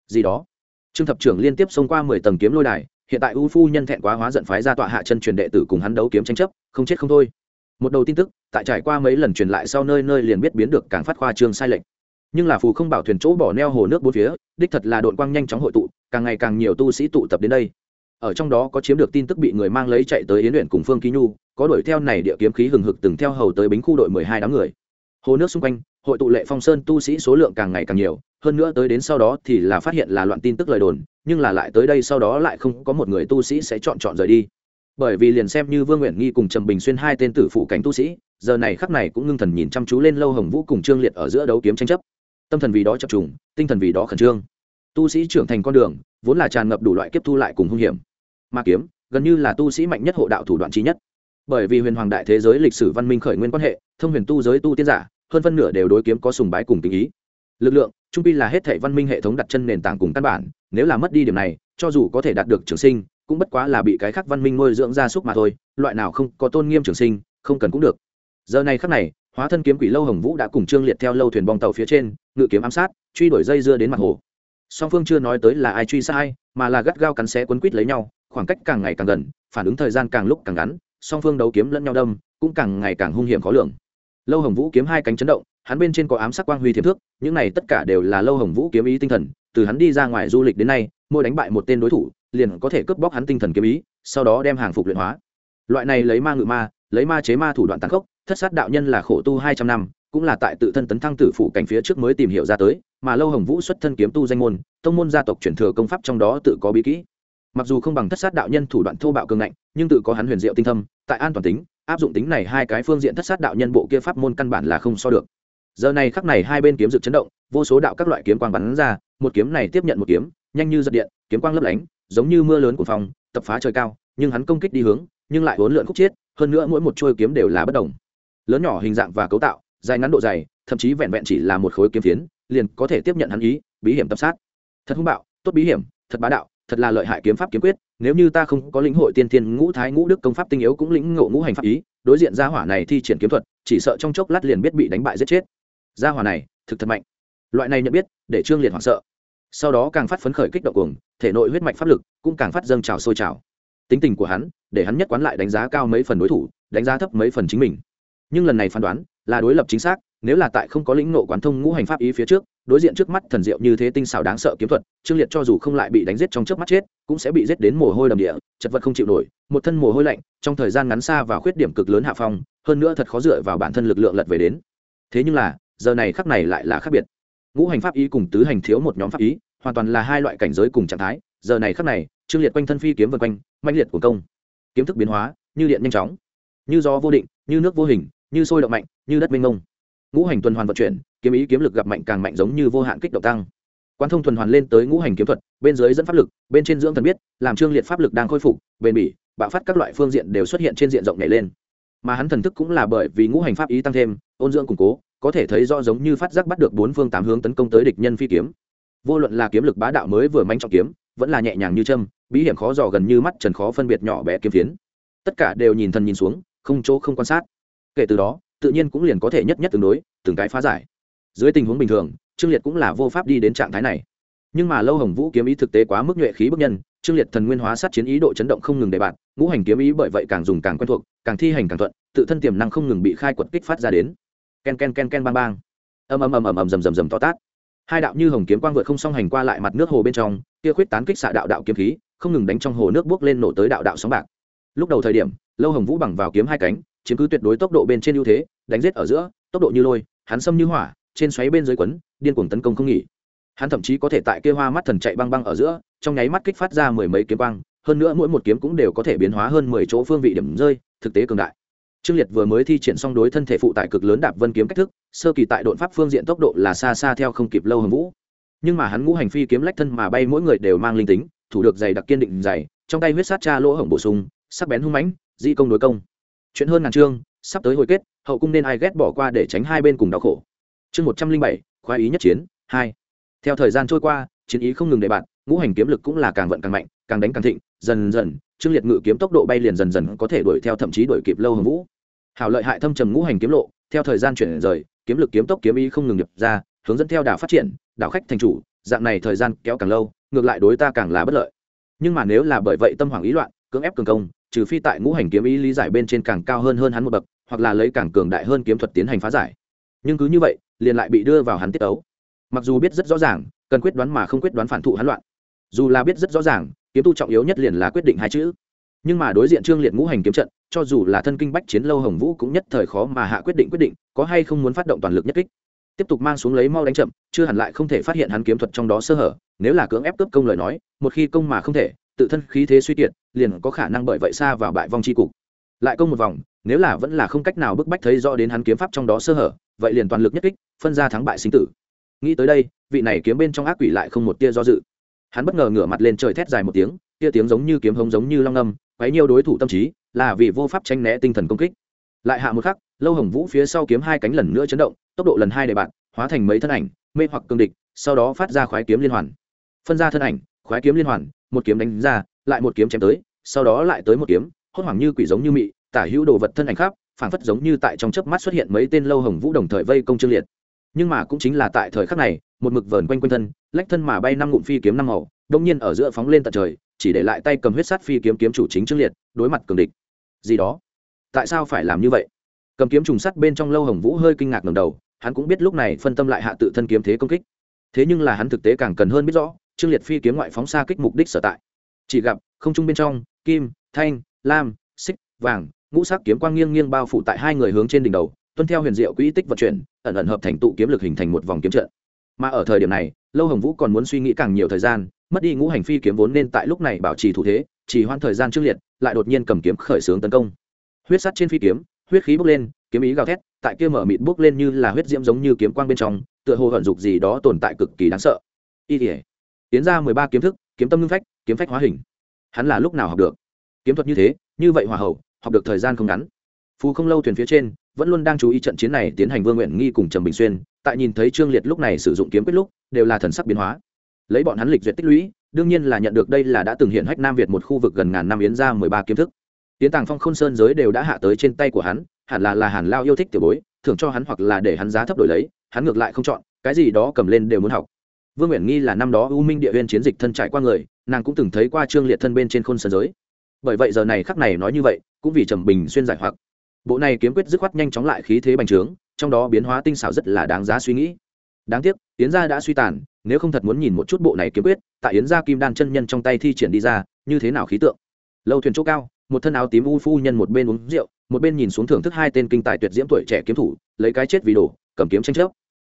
Gì đó? Trương thập trưởng liên tiếp xông qua mười tầng kiếm lôi đài, hiện tại u phu nhân thẹn quá hóa giận phái ra tọa hạ chân truyền đệ tử cùng hắn đấu kiếm tranh chấp, không chết không thôi. Một đầu tin tức, tại trải qua mấy lần truyền lại sau nơi nơi liền biết biến được càng phát khoa trương sai lệch nhưng là phù không bảo thuyền chỗ bỏ neo hồ nước bốn phía, đích thật là đội quang nhanh chóng hội tụ, càng ngày càng nhiều tu sĩ tụ tập đến đây. Ở trong đó có chiếm được tin tức bị người mang lấy chạy tới yến luyện cùng phương ký nhu, có đuổi theo này địa kiếm khí hừng hực từng theo hầu tới bính khu đội mười hai đám người. Hồ nước xung quanh, hội tụ lệ phong sơn tu sĩ số lượng càng ngày càng nhiều, hơn nữa tới đến sau đó thì là phát hiện là loạn tin tức lời đồn, nhưng là lại tới đây sau đó lại không có một người tu sĩ sẽ chọn chọn rời đi. Bởi vì liền xem như vương nguyện nghi cùng trầm bình xuyên hai tên tử phụ cảnh tu sĩ, giờ này khắc này cũng ngưng thần nhìn chăm chú lên lâu hồng vũ cùng trương liệt ở giữa đấu kiếm tranh chấp tâm thần vì đó chập trùng, tinh thần vì đó khẩn trương. Tu sĩ trưởng thành con đường, vốn là tràn ngập đủ loại kiếp thu lại cùng hung hiểm. Ma kiếm, gần như là tu sĩ mạnh nhất hộ đạo thủ đoạn trí nhất. Bởi vì huyền hoàng đại thế giới lịch sử văn minh khởi nguyên quan hệ, thông huyền tu giới tu tiên giả, hơn phân nửa đều đối kiếm có sùng bái cùng tình ý. Lực lượng, trung pi là hết thể văn minh hệ thống đặt chân nền tảng cùng căn bản, nếu là mất đi điểm này, cho dù có thể đạt được trường sinh, cũng bất quá là bị cái khác văn minh nuôi dưỡng gia súc mà thôi, loại nào không có tôn nghiêm trường sinh, không cần cũng được. Giờ này khắc này hóa thân kiếm quỷ lâu hồng vũ đã cùng trương liệt theo lâu thuyền bong tàu phía trên, ngự kiếm ám sát, truy đuổi dây dưa đến mặt hồ. Song phương chưa nói tới là ai truy sai mà là gắt gao cắn xé quấn quít lấy nhau, khoảng cách càng ngày càng gần, phản ứng thời gian càng lúc càng ngắn, song phương đấu kiếm lẫn nhau đâm, cũng càng ngày càng hung hiểm khó lường. Lâu hồng vũ kiếm hai cánh chấn động, hắn bên trên có ám sắc quang huy thiệp thước, những này tất cả đều là lâu hồng vũ kiếm ý tinh thần, từ hắn đi ra ngoài du lịch đến nay, mỗi đánh bại một tên đối thủ, liền có thể cướp bóc hắn tinh thần kiếm ý, sau đó đem hàng phục luyện hóa. Loại này lấy ma ngự ma, lấy ma chế ma thủ đoạn tàn khốc thất sát đạo nhân là khổ tu hai trăm năm, cũng là tại tự thân tấn thăng tử phụ cảnh phía trước mới tìm hiểu ra tới, mà lâu hồng vũ xuất thân kiếm tu danh môn, tông môn gia tộc truyền thừa công pháp trong đó tự có bí kỹ. Mặc dù không bằng thất sát đạo nhân thủ đoạn thô bạo cường ngạnh, nhưng tự có hắn huyền diệu tinh thâm, tại an toàn tính, áp dụng tính này hai cái phương diện thất sát đạo nhân bộ kia pháp môn căn bản là không so được. Giờ này khắc này hai bên kiếm rực chấn động, vô số đạo các loại kiếm quang bắn ra, một kiếm này tiếp nhận một kiếm, nhanh như giật điện, kiếm quang lấp lánh, giống như mưa lớn của phòng, tập phá trời cao, nhưng hắn công kích đi hướng, nhưng lại hỗn lượn khúc chiết, hơn nữa mỗi một trôi kiếm đều là bất đồng lớn nhỏ hình dạng và cấu tạo, dài ngắn độ dày, thậm chí vẹn vẹn chỉ là một khối kiếm phiến, liền có thể tiếp nhận hắn ý, bí hiểm tập sát. Thật hung bạo, tốt bí hiểm, thật bá đạo, thật là lợi hại kiếm pháp kiếm quyết, nếu như ta không có lĩnh hội tiên thiên ngũ thái ngũ đức công pháp tinh yếu cũng lĩnh ngộ ngũ hành pháp ý, đối diện gia hỏa này thi triển kiếm thuật, chỉ sợ trong chốc lát liền biết bị đánh bại giết chết. Gia hỏa này, thực thật mạnh. Loại này nhận biết, để trương liệt hoảng sợ. Sau đó càng phát phấn khởi kích động cuồng, thể nội huyết mạch pháp lực cũng càng phát dâng trào sôi trào. Tính tình của hắn, để hắn nhất quán lại đánh giá cao mấy phần đối thủ, đánh giá thấp mấy phần chính mình nhưng lần này phán đoán là đối lập chính xác, nếu là tại không có lĩnh nộ quán thông ngũ hành pháp ý phía trước, đối diện trước mắt thần diệu như thế tinh xảo đáng sợ kiếm thuật, trương liệt cho dù không lại bị đánh giết trong trước mắt chết, cũng sẽ bị giết đến mồ hôi đầm địa, chật vật không chịu nổi, một thân mồ hôi lạnh, trong thời gian ngắn xa và khuyết điểm cực lớn hạ phong, hơn nữa thật khó dựa vào bản thân lực lượng lật về đến. Thế nhưng là, giờ này khắc này lại là khác biệt. Ngũ hành pháp ý cùng tứ hành thiếu một nhóm pháp ý, hoàn toàn là hai loại cảnh giới cùng trạng thái, giờ này khắc này, trương liệt quanh thân phi kiếm vân quanh mạnh liệt của công. Kiếm thức biến hóa, như điện nhanh chóng, như gió vô định, như nước vô hình như sôi động mạnh, như đất minh ngông ngũ hành tuần hoàn vận chuyển, kiếm ý kiếm lực gặp mạnh càng mạnh giống như vô hạn kích động tăng. Quan thông tuần hoàn lên tới ngũ hành kiếm thuật, bên dưới dẫn pháp lực, bên trên dưỡng thần biết, làm trương liệt pháp lực đang khôi phục, bền bỉ, bạo phát các loại phương diện đều xuất hiện trên diện rộng nhảy lên. Mà hắn thần thức cũng là bởi vì ngũ hành pháp ý tăng thêm, ôn dưỡng củng cố, có thể thấy rõ giống như phát giác bắt được bốn phương tám hướng tấn công tới địch nhân phi kiếm. Vô luận là kiếm lực bá đạo mới vừa manh trọng kiếm, vẫn là nhẹ nhàng như châm, bí hiểm khó dò gần như mắt trần khó phân biệt nhỏ bé kiếm phiến. Tất cả đều nhìn thần nhìn xuống, không chỗ không quan sát kể từ đó, tự nhiên cũng liền có thể nhất nhất tương đối, từng cái phá giải. Dưới tình huống bình thường, trương liệt cũng là vô pháp đi đến trạng thái này. Nhưng mà lâu hồng vũ kiếm ý thực tế quá mức nhuệ khí bức nhân, trương liệt thần nguyên hóa sát chiến ý độ chấn động không ngừng để bạt ngũ hành kiếm ý bởi vậy càng dùng càng quen thuộc, càng thi hành càng thuận, tự thân tiềm năng không ngừng bị khai quật kích phát ra đến. Ken ken ken ken, bang bang. Ầm ầm ầm ầm ầm, rầm rầm rầm to tát. Hai đạo như hồng kiếm quang vượt không song hành qua lại mặt nước hồ bên trong, kia khuyết tán kích xạ đạo đạo kiếm khí, không ngừng đánh trong hồ nước bước lên nổ tới đạo đạo sóng bạc. Lúc đầu thời điểm, lâu hồng vũ bằng vào kiếm hai cánh chiếm cứ tuyệt đối tốc độ bên trên ưu thế, đánh giết ở giữa, tốc độ như lôi, hắn xâm như hỏa, trên xoáy bên dưới quấn, điên cuồng tấn công không nghỉ. Hắn thậm chí có thể tại kia hoa mắt thần chạy băng băng ở giữa, trong nháy mắt kích phát ra mười mấy kiếm băng hơn nữa mỗi một kiếm cũng đều có thể biến hóa hơn mười chỗ phương vị điểm rơi, thực tế cường đại. Trương liệt vừa mới thi triển xong đối thân thể phụ tải cực lớn đạp vân kiếm cách thức, sơ kỳ tại đột pháp phương diện tốc độ là xa xa theo không kịp lâu hồng vũ. Nhưng mà hắn ngũ hành phi kiếm lách thân mà bay mỗi người đều mang linh tính, thủ được dày đặc kiên định dày trong tay huyết sát cha lỗ hổng bổ sung, sắc bén hung mãnh, di công đối công chuyện hơn ngàn chương, sắp tới hồi kết, hậu cung nên ai ghét bỏ qua để tránh hai bên cùng đau khổ. Chương một trăm linh bảy, khoái ý nhất chiến, hai. Theo thời gian trôi qua, chiến ý không ngừng để bạn ngũ hành kiếm lực cũng là càng vận càng mạnh, càng đánh càng thịnh, dần dần trương liệt ngự kiếm tốc độ bay liền dần dần có thể đuổi theo thậm chí đuổi kịp lâu hồng vũ. Hảo lợi hại thâm trầm ngũ hành kiếm lộ, theo thời gian chuyển rời, kiếm lực kiếm tốc kiếm ý không ngừng nhập ra, hướng dẫn theo đảo phát triển, đảo khách thành chủ, dạng này thời gian kéo càng lâu, ngược lại đối ta càng là bất lợi. Nhưng mà nếu là bởi vậy tâm hoàng ý loạn, cưỡng ép cường công trừ phi tại ngũ hành kiếm ý lý giải bên trên càng cao hơn hơn hắn một bậc, hoặc là lấy càng cường đại hơn kiếm thuật tiến hành phá giải. Nhưng cứ như vậy, liền lại bị đưa vào hắn tiết ấu mặc dù biết rất rõ ràng, cần quyết đoán mà không quyết đoán phản thụ hắn loạn. Dù là biết rất rõ ràng, kiếm tu trọng yếu nhất liền là quyết định hai chữ. Nhưng mà đối diện trương liệt ngũ hành kiếm trận, cho dù là thân kinh bách chiến lâu hồng vũ cũng nhất thời khó mà hạ quyết định quyết định, có hay không muốn phát động toàn lực nhất kích. Tiếp tục mang xuống lấy mau đánh chậm, chưa hẳn lại không thể phát hiện hắn kiếm thuật trong đó sơ hở, nếu là cưỡng ép cướp công lời nói, một khi công mà không thể tự thân khí thế suy kiệt, liền có khả năng bởi vậy xa vào bại vong c h i cục. Lại công một vòng, nếu là vẫn là không cách nào bức bách thấy rõ đến hắn kiếm pháp trong đó sơ hở, vậy liền toàn lực nhất kích, phân ra thắng bại sinh tử. Nghĩ tới đây, vị này kiếm bên trong ác quỷ lại không một tia do dự. Hắn bất ngờ ngửa mặt lên trời thét dài một tiếng, tia tiếng giống như kiếm hống giống như long âm, quấy nhiều đối thủ tâm trí, là vì vô pháp tranh né tinh thần công kích. Lại hạ một khắc, lâu hồng vũ phía sau kiếm hai cánh lần nữa chấn động, tốc độ lần hai để bạn, hóa thành mấy thân ảnh, mê hoặc cương địch, sau đó phát ra khoái kiếm liên hoàn. Phân ra thân ảnh khoái kiếm liên hoàn, một kiếm đánh ra, lại một kiếm chém tới, sau đó lại tới một kiếm, hốt hoảng như quỷ giống như mị, tả hữu đồ vật thân ảnh khác phảng phất giống như tại trong chớp mắt xuất hiện mấy tên lâu hồng vũ đồng thời vây công trương liệt. Nhưng mà cũng chính là tại thời khắc này, một mực vờn quanh quanh thân, lách thân mà bay năm ngụm phi kiếm năm màu đông nhiên ở giữa phóng lên tận trời, chỉ để lại tay cầm huyết sát phi kiếm kiếm chủ chính trương liệt, đối mặt cường địch. Gì đó? Tại sao phải làm như vậy? Cầm kiếm trùng sắt bên trong lâu hồng vũ hơi kinh ngạc ngầm đầu, hắn cũng biết lúc này phân tâm lại hạ tự thân kiếm thế công kích. Thế nhưng là hắn thực tế càng cần hơn biết rõ trương liệt phi kiếm ngoại phóng xa kích mục đích sở tại. Chỉ gặp, không trung bên trong, kim, thanh, lam, xích, vàng, ngũ sắc kiếm quang nghiêng nghiêng bao phủ tại hai người hướng trên đỉnh đầu, tuân theo huyền diệu quỹ tích vận chuyển, ẩn ẩn hợp thành tụ kiếm lực hình thành một vòng kiếm trận. Mà ở thời điểm này, lâu hồng vũ còn muốn suy nghĩ càng nhiều thời gian, mất đi ngũ hành phi kiếm vốn nên tại lúc này bảo trì thủ thế, chỉ hoãn thời gian trước liệt, lại đột nhiên cầm kiếm khởi xướng tấn công. Huyết sắt trên phi kiếm, huyết khí bốc lên, kiếm ý gào thét, tại kia mở mịt bốc lên như là huyết diễm giống như kiếm quang bên trong, tựa hồ hận dục gì đó tồn tại cực kỳ đáng sợ. Y thể tiến ra mười ba kiếm thức, kiếm tâm ngưng phách, kiếm phách hóa hình. Hắn là lúc nào học được? Kiếm thuật như thế, như vậy hòa hậu, học được thời gian không ngắn. Phù không lâu thuyền phía trên, vẫn luôn đang chú ý trận chiến này tiến hành vương nguyện nghi cùng trầm bình xuyên, tại nhìn thấy trương liệt lúc này sử dụng kiếm quyết lúc, đều là thần sắc biến hóa. Lấy bọn hắn lịch duyệt tích lũy, đương nhiên là nhận được đây là đã từng hiện hách nam việt một khu vực gần ngàn năm yến ra mười ba kiếm thức. Tiến tàng phong khôn sơn giới đều đã hạ tới trên tay của hắn, hẳn là là hàn lao yêu thích tiểu bối, thưởng cho hắn hoặc là để hắn giá thấp đổi lấy, hắn ngược lại không chọn, cái gì đó cầm lên đều muốn học vương nguyện nghi là năm đó u minh địa huyên chiến dịch thân trải qua người, nàng cũng từng thấy qua trương liệt thân bên trên khôn sân giới. Bởi vậy giờ này khắc này nói như vậy, cũng vì trầm bình xuyên giải hoặc. Bộ này kiếm quyết dứt khoát nhanh chóng lại khí thế bành trướng, trong đó biến hóa tinh xảo rất là đáng giá suy nghĩ. Đáng tiếc, yến gia đã suy tàn, nếu không thật muốn nhìn một chút bộ này kiếm quyết, tại yến gia kim đan chân nhân trong tay thi triển đi ra, như thế nào khí tượng? Lâu thuyền chỗ cao, một thân áo tím u phu nhân một bên uống rượu, một bên nhìn xuống thưởng thức hai tên kinh tài tuyệt diễm tuổi trẻ kiếm thủ, lấy cái chết vì đồ, cầm kiếm tranh chấp.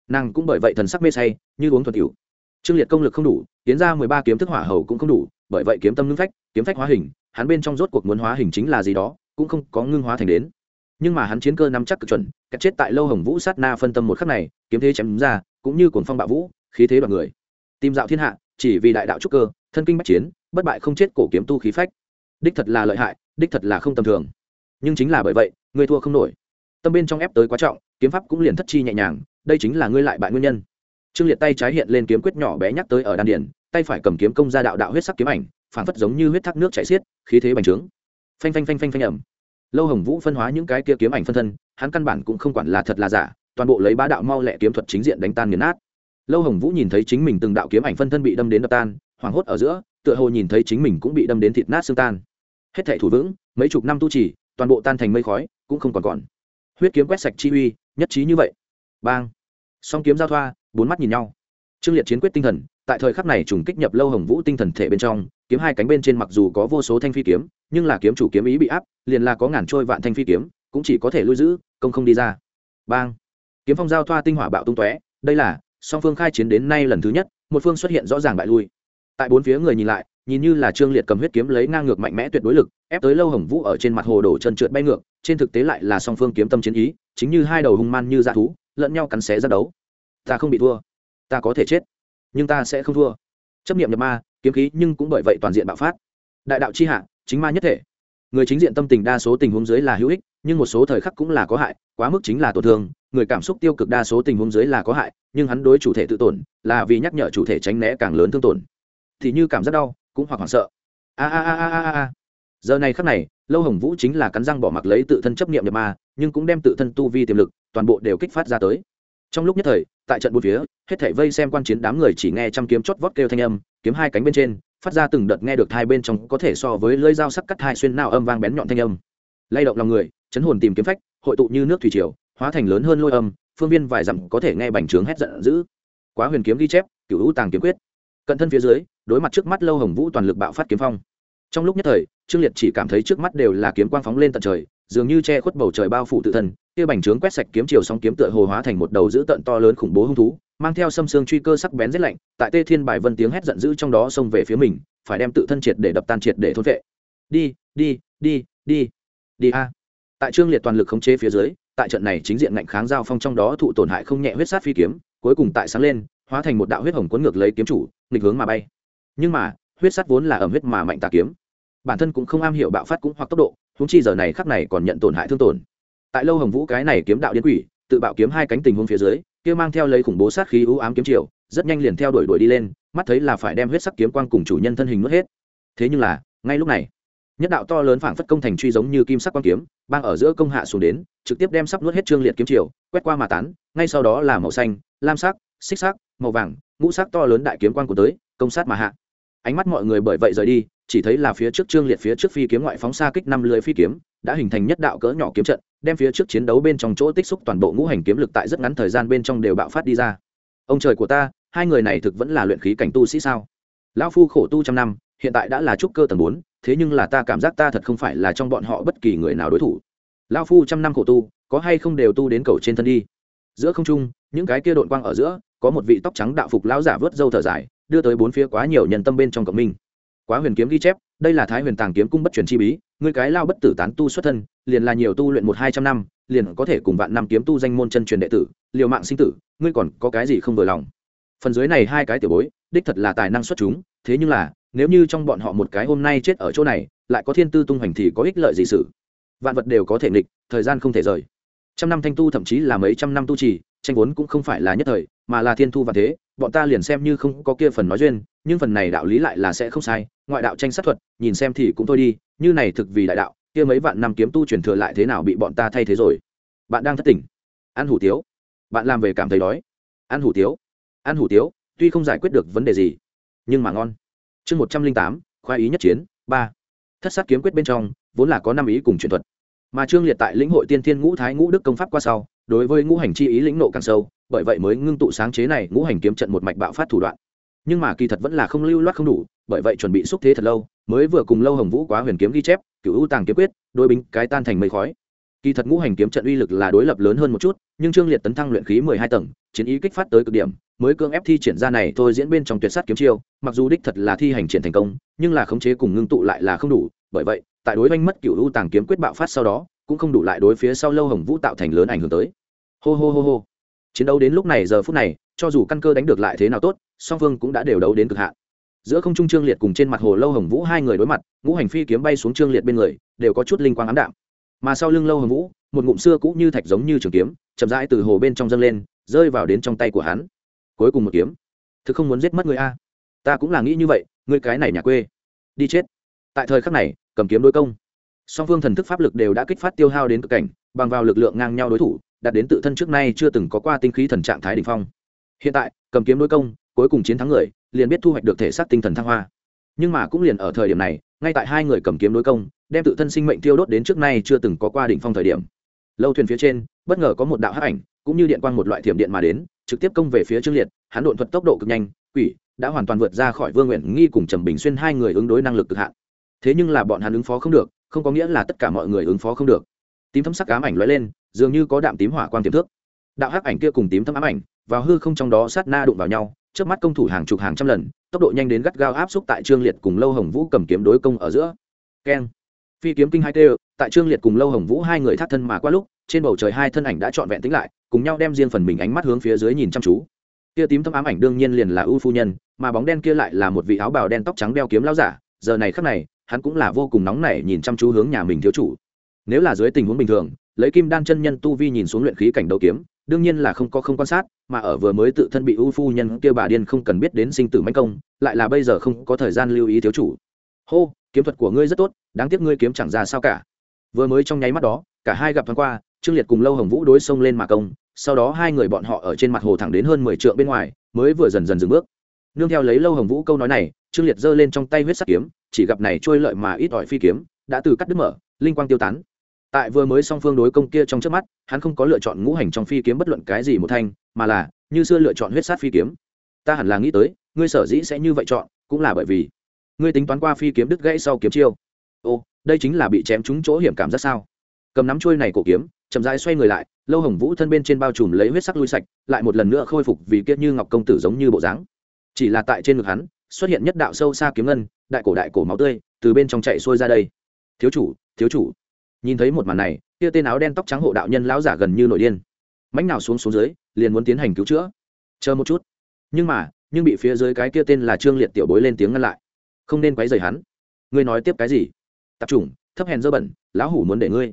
Nàng cũng bởi vậy thần sắc mê say, như uống thuật cửu trương liệt công lực không đủ, tiến ra mười ba kiếm thức hỏa hầu cũng không đủ, bởi vậy kiếm tâm ngưng phách, kiếm phách hóa hình, hắn bên trong rốt cuộc muốn hóa hình chính là gì đó, cũng không có ngưng hóa thành đến. Nhưng mà hắn chiến cơ nắm chắc cực chuẩn cắt chết tại lâu hồng vũ sát na phân tâm một khắc này, kiếm thế chém ra, cũng như cuồng phong bạo vũ, khí thế đoàn người. Tìm dạo thiên hạ, chỉ vì đại đạo trúc cơ, thân kinh bách chiến, bất bại không chết cổ kiếm tu khí phách. Đích thật là lợi hại, đích thật là không tầm thường. Nhưng chính là bởi vậy, ngươi thua không nổi. Tâm bên trong ép tới quá trọng, kiếm pháp cũng liền thất chi nhẹ nhàng, đây chính là ngươi lại bại nguyên nhân trương liệt tay trái hiện lên kiếm quyết nhỏ bé nhắc tới ở đan điền, tay phải cầm kiếm công ra đạo đạo huyết sắc kiếm ảnh phản phất giống như huyết thác nước chảy xiết, khí thế bành trướng. Phanh phanh phanh phanh phanh ẩm lâu hồng vũ phân hóa những cái kia kiếm ảnh phân thân, hắn căn bản cũng không quản là thật là giả, toàn bộ lấy bá đạo mau lẹ kiếm thuật chính diện đánh tan nghiền nát. Lâu hồng vũ nhìn thấy chính mình từng đạo kiếm ảnh phân thân bị đâm đến đập tan, hoảng hốt ở giữa, tựa hồ nhìn thấy chính mình cũng bị đâm đến thịt nát xương tan. Hết thể thủ vững, mấy chục năm tu trì, toàn bộ tan thành mây khói, cũng không còn còn. Huyết kiếm quét sạch chi uy, nhất trí như vậy. Bang. Song kiếm giao thoa bốn mắt nhìn nhau. Trương liệt chiến quyết tinh thần, tại thời khắc này trùng kích nhập lâu hồng vũ tinh thần thể bên trong, kiếm hai cánh bên trên mặc dù có vô số thanh phi kiếm, nhưng là kiếm chủ kiếm ý bị áp, liền là có ngàn trôi vạn thanh phi kiếm, cũng chỉ có thể lui giữ, công không đi ra. Bang! Kiếm phong giao thoa tinh hỏa bạo tung tóe, đây là, song phương khai chiến đến nay lần thứ nhất, một phương xuất hiện rõ ràng bại lui. Tại bốn phía người nhìn lại, nhìn như là trương liệt cầm huyết kiếm lấy ngang ngược mạnh mẽ tuyệt đối lực, ép tới lâu hồng vũ ở trên mặt hồ đổ chân trượt bay ngược, trên thực tế lại là song phương kiếm tâm chiến ý, chính như hai đầu hung man như dã thú, lẫn nhau cắn xé ra đấu ta không bị thua. Ta có thể chết, nhưng ta sẽ không thua. Chấp niệm nhập ma, kiếm khí nhưng cũng bởi vậy toàn diện bạo phát. Đại đạo chi hạ, chính ma nhất thể. Người chính diện tâm tình đa số tình huống dưới là hữu ích, nhưng một số thời khắc cũng là có hại, quá mức chính là tổn thương. Người cảm xúc tiêu cực đa số tình huống dưới là có hại, nhưng hắn đối chủ thể tự tổn, là vì nhắc nhở chủ thể tránh né càng lớn thương tổn. Thì như cảm giác đau, cũng hoặc hoảng sợ. A a a a a a. Giờ này khắc này, lâu hồng vũ chính là cắn răng bỏ mặc lấy tự thân chấp niệm nhập ma, nhưng cũng đem tự thân tu vi tiềm lực, toàn bộ đều kích phát ra tới trong lúc nhất thời, tại trận bốn phía, hết thảy vây xem quan chiến đám người chỉ nghe trăm kiếm chót vót kêu thanh âm, kiếm hai cánh bên trên, phát ra từng đợt nghe được hai bên trong có thể so với lưỡi dao sắc cắt hai xuyên nào âm vang bén nhọn thanh âm. Lay động lòng người, chấn hồn tìm kiếm phách, hội tụ như nước thủy triều, hóa thành lớn hơn lôi âm, phương viên vài dặm có thể nghe bành trướng hét giận dữ. Quá huyền kiếm ghi chép cựu hữu tàng kiếm quyết. Cận thân phía dưới, đối mặt trước mắt lâu hồng vũ toàn lực bạo phát kiếm phong. Trong lúc nhất thời, trương liệt chỉ cảm thấy trước mắt đều là kiếm quang phóng lên tận trời, dường như che khuất bầu trời bao phủ tự thân kia bành trướng quét sạch kiếm chiều sóng kiếm tựa hồ hóa thành một đầu dữ tận to lớn khủng bố hung thú, mang theo xâm xương truy cơ sắc bén rét lạnh, tại tê thiên bài vân tiếng hét giận dữ trong đó xông về phía mình, phải đem tự thân triệt để đập tan triệt để thôn vệ. Đi đi đi đi đi a. Tại trương liệt toàn lực khống chế phía dưới, tại trận này chính diện ngạnh kháng giao phong trong đó thụ tổn hại không nhẹ huyết sát phi kiếm, cuối cùng tại sáng lên, hóa thành một đạo huyết hồng cuốn ngược lấy kiếm chủ, nghịch hướng mà bay. Nhưng mà, huyết sát vốn là ẩm huyết mà mạnh tà kiếm. Bản thân cũng không am hiểu bạo phát cũng hoặc tốc độ húng chi giờ này khắc này còn nhận tổn hại thương tổn tại lâu hồng vũ cái này kiếm đạo điên quỷ, tự bạo kiếm hai cánh tình huống phía dưới, kia mang theo lấy khủng bố sát khí ưu ám kiếm triều, rất nhanh liền theo đuổi đuổi đi lên, mắt thấy là phải đem huyết sắc kiếm quang cùng chủ nhân thân hình nuốt hết. Thế nhưng là, ngay lúc này, nhất đạo to lớn phảng phất công thành truy giống như kim sắc quang kiếm, bang ở giữa công hạ xuống đến, trực tiếp đem sắp nuốt hết trương liệt kiếm triều, quét qua mà tán, ngay sau đó là màu xanh, lam sắc, xích sắc, màu vàng, ngũ sắc to lớn đại kiếm quang của tới, công sát mà hạ. Ánh mắt mọi người bởi vậy rời đi, chỉ thấy là phía trước trương liệt phía trước phi kiếm ngoại phóng xa kích năm lưới phi kiếm đã hình thành nhất đạo cỡ nhỏ kiếm trận, đem phía trước chiến đấu bên trong chỗ tích xúc toàn bộ ngũ hành kiếm lực tại rất ngắn thời gian bên trong đều bạo phát đi ra. Ông trời của ta, hai người này thực vẫn là luyện khí cảnh tu sĩ sao? Lão phu khổ tu trăm năm, hiện tại đã là trúc cơ tầng bốn, thế nhưng là ta cảm giác ta thật không phải là trong bọn họ bất kỳ người nào đối thủ. Lão phu trăm năm khổ tu, có hay không đều tu đến cầu trên thân đi. Giữa không trung, những cái kia đội quang ở giữa, có một vị tóc trắng đạo phục lão giả vớt dâu thở dài, đưa tới bốn phía quá nhiều nhân tâm bên trong cộng minh. Quá huyền kiếm ghi chép đây là thái huyền tàng kiếm cung bất truyền chi bí, ngươi cái lao bất tử tán tu xuất thân, liền là nhiều tu luyện một hai trăm năm, liền có thể cùng vạn năm kiếm tu danh môn chân truyền đệ tử, liều mạng sinh tử, ngươi còn có cái gì không vừa lòng? Phần dưới này hai cái tiểu bối, đích thật là tài năng xuất chúng, thế nhưng là, nếu như trong bọn họ một cái hôm nay chết ở chỗ này, lại có thiên tư tung hoành thì có ích lợi gì sự? Vạn vật đều có thể nghịch, thời gian không thể rời. Trăm năm thanh tu thậm chí là mấy trăm năm tu trì, tranh vốn cũng không phải là nhất thời, mà là thiên thu và thế bọn ta liền xem như không có kia phần nói duyên, nhưng phần này đạo lý lại là sẽ không sai, ngoại đạo tranh sát thuật, nhìn xem thì cũng thôi đi, như này thực vì đại đạo, kia mấy vạn năm kiếm tu truyền thừa lại thế nào bị bọn ta thay thế rồi. Bạn đang thất tỉnh. Ăn hủ tiếu. Bạn làm về cảm thấy đói. Ăn hủ tiếu. Ăn hủ tiếu, tuy không giải quyết được vấn đề gì, nhưng mà ngon. Chương một trăm linh tám khoa ý nhất chiến, ba. Thất sát kiếm quyết bên trong, vốn là có năm ý cùng truyền thuật. Mà trương liệt tại lĩnh hội tiên thiên ngũ thái ngũ đức công pháp qua sau, đối với ngũ hành chi ý lĩnh nộ càng sâu bởi vậy mới ngưng tụ sáng chế này, ngũ hành kiếm trận một mạch bạo phát thủ đoạn. Nhưng mà kỳ thật vẫn là không lưu loát không đủ, bởi vậy chuẩn bị xúc thế thật lâu, mới vừa cùng lâu hồng vũ quá huyền kiếm ghi chép cựu ưu tàng kiếm quyết đôi binh cái tan thành mây khói. Kỳ thật ngũ hành kiếm trận uy lực là đối lập lớn hơn một chút, nhưng trương liệt tấn thăng luyện khí mười hai tầng, chiến ý kích phát tới cực điểm, mới cưỡng ép thi triển ra này thôi diễn bên trong tuyệt sát kiếm chiêu, mặc dù đích thật là thi hành triển thành công, nhưng là khống chế cùng ngưng tụ lại là không đủ, bởi vậy, tại đối oanh mất cựu ưu tàng kiếm quyết bạo phát sau đó, cũng không đủ lại đối phía sau lâu hồng vũ tạo thành lớn ảnh hưởng tới. Hô hô hô hô chiến đấu đến lúc này giờ phút này, cho dù căn cơ đánh được lại thế nào tốt, song phương cũng đã đều đấu đến cực hạn. Giữa không trung trương liệt cùng trên mặt hồ lâu hồng vũ hai người đối mặt, ngũ hành phi kiếm bay xuống trương liệt bên người, đều có chút linh quang ám đạm. Mà sau lưng lâu hồng vũ, một ngụm xưa cũ như thạch giống như trường kiếm, chậm rãi từ hồ bên trong dâng lên, rơi vào đến trong tay của hắn. Cuối cùng một kiếm. Thứ không muốn giết mất người a. Ta cũng là nghĩ như vậy người cái này nhà quê. Đi chết. Tại thời khắc này, cầm kiếm đối công. Song phương thần thức pháp lực đều đã kích phát tiêu hao đến cực cảnh, bằng vào lực lượng ngang nhau đối thủ đạt đến tự thân trước nay chưa từng có qua tinh khí thần trạng thái đ ỉ n h phong. Hiện tại, cầm kiếm đối công, cuối cùng chiến thắng người, liền biết thu hoạch được thể xác tinh thần thăng hoa. Nhưng mà cũng liền ở thời điểm này, ngay tại hai người cầm kiếm đối công, đem tự thân sinh mệnh tiêu đốt đến trước nay chưa từng có qua đỉnh phong thời điểm. Lâu thuyền phía trên, bất ngờ có một đạo hắc ảnh, cũng như điện quang một loại thiểm điện mà đến, trực tiếp công về phía trương liệt, hắn đột thuật tốc độ cực nhanh, quỷ đã hoàn toàn vượt ra khỏi vương nguyện nghi cùng trầm bình xuyên hai người ứng đối năng lực cực hạn. Thế nhưng là bọn hắn ứng phó không được, không có nghĩa là tất cả mọi người ứng phó không được. Tím thấm sắc ám ảnh lóe lên dường như có đạm tím hỏa quang tiềm thước đạo hắc ảnh kia cùng tím thâm ám ảnh, vào hư không trong đó sát na đụng vào nhau trước mắt công thủ hàng chục hàng trăm lần, tốc độ nhanh đến gắt gao áp xúc tại trương liệt cùng lâu hồng vũ cầm kiếm đối công ở giữa. Keng. Phi kiếm kinh hai tê, tại trương liệt cùng lâu hồng vũ hai người thắt thân mà qua lúc, trên bầu trời hai thân ảnh đã trọn vẹn tính lại, cùng nhau đem riêng phần mình ánh mắt hướng phía dưới nhìn chăm chú. Kia tím thâm ám ảnh đương nhiên liền là ưu phu nhân, mà bóng đen kia lại là một vị áo bào đen tóc trắng đeo kiếm lao giả, giờ này khắc này, hắn cũng là vô cùng nóng nảy nhìn chăm chú hướng nhà mình thiếu chủ. Nếu là dưới tình huống bình thường lấy kim đan chân nhân tu vi nhìn xuống luyện khí cảnh đầu kiếm, đương nhiên là không có không quan sát, mà ở vừa mới tự thân bị ưu phu nhân kia bà điên không cần biết đến sinh tử manh công, lại là bây giờ không có thời gian lưu ý thiếu chủ. Hô, kiếm thuật của ngươi rất tốt, đáng tiếc ngươi kiếm chẳng ra sao cả. Vừa mới trong nháy mắt đó, cả hai gặp thoáng qua, trương liệt cùng lâu hồng vũ đối xông lên mà công, sau đó hai người bọn họ ở trên mặt hồ thẳng đến hơn mười t bên ngoài, mới vừa dần dần dừng bước. Nương theo lấy lâu hồng vũ câu nói này, trương liệt giơ lên trong tay huyết sắc kiếm, chỉ gặp này trôi lợi mà ít ỏi phi kiếm, đã từ cắt đứt mở, linh quang tiêu tán tại vừa mới song phương đối công kia trong trước mắt, hắn không có lựa chọn ngũ hành trong phi kiếm bất luận cái gì một thanh, mà là, như xưa lựa chọn huyết sát phi kiếm. Ta hẳn là nghĩ tới, ngươi sở dĩ sẽ như vậy chọn, cũng là bởi vì, ngươi tính toán qua phi kiếm đứt gãy sau kiếm chiêu. Ô, đây chính là bị chém trúng chỗ hiểm cảm rất sao. Cầm nắm chuôi này cổ kiếm, chậm rãi xoay người lại, lâu hồng vũ thân bên trên bao trùm lấy huyết sắc lui sạch, lại một lần nữa khôi phục vì kiết như ngọc công tử giống như bộ dáng. Chỉ là tại trên ngực hắn, xuất hiện nhất đạo sâu xa kiếm ngân, đại cổ đại cổ máu tươi, từ bên trong chạy xuôi ra đây. Thiếu chủ thiếu chủ nhìn thấy một màn này, kia tên áo đen tóc trắng hộ đạo nhân lão giả gần như nổi điên. Mánh nào xuống xuống dưới, liền muốn tiến hành cứu chữa. Chờ một chút. Nhưng mà, nhưng bị phía dưới cái kia tên là trương liệt tiểu bối lên tiếng ngăn lại. Không nên quấy rầy hắn. Ngươi nói tiếp cái gì? Tập trung thấp hèn dơ bẩn, lão hủ muốn để ngươi.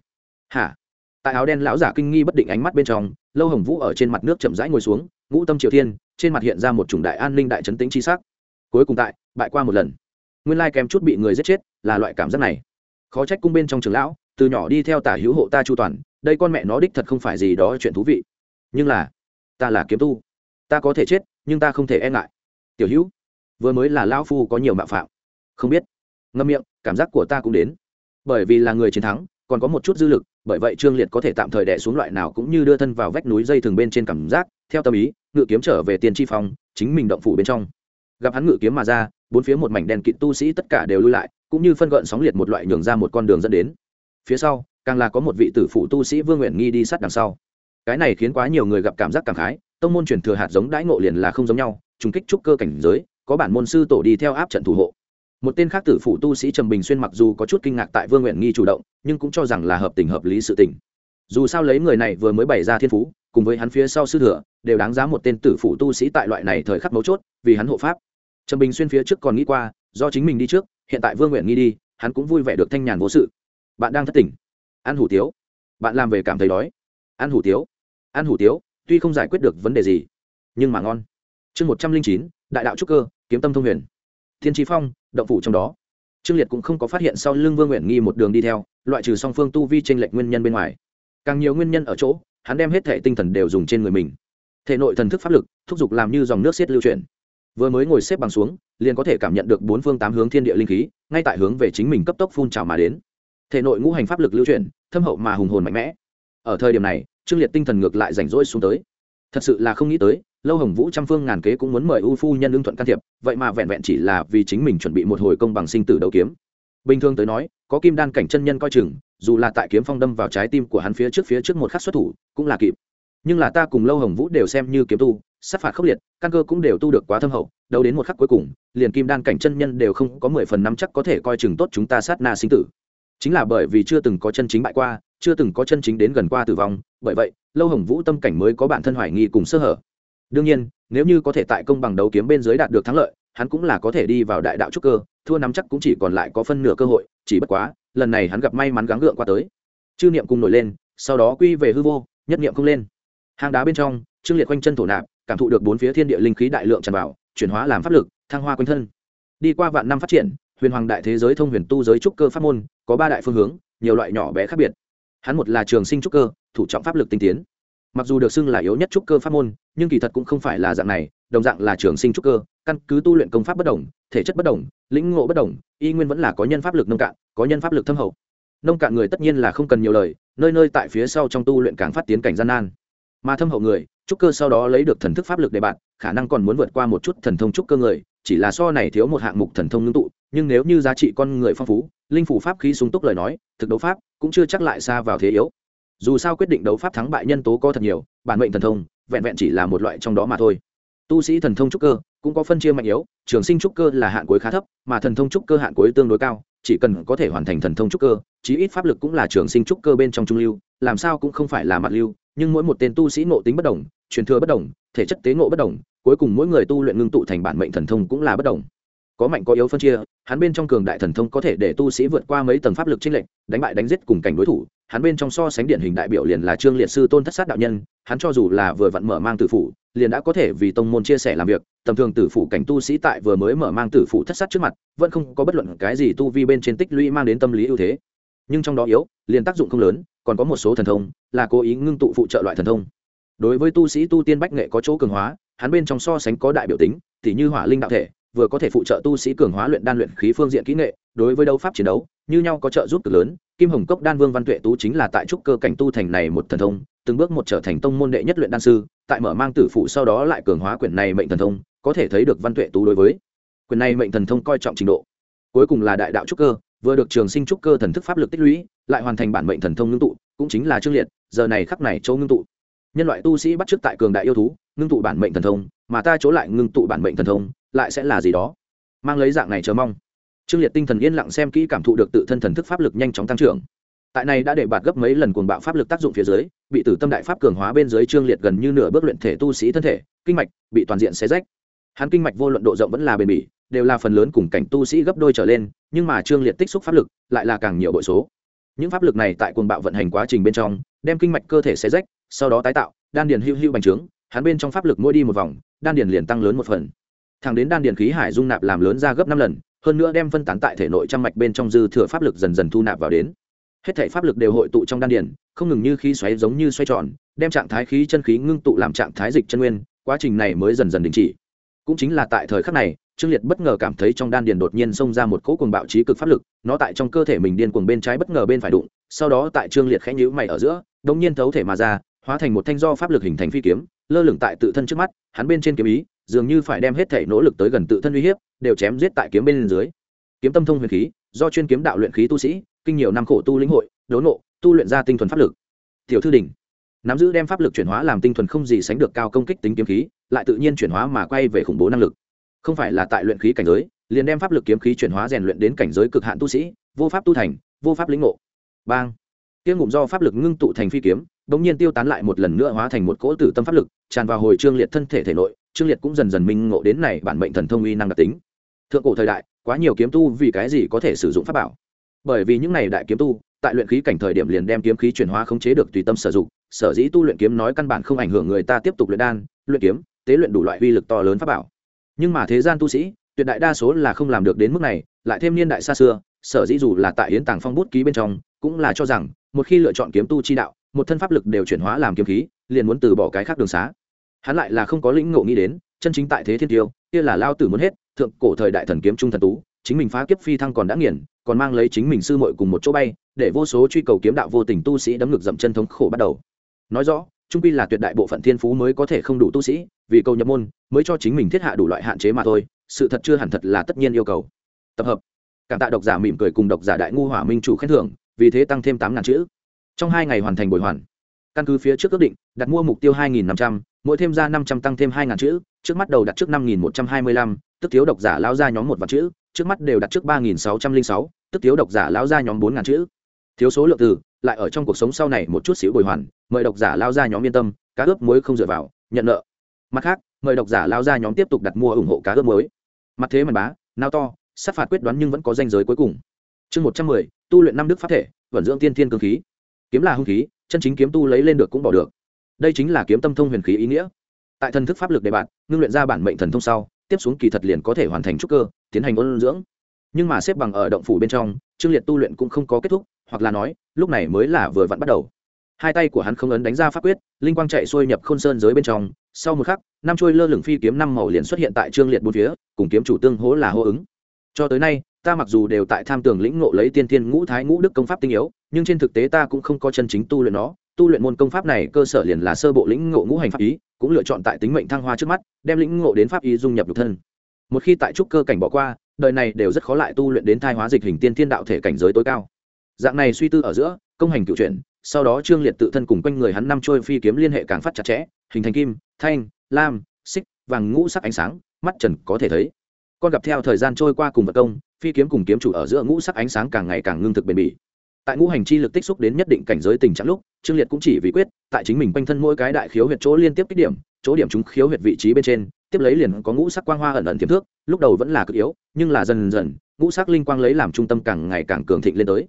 Hả? Tại áo đen lão giả kinh nghi bất định ánh mắt bên trong, lâu hồng vũ ở trên mặt nước chậm rãi ngồi xuống, ngũ tâm triều thiên, trên mặt hiện ra một chủng đại an ninh đại trấn tính chi sắc. Cuối cùng tại, bại qua một lần. Nguyên lai kém chút bị người giết chết, là loại cảm giác này. Khó trách cung bên trong trường lão từ nhỏ đi theo tả hữu hộ ta chu toàn, đây con mẹ nó đích thật không phải gì đó chuyện thú vị. Nhưng là, ta là kiếm tu. Ta có thể chết, nhưng ta không thể e ngại. Tiểu hữu, vừa mới là lão phu có nhiều mạo phạm. Không biết. Ngâm miệng, cảm giác của ta cũng đến. Bởi vì là người chiến thắng, còn có một chút dư lực, bởi vậy trương liệt có thể tạm thời đẻ xuống loại nào cũng như đưa thân vào vách núi dây thường bên trên cảm giác, theo tâm ý, ngự kiếm trở về tiền tri phong, chính mình động phủ bên trong. Gặp hắn ngự kiếm mà ra, bốn phía một mảnh đèn kịt tu sĩ tất cả đều lui lại, cũng như phân gợn sóng liệt một loại nhường ra một con đường dẫn đến phía sau, càng là có một vị tử phụ tu sĩ vương nguyện nghi đi sát đằng sau. Cái này khiến quá nhiều người gặp cảm giác cảm khái, tông môn truyền thừa hạt giống đãi ngộ liền là không giống nhau, trùng kích trúc cơ cảnh giới, có bản môn sư tổ đi theo áp trận thủ hộ. Một tên khác tử phụ tu sĩ trầm bình xuyên mặc dù có chút kinh ngạc tại vương nguyện nghi chủ động, nhưng cũng cho rằng là hợp tình hợp lý sự tình. Dù sao lấy người này vừa mới bày ra thiên phú, cùng với hắn phía sau sư thừa, đều đáng giá một tên tử phụ tu sĩ tại loại này thời khắc mấu chốt, vì hắn hộ pháp. Trầm bình xuyên phía trước còn nghĩ qua, do chính mình đi trước, hiện tại vương nguyện nghi đi, hắn cũng vui vẻ được thanh nhàn vô sự bạn đang thất tỉnh ăn hủ tiếu. Bạn làm về cảm thấy đói. Ăn hủ tiếu. Ăn hủ tiếu, tuy không giải quyết được vấn đề gì, nhưng mà ngon. Chương một trăm linh chín, đại đạo trúc cơ, kiếm tâm thông huyền. Thiên trí phong, động phủ trong đó. Trương liệt cũng không có phát hiện sau lưng vương nguyện nghi một đường đi theo, loại trừ song phương tu vi t r ê n lệch nguyên nhân bên ngoài. Càng nhiều nguyên nhân ở chỗ, hắn đem hết thể tinh thần đều dùng trên người mình. Thể nội thần thức pháp lực, thúc giục làm như dòng nước xiết lưu chuyển. Vừa mới ngồi xếp bằng xuống, liền có thể cảm nhận được bốn phương tám hướng thiên địa linh khí, ngay tại hướng về chính mình cấp tốc phun trào mà đến thể nội ngũ hành pháp lực lưu chuyển, thâm hậu mà hùng hồn mạnh mẽ. Ở thời điểm này, trương liệt tinh thần ngược lại rảnh rỗi xuống tới. Thật sự là không nghĩ tới, lâu hồng vũ trăm phương ngàn kế cũng muốn mời u phu nhân lương thuận can thiệp, vậy mà vẹn vẹn chỉ là vì chính mình chuẩn bị một hồi công bằng sinh tử đầu kiếm. Bình thường tới nói, có kim đan cảnh chân nhân coi chừng, dù là tại kiếm phong đâm vào trái tim của hắn phía trước phía trước một khắc xuất thủ, cũng là kịp. Nhưng là ta cùng lâu hồng vũ đều xem như kiếm tu, sát phạt khốc liệt, căn cơ cũng đều tu được quá thâm hậu đâu đến một khắc cuối cùng, liền kim đan cảnh chân nhân đều không có mười phần năm chắc có thể coi chừng tốt chúng ta sát na sinh tử chính là bởi vì chưa từng có chân chính bại qua, chưa từng có chân chính đến gần qua tử vong, bởi vậy, lâu hồng vũ tâm cảnh mới có bản thân hoài nghi cùng sơ hở. Đương nhiên, nếu như có thể tại công bằng đấu kiếm bên dưới đạt được thắng lợi, hắn cũng là có thể đi vào đại đạo trúc cơ, thua nắm chắc cũng chỉ còn lại có phân nửa cơ hội, chỉ bất quá, lần này hắn gặp may mắn gắng gượng qua tới. Chư niệm cùng nổi lên, sau đó quy về hư vô, nhất niệm không lên. Hang đá bên trong, trương liệt quanh chân thổ nạp, cảm thụ được bốn phía thiên địa linh khí đại lượng tràn vào, chuyển hóa làm pháp lực, thăng hoa quanh thân. Đi qua vạn năm phát triển huyền hoàng đại thế giới thông huyền tu giới trúc cơ pháp môn, có ba đại phương hướng, nhiều loại nhỏ bé khác biệt. Hắn một là trường sinh trúc cơ, thủ trọng pháp lực tinh tiến. Mặc dù được xưng là yếu nhất trúc cơ pháp môn, nhưng kỳ thật cũng không phải là dạng này, đồng dạng là trường sinh trúc cơ, căn cứ tu luyện công pháp bất đồng, thể chất bất đồng, lĩnh ngộ bất đồng, y nguyên vẫn là có nhân pháp lực nông cạn, có nhân pháp lực thâm hậu. Nông cạn người tất nhiên là không cần nhiều lời, nơi nơi tại phía sau trong tu luyện càng phát tiến cảnh gian nan. Mà thâm hậu người, trúc cơ sau đó lấy được thần thức pháp lực để bạn, khả năng còn muốn vượt qua một chút thần thông trúc cơ người, chỉ là so này thiếu một hạng mục thần thông ngưng tụ nhưng nếu như giá trị con người phong phú, linh phủ pháp khí sung túc lời nói, thực đấu pháp cũng chưa chắc lại xa vào thế yếu. Dù sao quyết định đấu pháp thắng bại nhân tố có thật nhiều, bản mệnh thần thông, vẹn vẹn chỉ là một loại trong đó mà thôi. Tu sĩ thần thông trúc cơ cũng có phân chia mạnh yếu, trường sinh trúc cơ là hạn cuối khá thấp, mà thần thông trúc cơ hạn cuối tương đối cao, chỉ cần có thể hoàn thành thần thông trúc cơ, chí ít pháp lực cũng là trường sinh trúc cơ bên trong trung lưu, làm sao cũng không phải là mặt lưu, nhưng mỗi một tên tu sĩ ngộ tính bất đồng, truyền thừa bất đồng, thể chất tế ngộ bất đồng, cuối cùng mỗi người tu luyện ngưng tụ thành bản mệnh thần thông cũng là bất đồng có mạnh có yếu phân chia hắn bên trong cường đại thần thông có thể để tu sĩ vượt qua mấy tầng pháp lực chênh lệnh, đánh bại đánh giết cùng cảnh đối thủ. Hắn bên trong so sánh điển hình đại biểu liền là trương liệt sư tôn thất sát đạo nhân hắn cho dù là vừa vặn mở mang tử phủ liền đã có thể vì tông môn chia sẻ làm việc tầm thường tử phủ cảnh tu sĩ tại vừa mới mở mang tử phủ thất sát trước mặt vẫn không có bất luận cái gì tu vi bên trên tích lũy mang đến tâm lý ưu thế. Nhưng trong đó yếu liền tác dụng không lớn còn có một số thần thông là cố ý ngưng tụ phụ trợ loại thần thông. Đối với tu sĩ tu tiên bách nghệ có chỗ cường hóa hắn bên trong so sánh có đại biểu tính tỉ như hỏa linh đạo thể vừa có thể phụ trợ tu sĩ cường hóa luyện đan luyện khí phương diện kỹ nghệ, đối với đấu pháp chiến đấu, như nhau có trợ giúp cực lớn. Kim hồng cốc đan vương văn tuệ tú chính là tại trúc cơ cảnh tu thành này một thần thông, từng bước một trở thành tông môn đệ nhất luyện đan sư, tại mở mang tử phụ sau đó lại cường hóa quyển này mệnh thần thông, có thể thấy được văn tuệ tú đối với quyển này mệnh thần thông coi trọng trình độ. Cuối cùng là đại đạo trúc cơ, vừa được trường sinh trúc cơ thần thức pháp lực tích lũy, lại hoàn thành bản mệnh thần thông ngưng tụ, cũng chính là trương liệt, giờ này khắc này chỗ ngưng tụ. Nhân loại tu sĩ bắt trước tại cường đại yêu thú, ngưng tụ bản mệnh thần thông, mà ta chỗ lại ngưng tụ bản mệnh thần thông lại sẽ là gì đó. Mang lấy dạng này chờ mong. Trương liệt tinh thần yên lặng xem kỹ cảm thụ được tự thân thần thức pháp lực nhanh chóng tăng trưởng. Tại này đã để bạt gấp mấy lần cuồng bạo pháp lực tác dụng phía dưới, bị tử tâm đại pháp cường hóa bên dưới trương liệt gần như nửa bước luyện thể tu sĩ thân thể, kinh mạch bị toàn diện xé rách. Hắn kinh mạch vô luận độ rộng vẫn là bền bỉ, đều là phần lớn cùng cảnh tu sĩ gấp đôi trở lên, nhưng mà trương liệt tích xúc pháp lực lại là càng nhiều bội số. Những pháp lực này tại cuồng bạo vận hành quá trình bên trong, đem kinh mạch cơ thể xé rách, sau đó tái tạo, đan điền hưu hưu bành trướng, hắn bên trong pháp lực mỗi đi một vòng, đan điền liền tăng lớn một phần thẳng đến đan điện khí hải dung nạp làm lớn ra gấp năm lần, hơn nữa đem phân tán tại thể nội trăm mạch bên trong dư thừa pháp lực dần dần thu nạp vào đến. Hết thể pháp lực đều hội tụ trong đan điền, không ngừng như khí xoáy giống như xoay tròn, đem trạng thái khí chân khí ngưng tụ làm trạng thái dịch chân nguyên, quá trình này mới dần dần đình chỉ. Cũng chính là tại thời khắc này, trương liệt bất ngờ cảm thấy trong đan điền đột nhiên xông ra một cỗ cuồng bạo trí cực pháp lực, nó tại trong cơ thể mình điên cuồng bên trái bất ngờ bên phải đụng, sau đó tại trương liệt khẽ nhíu mày ở giữa, đống nhiên thấu thể mà ra, hóa thành một thanh do pháp lực hình thành phi kiếm, lơ lửng tại tự thân trước mắt, hắn bên trên kiếm ý dường như phải đem hết thể nỗ lực tới gần tự thân uy hiếp, đều chém giết tại kiếm bên dưới. Kiếm tâm thông huyền khí, do chuyên kiếm đạo luyện khí tu sĩ, kinh nhiều năm khổ tu lĩnh hội, đốn nộ tu luyện ra tinh thuần pháp lực. Tiểu thư đỉnh, nắm giữ đem pháp lực chuyển hóa làm tinh thuần không gì sánh được cao công kích tính kiếm khí, lại tự nhiên chuyển hóa mà quay về khủng bố năng lực. Không phải là tại luyện khí cảnh giới, liền đem pháp lực kiếm khí chuyển hóa rèn luyện đến cảnh giới cực hạn tu sĩ, vô pháp tu thành, vô pháp lĩnh ngộ. Bang. Tiêu ngụm do pháp lực ngưng tụ thành phi kiếm, bỗng nhiên tiêu tán lại một lần nữa hóa thành một cỗ tử tâm pháp lực, tràn vào hồi trương liệt thân thể thể nội trương liệt cũng dần dần minh ngộ đến này bản mệnh thần thông uy năng đặc tính. Thượng cổ thời đại, quá nhiều kiếm tu vì cái gì có thể sử dụng pháp bảo? Bởi vì những này đại kiếm tu, tại luyện khí cảnh thời điểm liền đem kiếm khí chuyển hóa khống chế được tùy tâm sử dụng, sở dĩ tu luyện kiếm nói căn bản không ảnh hưởng người ta tiếp tục luyện đan, luyện kiếm, tế luyện đủ loại uy lực to lớn pháp bảo. Nhưng mà thế gian tu sĩ, tuyệt đại đa số là không làm được đến mức này, lại thêm niên đại xa xưa, sở dĩ dù là tại hiến tàng phong bút ký bên trong, cũng là cho rằng, một khi lựa chọn kiếm tu chi đạo, một thân pháp lực đều chuyển hóa làm kiếm khí, liền muốn từ bỏ cái khác đường xá hắn lại là không có lĩnh ngộ nghĩ đến, chân chính tại thế thiên tiêu, kia là lao tử muốn hết, thượng cổ thời đại thần kiếm trung thần tú, chính mình phá kiếp phi thăng còn đã nghiền, còn mang lấy chính mình sư muội cùng một chỗ bay, để vô số truy cầu kiếm đạo vô tình tu sĩ đấm ngực dậm chân thống khổ bắt đầu. Nói rõ, trung pi là tuyệt đại bộ phận thiên phú mới có thể không đủ tu sĩ, vì cầu nhập môn, mới cho chính mình thiết hạ đủ loại hạn chế mà thôi, sự thật chưa hẳn thật là tất nhiên yêu cầu. Tập hợp. Cảm tạ độc giả mỉm cười cùng độc giả đại ngu hỏa minh chủ khen thưởng, vì thế tăng thêm tám ngàn chữ. Trong hai ngày hoàn thành bồi hoàn. Căn cứ phía trước ước định, đặt mua mục tiêu hai nghìn năm trăm mỗi thêm ra năm trăm tăng thêm hai ngàn chữ, trước mắt đầu đặt trước năm nghìn một trăm hai mươi lăm, tức thiếu độc giả lão ra nhóm một vạn chữ, trước mắt đều đặt trước ba nghìn sáu trăm linh sáu, tức thiếu độc giả lão ra nhóm bốn ngàn chữ. Thiếu số lượng từ, lại ở trong cuộc sống sau này một chút xíu bồi hoàn, mời độc giả lao ra nhóm yên tâm, cá ướp muối không dựa vào, nhận nợ. Mặt khác, mời độc giả lao ra nhóm tiếp tục đặt mua ủng hộ cá ướp muối. Mặt thế mà bá, nao to, sát phạt quyết đoán nhưng vẫn có danh giới cuối cùng. Chương một trăm mười, tu luyện năm đức pháp thể, vận dưỡng tiên thiên cơ khí. Kiếm là hung khí, chân chính kiếm tu lấy lên được cũng bỏ được đây chính là kiếm tâm thông huyền khí ý nghĩa. Tại thần thức pháp lực đề bạn ngưng luyện ra bản mệnh thần thông sau, tiếp xuống kỳ thật liền có thể hoàn thành trúc cơ, tiến hành ôn dưỡng. Nhưng mà xếp bằng ở động phủ bên trong, trương liệt tu luyện cũng không có kết thúc, hoặc là nói, lúc này mới là vừa vặn bắt đầu. Hai tay của hắn không ấn đánh ra pháp quyết, linh quang chạy xuôi nhập khôn sơn giới bên trong. Sau một khắc, năm trôi lơ lửng phi kiếm năm màu liền xuất hiện tại trương liệt bốn phía, cùng kiếm chủ tương hỗ là hô ứng. Cho tới nay, ta mặc dù đều tại tham tường lĩnh ngộ lấy tiên thiên ngũ thái ngũ đức công pháp tinh yếu, nhưng trên thực tế ta cũng không có chân chính tu luyện nó tu luyện môn công pháp này cơ sở liền là sơ bộ lĩnh ngộ ngũ hành pháp ý, cũng lựa chọn tại tính mệnh thăng hoa trước mắt, đem lĩnh ngộ đến pháp ý dung nhập nhục thân. Một khi tại trúc cơ cảnh bỏ qua, đời này đều rất khó lại tu luyện đến thai hóa dịch hình tiên thiên đạo thể cảnh giới tối cao. Dạng này suy tư ở giữa, công hành cựu chuyển, sau đó trương liệt tự thân cùng quanh người hắn năm trôi phi kiếm liên hệ càng phát chặt chẽ, hình thành kim, thanh, lam, xích, vàng ngũ sắc ánh sáng, mắt trần có thể thấy. Con gặp theo thời gian trôi qua cùng vật công, phi kiếm cùng kiếm chủ ở giữa ngũ sắc ánh sáng càng ngày càng ngưng thực bền bỉ tại ngũ hành chi lực tích xúc đến nhất định cảnh giới tình trạng lúc, trương liệt cũng chỉ vì quyết, tại chính mình quanh thân mỗi cái đại khiếu huyệt chỗ liên tiếp kích điểm, chỗ điểm chúng khiếu huyệt vị trí bên trên, tiếp lấy liền có ngũ sắc quang hoa ẩn ẩn tiềm thước lúc đầu vẫn là cực yếu, nhưng là dần dần, ngũ sắc linh quang lấy làm trung tâm càng ngày càng cường thịnh lên tới.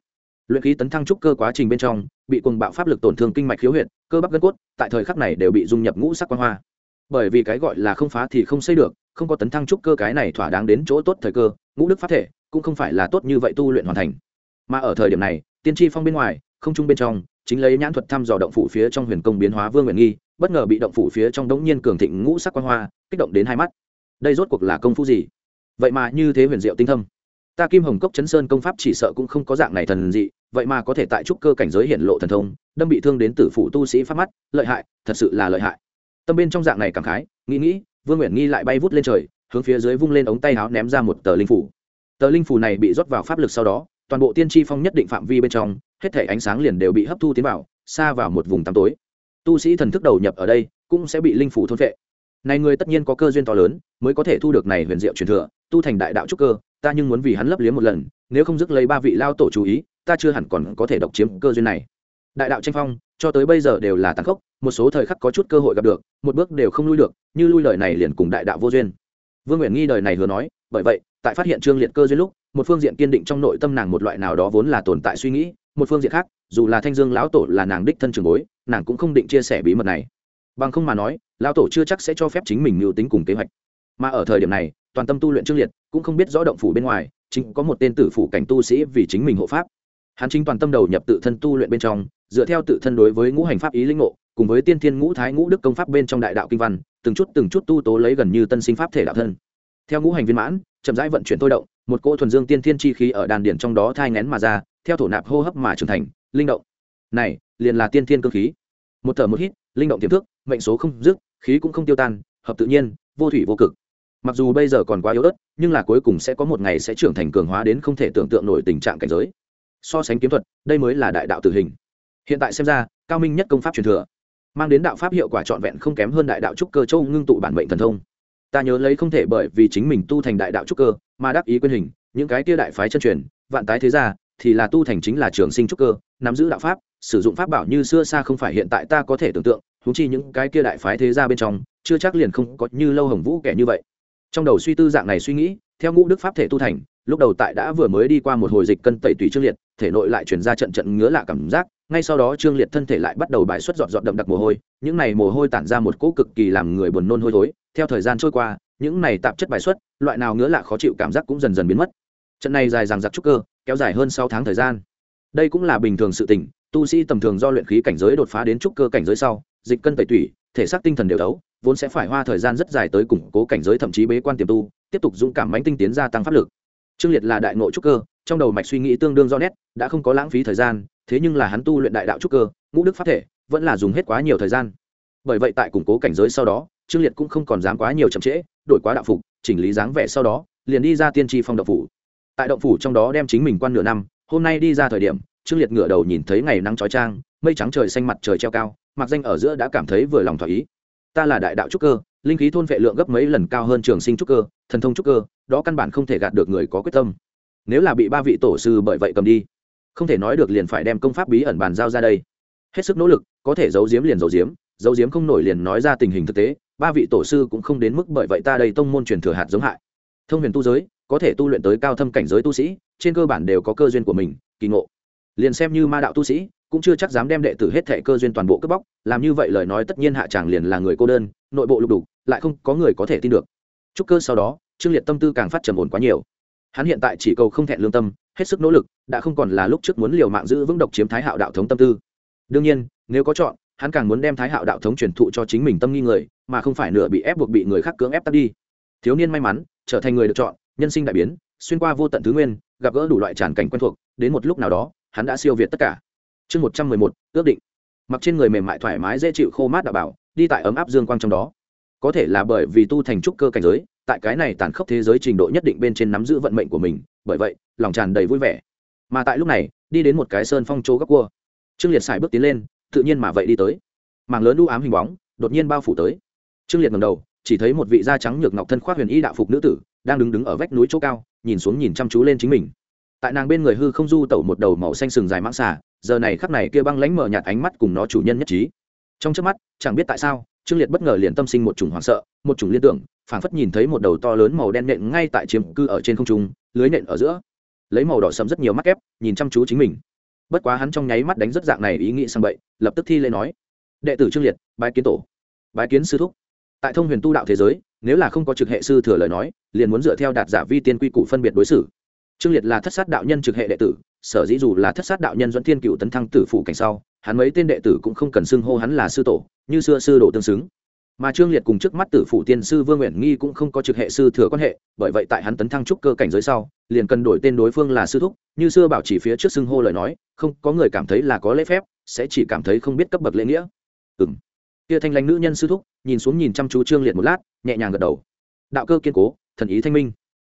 Luyện khí tấn thăng trúc cơ quá trình bên trong, bị cuồng bạo pháp lực tổn thương kinh mạch khiếu huyệt, cơ bắp gân cốt, tại thời khắc này đều bị dung nhập ngũ sắc quang hoa. Bởi vì cái gọi là không phá thì không xây được, không có tấn thăng trúc cơ cái này thỏa đáng đến chỗ tốt thời cơ, ngũ đức pháp thể cũng không phải là tốt như vậy tu luyện hoàn thành. Mà ở thời điểm này tiên tri phong bên ngoài, không trung bên trong, chính lấy nhãn thuật thăm dò động phủ phía trong huyền công biến hóa vương nguyện nghi, bất ngờ bị động phủ phía trong đống nhiên cường thịnh ngũ sắc quan hoa, kích động đến hai mắt. Đây rốt cuộc là công phu gì? Vậy mà như thế huyền diệu tinh thâm. Ta kim hồng cốc chấn sơn công pháp chỉ sợ cũng không có dạng này thần dị, vậy mà có thể tại trúc cơ cảnh giới hiện lộ thần thông, đâm bị thương đến tử phụ tu sĩ phát mắt, lợi hại, thật sự là lợi hại. Tâm bên trong dạng này cảm khái, nghĩ nghĩ, vương nguyện nghi lại bay vút lên trời, hướng phía dưới vung lên ống tay áo ném ra một tờ linh phủ. Tờ linh phủ này bị rót vào pháp lực sau đó toàn bộ tiên tri phong nhất định phạm vi bên trong, hết thể ánh sáng liền đều bị hấp thu tiến vào, xa vào một vùng tăm tối. Tu sĩ thần thức đầu nhập ở đây, cũng sẽ bị linh phủ thôn vệ này người tất nhiên có cơ duyên to lớn, mới có thể thu được này huyền diệu truyền thừa, tu thành đại đạo trúc cơ, ta nhưng muốn vì hắn lấp liếm một lần, nếu không dứt lấy ba vị lao tổ chú ý, ta chưa hẳn còn có thể độc chiếm cơ duyên này. Đại đạo tranh phong, cho tới bây giờ đều là tàn khốc, một số thời khắc có chút cơ hội gặp được, một bước đều không lui được, như lui lời này liền cùng đại đạo vô duyên. Vương nguyện nghi đời này hứa nói, bởi vậy, tại phát hiện trương liệt cơ duyên lúc một phương diện kiên định trong nội tâm nàng một loại nào đó vốn là tồn tại suy nghĩ, một phương diện khác, dù là thanh dương lão tổ là nàng đích thân trường bối, nàng cũng không định chia sẻ bí mật này. Bằng không mà nói, lão tổ chưa chắc sẽ cho phép chính mình mưu tính cùng kế hoạch. Mà ở thời điểm này, toàn tâm tu luyện trương liệt, cũng không biết rõ động phủ bên ngoài, chính có một tên tử phủ cảnh tu sĩ vì chính mình hộ pháp. Hắn chính toàn tâm đầu nhập tự thân tu luyện bên trong, dựa theo tự thân đối với ngũ hành pháp ý linh ngộ, cùng với tiên thiên ngũ thái ngũ đức công pháp bên trong đại đạo kinh văn, từng chút từng chút tu tố lấy gần như tân sinh pháp thể đạo thân. Theo ngũ hành viên mãn, chậm rãi vận chuyển thôi động một cỗ thuần dương tiên thiên chi khí ở đàn điển trong đó thai ngén mà ra, theo thổ nạp hô hấp mà trưởng thành, linh động. Này, liền là tiên thiên cơ khí. Một thở một hít, linh động tiềm thức, mệnh số không dứt, khí cũng không tiêu tan, hợp tự nhiên, vô thủy vô cực. Mặc dù bây giờ còn quá yếu ớt, nhưng là cuối cùng sẽ có một ngày sẽ trưởng thành cường hóa đến không thể tưởng tượng nổi tình trạng cảnh giới. So sánh kiếm thuật, đây mới là đại đạo tử hình. Hiện tại xem ra, cao minh nhất công pháp truyền thừa, mang đến đạo pháp hiệu quả trọn vẹn không kém hơn đại đạo trúc cơ châu ngưng tụ bản mệnh thần thông ta nhớ lấy không thể bởi vì chính mình tu thành đại đạo trúc cơ, mà đắc ý quyền hình, những cái kia đại phái chân truyền, vạn tái thế gia, thì là tu thành chính là trường sinh trúc cơ, nắm giữ đạo pháp, sử dụng pháp bảo như xưa xa không phải hiện tại ta có thể tưởng tượng thú chi những cái kia đại phái thế gia bên trong, chưa chắc liền không có như lâu hồng vũ kẻ như vậy. Trong đầu suy tư dạng này suy nghĩ, theo ngũ đức pháp thể tu thành lúc đầu tại đã vừa mới đi qua một hồi dịch cân tẩy tùy trương liệt, thể nội lại chuyển ra trận trận ngứa lạ cảm giác, ngay sau đó trương liệt thân thể lại bắt đầu bài xuất dọn dọn đậm đặc mồ hôi, những này mồ hôi tản ra một cỗ cực kỳ làm người buồn nôn hôi thối. Theo thời gian trôi qua, những này tạp chất bài xuất, loại nào ngứa lạ khó chịu cảm giác cũng dần dần biến mất. Trận này dài dằng dặc trúc cơ, kéo dài hơn sáu tháng thời gian. Đây cũng là bình thường sự tình, tu sĩ tầm thường do luyện khí cảnh giới đột phá đến trúc cơ cảnh giới sau, dịch cân tẩy tủy, thể xác tinh thần đều đấu, vốn sẽ phải hoa thời gian rất dài tới củng cố cảnh giới thậm chí bế quan tiềm tu, tiếp tục dũng cảm mãnh tinh tiến gia tăng pháp lực trương liệt là đại nội trúc cơ, trong đầu mạch suy nghĩ tương đương do nét, đã không có lãng phí thời gian, thế nhưng là hắn tu luyện đại đạo trúc cơ, ngũ đức pháp thể, vẫn là dùng hết quá nhiều thời gian. Bởi vậy tại củng cố cảnh giới sau đó, trương liệt cũng không còn dám quá nhiều chậm trễ, đổi quá đạo phục, chỉnh lý dáng vẻ sau đó, liền đi ra tiên tri phong động phủ. Tại động phủ trong đó đem chính mình quan nửa năm, hôm nay đi ra thời điểm, trương liệt ngửa đầu nhìn thấy ngày nắng trói trang mây trắng trời xanh mặt trời treo cao, mặc danh ở giữa đã cảm thấy vừa lòng thỏa ý. Ta là đại đạo trúc cơ, linh khí thôn vệ lượng gấp mấy lần cao hơn trường sinh trúc cơ, thần thông trúc cơ đó căn bản không thể gạt được người có quyết tâm. Nếu là bị ba vị tổ sư bởi vậy cầm đi, không thể nói được liền phải đem công pháp bí ẩn bàn giao ra đây. Hết sức nỗ lực, có thể giấu giếm liền giấu giếm giấu giếm không nổi liền nói ra tình hình thực tế, ba vị tổ sư cũng không đến mức bởi vậy ta đây tông môn truyền thừa hạt giống hại. Thông huyền tu giới, có thể tu luyện tới cao thâm cảnh giới tu sĩ, trên cơ bản đều có cơ duyên của mình, kỳ ngộ. Liền xem như ma đạo tu sĩ, cũng chưa chắc dám đem đệ tử hết thệ cơ duyên toàn bộ cướp bóc, làm như vậy lời nói tất nhiên hạ tràng liền là người cô đơn, nội bộ lục đục, lại không có người có thể tin được. Trúc cơ sau đó trương liệt tâm tư càng phát trầm ổn quá nhiều. Hắn hiện tại chỉ cầu không thẹn lương tâm, hết sức nỗ lực, đã không còn là lúc trước muốn liều mạng giữ vững độc chiếm thái hạo đạo thống tâm tư. Đương nhiên, nếu có chọn, hắn càng muốn đem thái hạo đạo thống truyền thụ cho chính mình tâm nghi người, mà không phải nửa bị ép buộc bị người khác cưỡng ép tắt đi. Thiếu niên may mắn, trở thành người được chọn, nhân sinh đại biến, xuyên qua vô tận thứ nguyên, gặp gỡ đủ loại tràn cảnh quen thuộc, đến một lúc nào đó, hắn đã siêu việt tất cả. Chương một trăm mười một, ước định. Mặc trên người mềm mại thoải mái dễ chịu khô mát đạo bảo, đi tại ấm áp dương quang trong đó. Có thể là bởi vì tu thành trúc cơ cảnh giới tại cái này tàn khốc thế giới trình độ nhất định bên trên nắm giữ vận mệnh của mình, bởi vậy, lòng tràn đầy vui vẻ. Mà tại lúc này, đi đến một cái sơn phong chỗ góc cua. Trương liệt xài bước tiến lên, tự nhiên mà vậy đi tới. Mảng lớn u ám hình bóng, đột nhiên bao phủ tới. Trương liệt ngầm đầu, chỉ thấy một vị da trắng nhược ngọc thân khoác huyền y đạo phục nữ tử, đang đứng đứng ở vách núi chỗ cao, nhìn xuống nhìn chăm chú lên chính mình. Tại nàng bên người hư không du tẩu một đầu màu xanh sừng dài mãng xà, giờ này khắc này kia băng lánh mở nhạt ánh mắt cùng nó chủ nhân nhất trí. Trong trước mắt, chẳng biết tại sao trương liệt bất ngờ liền tâm sinh một chủng hoảng sợ, một chủng liên tưởng, phảng phất nhìn thấy một đầu to lớn màu đen nện ngay tại chiếm cư ở trên không trung, lưới nện ở giữa. Lấy màu đỏ sẫm rất nhiều mắt kép, nhìn chăm chú chính mình. Bất quá hắn trong nháy mắt đánh rất dạng này ý nghĩ sang bậy, lập tức thi lên nói, đệ tử trương liệt, bái kiến tổ, bái kiến sư thúc. Tại thông huyền tu đạo thế giới, nếu là không có trực hệ sư thừa lời nói, liền muốn dựa theo đạt giả vi tiên quy củ phân biệt đối xử. Trương liệt là thất sát đạo nhân trực hệ đệ tử, sở dĩ dù là thất sát đạo nhân dẫn thiên cựu tấn thăng tử phủ cảnh sau hắn mấy tên đệ tử cũng không cần xưng hô hắn là sư tổ, như xưa sư đồ tương xứng. Mà trương liệt cùng trước mắt tử phủ tiên sư vương nguyện nghi cũng không có trực hệ sư thừa quan hệ, bởi vậy tại hắn tấn thăng trúc cơ cảnh giới sau, liền cần đổi tên đối phương là sư thúc, như xưa bảo chỉ phía trước xưng hô lời nói, không, có người cảm thấy là có lễ phép, sẽ chỉ cảm thấy không biết cấp bậc lễ nghĩa. Ừ kia thanh lãnh nữ nhân sư thúc, nhìn xuống nhìn chăm chú trương liệt một lát, nhẹ nhàng gật đầu. Đạo cơ kiên cố, thần ý thanh minh.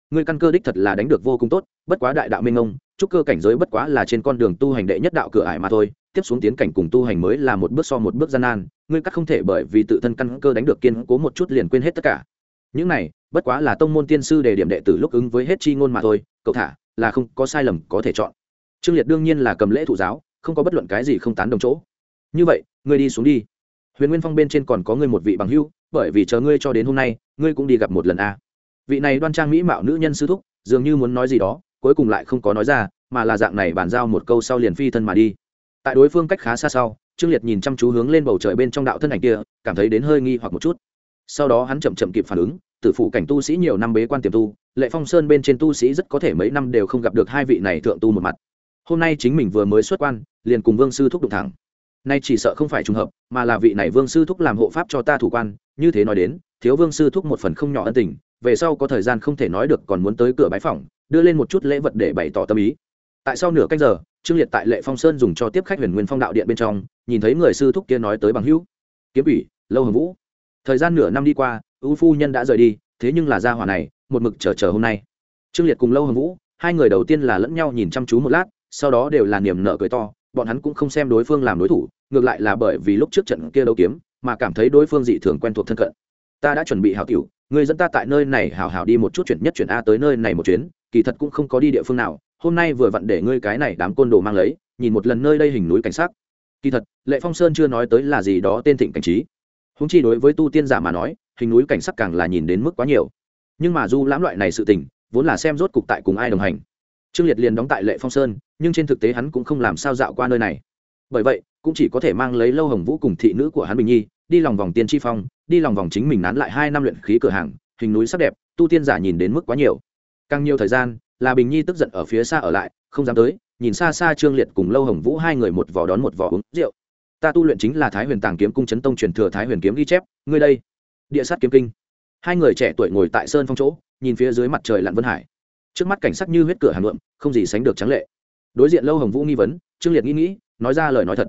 Ngươi căn cơ đích thật là đánh được vô cùng tốt, bất quá đại đạo minh ông trúc cơ cảnh giới bất quá là trên con đường tu hành đệ nhất đạo cửa ải mà thôi tiếp xuống tiến cảnh cùng tu hành mới là một bước so một bước gian nan, ngươi cắt không thể bởi vì tự thân căn cơ đánh được kiên cố một chút liền quên hết tất cả. Những này, bất quá là tông môn tiên sư đề điểm đệ tử lúc ứng với hết chi ngôn mà thôi, cậu thả, là không có sai lầm có thể chọn. Trương liệt đương nhiên là cầm lễ thụ giáo, không có bất luận cái gì không tán đồng chỗ. Như vậy, ngươi đi xuống đi. Huyền nguyên phong bên trên còn có ngươi một vị bằng hưu bởi vì chờ ngươi cho đến hôm nay, ngươi cũng đi gặp một lần a. Vị này đoan trang mỹ mạo nữ nhân sư thúc, dường như muốn nói gì đó, cuối cùng lại không có nói ra, mà là dạng này bàn giao một câu sau liền phi thân mà đi tại đối phương cách khá xa sau trương liệt nhìn chăm chú hướng lên bầu trời bên trong đạo thân ảnh kia cảm thấy đến hơi nghi hoặc một chút. Sau đó hắn chậm chậm kịp phản ứng tử phụ cảnh tu sĩ nhiều năm bế quan tiềm tu lệ phong sơn bên trên tu sĩ rất có thể mấy năm đều không gặp được hai vị này thượng tu một mặt. Hôm nay chính mình vừa mới xuất quan liền cùng vương sư thúc đụng thẳng. Nay chỉ sợ không phải trùng hợp mà là vị này vương sư thúc làm hộ pháp cho ta thủ quan như thế nói đến thiếu vương sư thúc một phần không nhỏ ân tình về sau có thời gian không thể nói được còn muốn tới cửa bái phỏng, đưa lên một chút lễ vật để bày tỏ tâm ý tại sau nửa canh giờ, trương liệt tại lệ phong sơn dùng cho tiếp khách huyền nguyên phong đạo điện bên trong, nhìn thấy người sư thúc kia nói tới bằng hữu. Kiếm ủy lâu hồng vũ, thời gian nửa năm đi qua, ưu phu nhân đã rời đi, thế nhưng là gia hỏa này, một mực chờ chờ hôm nay. Trương liệt cùng lâu hồng vũ, hai người đầu tiên là lẫn nhau nhìn chăm chú một lát, sau đó đều là niềm nợ cười to, bọn hắn cũng không xem đối phương làm đối thủ, ngược lại là bởi vì lúc trước trận kia đấu kiếm, mà cảm thấy đối phương dị thường quen thuộc thân cận. Ta đã chuẩn bị hảo tiểu người dẫn ta tại nơi này hảo hảo đi một chút, chuyển nhất chuyển a tới nơi này một chuyến, kỳ thật cũng không có đi địa phương nào hôm nay vừa vặn để ngươi cái này đám côn đồ mang lấy, nhìn một lần nơi đây hình núi cảnh sắc. kỳ thật, lệ phong sơn chưa nói tới là gì đó tên thịnh cảnh trí. Húng chi đối với tu tiên giả mà nói, hình núi cảnh sắc càng là nhìn đến mức quá nhiều. Nhưng mà du lãm loại này sự tình, vốn là xem rốt cục tại cùng ai đồng hành. Trương liệt liền đóng tại lệ phong sơn, nhưng trên thực tế hắn cũng không làm sao dạo qua nơi này. Bởi vậy, cũng chỉ có thể mang lấy lâu hồng vũ cùng thị nữ của hắn bình nhi, đi lòng vòng tiên tri phong, đi lòng vòng chính mình nán lại hai năm luyện khí cửa hàng, hình núi sắc đẹp, tu tiên giả nhìn đến mức quá nhiều. Càng nhiều thời gian là bình nhi tức giận ở phía xa ở lại, không dám tới, nhìn xa xa trương liệt cùng lâu hồng vũ hai người một vò đón một vò uống rượu. Ta tu luyện chính là thái huyền tàng kiếm cung chấn tông truyền thừa thái huyền kiếm ghi chép, ngươi đây. Địa sát kiếm kinh. Hai người trẻ tuổi ngồi tại sơn phong chỗ, nhìn phía dưới mặt trời lặn vân hải. Trước mắt cảnh sắc như huyết cửa hàn luộm không gì sánh được trắng lệ. Đối diện lâu hồng vũ nghi vấn, trương liệt nghĩ nghĩ, nói ra lời nói thật.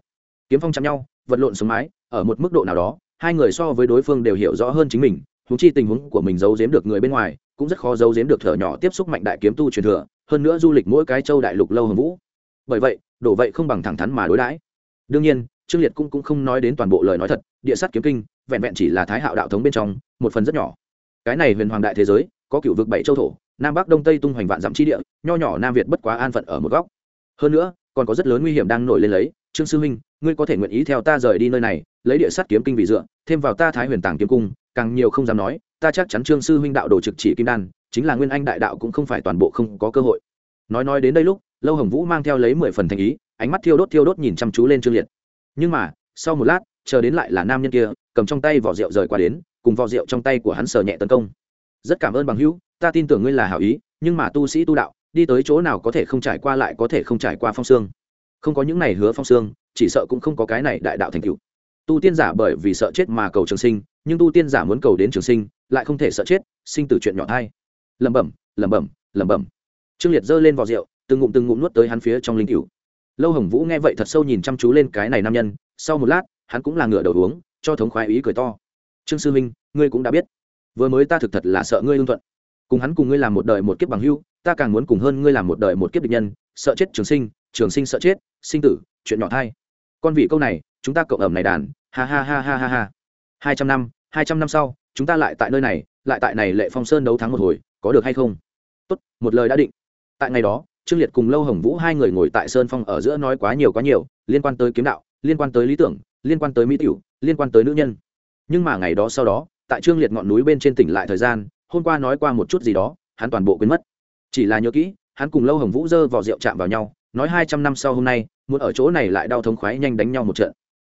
Kiếm phong chạm nhau, vật lộn sống mái, ở một mức độ nào đó, hai người so với đối phương đều hiểu rõ hơn chính mình húng chi tình huống của mình giấu giếm được người bên ngoài cũng rất khó giấu giếm được thở nhỏ tiếp xúc mạnh đại kiếm tu truyền thừa hơn nữa du lịch mỗi cái châu đại lục lâu hồng vũ. Bởi vậy đổ vậy không bằng thẳng thắn mà đối đãi. Đương nhiên trương liệt cũng, cũng không nói đến toàn bộ lời nói thật địa sát kiếm kinh vẹn vẹn chỉ là thái hạo đạo thống bên trong một phần rất nhỏ. Cái này huyền hoàng đại thế giới có cựu vực bảy châu thổ nam bắc đông tây tung hoành vạn dặm chi địa nho nhỏ nam việt bất quá an phận ở một góc. Hơn nữa còn có rất lớn nguy hiểm đang nổi lên lấy. Trương sư huynh ngươi có thể nguyện ý theo ta rời đi nơi này lấy địa sát kiếm kinh vì dựa thêm vào ta thái huyền tàng kiếm cung càng nhiều không dám nói ta chắc chắn trương sư huynh đạo đồ trực chỉ kim đan, chính là nguyên anh đại đạo cũng không phải toàn bộ không có cơ hội. Nói nói đến đây lúc, lâu hồng vũ mang theo lấy mười phần thành ý, ánh mắt thiêu đốt thiêu đốt nhìn chăm chú lên trương liệt. Nhưng mà, sau một lát, chờ đến lại là nam nhân kia, cầm trong tay vỏ rượu rời qua đến, cùng vỏ rượu trong tay của hắn sờ nhẹ tấn công. Rất cảm ơn bằng hữu, ta tin tưởng ngươi là hảo ý, nhưng mà tu sĩ tu đạo, đi tới chỗ nào có thể không trải qua lại có thể không trải qua phong xương. Không có những này hứa phong xương, chỉ sợ cũng không có cái này đại đạo thành cựu tu tiên giả bởi vì sợ chết mà cầu trường sinh nhưng tu tiên giả muốn cầu đến trường sinh, lại không thể sợ chết, sinh tử chuyện nhỏ thai. Lẩm bẩm lẩm bẩm lẩm bẩm. Trương liệt giơ lên vò rượu, từng ngụm từng ngụm nuốt tới hắn phía trong linh cửu. Lâu hồng vũ nghe vậy thật sâu nhìn chăm chú lên cái này nam nhân, sau một lát, hắn cũng là ngửa đầu uống, cho thống khoái ý cười to. Trương sư minh ngươi cũng đã biết. Vừa mới ta thực thật là sợ ngươi lương thuận. Cùng hắn cùng ngươi làm một đời một kiếp bằng hưu ta càng muốn cùng hơn ngươi làm một đời một kiếp địch nhân, sợ chết trường sinh trường sinh sợ chết, sinh tử, chuyện nhỏ thai. Con vị câu này, chúng ta cộng ẩm này đàn, ha ha ha ha ha ha. Hai trăm năm hai trăm năm sau, chúng ta lại tại nơi này, lại tại này lệ phong sơn đấu thắng một hồi, có được hay không? Tốt, một lời đã định. Tại ngày đó, trương liệt cùng lâu hồng vũ hai người ngồi tại sơn phong ở giữa nói quá nhiều quá nhiều, liên quan tới kiếm đạo, liên quan tới lý tưởng, liên quan tới mỹ tiểu, liên quan tới nữ nhân. Nhưng mà ngày đó sau đó, tại trương liệt ngọn núi bên trên tỉnh lại thời gian, hôm qua nói qua một chút gì đó, hắn toàn bộ quên mất. Chỉ là nhớ kỹ, hắn cùng lâu hồng vũ dơ vào rượu chạm vào nhau, nói hai trăm năm sau hôm nay, muốn ở chỗ này lại đau thống khoái nhanh đánh nhau một trận.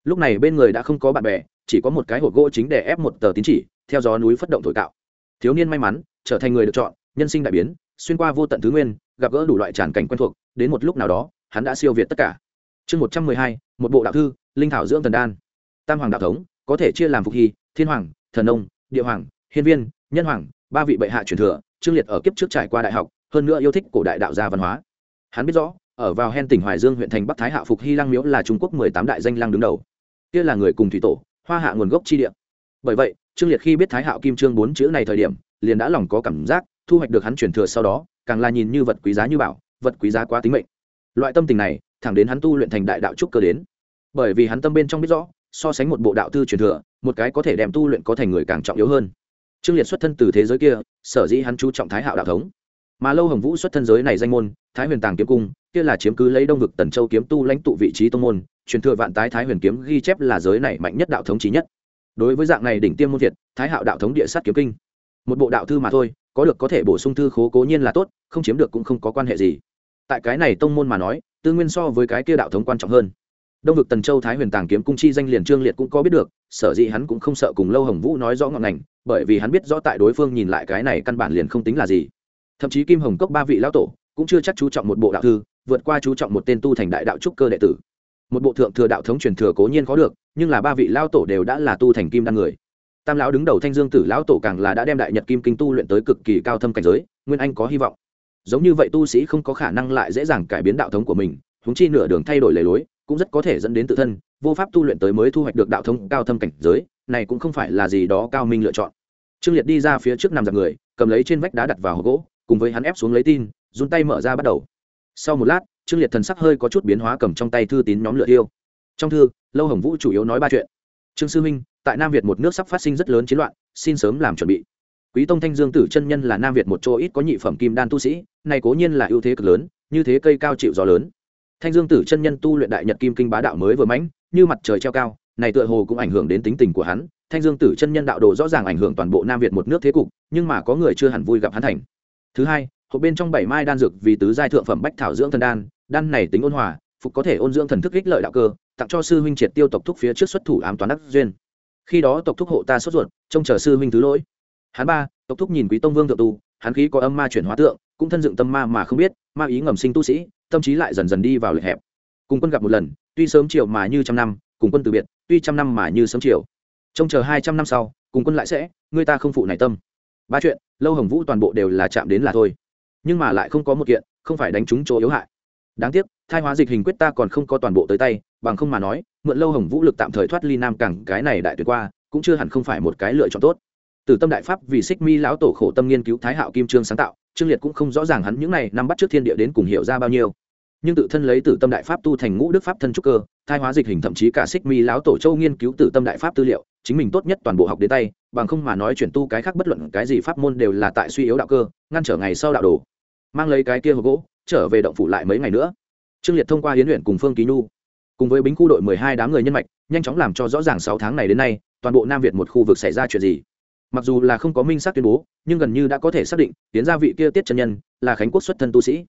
Lúc này bên người đã không có bạn bè chỉ có một cái hộp gỗ chính để ép một tờ tín chỉ, theo gió núi phất động thổi cạo. Thiếu niên may mắn, trở thành người được chọn, nhân sinh đại biến, xuyên qua vô tận thứ nguyên, gặp gỡ đủ loại tràn cảnh quen thuộc, đến một lúc nào đó, hắn đã siêu việt tất cả. Chương một trăm mười hai, một bộ đạo thư, linh thảo dưỡng thần đan. Tam hoàng đạo thống, có thể chia làm phục hy, thiên hoàng, thần nông, địa hoàng, hiên viên, nhân hoàng, ba vị bệ hạ truyền thừa, trương liệt ở kiếp trước trải qua đại học, hơn nữa yêu thích cổ đại đạo gia văn hóa. Hắn biết rõ, ở vào hen tỉnh hoài dương huyện thành bắc thái hạ phục hy lang miếu là trung quốc mười tám đại danh lang đứng đầu. Kia là người cùng thủy tổ hoa hạ nguồn gốc chi địa. Bởi vậy, trương liệt khi biết thái hạo kim trương bốn chữ này thời điểm, liền đã lòng có cảm giác, thu hoạch được hắn truyền thừa sau đó, càng là nhìn như vật quý giá như bảo, vật quý giá quá tính mệnh. Loại tâm tình này, thẳng đến hắn tu luyện thành đại đạo trúc cơ đến. Bởi vì hắn tâm bên trong biết rõ, so sánh một bộ đạo tư truyền thừa, một cái có thể đem tu luyện có thành người càng trọng yếu hơn. Trương liệt xuất thân từ thế giới kia, sở dĩ hắn chú trọng thái hạo đạo thống. Mà lâu hồng vũ xuất thân giới này danh môn, thái huyền tàng kiếm cung kia là chiếm cứ lấy đông vực tần châu kiếm tu lãnh tụ vị trí tông môn, truyền thừa vạn tái thái huyền kiếm ghi chép là giới này mạnh nhất đạo thống trí nhất. Đối với dạng này đỉnh tiêm môn việt thái hạo đạo thống địa sát kiếm kinh. Một bộ đạo thư mà thôi, có được có thể bổ sung thư khố cố nhiên là tốt, không chiếm được cũng không có quan hệ gì. Tại cái này tông môn mà nói, tư nguyên so với cái kia đạo thống quan trọng hơn. Đông vực tần châu thái huyền tàng kiếm cung chi danh liền trương liệt cũng có biết được, sở dĩ hắn cũng không sợ cùng lâu hồng vũ nói rõ ngọn ngành, bởi vì hắn biết rõ tại đối phương nhìn lại cái này căn bản liền không tính là gì. Thậm chí kim hồng cốc ba vị lão tổ cũng chưa chắc chú trọng một bộ đạo thư vượt qua chú trọng một tên tu thành đại đạo trúc cơ đệ tử. Một bộ thượng thừa đạo thống truyền thừa cố nhiên có được, nhưng là ba vị lão tổ đều đã là tu thành kim đan người. Tam lão đứng đầu thanh dương tử lão tổ càng là đã đem đại nhật kim kinh tu luyện tới cực kỳ cao thâm cảnh giới, nguyên anh có hy vọng. Giống như vậy tu sĩ không có khả năng lại dễ dàng cải biến đạo thống của mình húng chi nửa đường thay đổi lề lối, cũng rất có thể dẫn đến tự thân, vô pháp tu luyện tới mới thu hoạch được đạo thống cao thâm cảnh giới, này cũng không phải là gì đó cao minh lựa chọn. Trương liệt đi ra phía trước nằm giặc người, cầm lấy trên vách đá đặt vào hộp gỗ, cùng với hắn ép xuống lấy tin, run tay mở ra bắt đầu sau một lát, trương liệt thần sắc hơi có chút biến hóa cầm trong tay thư tín nhóm lựa yêu trong thư, lâu hồng vũ chủ yếu nói ba chuyện. Trương sư minh, tại nam việt một nước sắp phát sinh rất lớn chiến loạn, xin sớm làm chuẩn bị. Quý tông thanh dương tử chân nhân là nam việt một chỗ ít có nhị phẩm kim đan tu sĩ, này cố nhiên là ưu thế cực lớn, như thế cây cao chịu gió lớn. Thanh dương tử chân nhân tu luyện đại nhật kim kinh bá đạo mới vừa mãnh, như mặt trời treo cao, này tựa hồ cũng ảnh hưởng đến tính tình của hắn. Thanh dương tử chân nhân đạo đồ rõ ràng ảnh hưởng toàn bộ nam việt một nước thế cục, nhưng mà có người chưa hẳn vui gặp hắn thành. Thứ hai hộp bên trong bảy mai đan dược vì tứ giai thượng phẩm bách thảo dưỡng thần đan đan này tính ôn hòa, phục có thể ôn dưỡng thần thức ích lợi đạo cơ, tặng cho sư huynh triệt tiêu tộc thúc phía trước xuất thủ ám toán đắc duyên. Khi đó tộc thúc hộ ta sốt ruột, trông chờ sư huynh thứ lỗi. Hắn ba, tộc thúc nhìn quý tông vương thượng tu, hắn khí có âm ma chuyển hóa tượng, cũng thân dựng tâm ma mà không biết, ma ý ngầm sinh tu sĩ, tâm trí lại dần dần đi vào lệch hẹp. Cùng quân gặp một lần, tuy sớm chiều mà như trăm năm, cùng quân từ biệt, tuy trăm năm mà như sớm chiều. Trông chờ hai trăm năm sau, cùng quân lại sẽ, người ta không phụ này tâm. Ba chuyện, lâu hồng vũ toàn bộ đều là chạm đến là thôi nhưng mà lại không có một kiện, không phải đánh trúng chỗ yếu hại. Đáng tiếc, thai hóa dịch hình quyết ta còn không có toàn bộ tới tay, bằng không mà nói, mượn lâu hồng vũ lực tạm thời thoát ly nam cảng, cái này đại tuyệt qua, cũng chưa hẳn không phải một cái lựa chọn tốt. Từ tâm đại pháp vì xích mi lão tổ khổ tâm nghiên cứu thái hạo kim trương sáng tạo, trương liệt cũng không rõ ràng hắn những này năm bắt trước thiên địa đến cùng hiểu ra bao nhiêu. Nhưng tự thân lấy tử tâm đại pháp tu thành ngũ đức pháp thân trúc cơ, thai hóa dịch hình thậm chí cả xích mi lão tổ châu nghiên cứu tử tâm đại pháp tư liệu, chính mình tốt nhất toàn bộ học đến tay bằng không mà nói chuyển tu cái khác bất luận cái gì pháp môn đều là tại suy yếu đạo cơ, ngăn trở ngày sau đạo đồ. Mang lấy cái kia hộp gỗ, trở về động phủ lại mấy ngày nữa. Trương liệt thông qua hiến luyện cùng phương ký nhu, cùng với bính khu đội mười hai đám người nhân mạch, nhanh chóng làm cho rõ ràng sáu tháng này đến nay, toàn bộ nam việt một khu vực xảy ra chuyện gì. Mặc dù là không có minh xác tuyên bố, nhưng gần như đã có thể xác định, hiến gia vị kia tiết chân nhân, là khánh quốc xuất thân tu sĩ.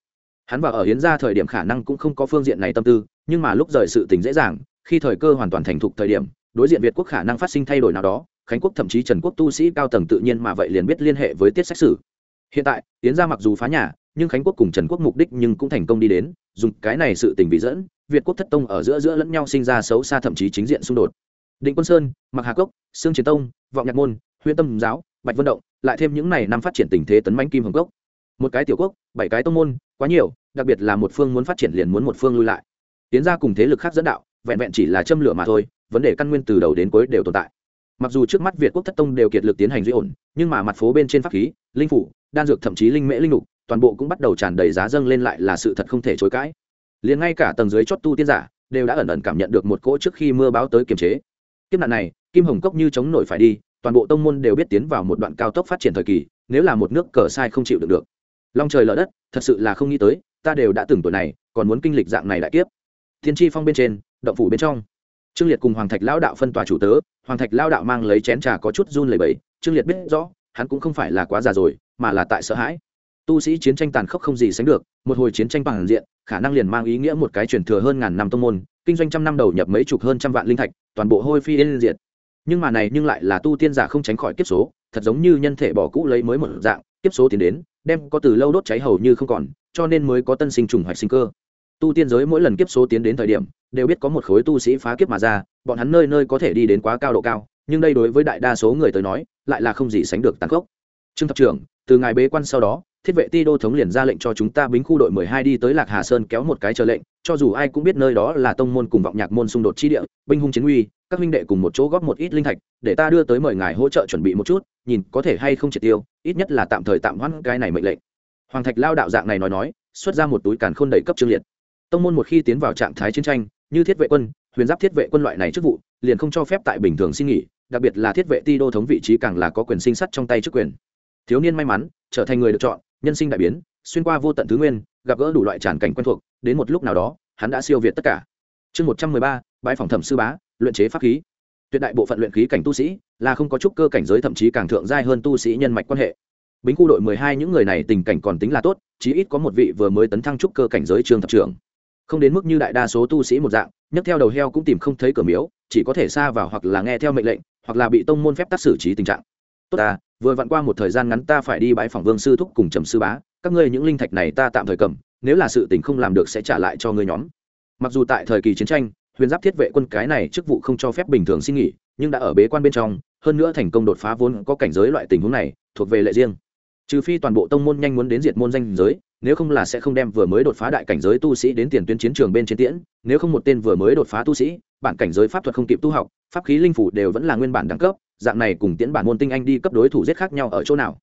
Hắn vào ở hiến gia thời điểm khả năng cũng không có phương diện này tâm tư, nhưng mà lúc rời sự tình dễ dàng, khi thời cơ hoàn toàn thành thục thời điểm, đối diện việt quốc khả năng phát sinh thay đổi nào đó khánh quốc thậm chí trần quốc tu sĩ cao tầng tự nhiên mà vậy liền biết liên hệ với tiết Sách Sử. hiện tại hiến gia mặc dù phá nhà, nhưng khánh quốc cùng trần quốc mục đích nhưng cũng thành công đi đến, dùng cái này sự tình bị dẫn, việt quốc thất tông ở giữa giữa lẫn nhau sinh ra xấu xa thậm chí chính diện xung đột. Định quân sơn mặc hà cốc, sương chiến tông, vọng nhạc môn huyện tâm giáo, bạch vân động, lại thêm những này năm phát triển tình thế tấn manh kim hồng cốc. Một cái tiểu quốc, bảy cái tông môn, quá nhiều, đặc biệt là một phương muốn phát triển liền muốn một phương lui lại. Tiến ra cùng thế lực khác dẫn đạo, vẹn vẹn chỉ là châm lửa mà thôi, vấn đề căn nguyên từ đầu đến cuối đều tồn tại mặc dù trước mắt việt quốc thất tông đều kiệt lực tiến hành duy ổn, nhưng mà mặt phố bên trên pháp khí, linh phủ, đan dược thậm chí linh mễ linh lục, toàn bộ cũng bắt đầu tràn đầy giá dâng lên lại là sự thật không thể chối cãi. Liền ngay cả tầng dưới chót tu tiên giả đều đã ẩn ẩn cảm nhận được một cỗ trước khi mưa báo tới kiềm chế. Kiếp nạn này, kim hồng cốc như chống nổi phải đi, toàn bộ tông môn đều biết tiến vào một đoạn cao tốc phát triển thời kỳ, nếu là một nước cờ sai không chịu được được. Long trời lở đất, thật sự là không nghĩ tới, ta đều đã từng tuổi này, còn muốn kinh lịch dạng này đại kiếp. Thiên tri phong bên trên, động phủ bên trong trương liệt cùng hoàng thạch lao đạo phân tòa chủ tớ, hoàng thạch lao đạo mang lấy chén trà có chút run lầy bẫy trương liệt biết rõ, hắn cũng không phải là quá già rồi, mà là tại sợ hãi. Tu sĩ chiến tranh tàn khốc không gì sánh được, một hồi chiến tranh bằng diện, khả năng liền mang ý nghĩa một cái truyền thừa hơn ngàn năm tông môn, kinh doanh trăm năm đầu nhập mấy chục hơn trăm vạn linh thạch, toàn bộ hôi phi yên diệt. Nhưng mà này nhưng lại là tu tiên giả không tránh khỏi kiếp số, thật giống như nhân thể bỏ cũ lấy mới một dạng, kiếp số tiến đến, đem có từ lâu đốt cháy hầu như không còn, cho nên mới có tân sinh trùng hoạch sinh cơ tu tiên giới mỗi lần kiếp số tiến đến thời điểm, đều biết có một khối tu sĩ phá kiếp mà ra, bọn hắn nơi nơi có thể đi đến quá cao độ cao, nhưng đây đối với đại đa số người tới nói, lại là không gì sánh được tàn khốc. Trương thập trưởng, từ ngài bế quan sau đó, thiết vệ ti đô thống liền ra lệnh cho chúng ta bính khu đội mười hai đi tới lạc hà sơn kéo một cái chờ lệnh, cho dù ai cũng biết nơi đó là tông môn cùng vọng nhạc môn xung đột chi địa, binh hung chiến uy, các huynh đệ cùng một chỗ góp một ít linh thạch, để ta đưa tới mời ngài hỗ trợ chuẩn bị một chút, nhìn có thể hay không triệt tiêu, ít nhất là tạm thời tạm hoãn cái này mệnh lệnh. Hoàng thạch lao đạo dạng này nói nói, xuất ra một túi càn khôn đầy cấp trương liệt tông môn một khi tiến vào trạng thái chiến tranh, như thiết vệ quân, huyền giáp thiết vệ quân loại này chức vụ, liền không cho phép tại bình thường xin nghỉ, đặc biệt là thiết vệ ti đô thống vị trí càng là có quyền sinh sắt trong tay chức quyền. Thiếu niên may mắn, trở thành người được chọn, nhân sinh đại biến, xuyên qua vô tận thứ nguyên, gặp gỡ đủ loại tràn cảnh quen thuộc, đến một lúc nào đó, hắn đã siêu việt tất cả. Chương một trăm mười ba, bãi phòng thẩm sư bá, luyện chế pháp khí. Tuyệt đại bộ phận luyện khí cảnh tu sĩ là không có chút cơ cảnh giới thậm chí càng thượng giai hơn tu sĩ nhân mạch quan hệ. Bính khu đội mười hai những người này tình cảnh còn tính là tốt, chí ít có một vị vừa mới tấn thăng trúc cơ cảnh giới trường thập trưởng không đến mức như đại đa số tu sĩ một dạng, nhấc theo đầu heo cũng tìm không thấy cửa miếu, chỉ có thể xa vào hoặc là nghe theo mệnh lệnh, hoặc là bị tông môn phép tắc xử trí tình trạng. Tốt ta, vừa vặn qua một thời gian ngắn ta phải đi bãi phòng vương sư thúc cùng trầm sư bá, các ngươi những linh thạch này ta tạm thời cầm, nếu là sự tình không làm được sẽ trả lại cho ngươi nhóm. Mặc dù tại thời kỳ chiến tranh, huyền giáp thiết vệ quân cái này chức vụ không cho phép bình thường xin nghỉ, nhưng đã ở bế quan bên trong, hơn nữa thành công đột phá vốn có cảnh giới loại tình huống này, thuộc về lệ riêng. Trừ phi toàn bộ tông môn nhanh muốn đến diệt môn danh giới nếu không là sẽ không đem vừa mới đột phá đại cảnh giới tu sĩ đến tiền tuyến chiến trường bên trên tiễn, nếu không một tên vừa mới đột phá tu sĩ, bản cảnh giới pháp thuật không kịp tu học, pháp khí linh phủ đều vẫn là nguyên bản đẳng cấp, dạng này cùng tiễn bản môn tinh anh đi cấp đối thủ giết khác nhau ở chỗ nào.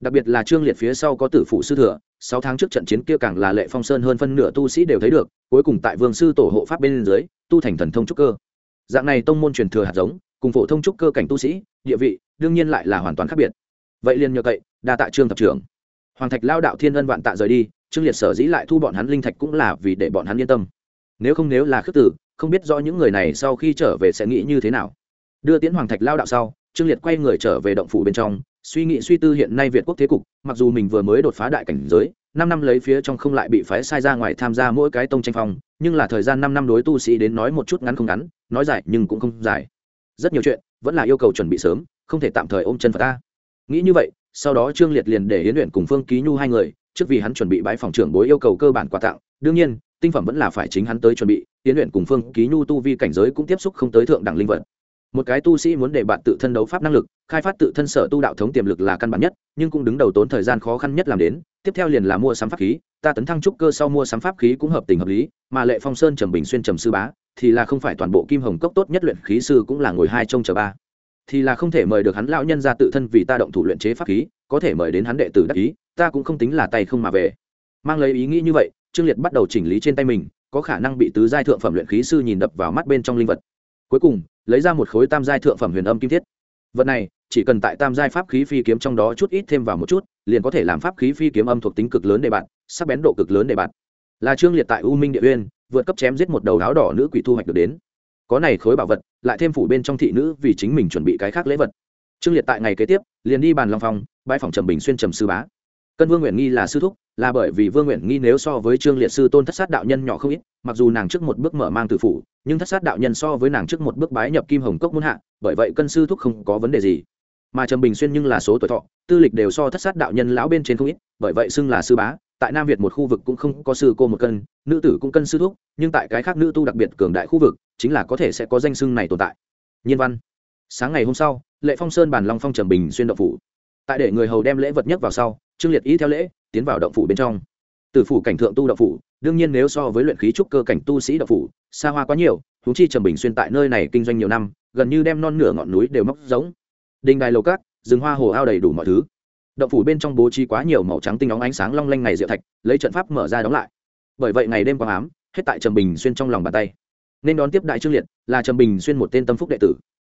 Đặc biệt là trương liệt phía sau có tử phụ sư thừa, sáu tháng trước trận chiến kia càng là lệ phong sơn hơn phân nửa tu sĩ đều thấy được, cuối cùng tại vương sư tổ hộ pháp bên dưới, tu thành thần thông trúc cơ. Dạng này tông môn truyền thừa hạt giống, cùng phổ thông trúc cơ cảnh tu sĩ, địa vị, đương nhiên lại là hoàn toàn khác biệt. Vậy liền nhờ cậy, đa tạ trương thập trưởng hoàng thạch lao đạo thiên ân vạn tạ rời đi, trương liệt sở dĩ lại thu bọn hắn linh thạch cũng là vì để bọn hắn yên tâm. Nếu không nếu là khước tử, không biết rõ những người này sau khi trở về sẽ nghĩ như thế nào. Đưa tiễn hoàng thạch lao đạo sau, trương liệt quay người trở về động phủ bên trong, suy nghĩ suy tư hiện nay việt quốc thế cục, mặc dù mình vừa mới đột phá đại cảnh giới, năm năm lấy phía trong không lại bị phái sai ra ngoài tham gia mỗi cái tông tranh phong, nhưng là thời gian năm năm đối tu sĩ đến nói một chút ngắn không ngắn, nói dài nhưng cũng không dài. Rất nhiều chuyện vẫn là yêu cầu chuẩn bị sớm, không thể tạm thời ôm chân vào ta. Nghĩ như vậy sau đó trương liệt liền để hiến luyện cùng phương ký nhu hai người, trước vì hắn chuẩn bị bãi phòng trưởng bối yêu cầu cơ bản quà tặng, đương nhiên, tinh phẩm vẫn là phải chính hắn tới chuẩn bị hiến luyện cùng phương ký nhu tu vi cảnh giới cũng tiếp xúc không tới thượng đẳng linh vật. Một cái tu sĩ muốn để bạn tự thân đấu pháp năng lực, khai phát tự thân sở tu đạo thống tiềm lực là căn bản nhất, nhưng cũng đứng đầu tốn thời gian khó khăn nhất làm đến, tiếp theo liền là mua sắm pháp khí, ta tấn thăng trúc cơ sau mua sắm pháp khí cũng hợp tình hợp lý, mà lệ phong sơn trầm bình xuyên trầm sư bá thì là không phải toàn bộ kim hồng cốc tốt nhất luyện khí sư cũng là ngồi hai trông chờ ba thì là không thể mời được hắn lão nhân ra tự thân vì ta động thủ luyện chế pháp khí, có thể mời đến hắn đệ tử đắc ý, ta cũng không tính là tay không mà về. Mang lấy ý nghĩ như vậy, trương liệt bắt đầu chỉnh lý trên tay mình, có khả năng bị tứ giai thượng phẩm luyện khí sư nhìn đập vào mắt bên trong linh vật. Cuối cùng, lấy ra một khối tam giai thượng phẩm huyền âm kim thiết. Vật này, chỉ cần tại tam giai pháp khí phi kiếm trong đó chút ít thêm vào một chút, liền có thể làm pháp khí phi kiếm âm thuộc tính cực lớn để bạn, sắc bén độ cực lớn để bạn. Là trương liệt tại u minh địa uyên, vượt cấp chém giết một đầu áo đỏ nữ quỷ thu hoạch được đến có này khối bảo vật, lại thêm phủ bên trong thị nữ vì chính mình chuẩn bị cái khác lễ vật. Trương liệt tại ngày kế tiếp, liền đi bàn long phong bãi phòng trầm bình xuyên trầm sư bá. Cân vương nguyện nghi là sư thúc, là bởi vì vương nguyện nghi nếu so với trương liệt sư tôn thất sát đạo nhân nhỏ không ít, mặc dù nàng trước một bước mở mang tử phủ, nhưng thất sát đạo nhân so với nàng trước một bước bái nhập kim hồng cốc muôn hạ, bởi vậy cân sư thúc không có vấn đề gì. Mà trầm bình xuyên nhưng là số tuổi thọ, tư lịch đều so thất sát đạo nhân lão bên trên không ít, bởi vậy xưng là sư bá tại nam việt một khu vực cũng không có sư cô một cân, nữ tử cũng cân sư thúc, nhưng tại cái khác nữ tu đặc biệt cường đại khu vực, chính là có thể sẽ có danh xưng này tồn tại. Nhiên văn. Sáng ngày hôm sau, lệ phong sơn bàn long phong trầm bình xuyên động phủ. Tại để người hầu đem lễ vật nhất vào sau, trương liệt ý theo lễ, tiến vào động phủ bên trong. Từ phủ cảnh thượng tu động phủ, đương nhiên nếu so với luyện khí trúc cơ cảnh tu sĩ động phủ, xa hoa quá nhiều húng chi trầm bình xuyên tại nơi này kinh doanh nhiều năm, gần như đem non nửa ngọn núi đều móc giống. Đình đài lầu cát rừng hoa hồ ao đầy đủ mọi thứ động phủ bên trong bố trí quá nhiều màu trắng tinh óng ánh sáng long lanh ngày diệu thạch, lấy trận pháp mở ra đóng lại. Bởi vậy ngày đêm quang ám, hết tại trầm bình xuyên trong lòng bàn tay. Nên đón tiếp đại trương liệt, là trầm bình xuyên một tên tâm phúc đệ tử.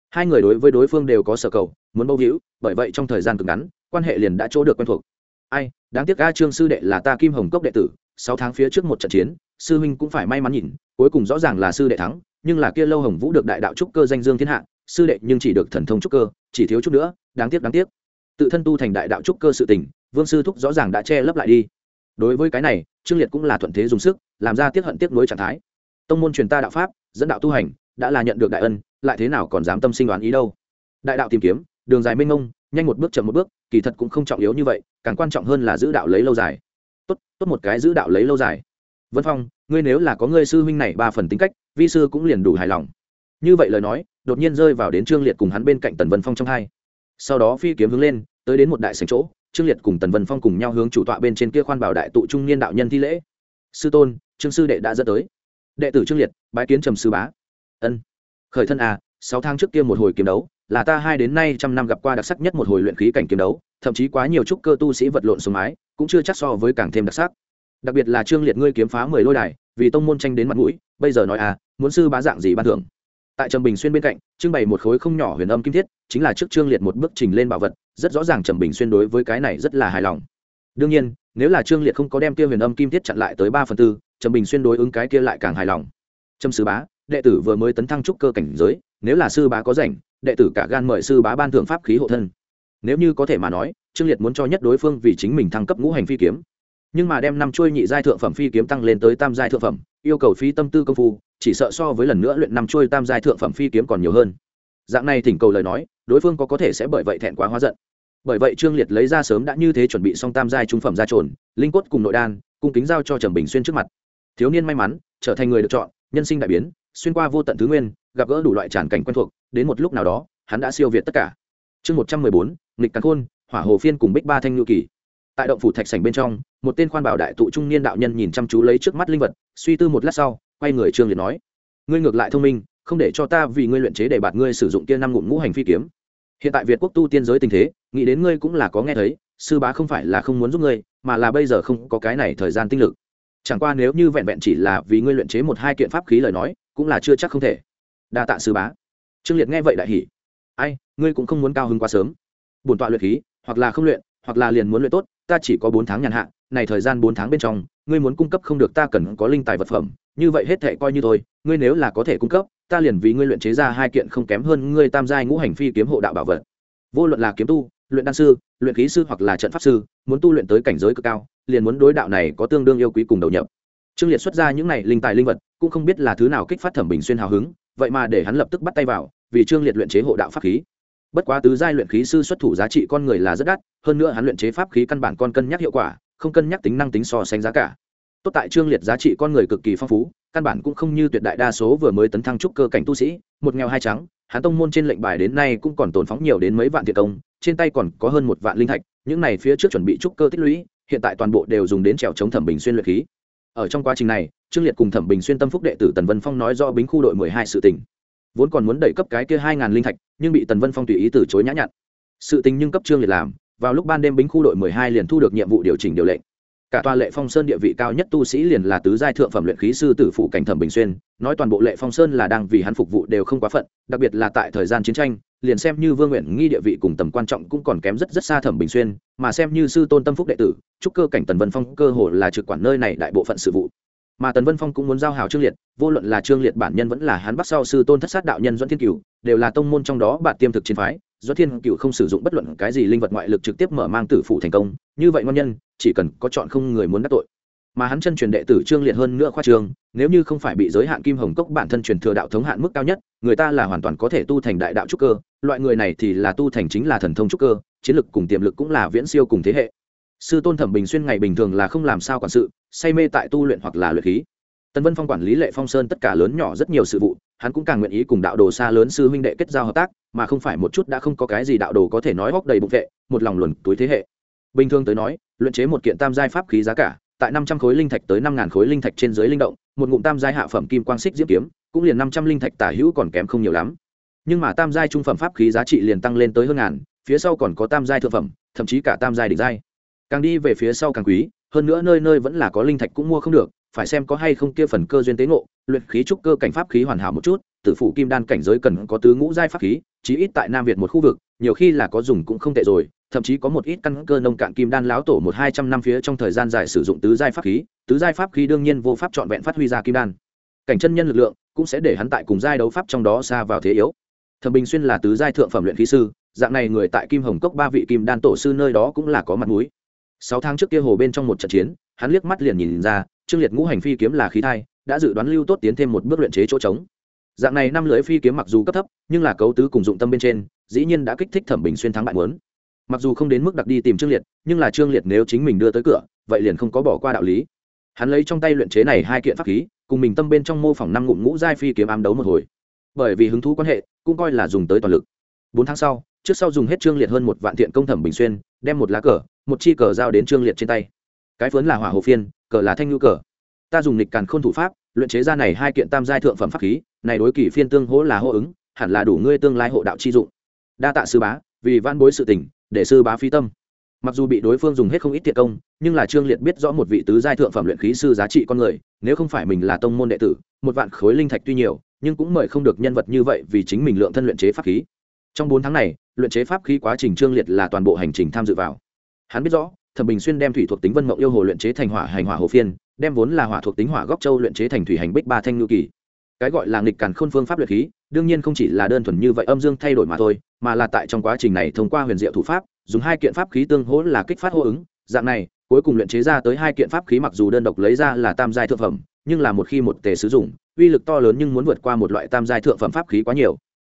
Hai người đối với đối phương đều có sở cầu, muốn bâu hữu bởi vậy trong thời gian cực ngắn, quan hệ liền đã chỗ được quen thuộc. Ai, đáng tiếc a trương sư đệ là ta kim hồng cốc đệ tử, sáu tháng phía trước một trận chiến, sư huynh cũng phải may mắn nhìn, cuối cùng rõ ràng là sư đệ thắng, nhưng là kia lâu hồng vũ được đại đạo trúc cơ danh dương thiên hạ, sư đệ nhưng chỉ được thần thông trúc cơ, chỉ thiếu chút nữa, đáng tiếc đáng tiếc tự thân tu thành đại đạo trúc cơ sự tình, vương sư thúc rõ ràng đã che lấp lại đi. Đối với cái này, trương liệt cũng là thuận thế dùng sức, làm ra tiết hận tiếp nối trạng thái. Tông môn truyền ta đạo pháp, dẫn đạo tu hành, đã là nhận được đại ân, lại thế nào còn dám tâm sinh đoán ý đâu. Đại đạo tìm kiếm, đường dài mênh mông, nhanh một bước chậm một bước, kỳ thật cũng không trọng yếu như vậy, càng quan trọng hơn là giữ đạo lấy lâu dài. Tốt tốt một cái giữ đạo lấy lâu dài. Vân phong, ngươi nếu là có ngươi sư huynh này ba phần tính cách, vi sư cũng liền đủ hài lòng. Như vậy lời nói, đột nhiên rơi vào đến trương liệt cùng hắn bên cạnh tần vân phong trong hai sau đó phi kiếm hướng lên, tới đến một đại sành chỗ, trương liệt cùng tần vân phong cùng nhau hướng chủ tọa bên trên kia khoan bảo đại tụ trung niên đạo nhân thi lễ. Sư tôn, trương sư đệ đã dẫn tới. Đệ tử trương liệt, bái kiến trầm sư bá. Ân. Khởi thân à sáu tháng trước kia một hồi kiếm đấu, là ta hai đến nay trăm năm gặp qua đặc sắc nhất một hồi luyện khí cảnh kiếm đấu, thậm chí quá nhiều trúc cơ tu sĩ vật lộn xuống mái, cũng chưa chắc so với càng thêm đặc sắc. Đặc biệt là trương liệt ngươi kiếm phá mười lôi đài, vì tông môn tranh đến mặt mũi, bây giờ nói à muốn sư bá dạng gì ban thưởng? Tại trầm bình xuyên bên cạnh, trưng bày một khối không nhỏ huyền âm kim thiết, chính là trước trương liệt một bước trình lên bảo vật, rất rõ ràng trầm bình xuyên đối với cái này rất là hài lòng. Đương nhiên, nếu là trương liệt không có đem kia huyền âm kim thiết chặn lại tới ba phần tư, trầm bình xuyên đối ứng cái kia lại càng hài lòng. Trâm sư bá, đệ tử vừa mới tấn thăng trúc cơ cảnh giới, nếu là sư bá có rảnh, đệ tử cả gan mời sư bá ban thưởng pháp khí hộ thân. Nếu như có thể mà nói, trương liệt muốn cho nhất đối phương vì chính mình thăng cấp ngũ hành phi kiếm. Nhưng mà đem năm chuôi nhị giai thượng phẩm phi kiếm tăng lên tới tam giai thượng phẩm yêu cầu phí tâm tư công phu, chỉ sợ so với lần nữa luyện năm chuôi tam giai thượng phẩm phi kiếm còn nhiều hơn. Dạng này thỉnh cầu lời nói, đối phương có có thể sẽ bởi vậy thẹn quá hóa giận. Bởi vậy trương liệt lấy ra sớm đã như thế chuẩn bị xong tam giai trung phẩm ra trồn, linh quất cùng nội đan, cung kính giao cho trầm bình xuyên trước mặt. Thiếu niên may mắn, trở thành người được chọn, nhân sinh đại biến, xuyên qua vô tận thứ nguyên, gặp gỡ đủ loại tràn cảnh quen thuộc, đến một lúc nào đó, hắn đã siêu việt tất cả. Chương một trăm mười bốn, nghịch cắn khôn, hỏa hồ phiên cùng bích ba thanh ngự kỳ. Tại động phủ thạch sảnh bên trong, một tên khoan bảo đại tụ trung niên đạo nhân nhìn chăm chú lấy trước mắt linh vật suy tư một lát sau, quay người trương liệt nói, ngươi ngược lại thông minh, không để cho ta vì ngươi luyện chế để bạt ngươi sử dụng kia năm ngụm ngũ hành phi kiếm. Hiện tại việt quốc tu tiên giới tình thế, nghĩ đến ngươi cũng là có nghe thấy, sư bá không phải là không muốn giúp ngươi, mà là bây giờ không có cái này thời gian tinh lực. Chẳng qua nếu như vẹn vẹn chỉ là vì ngươi luyện chế một hai kiện pháp khí lời nói, cũng là chưa chắc không thể. Đa tạ sư bá. Trương liệt nghe vậy đại hỉ. Ai, ngươi cũng không muốn cao hứng quá sớm. Bổn tọa luyện khí, hoặc là không luyện, hoặc là liền muốn luyện tốt, ta chỉ có bốn tháng nhàn hạ này thời gian bốn tháng bên trong, ngươi muốn cung cấp không được ta cần có linh tài vật phẩm, như vậy hết thệ coi như thôi, ngươi nếu là có thể cung cấp, ta liền vì ngươi luyện chế ra hai kiện không kém hơn ngươi tam giai ngũ hành phi kiếm hộ đạo bảo vật. Vô luận là kiếm tu, luyện đan sư, luyện khí sư hoặc là trận pháp sư, muốn tu luyện tới cảnh giới cực cao, liền muốn đối đạo này có tương đương yêu quý cùng đầu nhập. Trương liệt xuất ra những này linh tài linh vật, cũng không biết là thứ nào kích phát thẩm bình xuyên hào hứng, vậy mà để hắn lập tức bắt tay vào, vì trương liệt luyện chế hộ đạo pháp khí. Bất quá tứ giai luyện khí sư xuất thủ giá trị con người là rất đắt, hơn nữa hắn luyện chế pháp khí căn bản con cân nhắc hiệu quả không cân nhắc tính năng tính so sánh giá cả. Tốt tại trương liệt giá trị con người cực kỳ phong phú căn bản cũng không như tuyệt đại đa số vừa mới tấn thăng trúc cơ cảnh tu sĩ một nghèo hai trắng hắn tông môn trên lệnh bài đến nay cũng còn tồn phóng nhiều đến mấy vạn thiệt công trên tay còn có hơn một vạn linh thạch những này phía trước chuẩn bị trúc cơ tích lũy hiện tại toàn bộ đều dùng đến trèo chống thẩm bình xuyên luyện khí. Ở trong quá trình này trương liệt cùng thẩm bình xuyên tâm phúc đệ tử tần vân phong nói do bính khu đội mười hai sự tình, vốn còn muốn đẩy cấp cái kia hai ngàn linh thạch nhưng bị tần vân phong tùy ý từ chối nhã nhặn. Sự tình nhưng cấp trương liệt làm vào lúc ban đêm bính khu đội mười hai liền thu được nhiệm vụ điều chỉnh điều lệnh. Cả tòa lệ phong sơn địa vị cao nhất tu sĩ liền là tứ giai thượng phẩm luyện khí sư tử phụ cảnh thẩm bình xuyên, nói toàn bộ lệ phong sơn là đang vì hắn phục vụ đều không quá phận, đặc biệt là tại thời gian chiến tranh, liền xem như vương nguyện nghi địa vị cùng tầm quan trọng cũng còn kém rất rất xa thẩm bình xuyên, mà xem như sư tôn tâm phúc đệ tử trúc cơ cảnh tần vân phong cơ hồ là trực quản nơi này đại bộ phận sự vụ. Mà tần vân phong cũng muốn giao hào trương liệt, vô luận là trương liệt bản nhân vẫn là hắn bắt sau sư tôn thất sát đạo nhân doãn thiên cửu, đều là tông môn trong đó bạn tiêm thực chiến phái doãn thiên cửu không sử dụng bất luận cái gì linh vật ngoại lực trực tiếp mở mang tử phụ thành công, như vậy ngon nhân, chỉ cần có chọn không người muốn đắc tội. Mà hắn chân truyền đệ tử trương liệt hơn nữa khoa trương nếu như không phải bị giới hạn kim hồng cốc bản thân truyền thừa đạo thống hạn mức cao nhất, người ta là hoàn toàn có thể tu thành đại đạo trúc cơ, loại người này thì là tu thành chính là thần thông trúc cơ, chiến lực cùng tiềm lực cũng là viễn siêu cùng thế hệ. Sư tôn thẩm bình xuyên ngày bình thường là không làm sao quản sự, say mê tại tu luyện hoặc là luyện khí. Tần vân phong quản lý lệ phong sơn tất cả lớn nhỏ rất nhiều sự vụ hắn cũng càng nguyện ý cùng đạo đồ xa lớn sư huynh đệ kết giao hợp tác, mà không phải một chút đã không có cái gì đạo đồ có thể nói hóc đầy bụng vệ, một lòng luồn túi thế hệ. Bình thường tới nói, luyện chế một kiện tam giai pháp khí giá cả, tại năm trăm khối linh thạch tới năm ngàn khối linh thạch trên dưới linh động, một ngụm tam giai hạ phẩm kim quang xích diễm kiếm, cũng liền năm trăm linh thạch tả hữu còn kém không nhiều lắm. Nhưng mà tam giai trung phẩm pháp khí giá trị liền tăng lên tới hơn ngàn, phía sau còn có tam giai thượng phẩm, thậm chí cả tam giai đỉnh giai. Càng đi về phía sau càng quý, hơn nữa nơi nơi vẫn là có linh thạch cũng mua không được phải xem có hay không kia phần cơ duyên tế ngộ, luyện khí trúc cơ cảnh pháp khí hoàn hảo một chút, tử phụ kim đan cảnh giới cần có tứ ngũ giai pháp khí, chí ít tại nam việt một khu vực, nhiều khi là có dùng cũng không tệ rồi, thậm chí có một ít căn cơ nông cạn kim đan láo tổ một hai trăm năm phía trong thời gian dài sử dụng tứ giai pháp khí, tứ giai pháp khí đương nhiên vô pháp trọn vẹn phát huy ra kim đan. Cảnh chân nhân lực lượng cũng sẽ để hắn tại cùng giai đấu pháp trong đó xa vào thế yếu. Thẩm bình xuyên là tứ giai thượng phẩm luyện khí sư, dạng này người tại kim hồng cốc ba vị kim đan tổ sư nơi đó cũng là có mặt mũi. Sáu tháng trước kia hồ bên trong một trận chiến, hắn liếc mắt liền nhìn ra trương liệt ngũ hành phi kiếm là khí thai, đã dự đoán lưu tốt tiến thêm một bước luyện chế chỗ trống. Dạng này năm lưỡi phi kiếm mặc dù cấp thấp, nhưng là cấu tứ cùng dụng tâm bên trên, dĩ nhiên đã kích thích thẩm bình xuyên thắng bại muốn. Mặc dù không đến mức đặc đi tìm trương liệt, nhưng là trương liệt nếu chính mình đưa tới cửa, vậy liền không có bỏ qua đạo lý. Hắn lấy trong tay luyện chế này hai kiện pháp khí, cùng mình tâm bên trong mô phỏng năm ngụm ngũ giai phi kiếm ám đấu một hồi. Bởi vì hứng thú quan hệ, cũng coi là dùng tới toàn lực. Bốn tháng sau, trước sau dùng hết trương liệt hơn một vạn thiện công thẩm bình xuyên, đem một lá cờ, một chi cờ giao đến trương liệt trên tay. Cái phấn là hỏa hồ phiên cờ là thanh nhu cờ. Ta dùng nịch càn khôn thủ pháp, luyện chế ra này hai kiện tam giai thượng phẩm pháp khí, này đối kỳ phiên tương hỗ là hô ứng, hẳn là đủ ngươi tương lai hộ đạo chi dụng. Đa tạ sư bá, vì van bối sự tình, để sư bá phi tâm. Mặc dù bị đối phương dùng hết không ít thiệt công, nhưng là trương liệt biết rõ một vị tứ giai thượng phẩm luyện khí sư giá trị con người, nếu không phải mình là tông môn đệ tử, một vạn khối linh thạch tuy nhiều, nhưng cũng mời không được nhân vật như vậy vì chính mình lượng thân luyện chế pháp khí. Trong bốn tháng này, luyện chế pháp khí quá trình trương liệt là toàn bộ hành trình tham dự vào. Hắn biết rõ thẩm bình xuyên đem thủy thuộc tính vân mộng yêu hồ luyện chế thành hỏa hành hỏa hồ phiên, đem vốn là hỏa thuộc tính hỏa góc châu luyện chế thành thủy hành bích ba thanh ngư kỳ. Cái gọi là nghịch càn khôn phương pháp luyện khí, đương nhiên không chỉ là đơn thuần như vậy âm dương thay đổi mà thôi, mà là tại trong quá trình này thông qua huyền diệu thủ pháp, dùng hai kiện pháp khí tương hỗ là kích phát hô ứng. Dạng này, cuối cùng luyện chế ra tới hai kiện pháp khí mặc dù đơn độc lấy ra là tam giai thượng phẩm, nhưng là một khi một tề sử dụng, uy lực to lớn nhưng muốn vượt qua một loại tam giai thượng phẩm pháp khí quá nhiều.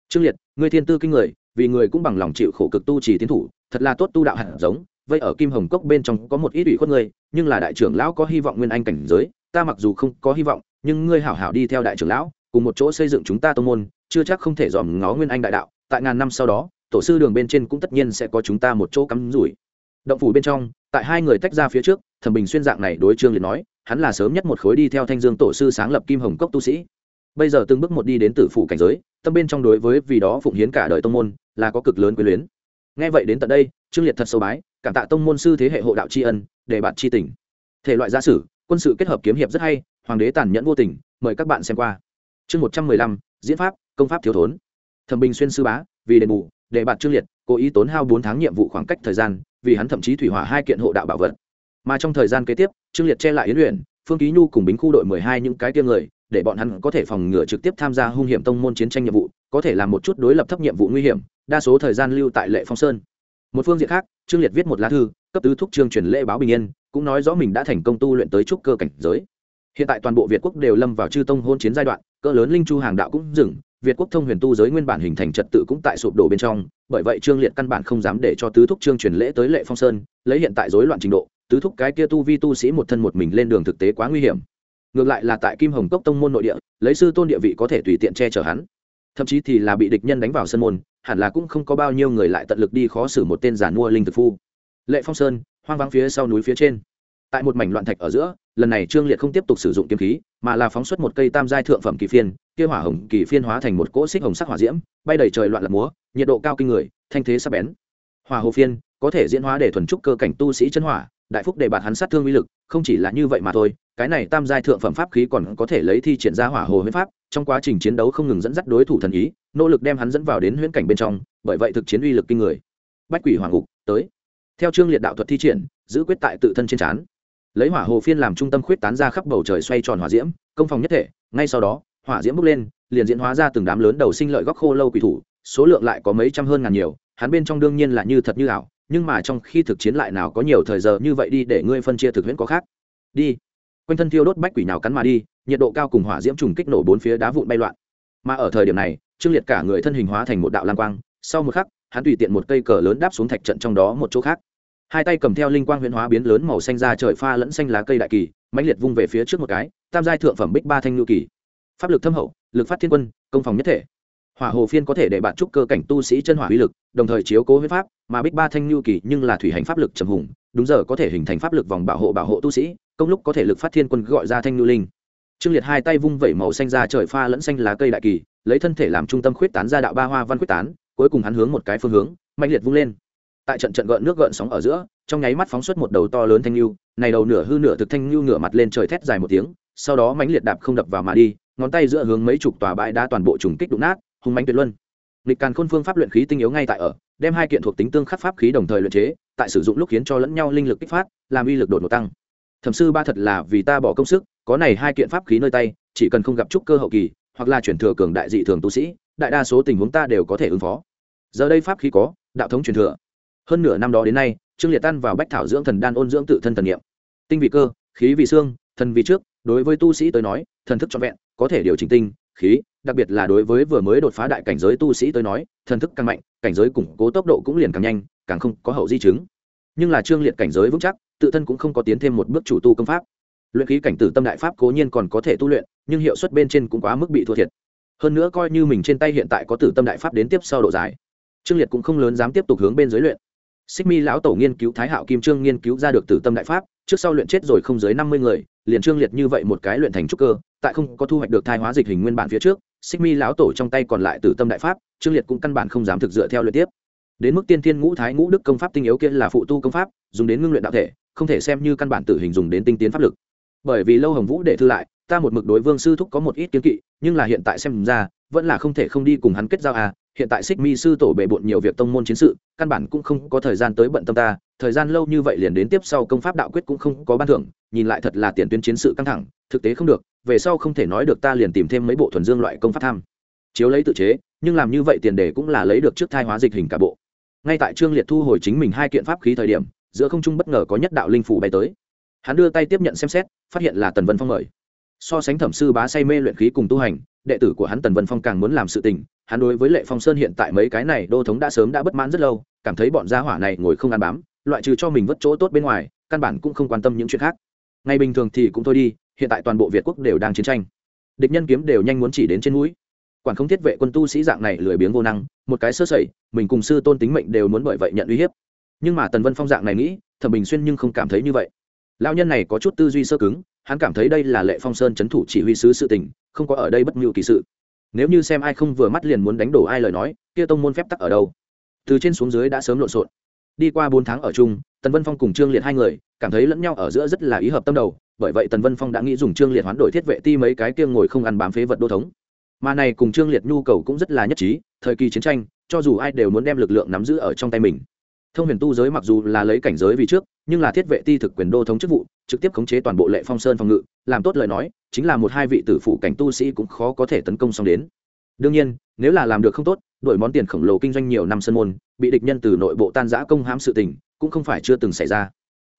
Trương liệt người thiên tư kinh người, vì người cũng bằng lòng chịu khổ cực tu trì tiến thủ, thật là tốt tu đạo hạt giống vậy ở kim hồng cốc bên trong có một ít ủy khuất người nhưng là đại trưởng lão có hy vọng nguyên anh cảnh giới, ta mặc dù không có hy vọng, nhưng ngươi hảo hảo đi theo đại trưởng lão, cùng một chỗ xây dựng chúng ta tô môn, chưa chắc không thể dòm ngó nguyên anh đại đạo, tại ngàn năm sau đó, tổ sư đường bên trên cũng tất nhiên sẽ có chúng ta một chỗ cắm rủi. Động phủ bên trong, tại hai người tách ra phía trước, thẩm bình xuyên dạng này đối trương liệt nói, hắn là sớm nhất một khối đi theo thanh dương tổ sư sáng lập kim hồng cốc tu sĩ. Bây giờ từng bước một đi đến tử phủ cảnh giới, tâm bên trong đối với vì đó phụng hiến cả đời tông môn, là có cực lớn quyền luyến. Nghe vậy đến tận đây, trương liệt thật sâu bái cảm tạ tông môn sư thế hệ hộ đạo tri ân để bạn tri tình. Thể loại gia sử, quân sự kết hợp kiếm hiệp rất hay, hoàng đế tàn nhẫn vô tình, mời các bạn xem qua. Chương một trăm mười lăm, diễn pháp, công pháp thiếu thốn. Thẩm bình xuyên sư bá, vì đền bù để bạn trương liệt, cố ý tốn hao bốn tháng nhiệm vụ khoảng cách thời gian, vì hắn thậm chí thủy hỏa hai kiện hộ đạo bảo vật. Mà trong thời gian kế tiếp, trương liệt che lại yến luyện, phương ký nhu cùng bính khu đội mười hai những cái tiêm người, để bọn hắn có thể phòng ngừa trực tiếp tham gia hung hiểm tông môn chiến tranh nhiệm vụ, có thể làm một chút đối lập thấp nhiệm vụ nguy hiểm, đa số thời gian lưu tại lệ phong sơn một phương diện khác, trương liệt viết một lá thư, cấp tứ thúc trương truyền lễ báo bình yên, cũng nói rõ mình đã thành công tu luyện tới trúc cơ cảnh giới. Hiện tại toàn bộ việt quốc đều lâm vào chư tông hôn chiến giai đoạn, cỡ lớn linh chu hàng đạo cũng dừng, việt quốc thông huyền tu giới nguyên bản hình thành trật tự cũng tại sụp đổ bên trong, bởi vậy trương liệt căn bản không dám để cho tứ thúc trương truyền lễ tới lệ phong sơn, lấy hiện tại rối loạn trình độ, tứ thúc cái kia tu vi tu sĩ một thân một mình lên đường thực tế quá nguy hiểm. Ngược lại là tại kim hồng cốc tông môn nội địa, lấy sư tôn địa vị có thể tùy tiện che chở hắn thậm chí thì là bị địch nhân đánh vào sân môn, hẳn là cũng không có bao nhiêu người lại tận lực đi khó xử một tên giản mua linh thực phu. Lệ phong sơn, hoang vắng phía sau núi phía trên. Tại một mảnh loạn thạch ở giữa, lần này trương liệt không tiếp tục sử dụng kiếm khí, mà là phóng xuất một cây tam giai thượng phẩm kỳ phiên, kia hỏa hồng kỳ phiên hóa thành một cỗ xích hồng sắc hỏa diễm, bay đầy trời loạn lạc múa, nhiệt độ cao kinh người, thanh thế sắp bén. Hỏa hồ phiên, có thể diễn hóa để thuần trúc cơ cảnh tu sĩ chân hỏa đại phúc để bạt hắn sát thương uy lực, không chỉ là như vậy mà thôi, cái này tam giai thượng phẩm pháp khí còn có thể lấy thi triển ra hỏa hồ huyết pháp, trong quá trình chiến đấu không ngừng dẫn dắt đối thủ thần ý, nỗ lực đem hắn dẫn vào đến huyễn cảnh bên trong, bởi vậy thực chiến uy lực kinh người. Bách quỷ hoàng ngục, tới. Theo chương liệt đạo thuật thi triển, giữ quyết tại tự thân trên trán. Lấy hỏa hồ phiên làm trung tâm khuyết tán ra khắp bầu trời xoay tròn hỏa diễm, công phòng nhất thể, ngay sau đó, hỏa diễm bốc lên, liền diễn hóa ra từng đám lớn đầu sinh lợi góc khô lâu quỷ thủ, số lượng lại có mấy trăm hơn ngàn nhiều, hắn bên trong đương nhiên là như thật như ảo nhưng mà trong khi thực chiến lại nào có nhiều thời giờ như vậy đi để ngươi phân chia thực huyễn có khác. Đi. Quanh thân thiêu đốt bách quỷ nào cắn mà đi, nhiệt độ cao cùng hỏa diễm trùng kích nổ bốn phía đá vụn bay loạn. Mà ở thời điểm này, trương liệt cả người thân hình hóa thành một đạo lang quang, sau một khắc, hắn tùy tiện một cây cờ lớn đáp xuống thạch trận trong đó một chỗ khác. Hai tay cầm theo linh quang huyễn hóa biến lớn màu xanh ra trời pha lẫn xanh lá cây đại kỳ, mãnh liệt vung về phía trước một cái, tam giai thượng phẩm bích ba thanh ngư kỳ. Pháp lực thâm hậu, lực phát thiên quân, công phòng nhất thể hỏa hồ phiên có thể để bạn trúc cơ cảnh tu sĩ chân hỏa uy lực, đồng thời chiếu cố huyết pháp, mà bích ba thanh nhu kỳ nhưng là thủy hành pháp lực trầm hùng, đúng giờ có thể hình thành pháp lực vòng bảo hộ bảo hộ tu sĩ, công lúc có thể lực phát thiên quân gọi ra thanh nhu linh. Trương liệt hai tay vung vẩy màu xanh ra trời pha lẫn xanh lá cây đại kỳ, lấy thân thể làm trung tâm khuyết tán ra đạo ba hoa văn khuyết tán, cuối cùng hắn hướng một cái phương hướng, mạnh liệt vung lên. Tại trận trận gợn nước gợn sóng ở giữa, trong nháy mắt phóng xuất một đầu to lớn thanh lưu này đầu nửa hư nửa thực thanh lưu ngửa mặt lên trời thét dài một tiếng, sau đó mãnh liệt đạp không đập vào mà đi, ngón tay giữa hướng mấy chục tòa bãi đá toàn bộ trùng kích đụng nát hùng mạnh tuyệt luân. Nghịch càn khôn phương pháp luyện khí tinh yếu ngay tại ở, đem hai kiện thuộc tính tương khắc pháp khí đồng thời luyện chế, tại sử dụng lúc khiến cho lẫn nhau linh lực kích phát, làm uy lực đột ngột tăng. Thẩm sư ba thật là vì ta bỏ công sức, có này hai kiện pháp khí nơi tay, chỉ cần không gặp trúc cơ hậu kỳ, hoặc là chuyển thừa cường đại dị thường tu sĩ, đại đa số tình huống ta đều có thể ứng phó. Giờ đây pháp khí có, đạo thống truyền thừa. Hơn nửa năm đó đến nay, trương liệt tan vào bách thảo dưỡng thần đan ôn dưỡng tự thân thần niệm. Tinh vị cơ, khí vị xương, thần vị trước, đối với tu sĩ tới nói, thần thức trọn vẹn, có thể điều chỉnh tinh, khí đặc biệt là đối với vừa mới đột phá đại cảnh giới tu sĩ tới nói, thần thức càng mạnh, cảnh giới củng cố tốc độ cũng liền càng nhanh, càng không có hậu di chứng. Nhưng là trương liệt cảnh giới vững chắc, tự thân cũng không có tiến thêm một bước chủ tu công pháp. Luyện khí cảnh tử tâm đại pháp cố nhiên còn có thể tu luyện, nhưng hiệu suất bên trên cũng quá mức bị thua thiệt. Hơn nữa coi như mình trên tay hiện tại có tử tâm đại pháp đến tiếp sau độ dài, trương liệt cũng không lớn dám tiếp tục hướng bên dưới luyện. Xích mi lão tổ nghiên cứu thái hạo kim trương nghiên cứu ra được tử tâm đại pháp, trước sau luyện chết rồi không dưới năm mươi người, liền trương liệt như vậy một cái luyện thành trúc cơ, tại không có thu hoạch được thai hóa dịch hình nguyên bản phía trước xích mi lão tổ trong tay còn lại từ tâm đại pháp, trương liệt cũng căn bản không dám thực dựa theo luyện tiếp. Đến mức tiên thiên ngũ thái ngũ đức công pháp tinh yếu kia là phụ tu công pháp, dùng đến ngưng luyện đạo thể, không thể xem như căn bản tử hình dùng đến tinh tiến pháp lực. Bởi vì lâu hồng vũ để thư lại, ta một mực đối vương sư thúc có một ít kiến kỵ, nhưng là hiện tại xem ra, vẫn là không thể không đi cùng hắn kết giao à hiện tại xích mi sư tổ bề bộn nhiều việc tông môn chiến sự, căn bản cũng không có thời gian tới bận tâm ta, thời gian lâu như vậy liền đến tiếp sau công pháp đạo quyết cũng không có ban thưởng, nhìn lại thật là tiền tuyến chiến sự căng thẳng, thực tế không được, về sau không thể nói được ta liền tìm thêm mấy bộ thuần dương loại công pháp tham. Chiếu lấy tự chế, nhưng làm như vậy tiền đề cũng là lấy được trước thai hóa dịch hình cả bộ. Ngay tại trương liệt thu hồi chính mình hai kiện pháp khí thời điểm, giữa không trung bất ngờ có nhất đạo linh phủ bay tới. Hắn đưa tay tiếp nhận xem xét, phát hiện là tần vân phong mời. So sánh thẩm sư bá say mê luyện khí cùng tu hành đệ tử của hắn tần vân phong càng muốn làm sự tình, hắn đối với lệ phong sơn hiện tại mấy cái này đô thống đã sớm đã bất mãn rất lâu, cảm thấy bọn gia hỏa này ngồi không ăn bám, loại trừ cho mình vất chỗ tốt bên ngoài, căn bản cũng không quan tâm những chuyện khác. Ngày bình thường thì cũng thôi đi, hiện tại toàn bộ việt quốc đều đang chiến tranh. Địch nhân kiếm đều nhanh muốn chỉ đến trên mũi quản không thiết vệ quân tu sĩ dạng này lười biếng vô năng, một cái sơ sẩy, mình cùng sư tôn tính mệnh đều muốn bởi vậy nhận uy hiếp. Nhưng mà tần vân phong dạng này nghĩ, thẩm bình xuyên nhưng không cảm thấy như vậy. Lao nhân này có chút tư duy sơ cứng hắn cảm thấy đây là lệ phong sơn c h ấ n thủ chỉ huy sứ sự tình, không có ở đây bất mưu kỳ sự. Nếu như xem ai không vừa mắt liền muốn đánh đổ ai lời nói, kia tông môn phép tắc ở đâu? Từ trên xuống dưới đã sớm lộn xộn. Đi qua bốn tháng ở chung, tần vân phong cùng trương liệt hai người, cảm thấy lẫn nhau ở giữa rất là ý hợp tâm đầu, bởi vậy tần vân phong đã nghĩ dùng trương liệt hoán đổi thiết vệ ti mấy cái kia ngồi không ăn bám phế vật đô thống. Mà này cùng trương liệt nhu cầu cũng rất là nhất trí, thời kỳ chiến tranh, cho dù ai đều muốn đem lực lượng nắm giữ ở trong tay mình thông huyền tu giới mặc dù là lấy cảnh giới vì trước, nhưng là thiết vệ ti thực quyền đô thống chức vụ, trực tiếp khống chế toàn bộ lệ phong sơn phòng ngự, làm tốt lời nói, chính là một hai vị tử phụ cảnh tu sĩ cũng khó có thể tấn công xong đến. Đương nhiên, nếu là làm được không tốt, đổi món tiền khổng lồ kinh doanh nhiều năm sân môn, bị địch nhân từ nội bộ tan giã công hãm sự tình, cũng không phải chưa từng xảy ra.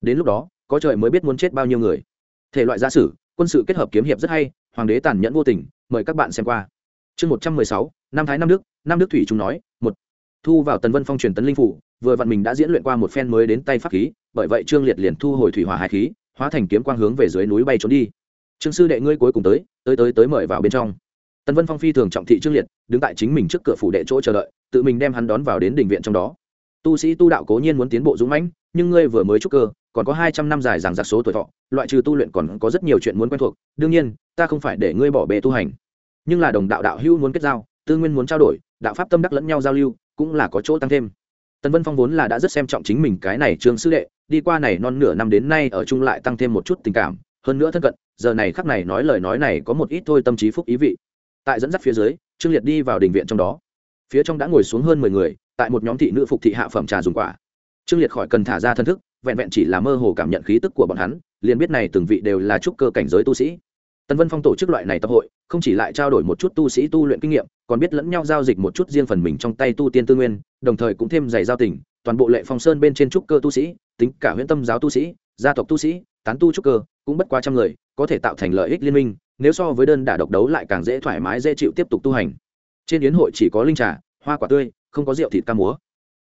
Đến lúc đó, có trời mới biết muốn chết bao nhiêu người. Thể loại gia sử, quân sự kết hợp kiếm hiệp rất hay, hoàng đế tàn nhẫn vô tình, mời các bạn xem qua. Chương một trăm mười sáu, năm thái năm đức năm đức thủy chúng nói thu vào tần vân phong truyền tấn linh phủ, vừa vặn mình đã diễn luyện qua một phen mới đến tay pháp khí, bởi vậy trương liệt liền thu hồi thủy hỏa hai khí, hóa thành kiếm quang hướng về dưới núi bay trốn đi. Trương sư đệ ngươi cuối cùng tới tới tới tới mời vào bên trong. Tần vân phong phi thường trọng thị trương liệt, đứng tại chính mình trước cửa phủ đệ chỗ chờ đợi, tự mình đem hắn đón vào đến đình viện trong đó. Tu sĩ tu đạo cố nhiên muốn tiến bộ dũng mãnh, nhưng ngươi vừa mới trúc cơ, còn có hai trăm năm dài rằng giặc số tuổi thọ, loại trừ tu luyện còn có rất nhiều chuyện muốn quen thuộc, đương nhiên, ta không phải để ngươi bỏ bê tu hành. Nhưng là đồng đạo đạo hữu muốn kết giao, tư nguyên muốn trao đổi, đạo pháp tâm đắc lẫn nhau giao lưu cũng là có chỗ tăng thêm. Tần vân phong vốn là đã rất xem trọng chính mình cái này trương sư đệ, đi qua này non nửa năm đến nay ở chung lại tăng thêm một chút tình cảm, hơn nữa thân cận, giờ này khắc này nói lời nói này có một ít thôi tâm trí phúc ý vị. Tại dẫn dắt phía dưới, trương liệt đi vào đình viện trong đó. Phía trong đã ngồi xuống hơn mười người, tại một nhóm thị nữ phục thị hạ phẩm trà dùng quả. Trương liệt khỏi cần thả ra thân thức, vẹn vẹn chỉ là mơ hồ cảm nhận khí tức của bọn hắn, liền biết này từng vị đều là trúc cơ cảnh giới tu sĩ tần vân phong tổ chức loại này tập hội, không chỉ lại trao đổi một chút tu sĩ tu luyện kinh nghiệm, còn biết lẫn nhau giao dịch một chút riêng phần mình trong tay tu tiên tư nguyên, đồng thời cũng thêm giày giao tình, toàn bộ lệ phong sơn bên trên trúc cơ tu sĩ, tính cả huyện tâm giáo tu sĩ, gia tộc tu sĩ, tán tu trúc cơ, cũng bất quá trăm người, có thể tạo thành lợi ích liên minh, nếu so với đơn đả độc đấu lại càng dễ thoải mái, dễ chịu tiếp tục tu hành. Trên yến hội chỉ có linh trà, hoa quả tươi, không có rượu thịt ca múa.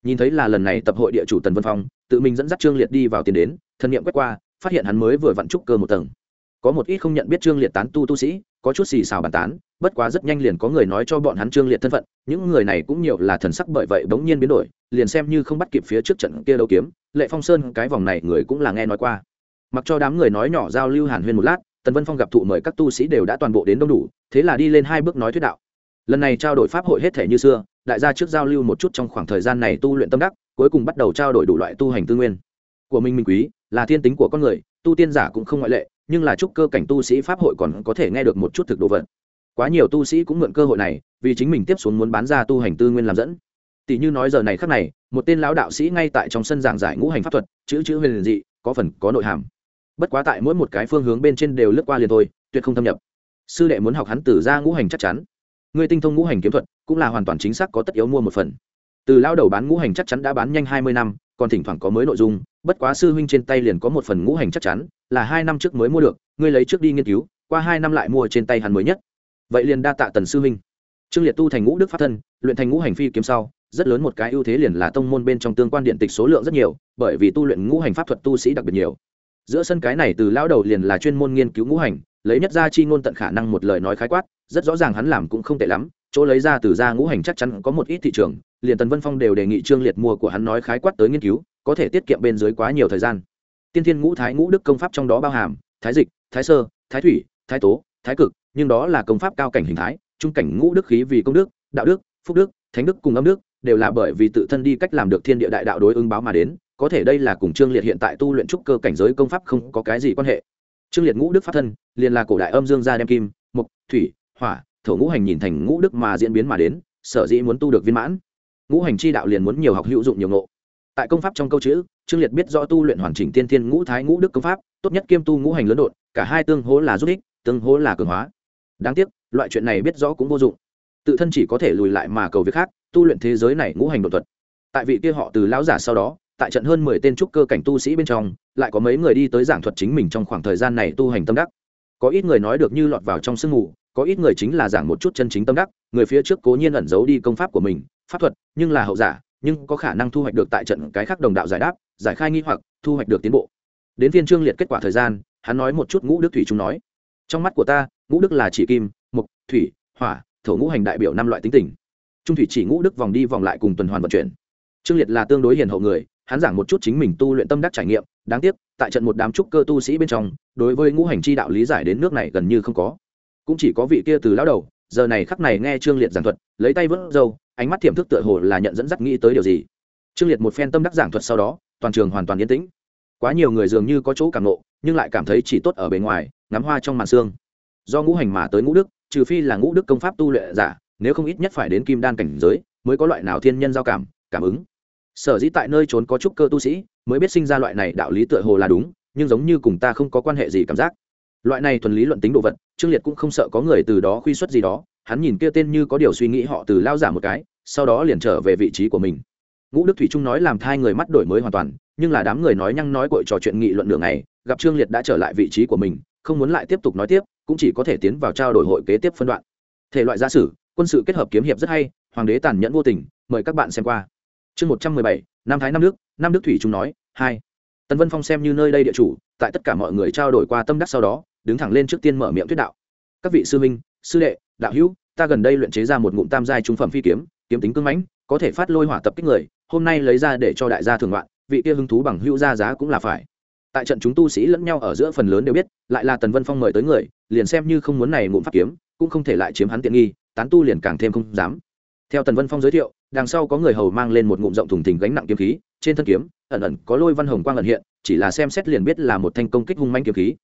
Nhìn thấy là lần này tập hội địa chủ tần vân phong, tự mình dẫn dắt trương liệt đi vào tiền đến, thân nhiệm quét qua, phát hiện hắn mới vừa vặn trúc cơ một tầng có một ít không nhận biết trương liệt tán tu tu sĩ, có chút xì xào bàn tán, bất quá rất nhanh liền có người nói cho bọn hắn trương liệt thân phận, những người này cũng nhiều là thần sắc bởi vậy bỗng nhiên biến đổi, liền xem như không bắt kịp phía trước trận kia đấu kiếm, lệ phong sơn, cái vòng này người cũng là nghe nói qua. Mặc cho đám người nói nhỏ giao lưu hàn huyên một lát, tần vân phong gặp thụ mời các tu sĩ đều đã toàn bộ đến đông đủ, thế là đi lên hai bước nói thuyết đạo. Lần này trao đổi pháp hội hết thể như xưa, đại gia trước giao lưu một chút trong khoảng thời gian này tu luyện tâm đắc, cuối cùng bắt đầu trao đổi đủ loại tu hành tư nguyên. Của mình minh quý, là thiên tính của con người, tu tiên giả cũng không ngoại lệ nhưng là chúc cơ cảnh tu sĩ pháp hội còn có thể nghe được một chút thực đồ vật. Quá nhiều tu sĩ cũng mượn cơ hội này, vì chính mình tiếp xuống muốn bán ra tu hành tư nguyên làm dẫn. Tỷ như nói giờ này khắc này, một tên lão đạo sĩ ngay tại trong sân giảng giải ngũ hành pháp thuật, chữ chữ huyền dị, có phần có nội hàm. Bất quá tại mỗi một cái phương hướng bên trên đều lướt qua liền thôi, tuyệt không thâm nhập. Sư đệ muốn học hắn từ ra ngũ hành chắc chắn. Người tinh thông ngũ hành kiếm thuật, cũng là hoàn toàn chính xác có tất yếu mua một phần. Từ lao đầu bán ngũ hành chắc chắn đã bán nhanh hai mươi năm, còn thỉnh thoảng có mới nội dung bất quá sư huynh trên tay liền có một phần ngũ hành chắc chắn, là hai năm trước mới mua được, ngươi lấy trước đi nghiên cứu, qua hai năm lại mua trên tay hắn mới nhất. Vậy liền đa tạ tần sư huynh. Trương liệt tu thành ngũ đức pháp thân, luyện thành ngũ hành phi kiếm sau, rất lớn một cái ưu thế liền là tông môn bên trong tương quan điện tịch số lượng rất nhiều, bởi vì tu luyện ngũ hành pháp thuật tu sĩ đặc biệt nhiều. Giữa sân cái này từ lão đầu liền là chuyên môn nghiên cứu ngũ hành, lấy nhất ra chi ngôn tận khả năng một lời nói khái quát, rất rõ ràng hắn làm cũng không tệ lắm, chỗ lấy ra từ ra ngũ hành chắc chắn có một ít thị trường, liền tần vân phong đều đề nghị trương liệt mua của hắn nói khái quát tới nghiên cứu có thể tiết kiệm bên dưới quá nhiều thời gian. Tiên thiên ngũ thái ngũ đức công pháp trong đó bao hàm thái dịch, thái sơ, thái thủy, thái tố, thái cực, nhưng đó là công pháp cao cảnh hình thái, trung cảnh ngũ đức khí vì công đức, đạo đức, phúc đức, thánh đức cùng âm đức, đều là bởi vì tự thân đi cách làm được thiên địa đại đạo đối ứng báo mà đến, có thể đây là cùng trương liệt hiện tại tu luyện trúc cơ cảnh giới công pháp không có cái gì quan hệ. Trương liệt ngũ đức pháp thân, liền là cổ đại âm dương gia đem kim mục thủy, hỏa, thổ ngũ hành nhìn thành ngũ đức mà diễn biến mà đến, sở dĩ muốn tu được viên mãn. Ngũ hành chi đạo liền muốn nhiều học hữu dụng nhiều ngộ tại công pháp trong câu chữ, trương liệt biết rõ tu luyện hoàn chỉnh tiên thiên ngũ thái ngũ đức công pháp, tốt nhất kiêm tu ngũ hành lớn đột cả hai tương hỗ là rút ích, tương hỗ là cường hóa. Đáng tiếc, loại chuyện này biết rõ cũng vô dụng. Tự thân chỉ có thể lùi lại mà cầu việc khác, tu luyện thế giới này ngũ hành đột thuật. Tại vị kia họ từ lão giả sau đó, tại trận hơn mười tên trúc cơ cảnh tu sĩ bên trong, lại có mấy người đi tới giảng thuật chính mình trong khoảng thời gian này tu hành tâm đắc. Có ít người nói được như lọt vào trong sương mù, có ít người chính là giảng một chút chân chính tâm đắc, người phía trước cố nhiên ẩn giấu đi công pháp của mình, pháp thuật, nhưng là hậu giả nhưng có khả năng thu hoạch được tại trận cái khác đồng đạo giải đáp, giải khai nghi hoặc, thu hoạch được tiến bộ. Đến phiên trương liệt kết quả thời gian, hắn nói một chút ngũ đức thủy chúng nói. Trong mắt của ta, ngũ đức là chỉ kim, mục, thủy, hỏa, thổ ngũ hành đại biểu năm loại tính tình. Trung thủy chỉ ngũ đức vòng đi vòng lại cùng tuần hoàn vận chuyển. Trương liệt là tương đối hiền hậu người, hắn giảng một chút chính mình tu luyện tâm đắc trải nghiệm, đáng tiếc, tại trận một đám trúc cơ tu sĩ bên trong, đối với ngũ hành chi đạo lý giải đến nước này gần như không có. Cũng chỉ có vị kia từ lão đầu giờ này khắc này nghe trương liệt giảng thuật, lấy tay vớt râu, ánh mắt tiềm thức tựa hồ là nhận dẫn dắt nghĩ tới điều gì. Trương liệt một phen tâm đắc giảng thuật sau đó, toàn trường hoàn toàn yên tĩnh. Quá nhiều người dường như có chỗ cảm nộ nhưng lại cảm thấy chỉ tốt ở bề ngoài, ngắm hoa trong màn xương do ngũ hành mà tới ngũ đức, trừ phi là ngũ đức công pháp tu luyện giả, nếu không ít nhất phải đến kim đan cảnh giới, mới có loại nào thiên nhân giao cảm cảm ứng. Sở dĩ tại nơi trốn có trúc cơ tu sĩ, mới biết sinh ra loại này đạo lý tựa hồ là đúng, nhưng giống như cùng ta không có quan hệ gì cảm giác loại này thuần lý luận tính đồ vật, trương liệt cũng không sợ có người từ đó khuy xuất gì đó, hắn nhìn kia tên như có điều suy nghĩ họ từ lao giả một cái, sau đó liền trở về vị trí của mình. Ngũ đức thủy trung nói làm thai người mắt đổi mới hoàn toàn, nhưng là đám người nói nhăng nói cội trò chuyện nghị luận đường này gặp trương liệt đã trở lại vị trí của mình, không muốn lại tiếp tục nói tiếp, cũng chỉ có thể tiến vào trao đổi hội kế tiếp phân đoạn. Thể loại gia sử, quân sự kết hợp kiếm hiệp rất hay, hoàng đế tàn nhẫn vô tình, mời các bạn xem qua. Chương một trăm mười bảy, nam thái năm nước năm đức thủy trung nói, hai. Tần vân phong xem như nơi đây địa chủ, tại tất cả mọi người trao đổi qua tâm đắc sau đó đứng thẳng lên trước tiên mở miệng thuyết đạo. Các vị sư minh sư đệ, đạo hữu, ta gần đây luyện chế ra một ngụm tam giai trung phẩm phi kiếm kiếm tính cưng mãnh, có thể phát lôi hỏa tập kích người, hôm nay lấy ra để cho đại gia thường loạn vị kia hứng thú bằng hữu ra giá cũng là phải. Tại trận chúng tu sĩ lẫn nhau ở giữa phần lớn đều biết, lại là tần vân phong mời tới người, liền xem như không muốn này ngụm pháp kiếm, cũng không thể lại chiếm hắn tiện nghi, tán tu liền càng thêm không dám. Theo tần vân phong giới thiệu, đằng sau có người hầu mang lên một ngụm rộng thùng thình gánh nặng kiếm khí, trên thân kiếm, ẩn ẩn có lôi văn hồng quang ẩn hiện, chỉ là xem xét liền biết là một thanh công kích hung manh kiếm khí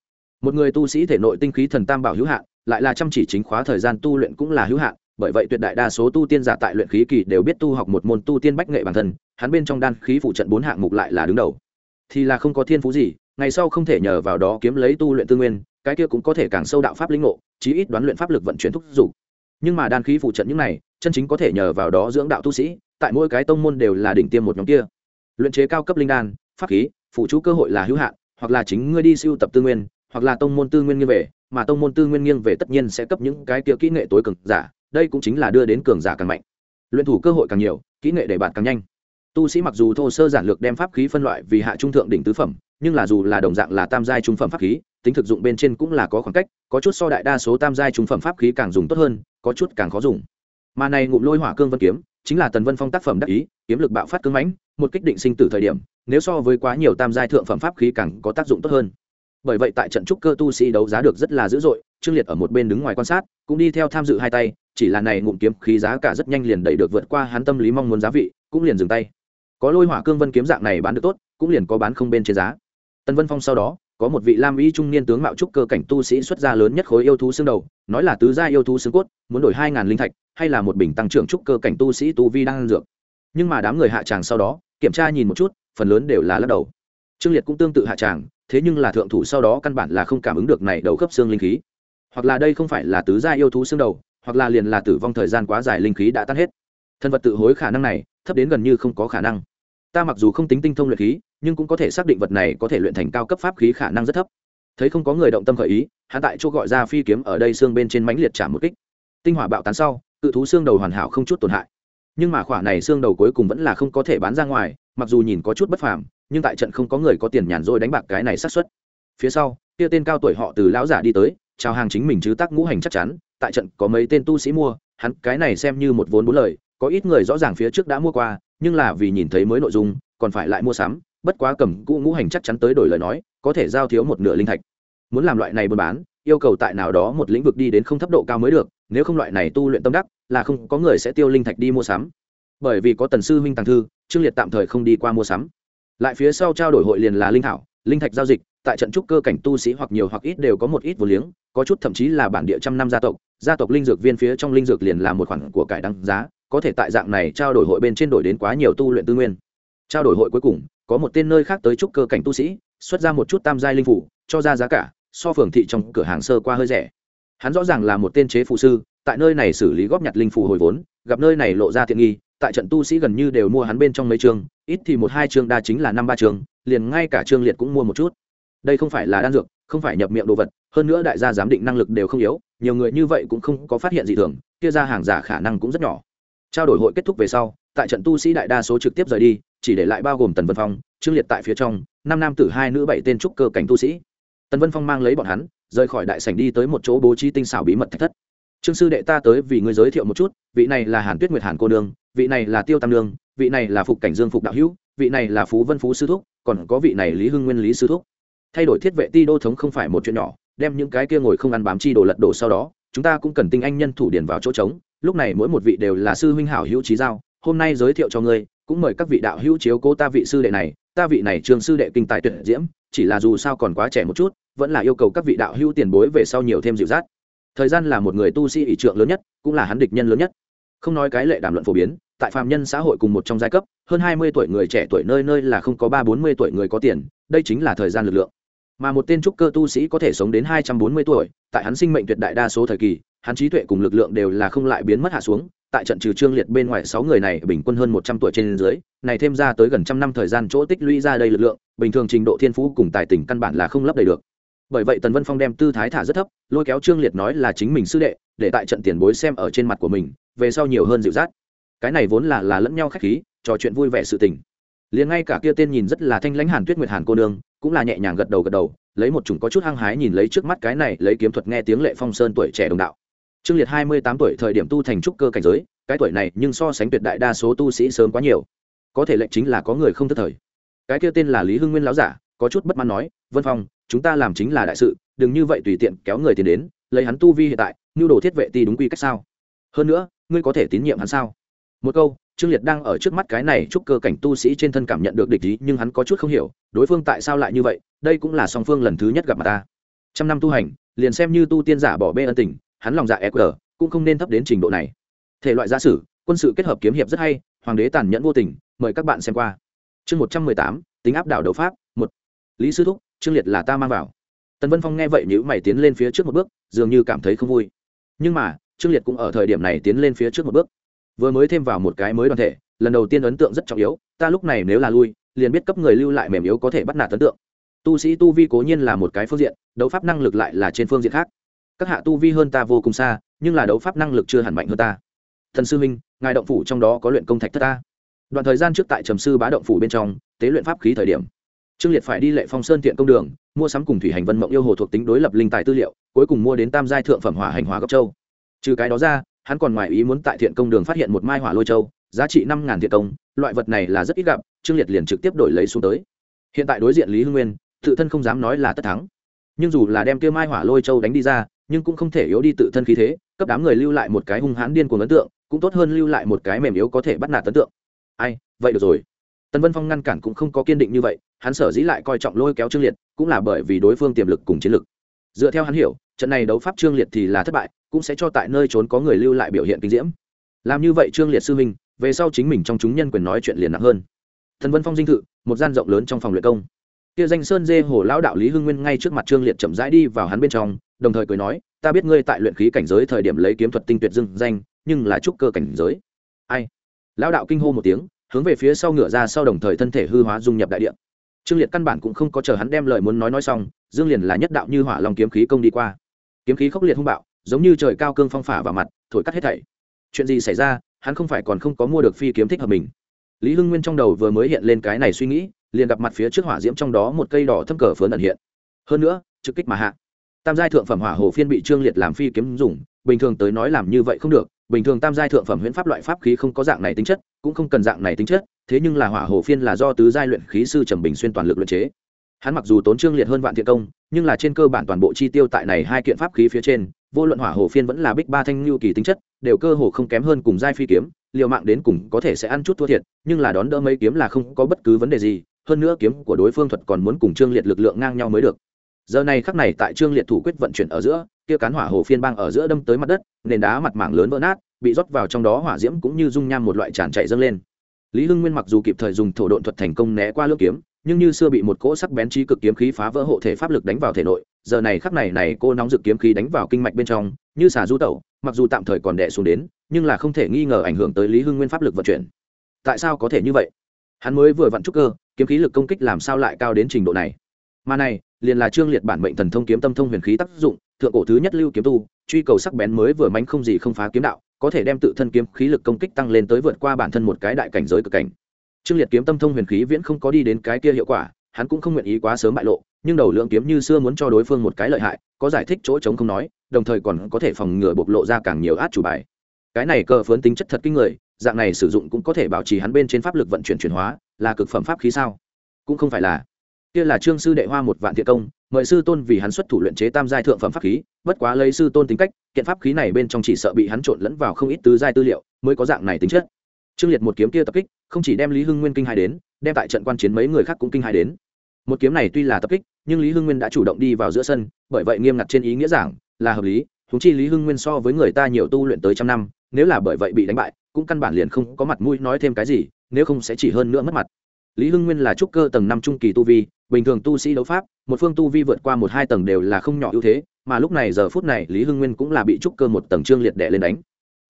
một người tu sĩ thể nội tinh khí thần tam bảo hữu hạn, lại là chăm chỉ chính khóa thời gian tu luyện cũng là hữu hạn, bởi vậy tuyệt đại đa số tu tiên giả tại luyện khí kỳ đều biết tu học một môn tu tiên bách nghệ bản thân, hắn bên trong đan khí phụ trận bốn hạng mục lại là đứng đầu. Thì là không có thiên phú gì, ngày sau không thể nhờ vào đó kiếm lấy tu luyện tư nguyên, cái kia cũng có thể càng sâu đạo pháp linh ngộ, chí ít đoán luyện pháp lực vận chuyển thúc giục nhưng mà đan khí phụ trận những này, chân chính có thể nhờ vào đó dưỡng đạo tu sĩ, tại mỗi cái tông môn đều là đỉnh tiêm một nhóm kia. Luyện chế cao cấp linh đan, pháp khí, phụ chú cơ hội là hữu hạn, hoặc là chính ngươi đi siêu tập tư nguyên hoặc là tông môn tư nguyên nghiêng về, mà tông môn tư nguyên nghiêng về tất nhiên sẽ cấp những cái kia kỹ nghệ tối cường giả, đây cũng chính là đưa đến cường giả càng mạnh. Luyện thủ cơ hội càng nhiều, kỹ nghệ để bạn càng nhanh. Tu sĩ mặc dù thô sơ giản lược đem pháp khí phân loại vì hạ trung thượng đỉnh tứ phẩm, nhưng là dù là đồng dạng là tam giai trung phẩm pháp khí, tính thực dụng bên trên cũng là có khoảng cách, có chút so đại đa số tam giai trung phẩm pháp khí càng dùng tốt hơn, có chút càng khó dùng. Mà này ngụm lôi hỏa cương vân kiếm, chính là tần vân phong tác phẩm đắc ý, kiếm lực bạo phát cương mãnh, một kích định sinh tử thời điểm, nếu so với quá nhiều tam giai thượng phẩm pháp khí càng có tác dụng tốt hơn bởi vậy tại trận trúc cơ tu sĩ đấu giá được rất là dữ dội, trương liệt ở một bên đứng ngoài quan sát, cũng đi theo tham dự hai tay, chỉ là này ngụm kiếm khí giá cả rất nhanh liền đẩy được vượt qua hắn tâm lý mong muốn giá vị, cũng liền dừng tay. Có lôi hỏa cương vân kiếm dạng này bán được tốt, cũng liền có bán không bên trên giá. Tân vân phong sau đó, có một vị lam y trung niên tướng mạo trúc cơ cảnh tu sĩ xuất gia lớn nhất khối yêu thú xương đầu, nói là tứ gia yêu thú xương cốt, muốn đổi hai ngàn linh thạch, hay là một bình tăng trưởng trúc cơ cảnh tu sĩ tu vi đang dược. Nhưng mà đám người hạ tràng sau đó, kiểm tra nhìn một chút, phần lớn đều là lắc đầu. Trương liệt cũng tương tự hạ tràng thế nhưng là thượng thủ sau đó căn bản là không cảm ứng được này đầu khớp xương linh khí. Hoặc là đây không phải là tứ gia yêu thú xương đầu, hoặc là liền là tử vong thời gian quá dài linh khí đã tan hết. Thân vật tự hối khả năng này, thấp đến gần như không có khả năng. Ta mặc dù không tính tinh thông luyện khí, nhưng cũng có thể xác định vật này có thể luyện thành cao cấp pháp khí khả năng rất thấp. Thấy không có người động tâm khởi ý, hắn tại chỗ gọi ra phi kiếm ở đây xương bên trên mánh liệt trả một kích. Tinh hỏa bạo tán sau, cự thú xương đầu hoàn hảo không chút tổn hại. Nhưng mà khỏa này xương đầu cuối cùng vẫn là không có thể bán ra ngoài, mặc dù nhìn có chút bất phàm nhưng tại trận không có người có tiền nhàn rỗi đánh bạc cái này xác suất. Phía sau, kia tên cao tuổi họ từ lão giả đi tới, chào hàng chính mình chứ tác ngũ hành chắc chắn, tại trận có mấy tên tu sĩ mua, hắn cái này xem như một vốn bốn lời, có ít người rõ ràng phía trước đã mua qua, nhưng là vì nhìn thấy mới nội dung, còn phải lại mua sắm, bất quá cầm cũ ngũ hành chắc chắn tới đổi lời nói, có thể giao thiếu một nửa linh thạch. Muốn làm loại này buôn bán, yêu cầu tại nào đó một lĩnh vực đi đến không thấp độ cao mới được, nếu không loại này tu luyện tâm đắc, là không có người sẽ tiêu linh thạch đi mua sắm. Bởi vì có tần sư huynh tàng thư, trương liệt tạm thời không đi qua mua sắm lại phía sau trao đổi hội liền là linh thảo, linh thạch giao dịch, tại trận trúc cơ cảnh tu sĩ hoặc nhiều hoặc ít đều có một ít vô liếng, có chút thậm chí là bản địa trăm năm gia tộc gia tộc linh dược viên phía trong linh dược liền là một khoản của cải đăng giá, có thể tại dạng này trao đổi hội bên trên đổi đến quá nhiều tu luyện tư nguyên. Trao đổi hội cuối cùng, có một tên nơi khác tới trúc cơ cảnh tu sĩ, xuất ra một chút tam giai linh phủ, cho ra giá cả, so phường thị trong cửa hàng sơ qua hơi rẻ. Hắn rõ ràng là một tên chế phụ sư tại nơi này xử lý góp nhặt linh phù hồi vốn, gặp nơi này lộ ra tiện nghi, tại trận tu sĩ gần như đều mua hắn bên trong mấy chương ít thì một hai chương đa chính là năm ba chương liền ngay cả chương liệt cũng mua một chút. Đây không phải là đan dược, không phải nhập miệng đồ vật, hơn nữa đại gia giám định năng lực đều không yếu, nhiều người như vậy cũng không có phát hiện gì thường, kia ra hàng giả khả năng cũng rất nhỏ. Trao đổi hội kết thúc về sau, tại trận tu sĩ đại đa số trực tiếp rời đi, chỉ để lại bao gồm tần vân phong, trương liệt tại phía trong, năm nam tử hai nữ bảy tên trúc cơ cảnh tu sĩ. Tần vân phong mang lấy bọn hắn, rời khỏi đại sảnh đi tới một chỗ bố trí tinh xảo bí mật thạch thất trương sư đệ ta tới vì ngươi giới thiệu một chút, vị này là hàn tuyết nguyệt hàn cô nương, vị này là tiêu tam nương, vị này là phục cảnh dương phục đạo hữu, vị này là phú vân phú sư thúc, còn có vị này lý hưng nguyên lý sư thúc. Thay đổi thiết vệ ti đô thống không phải một chuyện nhỏ, đem những cái kia ngồi không ăn bám chi đồ lật đổ sau đó, chúng ta cũng cần tinh anh nhân thủ điển vào chỗ trống. Lúc này mỗi một vị đều là sư huynh hảo hữu trí giao, hôm nay giới thiệu cho ngươi, cũng mời các vị đạo hữu chiếu cố ta vị sư đệ này. Ta vị này Trương sư đệ kinh tài tuyển diễm, chỉ là dù sao còn quá trẻ một chút, vẫn là yêu cầu các vị đạo hữu tiền bối về sau nhiều thêm dịu dắt thời gian là một người tu sĩ ỷ trượng lớn nhất, cũng là hắn địch nhân lớn nhất. Không nói cái lệ đàm luận phổ biến, tại phạm nhân xã hội cùng một trong giai cấp, hơn hai mươi tuổi người trẻ tuổi nơi nơi là không có ba bốn mươi tuổi người có tiền, đây chính là thời gian lực lượng. Mà một tên trúc cơ tu sĩ có thể sống đến hai trăm bốn mươi tuổi, tại hắn sinh mệnh tuyệt đại đa số thời kỳ, hắn trí tuệ cùng lực lượng đều là không lại biến mất hạ xuống, tại trận trừ trương liệt bên ngoài sáu người này bình quân hơn một trăm tuổi trên dưới, này thêm ra tới gần trăm năm thời gian chỗ tích lũy ra đây lực lượng, bình thường trình độ thiên phú cùng tài tình căn bản là không lấp đầy được bởi vậy tần vân phong đem tư thái thả rất thấp, lôi kéo trương liệt nói là chính mình sư đệ, để tại trận tiền bối xem ở trên mặt của mình, về sau nhiều hơn dịu dắt. Cái này vốn là là lẫn nhau khách khí, trò chuyện vui vẻ sự tình. Liền ngay cả kia tên nhìn rất là thanh lãnh hàn tuyết nguyệt hàn cô nương, cũng là nhẹ nhàng gật đầu gật đầu, lấy một chủng có chút hăng hái nhìn lấy trước mắt cái này, lấy kiếm thuật nghe tiếng lệ phong sơn tuổi trẻ đồng đạo. Trương liệt hai mươi tám tuổi thời điểm tu thành trúc cơ cảnh giới, cái tuổi này nhưng so sánh tuyệt đại đa số tu sĩ sớm quá nhiều. Có thể lệnh chính là có người không thất thời. Cái kia tên là lý hưng nguyên láo giả có chút bất mãn nói, vân phong, chúng ta làm chính là đại sự, đừng như vậy tùy tiện kéo người tiền đến, lấy hắn tu vi hiện tại, nhu đồ thiết vệ ti đúng quy cách sao? Hơn nữa, ngươi có thể tín nhiệm hắn sao? Một câu, trương liệt đang ở trước mắt cái này chúc cơ cảnh tu sĩ trên thân cảm nhận được địch ý, nhưng hắn có chút không hiểu, đối phương tại sao lại như vậy, đây cũng là song phương lần thứ nhất gặp mặt ta. Trăm năm tu hành, liền xem như tu tiên giả bỏ bê ân tình, hắn lòng dạ e eq cũng không nên thấp đến trình độ này. Thể loại giả sử, quân sự kết hợp kiếm hiệp rất hay, hoàng đế tàn nhẫn vô tình, mời các bạn xem qua. Chương một trăm mười tám, tính áp đảo đấu pháp lý sư thúc, trương liệt là ta mang vào. Tần vân phong nghe vậy nhữ mày tiến lên phía trước một bước, dường như cảm thấy không vui. Nhưng mà, trương liệt cũng ở thời điểm này tiến lên phía trước một bước. Vừa mới thêm vào một cái mới đoàn thể, lần đầu tiên ấn tượng rất trọng yếu, ta lúc này nếu là lui, liền biết cấp người lưu lại mềm yếu có thể bắt nạt ấn tượng. Tu sĩ tu vi cố nhiên là một cái phương diện, đấu pháp năng lực lại là trên phương diện khác. Các hạ tu vi hơn ta vô cùng xa, nhưng là đấu pháp năng lực chưa hẳn mạnh hơn ta. Thần sư minh ngài động phủ trong đó có luyện công thạch thất ta. Đoạn thời gian trước tại trầm sư bá động phủ bên trong, tế luyện pháp khí thời điểm trương liệt phải đi lệ phong sơn thiện công đường, mua sắm cùng thủy hành vân mộng yêu hồ thuộc tính đối lập linh tài tư liệu, cuối cùng mua đến tam giai thượng phẩm hỏa hành hóa gốc châu. Trừ cái đó ra, hắn còn ngoài ý muốn tại thiện công đường phát hiện một mai hỏa lôi châu, giá trị năm ngàn thiện công, loại vật này là rất ít gặp, trương liệt liền trực tiếp đổi lấy xuống tới. Hiện tại đối diện lý hưng nguyên, tự thân không dám nói là tất thắng. Nhưng dù là đem kia mai hỏa lôi châu đánh đi ra, nhưng cũng không thể yếu đi tự thân khí thế, cấp đám người lưu lại một cái hung hãn điên cuồng ấn tượng, cũng tốt hơn lưu lại một cái mềm yếu có thể bắt nạt ấn tượng. Ai, vậy được rồi tần vân phong ngăn cản cũng không có kiên định như vậy, hắn sở dĩ lại coi trọng lôi kéo trương liệt, cũng là bởi vì đối phương tiềm lực cùng chiến lực. Dựa theo hắn hiểu, trận này đấu pháp trương liệt thì là thất bại, cũng sẽ cho tại nơi trốn có người lưu lại biểu hiện kinh diễm. Làm như vậy trương liệt sư huynh, về sau chính mình trong chúng nhân quyền nói chuyện liền nặng hơn. Thần vân phong dinh thự, một gian rộng lớn trong phòng luyện công. Kia danh sơn dê hồ lão đạo lý hưng nguyên ngay trước mặt trương liệt chậm rãi đi vào hắn bên trong, đồng thời cười nói, ta biết ngươi tại luyện khí cảnh giới thời điểm lấy kiếm thuật tinh tuyệt dưng danh, nhưng là trúc cơ cảnh giới. Ai? Lão đạo kinh hô một tiếng hướng về phía sau ngựa ra sau đồng thời thân thể hư hóa dung nhập đại địa. Trương liệt căn bản cũng không có chờ hắn đem lời muốn nói nói xong, dương liền là nhất đạo như hỏa long kiếm khí công đi qua. Kiếm khí khốc liệt hung bạo, giống như trời cao cương phong phả vào mặt, thổi cắt hết thảy. Chuyện gì xảy ra, hắn không phải còn không có mua được phi kiếm thích hợp mình. Lý hưng nguyên trong đầu vừa mới hiện lên cái này suy nghĩ, liền gặp mặt phía trước hỏa diễm trong đó một cây đỏ thâm cờ phớn ẩn hiện. Hơn nữa, trực kích mà hạ. Tam giai thượng phẩm hỏa hồ phiên bị trương liệt làm phi kiếm dùng, bình thường tới nói làm như vậy không được bình thường tam giai thượng phẩm huyễn pháp loại pháp khí không có dạng này tính chất, cũng không cần dạng này tính chất, thế nhưng là hỏa hồ phiên là do tứ giai luyện khí sư trầm bình xuyên toàn lực luyện chế. Hắn mặc dù tốn trương liệt hơn vạn thiện công, nhưng là trên cơ bản toàn bộ chi tiêu tại này hai kiện pháp khí phía trên, vô luận hỏa hồ phiên vẫn là bích ba thanh lưu kỳ tính chất, đều cơ hồ không kém hơn cùng giai phi kiếm, liều mạng đến cùng có thể sẽ ăn chút thua thiệt, nhưng là đón đỡ mấy kiếm là không có bất cứ vấn đề gì, hơn nữa kiếm của đối phương thuật còn muốn cùng trương liệt lực lượng ngang nhau mới được. Giờ này khắc này tại trương liệt thủ quyết vận chuyển ở giữa kia cán hỏa hồ phiên băng ở giữa đâm tới mặt đất, nền đá mặt mảng lớn vỡ nát, bị rót vào trong đó hỏa diễm cũng như dung nham một loại tràn chạy dâng lên. Lý hưng nguyên mặc dù kịp thời dùng thổ độn thuật thành công né qua lưỡi kiếm, nhưng như xưa bị một cỗ sắc bén trí cực kiếm khí phá vỡ hộ thể pháp lực đánh vào thể nội, giờ này khắc này này cô nóng rực kiếm khí đánh vào kinh mạch bên trong, như xà du tẩu, mặc dù tạm thời còn đẻ xuống đến, nhưng là không thể nghi ngờ ảnh hưởng tới lý hưng nguyên pháp lực vận chuyển. Tại sao có thể như vậy? Hắn mới vừa vặn trúc cơ, kiếm khí lực công kích làm sao lại cao đến trình độ này? Mà này, liền là trương liệt bản mệnh thần thông kiếm tâm thông huyền khí tác dụng thượng cổ thứ nhất lưu kiếm tu, truy cầu sắc bén mới vừa mánh không gì không phá kiếm đạo, có thể đem tự thân kiếm khí lực công kích tăng lên tới vượt qua bản thân một cái đại cảnh giới cực cảnh. Trương liệt kiếm tâm thông huyền khí viễn không có đi đến cái kia hiệu quả, hắn cũng không nguyện ý quá sớm bại lộ, nhưng đầu lượng kiếm như xưa muốn cho đối phương một cái lợi hại, có giải thích chỗ trống không nói, đồng thời còn có thể phòng ngừa bộc lộ ra càng nhiều át chủ bài. Cái này cờ phớn tính chất thật kinh người, dạng này sử dụng cũng có thể bảo trì hắn bên trên pháp lực vận chuyển chuyển hóa, là cực phẩm pháp khí sao? Cũng không phải là. Kia là trương sư đệ hoa một vạn thiện công mời sư tôn vì hắn xuất thủ luyện chế tam giai thượng phẩm pháp khí, bất quá lấy sư tôn tính cách, kiện pháp khí này bên trong chỉ sợ bị hắn trộn lẫn vào không ít tứ giai tư liệu, mới có dạng này tính chất. Trương liệt một kiếm kia tập kích, không chỉ đem lý hưng nguyên kinh hai đến, đem tại trận quan chiến mấy người khác cũng kinh hai đến. Một kiếm này tuy là tập kích, nhưng lý hưng nguyên đã chủ động đi vào giữa sân, bởi vậy nghiêm ngặt trên ý nghĩa giảng, là hợp lý húng chi lý hưng nguyên so với người ta nhiều tu luyện tới trăm năm, nếu là bởi vậy bị đánh bại, cũng căn bản liền không có mặt mũi nói thêm cái gì, nếu không sẽ chỉ hơn nữa mất mặt. Lý hưng nguyên là trúc cơ tầng năm trung kỳ tu vi bình thường tu sĩ đấu pháp, một phương tu vi vượt qua một hai tầng đều là không nhỏ ưu thế, mà lúc này giờ phút này, lý hưng nguyên cũng là bị trúc cơ một tầng trương liệt đẻ lên đánh.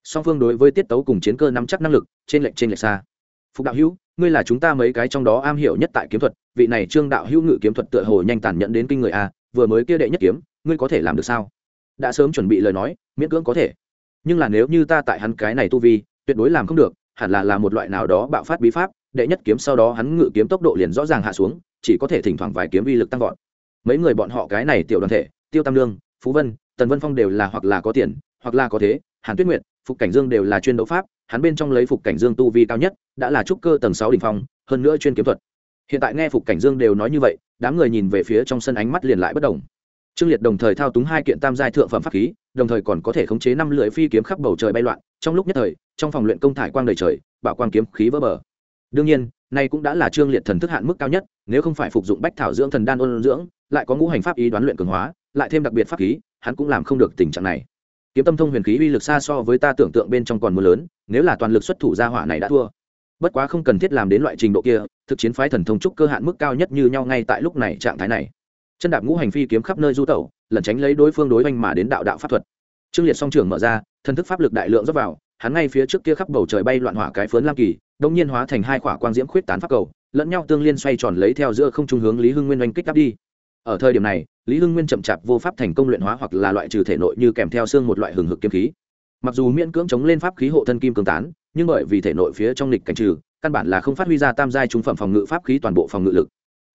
Song phương đối với tiết tấu cùng chiến cơ nắm chắc năng lực, trên lệnh trên lệch xa. Phục đạo hữu, ngươi là chúng ta mấy cái trong đó am hiểu nhất tại kiếm thuật, vị này trương đạo hữu ngự kiếm thuật tựa hồ nhanh tàn nhẫn đến kinh người a vừa mới kia đệ nhất kiếm, ngươi có thể làm được sao? Đã sớm chuẩn bị lời nói, miễn cưỡng có thể. Nhưng là nếu như ta tại hắn cái này tu vi, tuyệt đối làm không được, hẳn là là một loại nào đó bạo phát bí pháp, đệ nhất kiếm sau đó hắn ngự kiếm tốc độ liền rõ ràng hạ xuống chỉ có thể thỉnh thoảng vài kiếm vi lực tăng vọt. Mấy người bọn họ cái này tiểu đoàn thể, tiêu tam lương, phú vân, tần vân phong đều là hoặc là có tiền, hoặc là có thế, hàn tuyết nguyệt, phục cảnh dương đều là chuyên đấu pháp, hắn bên trong lấy phục cảnh dương tu vi cao nhất, đã là trúc cơ tầng sáu đỉnh phong, hơn nữa chuyên kiếm thuật. Hiện tại nghe phục cảnh dương đều nói như vậy, đám người nhìn về phía trong sân ánh mắt liền lại bất đồng trương liệt đồng thời thao túng hai kiện tam giai thượng phẩm pháp khí, đồng thời còn có thể khống chế năm lưỡi phi kiếm khắp bầu trời bay loạn. Trong lúc nhất thời, trong phòng luyện công thải quang đầy trời, bảo quang kiếm khí vỡ bờ. Đương nhiên nay cũng đã là trương liệt thần thức hạn mức cao nhất, nếu không phải phục dụng bách thảo dưỡng thần đan ôn dưỡng, lại có ngũ hành pháp ý đoán luyện cường hóa, lại thêm đặc biệt pháp khí, hắn cũng làm không được tình trạng này. Kiếm tâm thông huyền khí uy lực xa so với ta tưởng tượng bên trong còn mưa lớn, nếu là toàn lực xuất thủ gia hỏa này đã thua. Bất quá không cần thiết làm đến loại trình độ kia, thực chiến phái thần thông trúc cơ hạn mức cao nhất như nhau ngay tại lúc này trạng thái này. Chân đạp ngũ hành phi kiếm khắp nơi du tẩu, lẩn tránh lấy đối phương đối oanh mà đến đạo đạo pháp thuật. Trương liệt song trường mở ra, thần thức pháp lực đại lượng dốc vào, hắn ngay phía trước kia khắp bầu trời bay loạn hỏa cái phớn lam kỳ đông nhiên hóa thành hai khỏa quang diễm khuyết tán pháp cầu, lẫn nhau tương liên xoay tròn lấy theo giữa không trung hướng lý hưng nguyên oanh kích đắp đi. Ở thời điểm này, lý hưng nguyên chậm chạp vô pháp thành công luyện hóa hoặc là loại trừ thể nội như kèm theo xương một loại hừng hực kiếm khí. Mặc dù miễn cưỡng chống lên pháp khí hộ thân kim cương tán, nhưng bởi vì thể nội phía trong lịch cảnh trừ, căn bản là không phát huy ra tam giai trung phẩm phòng ngự pháp khí toàn bộ phòng ngự lực.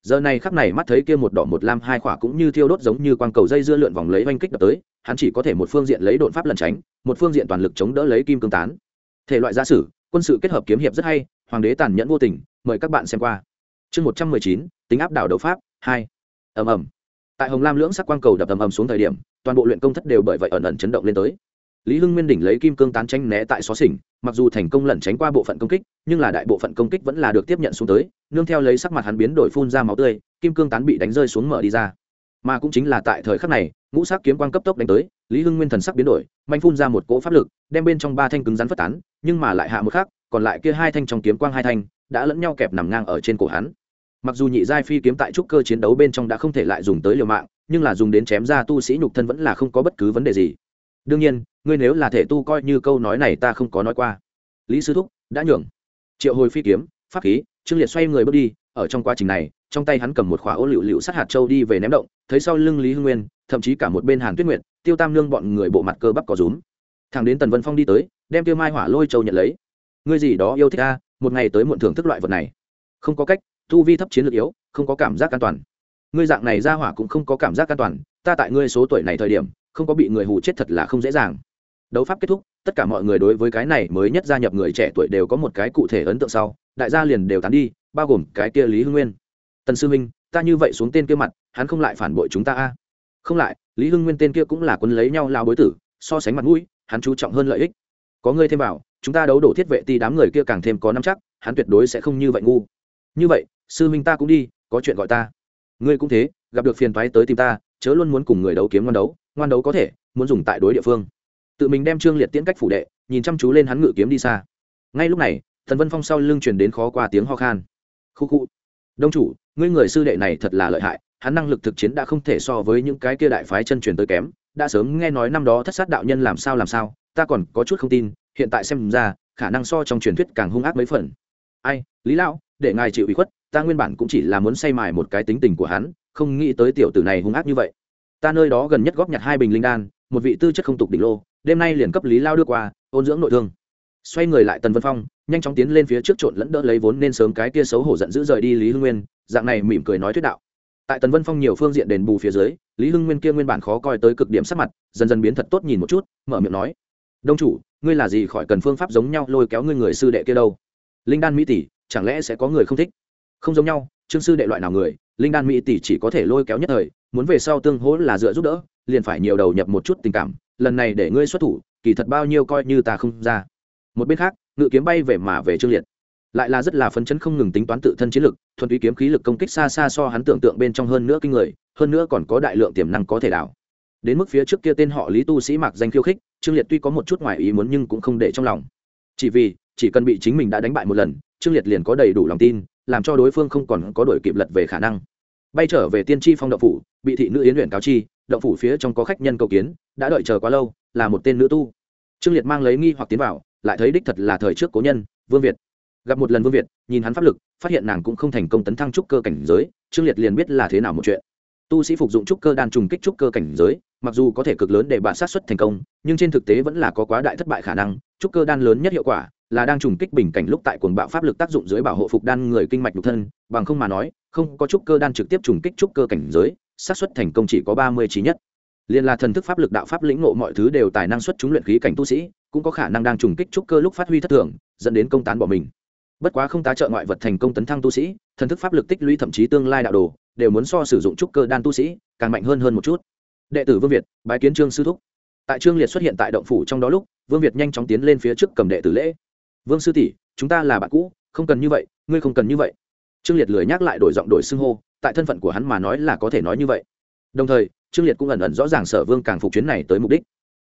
Giờ này khắc này mắt thấy kia một đỏ một lam hai khỏa cũng như thiêu đốt giống như quang cầu dây dưa lượn vòng lấy oanh kích đập tới, hắn chỉ có thể một phương diện lấy đột pháp lẩn tránh, một phương diện toàn lực chống đỡ lấy kim cương tán. Thể loại giả sử quân sự kết hợp kiếm hiệp rất hay, hoàng đế tàn nhẫn vô tình, mời các bạn xem qua. Chương một trăm mười chín, tính áp đảo đấu pháp, hai. Ầm ầm. Tại hồng lam lưỡng sắc quang cầu đập ầm ầm xuống thời điểm, toàn bộ luyện công thất đều bởi vậy ẩn ẩn chấn động lên tới. Lý hưng nguyên đỉnh lấy kim cương tán tranh né tại xó xỉnh, mặc dù thành công lẩn tránh qua bộ phận công kích, nhưng là đại bộ phận công kích vẫn là được tiếp nhận xuống tới, nương theo lấy sắc mặt hắn biến đổi phun ra máu tươi, kim cương tán bị đánh rơi xuống mở đi ra. Mà cũng chính là tại thời khắc này, ngũ sắc kiếm quang cấp tốc đánh tới, lý hưng nguyên thần sắc biến đổi, manh phun ra một cỗ pháp lực, đem bên trong ba thanh cứng rắn phất tán nhưng mà lại hạ một khắc, còn lại kia hai thanh trong kiếm quang hai thanh, đã lẫn nhau kẹp nằm ngang ở trên cổ hắn. Mặc dù nhị giai phi kiếm tại trúc cơ chiến đấu bên trong đã không thể lại dùng tới liều mạng, nhưng là dùng đến chém ra tu sĩ nhục thân vẫn là không có bất cứ vấn đề gì. Đương nhiên, ngươi nếu là thể tu coi như câu nói này ta không có nói qua. Lý sư thúc, đã nhường. Triệu hồi phi kiếm, pháp khí, trương liệt xoay người bước đi, ở trong quá trình này, trong tay hắn cầm một khỏa ô liu liu sát hạt châu đi về ném động, thấy sau lưng lý hưng nguyên, thậm chí cả một bên hàn tuyết nguyệt, tiêu tam lương bọn người bộ mặt cơ bắp có rúm thằng đến tần vân phong đi tới, đem tiêu mai hỏa lôi châu nhận lấy. Ngươi gì đó yêu thích a, một ngày tới muộn thưởng thức loại vật này. Không có cách thu vi thấp, chiến lược yếu, không có cảm giác an toàn. Ngươi dạng này ra hỏa cũng không có cảm giác an toàn, ta tại ngươi số tuổi này thời điểm, không có bị người hù chết thật là không dễ dàng. Đấu pháp kết thúc, tất cả mọi người đối với cái này mới nhất gia nhập người trẻ tuổi đều có một cái cụ thể ấn tượng sau, đại gia liền đều tán đi, bao gồm cái kia lý hưng nguyên. Tần sư minh, ta như vậy xuống tên kia mặt, hắn không lại phản bội chúng ta a. Không lại, lý hưng nguyên tên kia cũng là quân lấy nhau lao bối tử, so sánh mặt mũi hắn chú trọng hơn lợi ích. Có ngươi thêm vào, chúng ta đấu đổ thiết vệ ti đám người kia càng thêm có năm chắc, hắn tuyệt đối sẽ không như vậy ngu. Như vậy, sư minh ta cũng đi, có chuyện gọi ta. Ngươi cũng thế, gặp được phiền toái tới tìm ta, chớ luôn muốn cùng người đấu kiếm ngoan đấu ngoan đấu có thể, muốn dùng tại đối địa phương. Tự mình đem trương liệt tiễn cách phủ đệ, nhìn chăm chú lên hắn ngự kiếm đi xa. Ngay lúc này, thần vân phong sau lưng truyền đến khó qua tiếng ho khan. Khu khu. Đông chủ, ngươi người sư đệ này thật là lợi hại, hắn năng lực thực chiến đã không thể so với những cái kia đại phái chân truyền tới kém đã sớm nghe nói năm đó thất sát đạo nhân làm sao làm sao, ta còn có chút không tin, hiện tại xem ra, khả năng so trong truyền thuyết càng hung ác mấy phần. Ai, lý lão, để ngài chịu ủy khuất, ta nguyên bản cũng chỉ là muốn say mài một cái tính tình của hắn, không nghĩ tới tiểu tử này hung ác như vậy. Ta nơi đó gần nhất góp nhặt hai bình linh đan, một vị tư chất không tục đỉnh lô, đêm nay liền cấp lý lao đưa qua, ôn dưỡng nội thương. Xoay người lại tần vân phong, nhanh chóng tiến lên phía trước trộn lẫn đỡ lấy vốn nên sớm cái kia xấu hổ giận dữ rời đi lý hưng nguyên, dạng này mỉm cười nói thuyết đạo tại tần vân phong nhiều phương diện đền bù phía dưới, lý hưng nguyên kia nguyên bản khó coi tới cực điểm sắc mặt, dần dần biến thật tốt nhìn một chút, mở miệng nói, đông chủ, ngươi là gì khỏi cần phương pháp giống nhau lôi kéo ngươi người sư đệ kia đâu? Linh đan mỹ tỷ, chẳng lẽ sẽ có người không thích? Không giống nhau, trương sư đệ loại nào người, linh đan mỹ tỷ chỉ có thể lôi kéo nhất thời, muốn về sau tương hỗ là dựa giúp đỡ, liền phải nhiều đầu nhập một chút tình cảm, lần này để ngươi xuất thủ, kỳ thật bao nhiêu coi như ta không ra. Một bên khác, ngự kiếm bay về mà về trương liệt lại là rất là phấn chấn không ngừng tính toán tự thân chiến lực, thuần túy kiếm khí lực công kích xa xa so hắn tưởng tượng bên trong hơn nữa kinh người, hơn nữa còn có đại lượng tiềm năng có thể đảo. Đến mức phía trước kia tên họ lý tu sĩ mạc danh khiêu khích, trương liệt tuy có một chút ngoài ý muốn nhưng cũng không để trong lòng. Chỉ vì, chỉ cần bị chính mình đã đánh bại một lần, trương liệt liền có đầy đủ lòng tin, làm cho đối phương không còn có đổi kịp lật về khả năng. Bay trở về tiên tri phong động phủ, bị thị nữ yến luyện cáo chi, động phủ phía trong có khách nhân cầu kiến, đã đợi chờ quá lâu, là một tên nữ tu. Trương liệt mang lấy nghi hoặc tiến vào, lại thấy đích thật là thời trước cố nhân, vương việt gặp một lần vương việt nhìn hắn pháp lực phát hiện nàng cũng không thành công tấn thăng trúc cơ cảnh giới trương liệt liền biết là thế nào một chuyện tu sĩ phục dụng trúc cơ đan trùng kích trúc cơ cảnh giới mặc dù có thể cực lớn để bạn sát xuất thành công nhưng trên thực tế vẫn là có quá đại thất bại khả năng trúc cơ đan lớn nhất hiệu quả là đang trùng kích bình cảnh lúc tại cuồng bạo pháp lực tác dụng dưới bảo hộ phục đan người kinh mạch nhục thân bằng không mà nói không có trúc cơ đan trực tiếp trùng kích trúc cơ cảnh giới xác suất thành công chỉ có ba mươi trí nhất liền là thần thức pháp lực đạo pháp lĩnh ngộ mọi thứ đều tài năng xuất chúng luyện khí cảnh tu sĩ cũng có khả năng đang trùng kích trúc cơ lúc phát huy thất thường dẫn đến công tán bỏ mình bất quá không tá trợ ngoại vật thành công tấn thăng tu sĩ, thần thức pháp lực tích lũy thậm chí tương lai đạo đồ, đều muốn so sử dụng trúc cơ đan tu sĩ, càng mạnh hơn hơn một chút. Đệ tử vương việt, bái kiến trương sư thúc. Tại trương liệt xuất hiện tại động phủ trong đó lúc, vương việt nhanh chóng tiến lên phía trước cầm đệ tử lễ. Vương sư tỷ, chúng ta là bạn cũ, không cần như vậy, ngươi không cần như vậy. Trương liệt lười nhắc lại đổi giọng đổi xưng hô, tại thân phận của hắn mà nói là có thể nói như vậy. Đồng thời, trương liệt cũng ẩn ẩn rõ ràng sở vương càng phục chuyến này tới mục đích.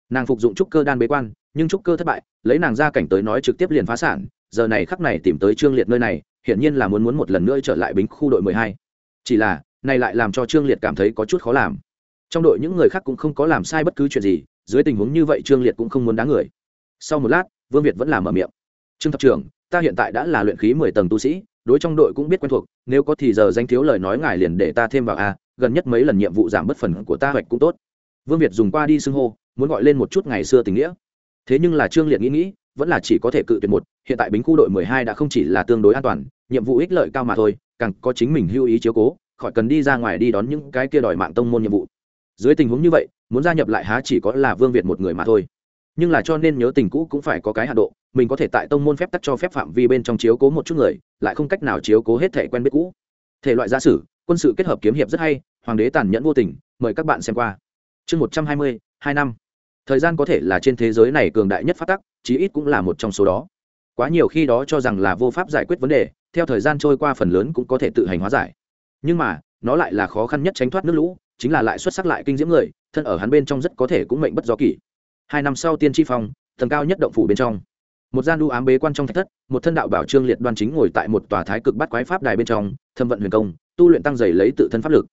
Nàng phục dụng trúc cơ đan bế quan, nhưng trúc cơ thất bại, lấy nàng ra cảnh tới nói trực tiếp liền phá sản giờ này khắc này tìm tới trương liệt nơi này, hiển nhiên là muốn muốn một lần nữa trở lại bính khu đội mười hai. Chỉ là, này lại làm cho trương liệt cảm thấy có chút khó làm. Trong đội những người khác cũng không có làm sai bất cứ chuyện gì, dưới tình huống như vậy trương liệt cũng không muốn đá người. Sau một lát, vương việt vẫn làm ở miệng. Trương thập trưởng, ta hiện tại đã là luyện khí mười tầng tu sĩ, đối trong đội cũng biết quen thuộc, nếu có thì giờ danh thiếu lời nói ngài liền để ta thêm vào a, gần nhất mấy lần nhiệm vụ giảm bất phần của ta hoạch cũng tốt. Vương việt dùng qua đi xưng hô, muốn gọi lên một chút ngày xưa tình nghĩa. Thế nhưng là trương liệt nghĩ nghĩ vẫn là chỉ có thể cự tuyệt một, hiện tại bính khu đội mười hai đã không chỉ là tương đối an toàn, nhiệm vụ ích lợi cao mà thôi, càng có chính mình hưu ý chiếu cố, khỏi cần đi ra ngoài đi đón những cái kia đòi mạng tông môn nhiệm vụ. Dưới tình huống như vậy, muốn gia nhập lại há chỉ có là vương việt một người mà thôi. Nhưng là cho nên nhớ tình cũ cũng phải có cái hạ độ, mình có thể tại tông môn phép tắc cho phép phạm vi bên trong chiếu cố một chút người, lại không cách nào chiếu cố hết thể quen biết cũ. Thể loại gia sử, quân sự kết hợp kiếm hiệp rất hay, hoàng đế tàn nhẫn vô tình, mời các bạn xem qua. Chương một trăm hai mươi, hai năm thời gian có thể là trên thế giới này cường đại nhất phát tắc, chí ít cũng là một trong số đó. Quá nhiều khi đó cho rằng là vô pháp giải quyết vấn đề, theo thời gian trôi qua phần lớn cũng có thể tự hành hóa giải. Nhưng mà, nó lại là khó khăn nhất tránh thoát nước lũ, chính là lại xuất sắc lại kinh diễm người, thân ở hắn bên trong rất có thể cũng mệnh bất do kỷ. Hai năm sau tiên tri phong, tầng cao nhất động phủ bên trong. Một gian đu ám bế quan trong thạch thất, một thân đạo bảo trương liệt đoan chính ngồi tại một tòa thái cực bắt quái pháp đài bên trong, thâm vận huyền công, tu luyện tăng dày lấy tự thân pháp lực.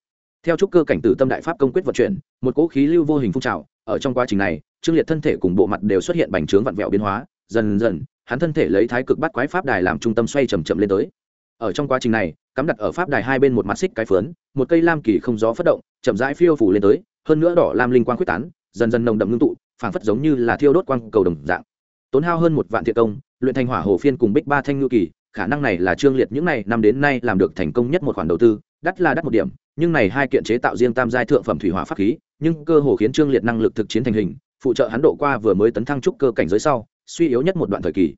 Theo trúc cơ cảnh tử tâm đại pháp công quyết vận chuyển, một cỗ khí lưu vô hình phun trào ở trong quá trình này, trương liệt thân thể cùng bộ mặt đều xuất hiện bành trướng vặn vẹo biến hóa, dần dần, hắn thân thể lấy thái cực bắt quái pháp đài làm trung tâm xoay chầm chậm lên tới. Ở trong quá trình này, cắm đặt ở pháp đài hai bên một mặt xích cái phớn một cây lam kỳ không gió phất động, chậm rãi phiêu phủ lên tới, hơn nữa đỏ lam linh quang quyết tán, dần dần nồng đậm ngưng tụ, phảng phất giống như là thiêu đốt quang cầu đồng dạng. Tốn hao hơn một vạn thiện công, luyện thành hỏa hồ phiên cùng bích ba thanh ngư kỳ, khả năng này là trương liệt những này năm đến nay làm được thành công nhất một khoản đầu tư, đắt là đắt một điểm, nhưng này hai kiện chế tạo riêng tam giai thượng phẩm thủy hỏa pháp khí nhưng cơ hồ khiến trương liệt năng lực thực chiến thành hình, phụ trợ hắn độ qua vừa mới tấn thăng trúc cơ cảnh giới sau, suy yếu nhất một đoạn thời kỳ.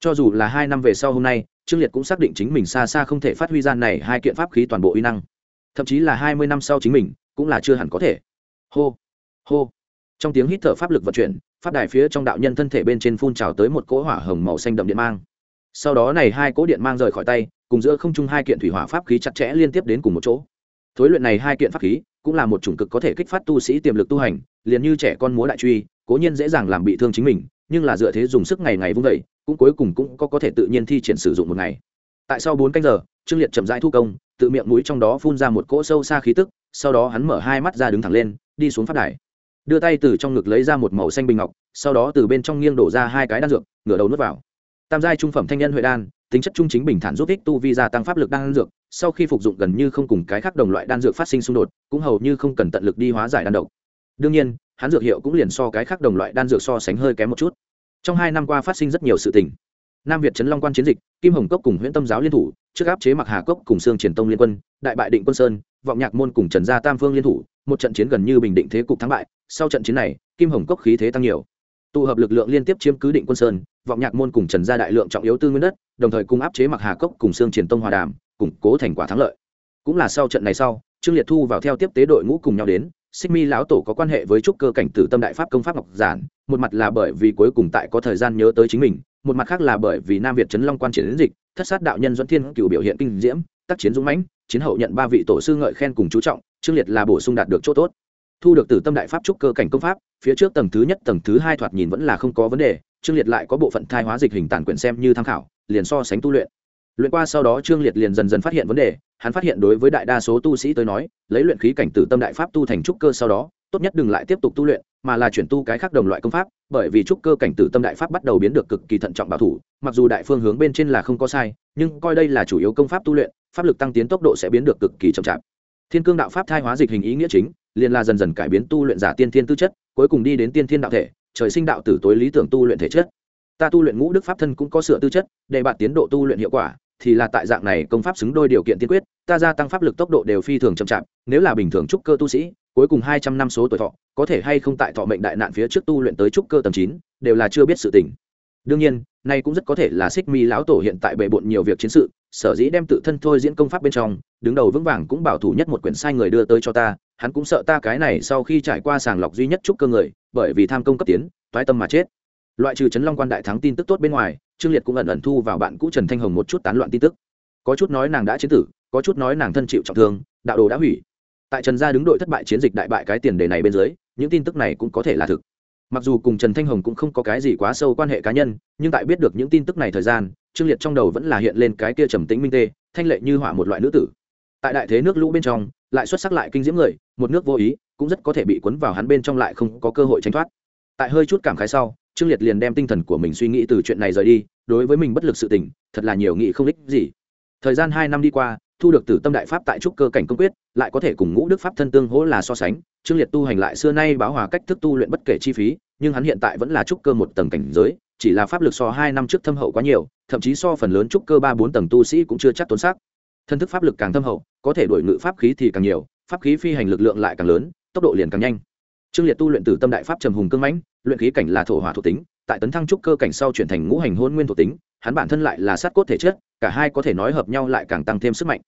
Cho dù là hai năm về sau hôm nay, trương liệt cũng xác định chính mình xa xa không thể phát huy gian này hai kiện pháp khí toàn bộ uy năng. Thậm chí là hai mươi năm sau chính mình, cũng là chưa hẳn có thể. Hô hô. Trong tiếng hít thở pháp lực vận chuyển, pháp đài phía trong đạo nhân thân thể bên trên phun trào tới một cỗ hỏa hồng màu xanh đậm điện mang. Sau đó này hai cỗ điện mang rời khỏi tay, cùng giữa không trung hai kiện thủy hỏa pháp khí chặt chẽ liên tiếp đến cùng một chỗ. Thối luyện này hai kiện pháp khí cũng là một chủng cực có thể kích phát tu sĩ tiềm lực tu hành, liền như trẻ con múa đại truy, cố nhiên dễ dàng làm bị thương chính mình, nhưng là dựa thế dùng sức ngày ngày vung vẩy cũng cuối cùng cũng có có thể tự nhiên thi triển sử dụng một ngày. Tại sau bốn canh giờ, trương liệt chậm rãi thu công, tự miệng mũi trong đó phun ra một cỗ sâu xa khí tức, sau đó hắn mở hai mắt ra đứng thẳng lên, đi xuống phát đài. Đưa tay từ trong ngực lấy ra một màu xanh bình ngọc, sau đó từ bên trong nghiêng đổ ra hai cái đan dược, ngửa đầu nuốt vào. Tam giai trung phẩm thanh nhân huệ đan tính chất trung chính bình thản giúp ích tu vi gia tăng pháp lực đan dược, sau khi phục dụng gần như không cùng cái khác đồng loại đan dược phát sinh xung đột, cũng hầu như không cần tận lực đi hóa giải đan độc. Đương nhiên, hắn dược hiệu cũng liền so cái khác đồng loại đan dược so sánh hơi kém một chút. Trong hai năm qua phát sinh rất nhiều sự tình. Nam việt trấn long quan chiến dịch, kim hồng cốc cùng huyện tâm giáo liên thủ, trước áp chế mặc hà cốc cùng sương triển tông liên quân, đại bại định quân sơn, vọng nhạc môn cùng trần gia tam phương liên thủ, một trận chiến gần như bình định thế cục thắng bại, sau trận chiến này, kim hồng cốc khí thế tăng nhiều. Tụ hợp lực lượng liên tiếp chiếm cứ định quân sơn vọng nhạc môn cùng trần gia đại lượng trọng yếu tư nguyên đất, đồng thời cùng áp chế mặc hà cốc cùng xương triển tông hòa đàm, củng cố thành quả thắng lợi. Cũng là sau trận này sau, trương liệt thu vào theo tiếp tế đội ngũ cùng nhau đến, xích mi lão tổ có quan hệ với trúc cơ cảnh tử tâm đại pháp công pháp ngọc giản, một mặt là bởi vì cuối cùng tại có thời gian nhớ tới chính mình, một mặt khác là bởi vì nam việt trấn long quan triển đến dịch, thất sát đạo nhân doãn thiên cựu biểu hiện kinh diễm, tác chiến dũng mãnh, chiến hậu nhận ba vị tổ sư ngợi khen cùng chú trọng, trương liệt là bổ sung đạt được chỗ tốt. Thu được tử tâm đại pháp trúc cơ cảnh công pháp, phía trước tầng thứ nhất, tầng thứ hai thoạt nhìn vẫn là không có vấn đề trương liệt lại có bộ phận thai hóa dịch hình tàn quyển xem như tham khảo, liền so sánh tu luyện. Luyện qua sau đó trương liệt liền dần dần phát hiện vấn đề, hắn phát hiện đối với đại đa số tu sĩ tới nói, lấy luyện khí cảnh tử tâm đại pháp tu thành trúc cơ sau đó, tốt nhất đừng lại tiếp tục tu luyện, mà là chuyển tu cái khác đồng loại công pháp, bởi vì trúc cơ cảnh tử tâm đại pháp bắt đầu biến được cực kỳ thận trọng bảo thủ, mặc dù đại phương hướng bên trên là không có sai, nhưng coi đây là chủ yếu công pháp tu luyện, pháp lực tăng tiến tốc độ sẽ biến được cực kỳ chậm chạp. Thiên cương đạo pháp thai hóa dịch hình ý nghĩa chính, liền là dần dần cải biến tu luyện giả tiên thiên tư chất, cuối cùng đi đến tiên thiên đạo thể trời sinh đạo tử tối lý tưởng tu luyện thể chất. Ta tu luyện ngũ đức pháp thân cũng có sửa tư chất, để bạn tiến độ tu luyện hiệu quả, thì là tại dạng này công pháp xứng đôi điều kiện tiên quyết, ta gia tăng pháp lực tốc độ đều phi thường chậm chạp, nếu là bình thường trúc cơ tu sĩ, cuối cùng hai trăm năm số tuổi thọ, có thể hay không tại thọ mệnh đại nạn phía trước tu luyện tới trúc cơ tầng chín, đều là chưa biết sự tình. Đương nhiên, nay cũng rất có thể là xích mi lão tổ hiện tại bệ bộn nhiều việc chiến sự, sở dĩ đem tự thân thôi diễn công pháp bên trong, đứng đầu vững vàng cũng bảo thủ nhất một quyển sai người đưa tới cho ta hắn cũng sợ ta cái này sau khi trải qua sàng lọc duy nhất chút cơ người, bởi vì tham công cấp tiến, toái tâm mà chết. Loại trừ trấn long quan đại thắng tin tức tốt bên ngoài, trương liệt cũng ẩn ẩn thu vào bạn cũ trần thanh hồng một chút tán loạn tin tức. Có chút nói nàng đã chiến tử, có chút nói nàng thân chịu trọng thương, đạo đồ đã hủy. Tại trần gia đứng đội thất bại chiến dịch đại bại cái tiền đề này bên dưới, những tin tức này cũng có thể là thực. Mặc dù cùng trần thanh hồng cũng không có cái gì quá sâu quan hệ cá nhân, nhưng tại biết được những tin tức này thời gian, trương liệt trong đầu vẫn là hiện lên cái kia trầm tĩnh minh tê, thanh lệ như họa một loại nữ tử. Tại đại thế nước lũ bên trong lại xuất sắc lại kinh diễm người, một nước vô ý, cũng rất có thể bị cuốn vào hắn bên trong lại không có cơ hội tránh thoát. Tại hơi chút cảm khái sau, trương liệt liền đem tinh thần của mình suy nghĩ từ chuyện này rời đi, đối với mình bất lực sự tình, thật là nhiều nghị không ích gì. Thời gian hai năm đi qua, thu được từ tâm đại pháp tại trúc cơ cảnh công quyết, lại có thể cùng ngũ đức pháp thân tương hỗ là so sánh, trương liệt tu hành lại xưa nay báo hòa cách thức tu luyện bất kể chi phí, nhưng hắn hiện tại vẫn là trúc cơ một tầng cảnh giới, chỉ là pháp lực so hai năm trước thâm hậu quá nhiều, thậm chí so phần lớn trúc cơ ba bốn tầng tu sĩ cũng chưa chắc tốn xác thân thức pháp lực càng thâm hậu, có thể đổi ngự pháp khí thì càng nhiều, pháp khí phi hành lực lượng lại càng lớn, tốc độ liền càng nhanh. Trương liệt tu luyện từ tâm đại pháp trầm hùng cương mãnh, luyện khí cảnh là thổ hỏa thuộc tính, tại tấn thăng trúc cơ cảnh sau chuyển thành ngũ hành hôn nguyên thuộc tính, hắn bản thân lại là sát cốt thể chất, cả hai có thể nói hợp nhau lại càng tăng thêm sức mạnh.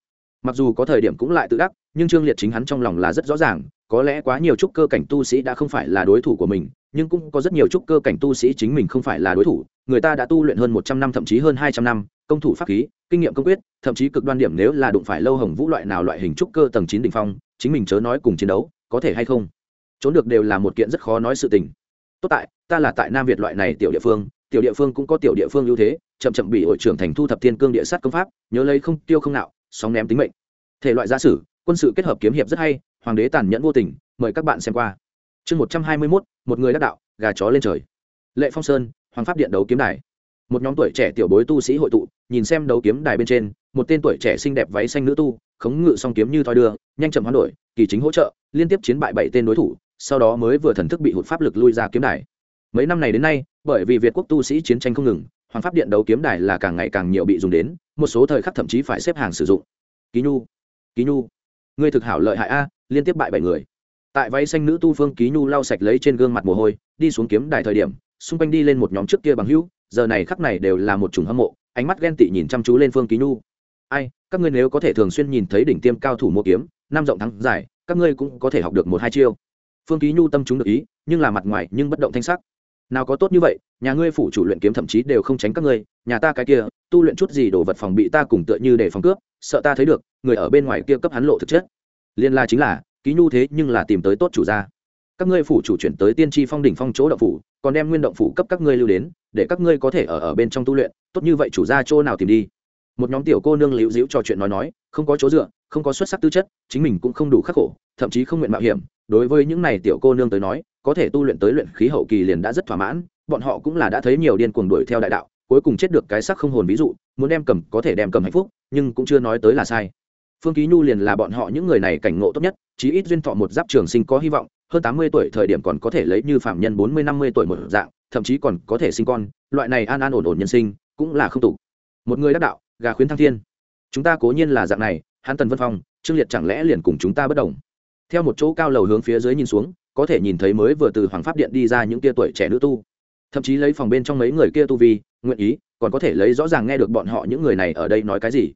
Mặc dù có thời điểm cũng lại tự đắc, nhưng trương liệt chính hắn trong lòng là rất rõ ràng, có lẽ quá nhiều trúc cơ cảnh tu sĩ đã không phải là đối thủ của mình, nhưng cũng có rất nhiều trúc cơ cảnh tu sĩ chính mình không phải là đối thủ, người ta đã tu luyện hơn một trăm năm, thậm chí hơn hai trăm năm công thủ pháp khí, kinh nghiệm công quyết, thậm chí cực đoan điểm nếu là đụng phải lâu hồng vũ loại nào loại hình trúc cơ tầng chín đ ỉ n h phong, chính mình chớ nói cùng chiến đấu, có thể hay không? Trốn được đều là một kiện rất khó nói sự tình. Tốt tại, ta là tại nam việt loại này tiểu địa phương, tiểu địa phương cũng có tiểu địa phương ưu thế, chậm chậm bị hội trưởng thành thu thập thiên cương địa sát công pháp, nhớ lấy không tiêu không nạo, sóng ném tính mệnh. Thể loại gia sử, quân sự kết hợp kiếm hiệp rất hay, hoàng đế tàn nhẫn vô tình, mời các bạn xem qua. Chương một trăm hai mươi mốt, một người đắc đạo, gà chó lên trời. Lệ phong sơn, hoàng pháp điện đấu kiếm đài. Một nhóm tuổi trẻ tiểu bối tu sĩ hội tụ nhìn xem đấu kiếm đài bên trên, một tên tuổi trẻ xinh đẹp váy xanh nữ tu, khống ngự song kiếm như thoi đưa, nhanh chậm hoán đổi, kỳ chính hỗ trợ, liên tiếp chiến bại bảy tên đối thủ, sau đó mới vừa thần thức bị hụt pháp lực lui ra kiếm đài. Mấy năm này đến nay, bởi vì việt quốc tu sĩ chiến tranh không ngừng, hoàng pháp điện đấu kiếm đài là càng ngày càng nhiều bị dùng đến, một số thời khắc thậm chí phải xếp hàng sử dụng. Ký nhu ký nhu người thực hảo lợi hại a, liên tiếp bại bảy người. Tại váy xanh nữ tu phương ký nhu lau sạch lấy trên gương mặt mồ hôi, đi xuống kiếm đài thời điểm, xung quanh đi lên một nhóm trước kia bằng hữu, giờ này khắc này đều là một chủng hâm mộ ánh mắt ghen tị nhìn chăm chú lên phương ký nhu. Ai, các ngươi nếu có thể thường xuyên nhìn thấy đỉnh tiêm cao thủ mua kiếm, năm rộng thắng dài các ngươi cũng có thể học được một hai chiêu. Phương ký nhu tâm chúng được ý, nhưng là mặt ngoài nhưng bất động thanh sắc. Nào có tốt như vậy, nhà ngươi phủ chủ luyện kiếm thậm chí đều không tránh các ngươi, nhà ta cái kia, tu luyện chút gì đồ vật phòng bị ta cùng tựa như để phòng cướp, sợ ta thấy được, người ở bên ngoài kia cấp hắn lộ thực chất. Liên la chính là ký nhu thế nhưng là tìm tới tốt chủ gia các ngươi phủ chủ chuyển tới tiên tri phong đỉnh phong chỗ động phủ, còn đem nguyên động phủ cấp các ngươi lưu đến, để các ngươi có thể ở ở bên trong tu luyện, tốt như vậy chủ ra chỗ nào tìm đi. Một nhóm tiểu cô nương liễu diễu trò chuyện nói nói, không có chỗ dựa, không có xuất sắc tư chất, chính mình cũng không đủ khắc khổ, thậm chí không nguyện mạo hiểm. Đối với những này tiểu cô nương tới nói, có thể tu luyện tới luyện khí hậu kỳ liền đã rất thỏa mãn, bọn họ cũng là đã thấy nhiều điên cuồng đuổi theo đại đạo, cuối cùng chết được cái sắc không hồn ví dụ, muốn đem cầm, có thể đem cầm hạnh phúc, nhưng cũng chưa nói tới là sai. Phương ký nhu liền là bọn họ những người này cảnh ngộ tốt nhất, chí ít duyên thọ một giáp trường sinh có hy vọng hơn tám mươi tuổi thời điểm còn có thể lấy như phạm nhân bốn mươi, năm mươi tuổi một dạng, thậm chí còn có thể sinh con, loại này an an ổn ổn nhân sinh cũng là không tục một người đắc đạo, gà khuyến thăng thiên. Chúng ta cố nhiên là dạng này, hắn tần vân phong, trương liệt chẳng lẽ liền cùng chúng ta bất đồng? Theo một chỗ cao lầu hướng phía dưới nhìn xuống, có thể nhìn thấy mới vừa từ hoàng pháp điện đi ra những tia tuổi trẻ nữ tu. Thậm chí lấy phòng bên trong mấy người kia tu vi, nguyện ý, còn có thể lấy rõ ràng nghe được bọn họ những người này ở đây nói cái gì.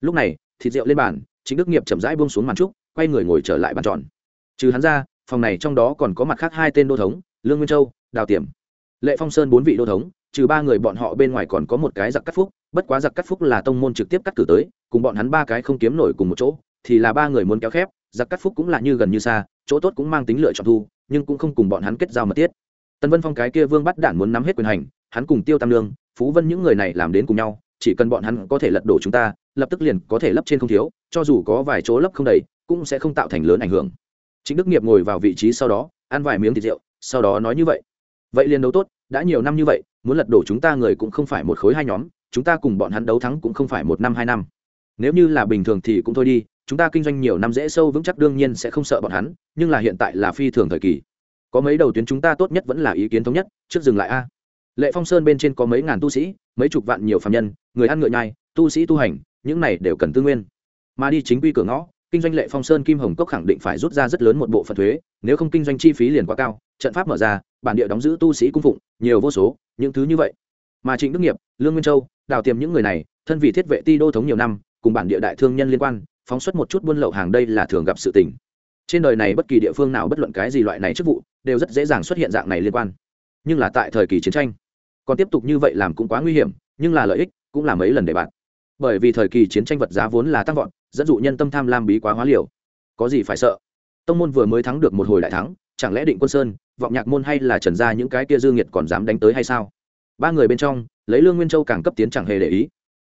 Lúc này, thịt rượu lên bàn chính đức nghiệp chậm rãi buông xuống màn trúc, quay người ngồi trở lại bàn tròn. Trừ hắn ra phòng này trong đó còn có mặt khác hai tên đô thống, lương nguyên châu, đào tiềm. Lệ phong sơn bốn vị đô thống, trừ ba người bọn họ bên ngoài còn có một cái giặc cắt phúc, bất quá giặc cắt phúc là tông môn trực tiếp cắt cử tới, cùng bọn hắn ba cái không kiếm nổi cùng một chỗ, thì là ba người muốn kéo khép giặc cắt phúc cũng là như gần như xa, chỗ tốt cũng mang tính lựa chọn thu, nhưng cũng không cùng bọn hắn kết giao mật thiết. Tân vân phong cái kia vương bắt đản muốn nắm hết quyền hành, hắn cùng tiêu tam lương, phú vân những người này làm đến cùng nhau, chỉ cần bọn hắn có thể lật đổ chúng ta, lập tức liền có thể lấp trên không thiếu, cho dù có vài chỗ lấp không đầy, cũng sẽ không tạo thành lớn ảnh hưởng chính đức nghiệp ngồi vào vị trí sau đó, ăn vài miếng thịt rượu, sau đó nói như vậy. Vậy liền đấu tốt, đã nhiều năm như vậy, muốn lật đổ chúng ta người cũng không phải một khối hai nhóm, chúng ta cùng bọn hắn đấu thắng cũng không phải một năm hai năm. Nếu như là bình thường thì cũng thôi đi, chúng ta kinh doanh nhiều năm dễ sâu vững chắc đương nhiên sẽ không sợ bọn hắn, nhưng là hiện tại là phi thường thời kỳ. Có mấy đầu tuyến chúng ta tốt nhất vẫn là ý kiến thống nhất, trước dừng lại a. Lệ phong sơn bên trên có mấy ngàn tu sĩ, mấy chục vạn nhiều phạm nhân, người ăn ngựa nhai, tu sĩ tu hành, những này đều cần tư nguyên. Mà đi chính quy cửa ngõ kinh doanh lệ phong sơn kim hồng cốc khẳng định phải rút ra rất lớn một bộ phận thuế, nếu không kinh doanh chi phí liền quá cao, trận pháp mở ra, bản địa đóng giữ tu sĩ cung phụng, nhiều vô số, những thứ như vậy. Mà trịnh đức nghiệp, lương nguyên châu, đào tiềm những người này, thân vị thiết vệ ti đô thống nhiều năm, cùng bản địa đại thương nhân liên quan, phóng xuất một chút buôn lậu hàng đây là thường gặp sự tình. Trên đời này bất kỳ địa phương nào bất luận cái gì loại này chức vụ, đều rất dễ dàng xuất hiện dạng này liên quan. Nhưng là tại thời kỳ chiến tranh, còn tiếp tục như vậy làm cũng quá nguy hiểm, nhưng là lợi ích cũng là mấy lần để bạn bởi vì thời kỳ chiến tranh vật giá vốn là tăng vọt, dẫn dụ nhân tâm tham lam bí quá hóa liều. Có gì phải sợ? Tông môn vừa mới thắng được một hồi đại thắng, chẳng lẽ định quân sơn, vọng nhạc môn hay là trần ra những cái kia dương nhiệt còn dám đánh tới hay sao? Ba người bên trong, lấy lương nguyên châu càng cấp tiến chẳng hề để ý.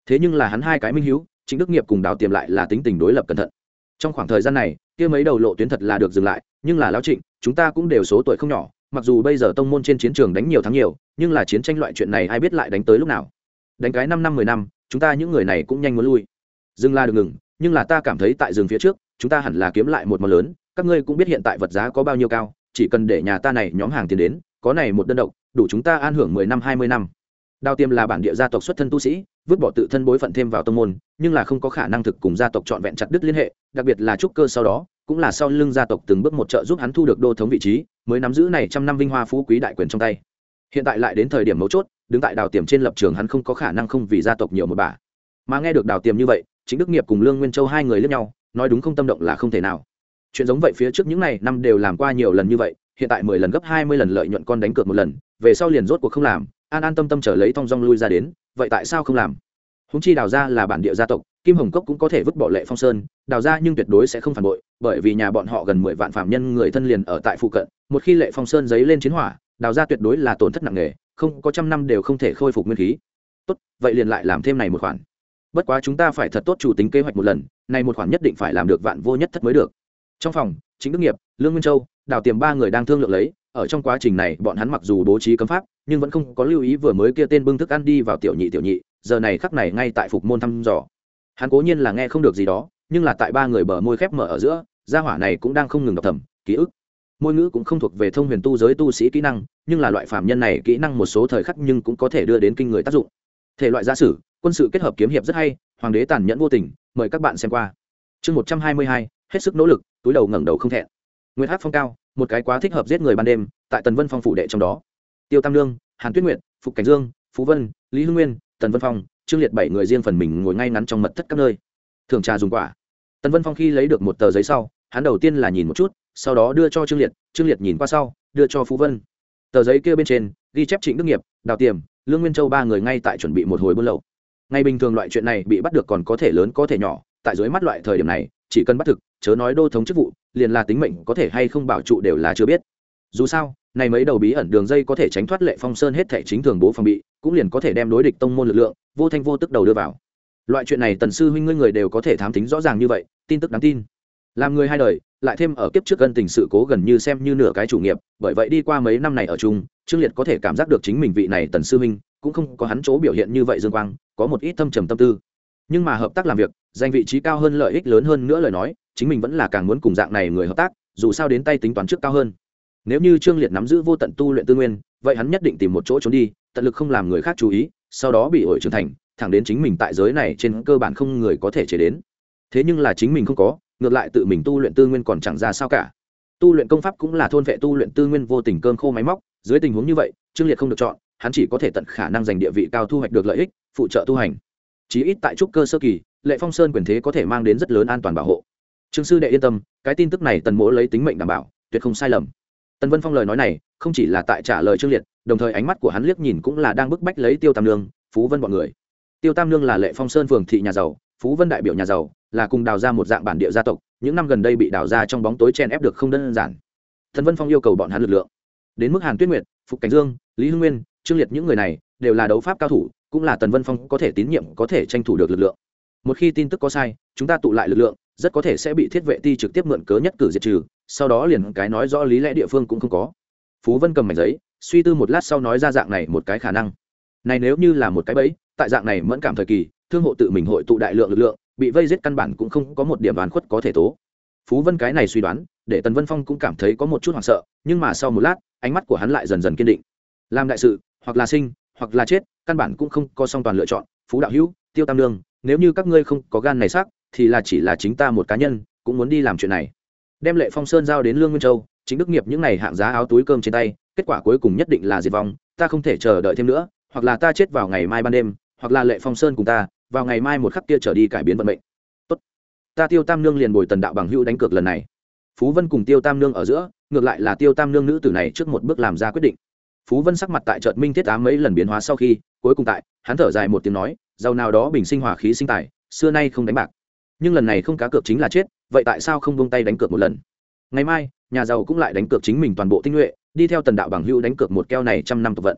Thế nhưng là hắn hai cái minh hữu chính đức nghiệp cùng đào tiềm lại là tính tình đối lập cẩn thận. Trong khoảng thời gian này, kia mấy đầu lộ tuyến thật là được dừng lại, nhưng là lão trịnh, chúng ta cũng đều số tuổi không nhỏ, mặc dù bây giờ tông môn trên chiến trường đánh nhiều thắng nhiều, nhưng là chiến tranh loại chuyện này ai biết lại đánh tới lúc nào? Đánh cái năm năm mười năm chúng ta những người này cũng nhanh muốn lui. Dừng là được ngừng, nhưng là ta cảm thấy tại rừng phía trước, chúng ta hẳn là kiếm lại một món lớn, các ngươi cũng biết hiện tại vật giá có bao nhiêu cao, chỉ cần để nhà ta này nhóm hàng tiền đến, có này một đơn độc, đủ chúng ta an hưởng mười năm, hai mươi năm. Đào tiêm là bản địa gia tộc xuất thân tu sĩ, vứt bỏ tự thân bối phận thêm vào tông môn, nhưng là không có khả năng thực cùng gia tộc trọn vẹn chặt đứt liên hệ, đặc biệt là trúc cơ sau đó, cũng là sau lưng gia tộc từng bước một trợ giúp hắn thu được đô thống vị trí, mới nắm giữ này trăm năm vinh hoa phú quý đại quyền trong tay. Hiện tại lại đến thời điểm mấu chốt đứng tại đào tiềm trên lập trường hắn không có khả năng không vì gia tộc nhiều một bà. Mà nghe được đào tiềm như vậy, chính đức nghiệp cùng lương nguyên châu hai người lẫn nhau, nói đúng không tâm động là không thể nào. Chuyện giống vậy phía trước những này năm đều làm qua nhiều lần như vậy, hiện tại mười lần gấp hai mươi lần lợi nhuận con đánh cược một lần, về sau liền rốt cuộc không làm, an an tâm tâm trở lấy thong dong lui ra đến, vậy tại sao không làm? Húng chi đào ra là bản địa gia tộc, kim hồng cốc cũng có thể vứt bỏ lệ phong sơn, đào ra nhưng tuyệt đối sẽ không phản bội, bởi vì nhà bọn họ gần mười vạn phạm nhân người thân liền ở tại phụ cận, một khi lệ phong sơn giấy lên chiến hỏa, đào ra tuyệt đối là tổn thất nặng nề không có trăm năm đều không thể khôi phục nguyên khí. Tốt, vậy liền lại làm thêm này một khoản. Bất quá chúng ta phải thật tốt chủ tính kế hoạch một lần, này một khoản nhất định phải làm được vạn vô nhất thất mới được. Trong phòng chính đức nghiệp, lương nguyên châu, đào tiềm ba người đang thương lượng lấy, ở trong quá trình này bọn hắn mặc dù bố trí cấm pháp, nhưng vẫn không có lưu ý vừa mới kia tên bưng thức ăn đi vào tiểu nhị tiểu nhị, giờ này khắc này ngay tại phục môn thăm dò. Hắn cố nhiên là nghe không được gì đó, nhưng là tại ba người bờ môi khép mở ở giữa, gia hỏa này cũng đang không ngừng đọc thầm, ký ức môi ngữ cũng không thuộc về thông huyền tu giới tu sĩ kỹ năng, nhưng là loại phạm nhân này kỹ năng một số thời khắc nhưng cũng có thể đưa đến kinh người tác dụng. Thể loại gia sử, quân sự kết hợp kiếm hiệp rất hay, hoàng đế tàn nhẫn vô tình, mời các bạn xem qua. Chương một trăm hai mươi hai, hết sức nỗ lực, túi đầu ngẩng đầu không thẹn. Nguyễn hát phong cao, một cái quá thích hợp giết người ban đêm, tại tần vân phong phủ đệ trong đó. Tiêu tam lương hàn tuyết nguyệt, phục cảnh dương, phú vân, lý hưng nguyên, tần vân phong, trương liệt bảy người riêng phần mình ngồi ngay ngắn trong mật thất các nơi. Thường trà dùng quả. Tần vân phong khi lấy được một tờ giấy sau, hắn đầu tiên là nhìn một chút sau đó đưa cho trương liệt trương liệt nhìn qua sau, đưa cho phú vân. Tờ giấy kia bên trên, ghi chép trịnh đức nghiệp, đào tiềm, lương nguyên châu ba người ngay tại chuẩn bị một hồi buôn lậu. Ngay bình thường loại chuyện này bị bắt được còn có thể lớn có thể nhỏ, tại dưới mắt loại thời điểm này, chỉ cần bắt thực, chớ nói đô thống chức vụ, liền là tính mệnh có thể hay không bảo trụ đều là chưa biết. Dù sao, này mấy đầu bí ẩn đường dây có thể tránh thoát lệ phong sơn hết thể chính thường bố phòng bị, cũng liền có thể đem đối địch tông môn lực lượng, vô thanh vô tức đầu đưa vào. Loại chuyện này tần sư huynh ngươi người đều có thể thám tính rõ ràng như vậy, tin tức đáng tin. Làm người hai đời lại thêm ở kiếp trước gần tình sự cố gần như xem như nửa cái chủ nghiệp, bởi vậy đi qua mấy năm này ở chung, trương liệt có thể cảm giác được chính mình vị này tần sư huynh, cũng không có hắn chỗ biểu hiện như vậy dương quang, có một ít thâm trầm tâm tư. Nhưng mà hợp tác làm việc danh vị trí cao hơn lợi ích lớn hơn nữa lời nói, chính mình vẫn là càng muốn cùng dạng này người hợp tác, dù sao đến tay tính toán trước cao hơn. Nếu như trương liệt nắm giữ vô tận tu luyện tư nguyên, vậy hắn nhất định tìm một chỗ trốn đi, tận lực không làm người khác chú ý, sau đó bị ổi trưởng thành, thẳng đến chính mình tại giới này trên cơ bản không người có thể chế đến. Thế nhưng là chính mình không có ngược lại tự mình tu luyện tư nguyên còn chẳng ra sao cả. Tu luyện công pháp cũng là thôn vệ tu luyện tư nguyên vô tình cơm khô máy móc, dưới tình huống như vậy, trương liệt không được chọn, hắn chỉ có thể tận khả năng giành địa vị cao thu hoạch được lợi ích, phụ trợ tu hành. Chí ít tại trúc cơ sơ kỳ, lệ phong sơn quyền thế có thể mang đến rất lớn an toàn bảo hộ. Trương sư đệ yên tâm, cái tin tức này tần mỗ lấy tính mệnh đảm bảo, tuyệt không sai lầm. Tần vân phong lời nói này, không chỉ là tại trả lời trương liệt, đồng thời ánh mắt của hắn liếc nhìn cũng là đang bức bách lấy tiêu tam lương phú vân bọn người. Tiêu tam lương là lệ phong sơn phường thị nhà giàu phú vân đại biểu nhà giàu, là cùng đào ra một dạng bản địa gia tộc, những năm gần đây bị đào ra trong bóng tối chen ép được không đơn giản. Thần vân phong yêu cầu bọn hắn lực lượng. Đến mức hàn tuyết nguyệt, phục cảnh dương, lý hưng nguyên, trương liệt những người này đều là đấu pháp cao thủ, cũng là tần vân phong có thể tín nhiệm, có thể tranh thủ được lực lượng. Một khi tin tức có sai, chúng ta tụ lại lực lượng, rất có thể sẽ bị thiết vệ ti trực tiếp mượn cớ nhất cử diệt trừ, sau đó liền cái nói rõ lý lẽ địa phương cũng không có. Phú vân cầm mảnh giấy, suy tư một lát sau nói ra dạng này một cái khả năng. Này nếu như là một cái bẫy, tại dạng này mẫn cảm thời kỳ thương hộ tự mình hội tụ đại lượng lực lượng, bị vây giết căn bản cũng không có một điểm đoán khuất có thể tố. Phú vân cái này suy đoán, để tần vân phong cũng cảm thấy có một chút hoảng sợ, nhưng mà sau một lát, ánh mắt của hắn lại dần dần kiên định. Làm đại sự, hoặc là sinh, hoặc là chết, căn bản cũng không có song toàn lựa chọn. Phú đạo hữu, tiêu tam lương nếu như các ngươi không có gan này sắc thì là chỉ là chính ta một cá nhân, cũng muốn đi làm chuyện này. Đem lệ phong sơn giao đến lương nguyên châu, chính đức nghiệp những n à y hạng giá áo túi cơm trên tay, kết quả cuối cùng nhất định là diệt vong, ta không thể chờ đợi thêm nữa, hoặc là ta chết vào ngày mai ban đêm, hoặc là lệ phong sơn cùng ta vào ngày mai một khắc kia trở đi cải biến vận mệnh. Tốt. Ta tiêu tam nương liền bồi tần đạo bằng hữu đánh cược lần này. Phú vân cùng tiêu tam nương ở giữa, ngược lại là tiêu tam nương nữ tử này trước một bước làm ra quyết định. Phú vân sắc mặt tại trợt minh thiết ám mấy lần biến hóa sau khi, cuối cùng tại, hắn thở dài một tiếng nói, giàu nào đó bình sinh hỏa khí sinh tài, xưa nay không đánh bạc. Nhưng lần này không cá cược chính là chết, vậy tại sao không buông tay đánh cược một lần? Ngày mai, nhà giàu cũng lại đánh cược chính mình toàn bộ tinh nhuệ, đi theo tần đạo bằng hữu đánh cược một keo này trăm năm tục vận.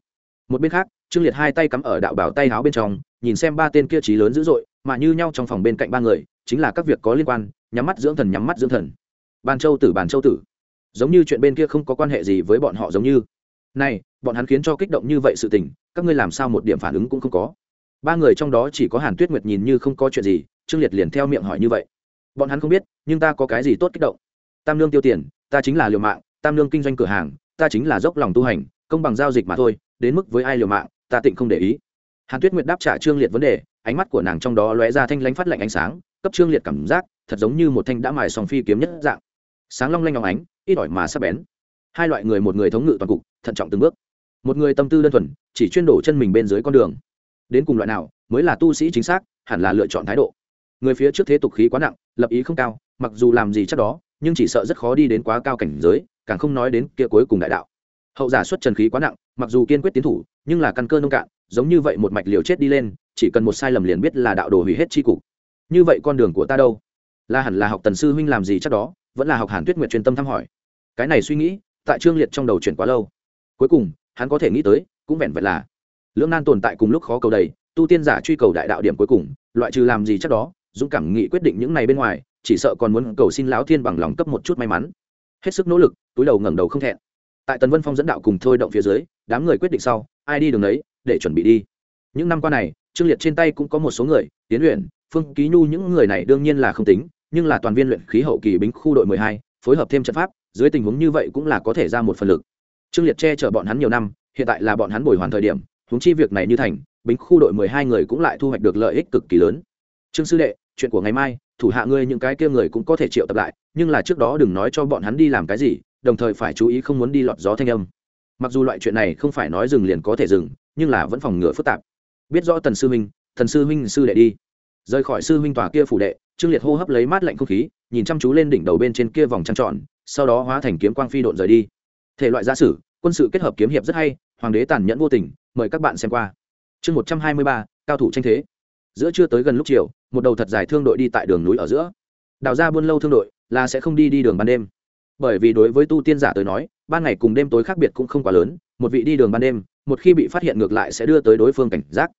Một bên khác, trương liệt hai tay cắm ở đạo bảo tay áo bên trong nhìn xem ba tên kia trí lớn dữ dội, mà như nhau trong phòng bên cạnh ba người, chính là các việc có liên quan, nhắm mắt dưỡng thần, nhắm mắt dưỡng thần. Bàn châu tử bàn châu tử. Giống như chuyện bên kia không có quan hệ gì với bọn họ giống như. Này, bọn hắn khiến cho kích động như vậy sự tình, các ngươi làm sao một điểm phản ứng cũng không có. Ba người trong đó chỉ có hàn tuyết nguyệt nhìn như không có chuyện gì, trương liệt liền theo miệng hỏi như vậy. Bọn hắn không biết, nhưng ta có cái gì tốt kích động? Tam lương tiêu tiền, ta chính là liều mạng, tam lương kinh doanh cửa hàng, ta chính là dốc lòng tu hành, công bằng giao dịch mà thôi, đến mức với ai liều mạng, ta tịnh không để ý hàn tuyết nguyệt đáp trả trương liệt vấn đề, ánh mắt của nàng trong đó lóe ra thanh lánh phát lạnh ánh sáng, cấp trương liệt cảm giác, thật giống như một thanh đã mài sòng phi kiếm nhất dạng. Sáng long lanh ngọc ánh, ít ỏi mà sắp bén. Hai loại người một người thống ngự toàn cục, thận trọng từng bước. Một người tâm tư đơn thuần, chỉ chuyên đổ chân mình bên dưới con đường. Đến cùng loại nào, mới là tu sĩ chính xác, hẳn là lựa chọn thái độ. Người phía trước thế tục khí quá nặng, lập ý không cao, mặc dù làm gì chắc đó, nhưng chỉ sợ rất khó đi đến quá cao cảnh giới, càng không nói đến kia cuối cùng đại đạo. Hậu giả xuất trần khí quá nặng, mặc dù kiên quyết tiến thủ, nhưng là căn cơ nông cạn giống như vậy một mạch liều chết đi lên, chỉ cần một sai lầm liền biết là đạo đồ hủy hết chi cục. Như vậy con đường của ta đâu? Là hẳn là học tần sư huynh làm gì chắc đó, vẫn là học hàn tuyết nguyệt truyền tâm thăm hỏi. Cái này suy nghĩ, tại trương liệt trong đầu chuyển quá lâu. Cuối cùng, hắn có thể nghĩ tới, cũng vẹn vẹn là, lưỡng nan tồn tại cùng lúc khó cầu đầy, tu tiên giả truy cầu đại đạo điểm cuối cùng, loại trừ làm gì chắc đó, dũng cảm nghị quyết định những này bên ngoài, chỉ sợ còn muốn cầu xin lão thiên bằng lòng cấp một chút may mắn. Hết sức nỗ lực, túi đầu ngẩng đầu không thẹn. Tại tần vân phong dẫn đạo cùng thôi động phía dưới, đám người quyết định sau, ai đi đường đấy để chuẩn bị đi. Những năm qua này, trương liệt trên tay cũng có một số người tiến luyện phương ký nhu, những người này đương nhiên là không tính, nhưng là toàn viên luyện khí hậu kỳ bính khu đội mười hai, phối hợp thêm trận pháp, dưới tình huống như vậy cũng là có thể ra một phần lực. Trương liệt che chở bọn hắn nhiều năm, hiện tại là bọn hắn bồi hoàn thời điểm, huống chi việc này như thành bính khu đội mười hai người cũng lại thu hoạch được lợi ích cực kỳ lớn. Trương sư đệ, chuyện của ngày mai, thủ hạ ngươi những cái kia người cũng có thể triệu tập lại, nhưng là trước đó đừng nói cho bọn hắn đi làm cái gì, đồng thời phải chú ý không muốn đi lọt gió thanh âm. Mặc dù loại chuyện này không phải nói dừng liền có thể dừng nhưng là vẫn phòng ngừa phức tạp. Biết rõ tần sư huynh thần sư huynh sư đệ đi. Rời khỏi sư huynh tòa kia phủ đệ, trương liệt hô hấp lấy mát lạnh không khí, nhìn chăm chú lên đỉnh đầu bên trên kia vòng trăng tròn, sau đó hóa thành kiếm quang phi độn rời đi. Thể loại gia sử, quân sự kết hợp kiếm hiệp rất hay, hoàng đế tàn nhẫn vô tình, mời các bạn xem qua. Chương một trăm hai mươi ba, cao thủ tranh thế. Giữa chưa tới gần lúc chiều, một đầu thật dài thương đội đi tại đường núi ở giữa. Đào ra buôn lâu thương đội, là sẽ không đi đi đường ban đêm. Bởi vì đối với tu tiên giả tới nói, ban ngày cùng đêm tối khác biệt cũng không quá lớn một vị đi đường ban đêm, một khi bị phát hiện ngược lại sẽ đưa tới đối phương cảnh giác.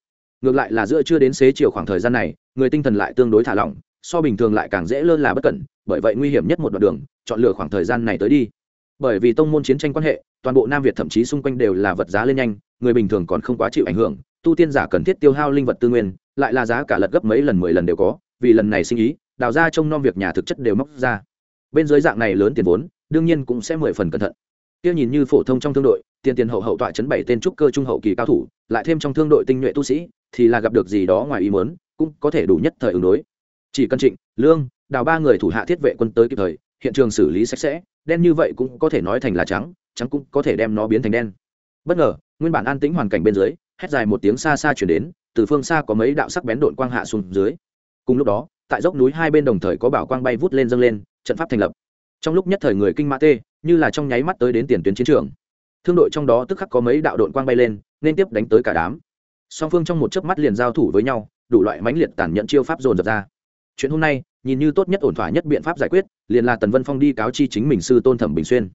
Ngược lại là giữa chưa đến xế chiều khoảng thời gian này, người tinh thần lại tương đối thả lỏng, so bình thường lại càng dễ lơ là bất cẩn, bởi vậy nguy hiểm nhất một đoạn đường, chọn lựa khoảng thời gian này tới đi. Bởi vì tông môn chiến tranh quan hệ, toàn bộ nam việt thậm chí xung quanh đều là vật giá lên nhanh, người bình thường còn không quá chịu ảnh hưởng, tu tiên giả cần thiết tiêu hao linh vật tư nguyên, lại là giá cả lật gấp mấy lần, mười lần đều có, vì lần này sinh ý, đào ra trông nom việc nhà thực chất đều móc ra. Bên dưới dạng này lớn tiền vốn, đương nhiên cũng sẽ mười phần cẩn thận. Kia nhìn như phổ thông trong thương đội tiền tiền hậu hậu tọa chấn bảy tên trúc cơ trung hậu kỳ cao thủ, lại thêm trong thương đội tinh nhuệ tu sĩ, thì là gặp được gì đó ngoài ý muốn, cũng có thể đủ nhất thời ứng đối. Chỉ cần trịnh, lương, đào ba người thủ hạ thiết vệ quân tới kịp thời, hiện trường xử lý sạch sẽ, đen như vậy cũng có thể nói thành là trắng trắng cũng có thể đem nó biến thành đen. Bất ngờ, nguyên bản an tĩnh hoàn cảnh bên dưới, hét dài một tiếng xa xa chuyển đến, từ phương xa có mấy đạo sắc bén đội quang hạ xuống dưới. Cùng lúc đó, tại dốc núi hai bên đồng thời có bảo quang bay vút lên dâng lên, trận pháp thành lập. Trong lúc nhất thời người kinh mã tê, như là trong nháy mắt tới đến tiền tuyến chiến trường thương đội trong đó tức khắc có mấy đạo đội quang bay lên, nên tiếp đánh tới cả đám. Song phương trong một chớp mắt liền giao thủ với nhau, đủ loại mãnh liệt tàn nhẫn chiêu pháp dồn dập ra. Chuyện hôm nay, nhìn như tốt nhất ổn thỏa nhất biện pháp giải quyết, liền là tần vân phong đi cáo chi chính mình sư tôn thẩm bình xuyên.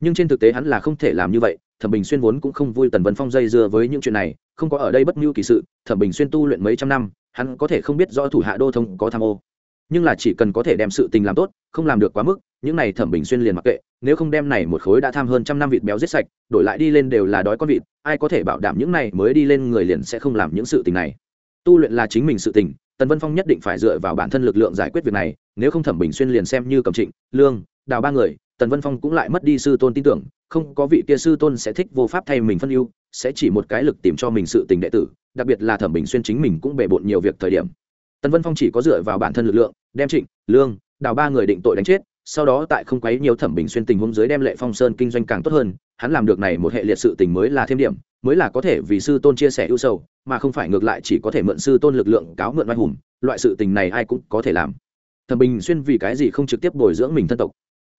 Nhưng trên thực tế hắn là không thể làm như vậy, thẩm bình xuyên vốn cũng không vui tần vân phong dây dưa với những chuyện này, không có ở đây bất mưu kỳ sự, thẩm bình xuyên tu luyện mấy trăm năm, hắn có thể không biết rõ thủ hạ đô thông có tham ô. Nhưng là chỉ cần có thể đem sự tình làm tốt, không làm được quá mức những này thẩm bình xuyên liền mặc kệ, nếu không đem này một khối đã tham hơn trăm năm vịt béo giết sạch, đổi lại đi lên đều là đói con vịt, ai có thể bảo đảm những này mới đi lên người liền sẽ không làm những sự tình này? Tu luyện là chính mình sự tình, tần vân phong nhất định phải dựa vào bản thân lực lượng giải quyết việc này, nếu không thẩm bình xuyên liền xem như cầm trịnh, lương, đào ba người, tần vân phong cũng lại mất đi sư tôn tin tưởng, không có vị kia sư tôn sẽ thích vô pháp thay mình phân ưu, sẽ chỉ một cái lực tìm cho mình sự tình đệ tử, đặc biệt là thẩm bình xuyên chính mình cũng bề bộn nhiều việc thời điểm. Tần vân phong chỉ có dựa vào bản thân lực lượng, đem trịnh, lương, đào ba người định tội đánh chết sau đó tại không quấy nhiều thẩm bình xuyên tình huống dưới đem lệ phong sơn kinh doanh càng tốt hơn, hắn làm được này một hệ liệt sự tình mới là thêm điểm, mới là có thể vì sư tôn chia sẻ ưu sầu, mà không phải ngược lại chỉ có thể mượn sư tôn lực lượng cáo mượn oai hùng, loại sự tình này ai cũng có thể làm. Thẩm bình xuyên vì cái gì không trực tiếp bồi dưỡng mình thân tộc?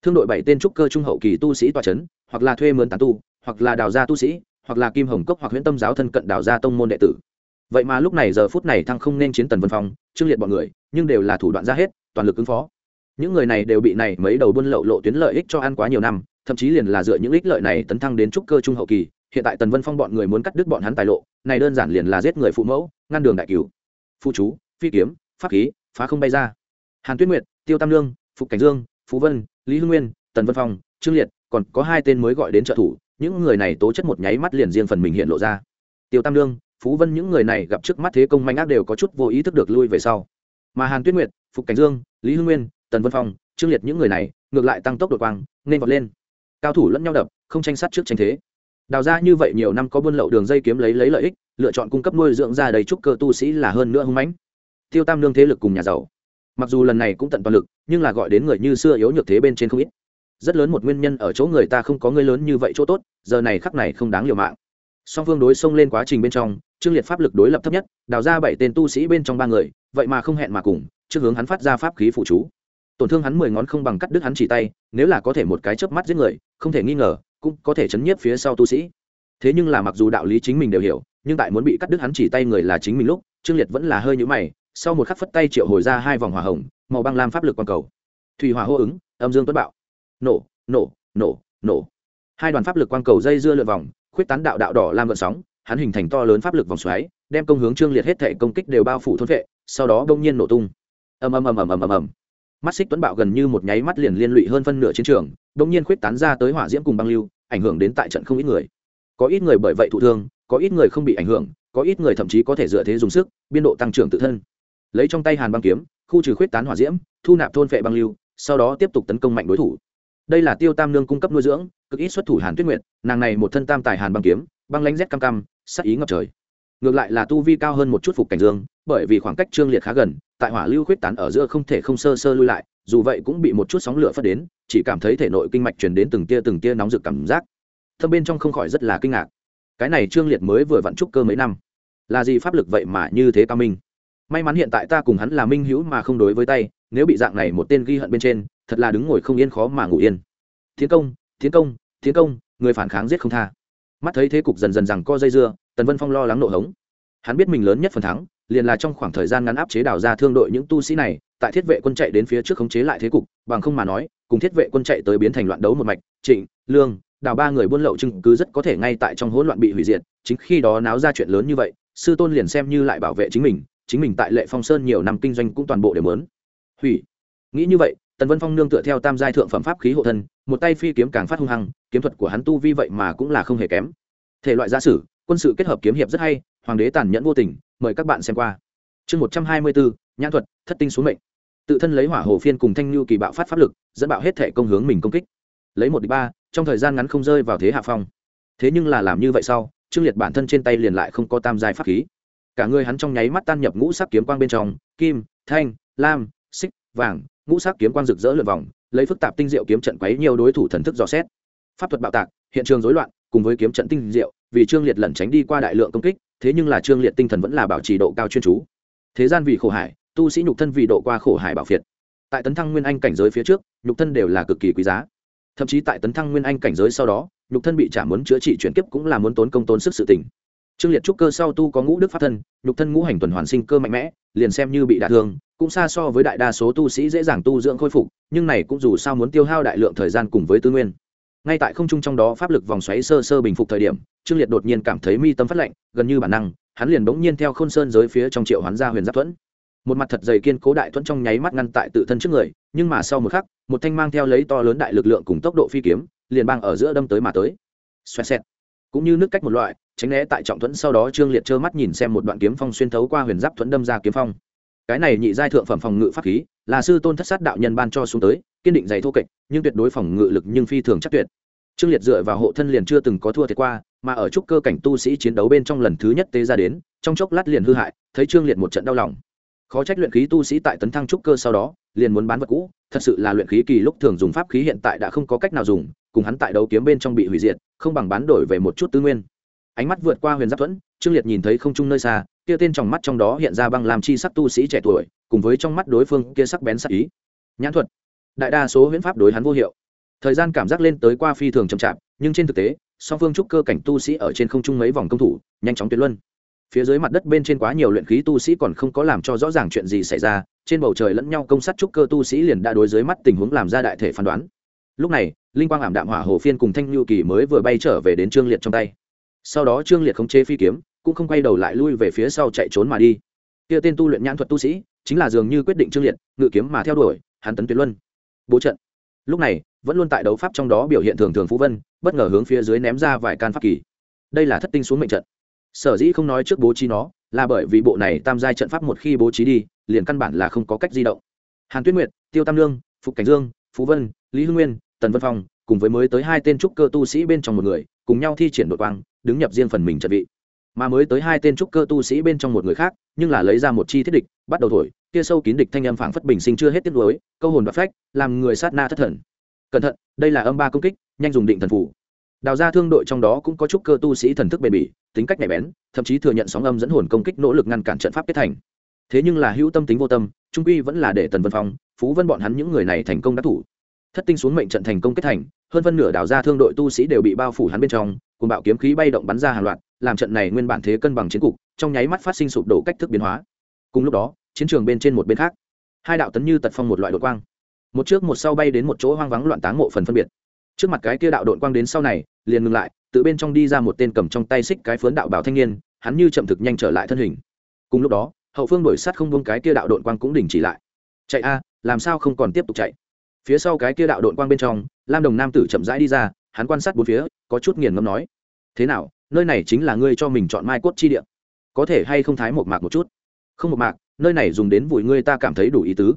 Thương đội bảy tên trúc cơ trung hậu kỳ tu sĩ tòa c h ấ n hoặc là thuê mướn tán tu, hoặc là đào gia tu sĩ, hoặc là kim hồng cốc hoặc huyện tâm giáo thân cận đào gia tông môn đệ tử. Vậy mà lúc này giờ phút này thăng không nên chiến tần vân phong trương liệt bọn người, nhưng đều là thủ đoạn ra hết, toàn lực ứng phó những người này đều bị này mấy đầu buôn lậu lộ tuyến lợi ích cho ăn quá nhiều năm, thậm chí liền là dựa những ích lợi này tấn thăng đến trúc cơ trung hậu kỳ. Hiện tại tần vân phong bọn người muốn cắt đứt bọn hắn tài lộ, này đơn giản liền là giết người phụ mẫu, ngăn đường đại cứu phụ chú, phi kiếm, pháp khí, phá không bay ra. Hàn tuyết nguyệt, tiêu tam lương, phục cảnh dương, phú vân, lý hưng nguyên, tần vân phong, trương liệt, còn có hai tên mới gọi đến trợ thủ, những người này tố chất một nháy mắt liền riêng phần mình hiện lộ ra. Tiêu tam lương, phú vân những người này gặp trước mắt thế công manh ác đều có chút vô ý thức được lui về sau. Mà hàn tuyết nguyệt, phục cảnh dương, lý hưng nguyên tần vân phong trương liệt những người này ngược lại tăng tốc đột quang nên vọt lên cao thủ lẫn nhau đập không tranh sát trước tranh thế đào ra như vậy nhiều năm có buôn lậu đường dây kiếm lấy lấy lợi ích lựa chọn cung cấp nuôi dưỡng ra đầy trúc cơ tu sĩ là hơn nữa hung mãnh tiêu tam lương thế lực cùng nhà giàu mặc dù lần này cũng tận toàn lực nhưng là gọi đến người như xưa yếu nhược thế bên trên không ít rất lớn một nguyên nhân ở chỗ người ta không có người lớn như vậy chỗ tốt giờ này khắc này không đáng liều mạng song phương đối xông lên quá trình bên trong trương liệt pháp lực đối lập thấp nhất đào ra bảy tên tu sĩ bên trong ba người vậy mà không hẹn mà cùng trước hướng hắn phát ra pháp khí phụ chú tổn thương hắn mười ngón không bằng cắt đứt hắn chỉ tay, nếu là có thể một cái chớp mắt giết người, không thể nghi ngờ, cũng có thể chấn nhiếp phía sau tu sĩ. Thế nhưng là mặc dù đạo lý chính mình đều hiểu, nhưng tại muốn bị cắt đứt hắn chỉ tay người là chính mình lúc, trương liệt vẫn là hơi nhũ mày, sau một khắc phất tay triệu hồi ra hai vòng hỏa hồng, màu băng lam pháp lực quang cầu. Thủy hỏa hô ứng, âm dương tuất bạo. Nổ nổ nổ nổ. Hai đoàn pháp lực quang cầu dây dưa lượn vòng, khuyết tán đạo đạo đỏ lam gợn sóng, hắn hình thành to lớn pháp lực vòng xoáy, đem công hướng trương liệt hết thể công kích đều bao phủ thôn vệ, sau đó đông nhiên nổ tung. Ầm ầm ầm ầm ầm ầm ầm mắt xích tuấn bạo gần như một nháy mắt liền liên lụy hơn phân nửa chiến trường bỗng nhiên khuyết tán ra tới hỏa diễm cùng băng lưu, ảnh hưởng đến tại trận không ít người. Có ít người bởi vậy thụ thương, có ít người không bị ảnh hưởng, có ít người thậm chí có thể dựa thế dùng sức, biên độ tăng trưởng tự thân. Lấy trong tay hàn băng kiếm, khu trừ khuyết tán hỏa diễm, thu nạp thôn vệ băng lưu, sau đó tiếp tục tấn công mạnh đối thủ. Đây là tiêu tam lương cung cấp nuôi dưỡng, cực ít xuất thủ hàn tuyết nguyệt, nàng này một thân tam tài hàn băng kiếm, băng lánh rét cam cam sắc ý ngập trời. Ngược lại là tu vi cao hơn một chút phục cảnh dương, bởi vì khoảng cách trương liệt khá gần tại hỏa lưu khuyết tán ở giữa không thể không sơ sơ lui lại, dù vậy cũng bị một chút sóng lửa phất đến, chỉ cảm thấy thể nội kinh mạch truyền đến từng tia từng tia nóng rực cảm giác. Thâm bên trong không khỏi rất là kinh ngạc. Cái này trương liệt mới vừa vặn trúc cơ mấy năm. Là gì pháp lực vậy mà như thế cao minh? May mắn hiện tại ta cùng hắn là minh hữu mà không đối với tay, nếu bị dạng này một tên ghi hận bên trên, thật là đứng ngồi không yên khó mà ngủ yên. Tiến công tiến công tiến công, người phản kháng giết không tha. Mắt thấy thế cục dần dần rằng co dây dưa, tần vân phong lo lắng nộ hống. Hắn biết mình lớn nhất phần thắng liền là trong khoảng thời gian ngắn áp chế đào ra thương đội những tu sĩ này, tại thiết vệ quân chạy đến phía trước khống chế lại thế cục, bằng không mà nói, cùng thiết vệ quân chạy tới biến thành loạn đấu một mạch, trịnh, lương, đào ba người buôn lậu chứng cứ rất có thể ngay tại trong hỗn loạn bị hủy diệt, chính khi đó náo ra chuyện lớn như vậy, sư tôn liền xem như lại bảo vệ chính mình chính mình tại lệ phong sơn nhiều năm kinh doanh cũng toàn bộ đều mớn. Hủy. Nghĩ như vậy, tần vân phong nương tựa theo tam giai thượng phẩm pháp khí hộ thân, một tay phi kiếm càng phát hung hăng, kiếm thuật của hắn tu vi vậy mà cũng là không hề kém. Thể loại gia sử, quân sự kết hợp kiếm hiệp rất hay, hoàng đế tàn nhẫn vô tình mời các bạn xem qua. Chương một trăm hai mươi bốn nhãn thuật, thất tinh xuống mệnh. Tự thân lấy hỏa hồ phiên cùng thanh lưu kỳ bạo phát pháp lực, dẫn bạo hết thể công hướng mình công kích. Lấy một đ ba, trong thời gian ngắn không rơi vào thế hạ phong. Thế nhưng là làm như vậy sau, trương liệt bản thân trên tay liền lại không có tam giai pháp khí. Cả người hắn trong nháy mắt tan nhập ngũ sắc kiếm quang bên trong, kim, thanh, lam, xích, vàng, ngũ sắc kiếm quang rực rỡ lượt vòng, lấy phức tạp tinh diệu kiếm trận quấy nhiều đối thủ thần thức dò xét. Pháp thuật bạo tạc, hiện trường rối loạn, cùng với kiếm trận tinh diệu, vì trương liệt lẩn tránh đi qua đại lượng công kích thế nhưng là trương liệt tinh thần vẫn là bảo trì độ cao chuyên chú. Thế gian vì khổ hải, tu sĩ nhục thân vì độ qua khổ hải bảo phiệt. Tại tấn thăng nguyên anh cảnh giới phía trước, nhục thân đều là cực kỳ quý giá. Thậm chí tại tấn thăng nguyên anh cảnh giới sau đó, nhục thân bị trả muốn chữa trị chuyển kiếp cũng là muốn tốn công tốn sức sự tỉnh trương liệt trúc cơ sau tu có ngũ đức pháp thân, nhục thân ngũ hành tuần hoàn sinh cơ mạnh mẽ, liền xem như bị đả thương, cũng xa so với đại đa số tu sĩ dễ dàng tu dưỡng khôi phục, nhưng này cũng dù sao muốn tiêu hao đại lượng thời gian cùng với tư nguyên ngay tại không trung trong đó pháp lực vòng xoáy sơ sơ bình phục thời điểm, trương liệt đột nhiên cảm thấy mi tâm phát lạnh, gần như bản năng, hắn liền bỗng nhiên theo khôn sơn giới phía trong triệu hoán gia huyền giáp thuẫn. Một mặt thật dày kiên cố đại thuẫn trong nháy mắt ngăn tại tự thân trước người, nhưng mà sau một khắc, một thanh mang theo lấy to lớn đại lực lượng cùng tốc độ phi kiếm, liền bang ở giữa đâm tới mà tới. Xoẹt xẹt. Cũng như nước cách một loại, tránh né tại trọng thuẫn sau đó trương liệt trơ mắt nhìn xem một đoạn kiếm phong xuyên thấu qua huyền giáp thuẫn đâm ra kiếm phong. Cái này nhị giai thượng phẩm phòng ngự pháp khí, là sư tôn thất sát đạo nhân ban cho xuống tới kiên định dày thô kệch, nhưng tuyệt đối phòng ngự lực nhưng phi thường chắc tuyệt. Trương liệt dựa vào hộ thân liền chưa từng có thua thiệt qua, mà ở chúc cơ cảnh tu sĩ chiến đấu bên trong lần thứ nhất tế ra đến, trong chốc lát liền hư hại, thấy trương liệt một trận đau lòng. Khó trách luyện khí tu sĩ tại tấn thăng trúc cơ sau đó, liền muốn bán vật cũ, thật sự là luyện khí kỳ lúc thường dùng pháp khí hiện tại đã không có cách nào dùng, cùng hắn tại đấu kiếm bên trong bị hủy diệt, không bằng bán đổi về một chút tư nguyên. Ánh mắt vượt qua huyền giáp thuẫn, trương liệt nhìn thấy không trung nơi xa, kia tên trong mắt trong đó hiện ra băng làm chi sắc tu sĩ trẻ tuổi, cùng với trong mắt đối phương kia sắc bén sắc ý. Nhãn thuật đại đa số huyễn pháp đối hắn vô hiệu. Thời gian cảm giác lên tới qua phi thường chậm chạp, nhưng trên thực tế, song phương trúc cơ cảnh tu sĩ ở trên không trung mấy vòng công thủ, nhanh chóng tuyệt luân. Phía dưới mặt đất bên trên quá nhiều luyện khí tu sĩ còn không có làm cho rõ ràng chuyện gì xảy ra, trên bầu trời lẫn nhau công sát trúc cơ tu sĩ liền đã đối dưới mắt tình huống làm ra đại thể phán đoán. Lúc này, linh quang ảm đạm hỏa hồ phiên cùng thanh lưu kỳ mới vừa bay trở về đến trương liệt trong tay. Sau đó trương liệt khống chế phi kiếm, cũng không quay đầu lại lui về phía sau chạy trốn mà đi. Kia tên tu luyện nhãn thuật tu sĩ, chính là dường như quyết định trương liệt, ngự kiếm mà theo đuổi hàn tấn tuyệt luân bố trận. Lúc này, vẫn luôn tại đấu pháp trong đó biểu hiện thường thường phú vân, bất ngờ hướng phía dưới ném ra vài can pháp kỳ. Đây là thất tinh xuống mệnh trận. Sở dĩ không nói trước bố trí nó, là bởi vì bộ này tam giai trận pháp một khi bố trí đi, liền căn bản là không có cách di động. Hàn tuyết nguyệt, tiêu tam lương phục cảnh dương, phú vân, lý hưng nguyên, tần vân phong, cùng với mới tới hai tên trúc cơ tu sĩ bên trong một người, cùng nhau thi triển đội quang, đứng nhập riêng phần mình trận vị. Mà mới tới hai tên trúc cơ tu sĩ bên trong một người khác, nhưng là lấy ra một chi thiết địch, bắt đầu thổi kia sâu kín địch thanh âm phảng phất bình sinh chưa hết tiết lối câu hồn và phách, làm người sát na thất thần. Cẩn thận, đây là âm ba công kích, nhanh dùng định thần phủ đào ra thương đội trong đó cũng có chút cơ tu sĩ thần thức bền bỉ, tính cách nhạy bén, thậm chí thừa nhận sóng âm dẫn hồn công kích nỗ lực ngăn cản trận pháp kết thành. Thế nhưng là hữu tâm tính vô tâm, trung quy vẫn là để tần vân phong, phú vân bọn hắn những người này thành công đã thủ. Thất tinh xuống mệnh trận thành công kết thành, hơn phân nửa đào ra thương đội tu sĩ đều bị bao phủ hắn bên trong cùng bạo kiếm khí bay động bắn ra hàng loạt, làm trận này nguyên bản thế cân bằng chiến cục, trong nháy mắt phát sinh sụp đổ cách thức biến hóa. Cùng lúc đó chiến trường bên trên một bên khác. Hai đạo tấn như tật phong một loại đội quang. Một trước một sau bay đến một chỗ hoang vắng loạn táng mộ phần phân biệt. Trước mặt cái kia đạo đội quang đến sau này, liền ngừng lại tự bên trong đi ra một tên cầm trong tay xích cái phướn đạo bảo thanh niên, hắn như chậm thực nhanh trở lại thân hình. Cùng lúc đó, hậu phương đổi sát không buông cái kia đạo đội quang cũng đình chỉ lại. Chạy a, làm sao không còn tiếp tục chạy? Phía sau cái kia đạo đội quang bên trong, lam đồng nam tử chậm rãi đi ra, hắn quan sát bốn phía, có chút nghiền ngâm nói, thế nào, nơi này chính là ngươi cho mình chọn mai cốt chi địa. Có thể hay không thái một mạc một chút? Không một mạc nơi này dùng đến vùi ngươi ta cảm thấy đủ ý tứ.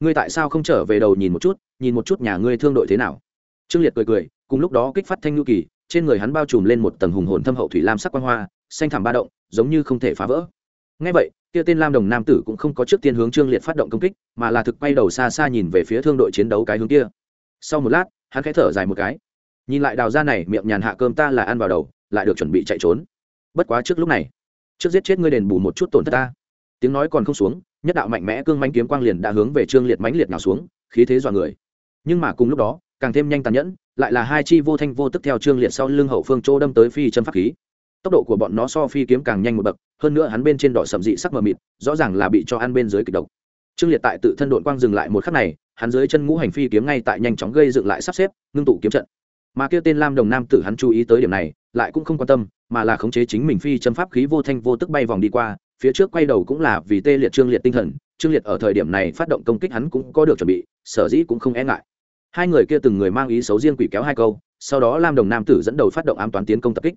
Ngươi tại sao không trở về đầu nhìn một chút, nhìn một chút nhà ngươi thương đội thế nào? Trương liệt cười cười, cùng lúc đó kích phát thanh nhu kỳ, trên người hắn bao trùm lên một tầng hùng hồn thâm hậu thủy lam sắc quan hoa, xanh thảm ba động, giống như không thể phá vỡ. Ngay vậy, kia tên lam đồng nam tử cũng không có trước tiên hướng trương liệt phát động công kích, mà là thực quay đầu xa xa nhìn về phía thương đội chiến đấu cái hướng kia. Sau một lát, hắn khẽ thở dài một cái. Nhìn lại đào ra này, miệng nhàn hạ cơm ta là ăn vào đầu, lại được chuẩn bị chạy trốn. Bất quá trước lúc này, trước giết chết ngươi đền bù một chút tổn thất ta tiếng nói còn không xuống, nhất đạo mạnh mẽ cương manh kiếm quang liền đã hướng về trương liệt mãnh liệt nào xuống, khí thế dọa người. Nhưng mà cùng lúc đó, càng thêm nhanh tàn nhẫn, lại là hai chi vô thanh vô tức theo trương liệt sau lưng hậu phương chỗ đâm tới phi chân pháp khí. Tốc độ của bọn nó so phi kiếm càng nhanh một bậc, hơn nữa hắn bên trên đỏ sầm dị sắc mờ mịt, rõ ràng là bị cho ăn bên dưới kịch độc. Trương liệt tại tự thân đội quang dừng lại một khắc này, hắn dưới chân ngũ hành phi kiếm ngay tại nhanh chóng gây dựng lại sắp xếp, ngưng tụ kiếm trận. Mà kia tên lam đồng nam tử hắn chú ý tới điểm này, lại cũng không quan tâm, mà là khống chế chính mình phi châm pháp khí vô thanh vô tức bay vòng đi qua phía trước quay đầu cũng là vì tê liệt trương liệt tinh thần, trương liệt ở thời điểm này phát động công kích hắn cũng có được chuẩn bị, sở dĩ cũng không e ngại. Hai người kia từng người mang ý xấu riêng quỷ kéo hai câu, sau đó lam đồng nam tử dẫn đầu phát động ám toán tiến công tập kích.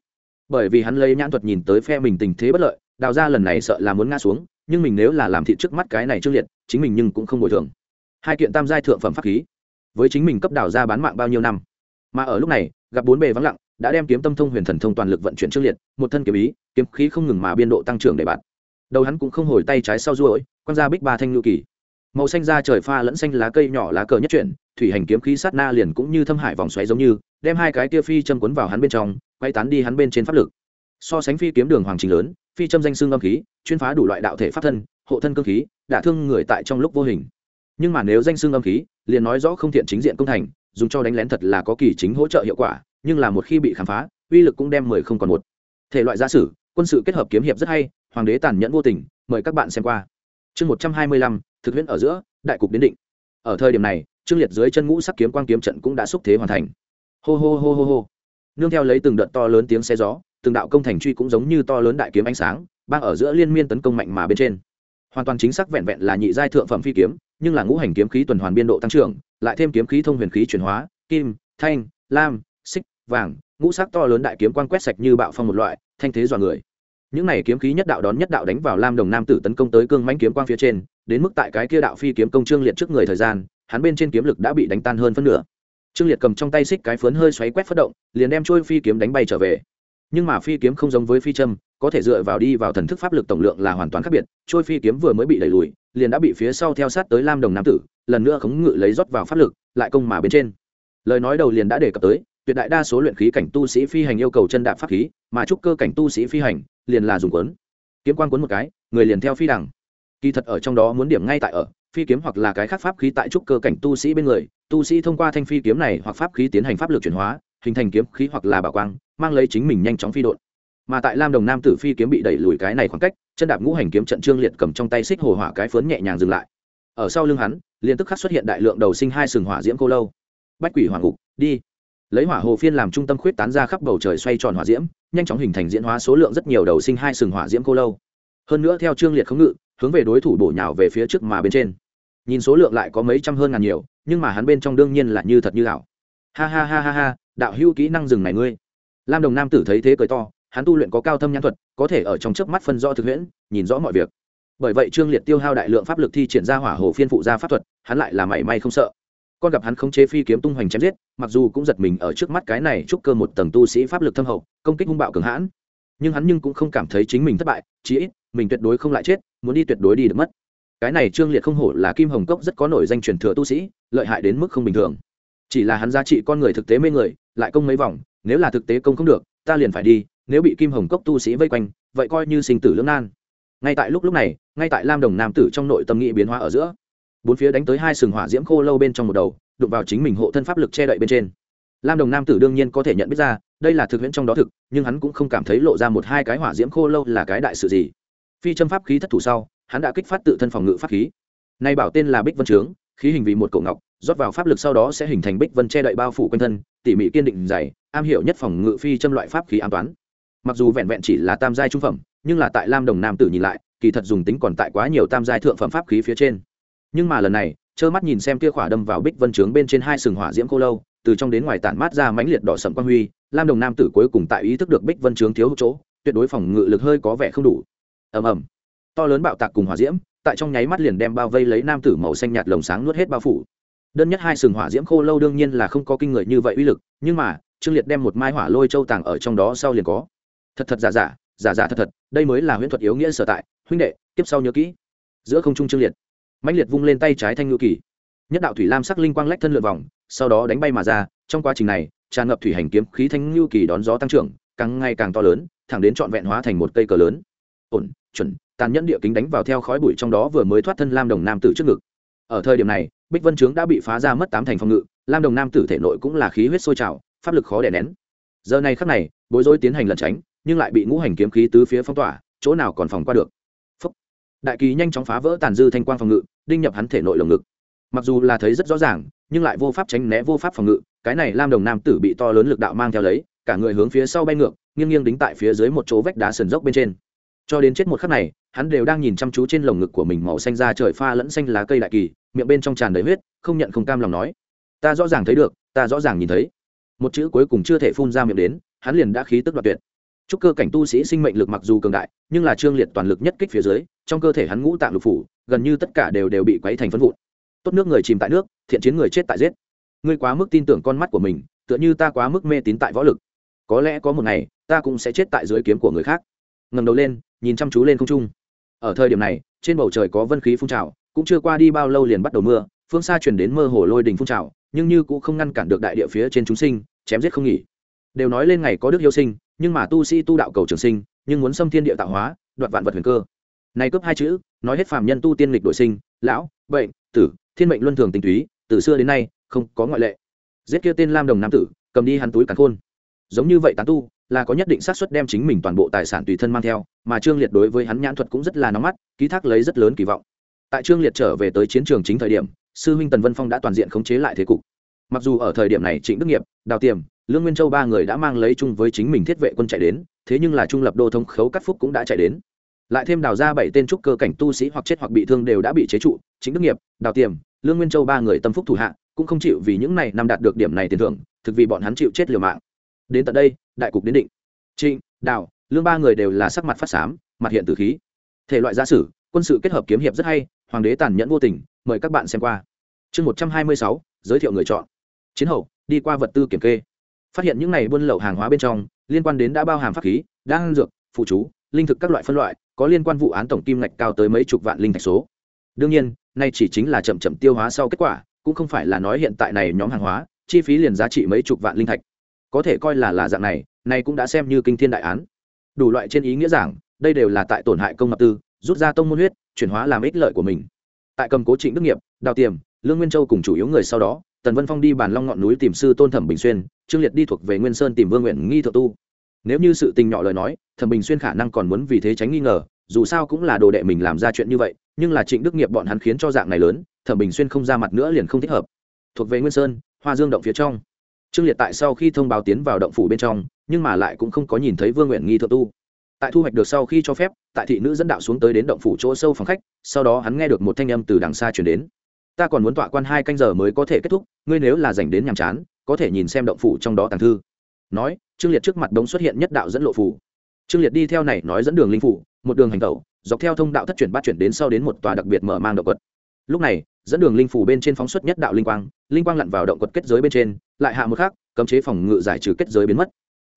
Bởi vì hắn lấy nhãn thuật nhìn tới phe mình tình thế bất lợi, đào ra lần này sợ là muốn ngã xuống, nhưng mình nếu là làm thị trước mắt cái này trương liệt, chính mình nhưng cũng không bồi thường. Hai kiện tam giai thượng phẩm pháp khí, với chính mình cấp đào ra bán mạng bao nhiêu năm. Mà ở lúc này, gặp bốn bề vắng lặng, đã đem kiếm tâm thông huyền thần thông toàn lực vận chuyển trương liệt, một thân kiếm ý, kiếm khí không ngừng mà biên độ tăng trưởng để bạn đầu hắn cũng không hồi tay trái sau ruỗi quăng ra bích ba thanh ngự kỳ. Màu xanh da trời pha lẫn xanh lá cây nhỏ lá cờ nhất chuyển, thủy hành kiếm khí sát na liền cũng như thâm hải vòng xoáy giống như, đem hai cái tia phi châm cuốn vào hắn bên trong, quay tán đi hắn bên trên pháp lực. So sánh phi kiếm đường hoàng trình lớn, phi châm danh xương âm khí, chuyên phá đủ loại đạo thể pháp thân, hộ thân cơ khí, đả thương người tại trong lúc vô hình. Nhưng mà nếu danh xương âm khí, liền nói rõ không thiện chính diện công thành, dùng cho đánh lén thật là có kỳ chính hỗ trợ hiệu quả, nhưng là một khi bị khám phá, uy lực cũng đem mười không còn một. Thể loại giả sử, quân sự kết hợp kiếm hiệp rất hay hoàng đế tàn nhẫn vô tình, mời các bạn xem qua. Chương một trăm hai mươi lăm, thực huyễn ở giữa, đại cục đến định. Ở thời điểm này, trương liệt dưới chân ngũ sắc kiếm quang kiếm trận cũng đã xúc thế hoàn thành. Hô hô hô hô hô. Nương theo lấy từng đợt to lớn tiếng xe gió, từng đạo công thành truy cũng giống như to lớn đại kiếm ánh sáng, bang ở giữa liên miên tấn công mạnh mà bên trên. Hoàn toàn chính xác vẹn vẹn là nhị giai thượng phẩm phi kiếm, nhưng là ngũ hành kiếm khí tuần hoàn biên độ tăng trưởng, lại thêm kiếm khí thông huyền khí chuyển hóa, kim, thanh, lam, xích, vàng, ngũ sắc to lớn đại kiếm quang quét sạch như bạo phong một loại, thanh thế dọa người những này kiếm khí nhất đạo đón nhất đạo đánh vào lam đồng nam tử tấn công tới cương mãnh kiếm quang phía trên, đến mức tại cái kia đạo phi kiếm công trương liệt trước người thời gian, hắn bên trên kiếm lực đã bị đánh tan hơn phân nửa. Trương liệt cầm trong tay xích cái phớn hơi xoáy quét phát động, liền đem trôi phi kiếm đánh bay trở về. Nhưng mà phi kiếm không giống với phi châm, có thể dựa vào đi vào thần thức pháp lực tổng lượng là hoàn toàn khác biệt. Trôi phi kiếm vừa mới bị đẩy lùi, liền đã bị phía sau theo sát tới lam đồng nam tử, lần nữa khống ngự lấy rót vào pháp lực, lại công mà bên trên. Lời nói đầu liền đã đề cập tới tuyệt đại đa số luyện khí cảnh tu sĩ phi hành yêu cầu chân đạp pháp khí, mà trúc cơ cảnh tu sĩ phi hành liền là dùng quấn kiếm quan quấn một cái, người liền theo phi đằng. Kỳ thật ở trong đó muốn điểm ngay tại ở, phi kiếm hoặc là cái khác pháp khí tại trúc cơ cảnh tu sĩ bên người, tu sĩ thông qua thanh phi kiếm này hoặc pháp khí tiến hành pháp lực chuyển hóa, hình thành kiếm khí hoặc là bảo quang, mang lấy chính mình nhanh chóng phi đột mà tại lam đồng nam tử phi kiếm bị đẩy lùi cái này khoảng cách, chân đạp ngũ hành kiếm trận trương liệt cầm trong tay xích hồ hỏa cái phớn nhẹ nhàng dừng lại. Ở sau lưng hắn, liền tức khắc xuất hiện đại lượng đầu sinh hai sừng hỏa diễm cô lâu. Bách quỷ hoàng ngục, đi lấy hỏa hồ phiên làm trung tâm khuyết tán ra khắp bầu trời xoay tròn hỏa diễm, nhanh chóng hình thành diễn hóa số lượng rất nhiều đầu sinh hai sừng hỏa diễm cô lâu. Hơn nữa theo trương liệt khống ngự, hướng về đối thủ bổ nhào về phía trước mà bên trên. Nhìn số lượng lại có mấy trăm hơn ngàn nhiều, nhưng mà hắn bên trong đương nhiên là như thật như ảo. Ha ha ha ha ha, đạo hữu kỹ năng rừng này ngươi. Lam đồng nam tử thấy thế cười to, hắn tu luyện có cao thâm nhãn thuật, có thể ở trong chớp mắt phân rõ thực huyễn, nhìn rõ mọi việc. Bởi vậy trương liệt tiêu hao đại lượng pháp lực thi triển ra hỏa hồ phiên phụ ra pháp thuật, hắn lại là mảy may không sợ con gặp hắn không chế phi kiếm tung hoành chém giết, mặc dù cũng giật mình ở trước mắt cái này chúc cơ một tầng tu sĩ pháp lực thâm hậu, công kích hung bạo cường hãn. Nhưng hắn nhưng cũng không cảm thấy chính mình thất bại, chí ít, mình tuyệt đối không lại chết, muốn đi tuyệt đối đi được mất. Cái này trương liệt không hổ là kim hồng cốc rất có nổi danh truyền thừa tu sĩ, lợi hại đến mức không bình thường. Chỉ là hắn giá trị con người thực tế mê người, lại công mấy vòng, nếu là thực tế công không được, ta liền phải đi, nếu bị kim hồng cốc tu sĩ vây quanh, vậy coi như sinh tử lưỡng nan. Ngay tại lúc lúc này, ngay tại lam đồng nam tử trong nội tâm nghị biến hóa ở giữa bốn phía đánh tới hai sừng hỏa diễm khô lâu bên trong một đầu, đụng vào chính mình hộ thân pháp lực che đậy bên trên. Lam đồng nam tử đương nhiên có thể nhận biết ra, đây là thực huyễn trong đó thực, nhưng hắn cũng không cảm thấy lộ ra một hai cái hỏa diễm khô lâu là cái đại sự gì. Phi châm pháp khí thất thủ sau, hắn đã kích phát tự thân phòng ngự pháp khí. Nay bảo tên là bích vân trướng, khí hình vì một cổ ngọc, rót vào pháp lực sau đó sẽ hình thành bích vân che đậy bao phủ quanh thân, tỉ mỉ kiên định dày, am hiểu nhất phòng ngự phi châm loại pháp khí an toán mặc dù vẹn vẹn chỉ là tam giai trung phẩm, nhưng là tại lam đồng nam tử nhìn lại, kỳ thật dùng tính còn tại quá nhiều tam giai thượng phẩm pháp khí phía trên nhưng mà lần này, trơ mắt nhìn xem kia khỏa đâm vào bích vân trướng bên trên hai sừng hỏa diễm cô lâu, từ trong đến ngoài tản mát ra mãnh liệt đỏ sậm quang huy, lam đồng nam tử cuối cùng tại ý thức được bích vân trướng thiếu chỗ, tuyệt đối phòng ngự lực hơi có vẻ không đủ. Ầm ầm. To lớn bạo tạc cùng hỏa diễm, tại trong nháy mắt liền đem bao vây lấy nam tử màu xanh nhạt lồng sáng nuốt hết bao phủ. Đơn nhất hai sừng hỏa diễm khô lâu đương nhiên là không có kinh người như vậy uy lực, nhưng mà, trương liệt đem một mai hỏa lôi châu tàng ở trong đó sau liền có. Thật thật giả giả giả giả thật thật, đây mới là huyễn thuật yếu nghĩa sở tại. Huynh đệ, tiếp sau nhớ kỹ. Giữa không trung trương liệt mạnh liệt vung lên tay trái thanh ngự kỳ. Nhất đạo thủy lam sắc linh quang lách thân lượn vòng, sau đó đánh bay mà ra. Trong quá trình này, tràn ngập thủy hành kiếm khí thanh ngự kỳ đón gió tăng trưởng, càng ngày càng to lớn, thẳng đến trọn vẹn hóa thành một cây cờ lớn. Ổn, chuẩn, tàn nhẫn địa kính đánh vào theo khói bụi trong đó vừa mới thoát thân lam đồng nam tử trước ngực. Ở thời điểm này, bích vân trướng đã bị phá ra mất tám thành phòng ngự, lam đồng nam tử thể nội cũng là khí huyết sôi trào, pháp lực khó đè nén. Giờ này khắc này, bối rối tiến hành lẩn tránh, nhưng lại bị ngũ hành kiếm khí tứ phía phong tỏa, chỗ nào còn phòng qua được đại kỳ nhanh chóng phá vỡ tàn dư thanh quang phòng ngự, đinh nhập hắn thể nội lồng ngực. Mặc dù là thấy rất rõ ràng, nhưng lại vô pháp tránh né vô pháp phòng ngự, cái này lam đồng nam tử bị to lớn lực đạo mang theo lấy, cả người hướng phía sau bay ngược, nghiêng nghiêng đính tại phía dưới một chỗ vách đá sườn dốc bên trên. Cho đến chết một khắc này, hắn đều đang nhìn chăm chú trên lồng ngực của mình màu xanh da trời pha lẫn xanh lá cây đại kỳ, miệng bên trong tràn đầy huyết, không nhận không cam lòng nói. Ta rõ ràng thấy được, ta rõ ràng nhìn thấy. Một chữ cuối cùng chưa thể phun ra miệng đến, hắn liền đã khí tức đoạt tuyệt chúc cơ cảnh tu sĩ sinh mệnh lực mặc dù cường đại, nhưng là trương liệt toàn lực nhất kích phía dưới, trong cơ thể hắn ngũ tạng lục phủ, gần như tất cả đều đều bị quấy thành phân vụn. Tốt nước người chìm tại nước, thiện chiến người chết tại giết. Ngươi quá mức tin tưởng con mắt của mình, tựa như ta quá mức mê tín tại võ lực. Có lẽ có một ngày, ta cũng sẽ chết tại dưới kiếm của người khác. Ngầm đầu lên, nhìn chăm chú lên không trung. Ở thời điểm này, trên bầu trời có vân khí phun trào, cũng chưa qua đi bao lâu liền bắt đầu mưa, phương xa chuyển đến mơ hồ lôi đình phun trào, nhưng như cũng không ngăn cản được đại địa phía trên chúng sinh, chém giết không nghỉ đều nói lên ngày có đức yêu sinh, nhưng mà tu sĩ tu đạo cầu trường sinh, nhưng muốn xâm thiên địa tạo hóa, đoạt vạn vật huyền cơ. Này cướp hai chữ, nói hết phàm nhân tu tiên lịch đổi sinh, lão, bệnh, tử, thiên mệnh luân thường tinh túy, từ xưa đến nay, không có ngoại lệ. Giết kia tên lam đồng nam tử, cầm đi hắn túi càn khôn. Giống như vậy tán tu, là có nhất định xác suất đem chính mình toàn bộ tài sản tùy thân mang theo, mà trương liệt đối với hắn nhãn thuật cũng rất là nóng mắt, ký thác lấy rất lớn kỳ vọng. Tại trương liệt trở về tới chiến trường chính thời điểm, sư huynh tần vân phong đã toàn diện khống chế lại thế cục. Mặc dù ở thời điểm này trịnh đức nghiệp, đào tiềm lương nguyên châu ba người đã mang lấy chung với chính mình thiết vệ quân chạy đến, thế nhưng là trung lập đô thông khấu cắt phúc cũng đã chạy đến. Lại thêm đào ra bảy tên trúc cơ cảnh tu sĩ hoặc chết hoặc bị thương đều đã bị chế trụ, chính đức nghiệp, đào tiềm, lương nguyên châu ba người tâm phúc thủ hạ, cũng không chịu vì những này năm đạt được điểm này tiền thưởng, thực vì bọn hắn chịu chết liều mạng. Đến tận đây, đại cục đến định. Trịnh, đào, lương ba người đều là sắc mặt phát xám mặt hiện từ khí. Thể loại gia sử, quân sự kết hợp kiếm hiệp rất hay, hoàng đế tàn nhẫn vô tình, mời các bạn xem qua. Chương một trăm hai mươi sáu, giới thiệu người chọn. Chiến hậu, đi qua vật tư kiểm kê phát hiện những này buôn lậu hàng hóa bên trong, liên quan đến đã bao hàm pháp khí, đan dược, phụ chú, linh thực các loại phân loại, có liên quan vụ án tổng kim ngạch cao tới mấy chục vạn linh thạch số. Đương nhiên nay chỉ chính là chậm chậm tiêu hóa sau kết quả, cũng không phải là nói hiện tại này nhóm hàng hóa, chi phí liền giá trị mấy chục vạn linh thạch. Có thể coi là là dạng này này cũng đã xem như kinh thiên đại án. Đủ loại trên ý nghĩa giảng, đây đều là tại tổn hại công ngập tư, rút ra tông môn huyết, chuyển hóa làm ích lợi của mình. Tại cầm cố trịnh đức nghiệp, đào tiềm, lương nguyên châu cùng chủ yếu người sau đó tần vân phong đi bàn long ngọn núi tìm sư tôn thẩm bình xuyên, trương liệt đi thuộc về nguyên sơn tìm vương nguyện nghi thượng tu. Nếu như sự tình nhỏ lời nói, thẩm bình xuyên khả năng còn muốn vì thế tránh nghi ngờ, dù sao cũng là đồ đệ mình làm ra chuyện như vậy, nhưng là trịnh đức nghiệp bọn hắn khiến cho dạng này lớn, thẩm bình xuyên không ra mặt nữa liền không thích hợp. Thuộc về nguyên sơn, hoa dương động phía trong. Trương liệt tại sau khi thông báo tiến vào động phủ bên trong, nhưng mà lại cũng không có nhìn thấy vương nguyện nghi thượng tu. Tại thu hoạch được sau khi cho phép, tại thị nữ dẫn đạo xuống tới đến động phủ chỗ sâu phòng khách, sau đó hắn nghe được một thanh âm từ đằng xa chuyển đến ta còn muốn tọa quan hai canh giờ mới có thể kết thúc, ngươi nếu là dành đến nhàm chán, có thể nhìn xem động phủ trong đó tàng thư. Nói, trương liệt trước mặt đống xuất hiện nhất đạo dẫn lộ phủ. Trương liệt đi theo này nói dẫn đường linh phủ, một đường hành tẩu, dọc theo thông đạo thất chuyển bát chuyển đến sau đến một tòa đặc biệt mở mang động quật. Lúc này, dẫn đường linh phủ bên trên phóng xuất nhất đạo linh quang linh quang lặn vào động quật kết giới bên trên, lại hạ một khác cấm chế phòng ngự giải trừ kết giới biến mất.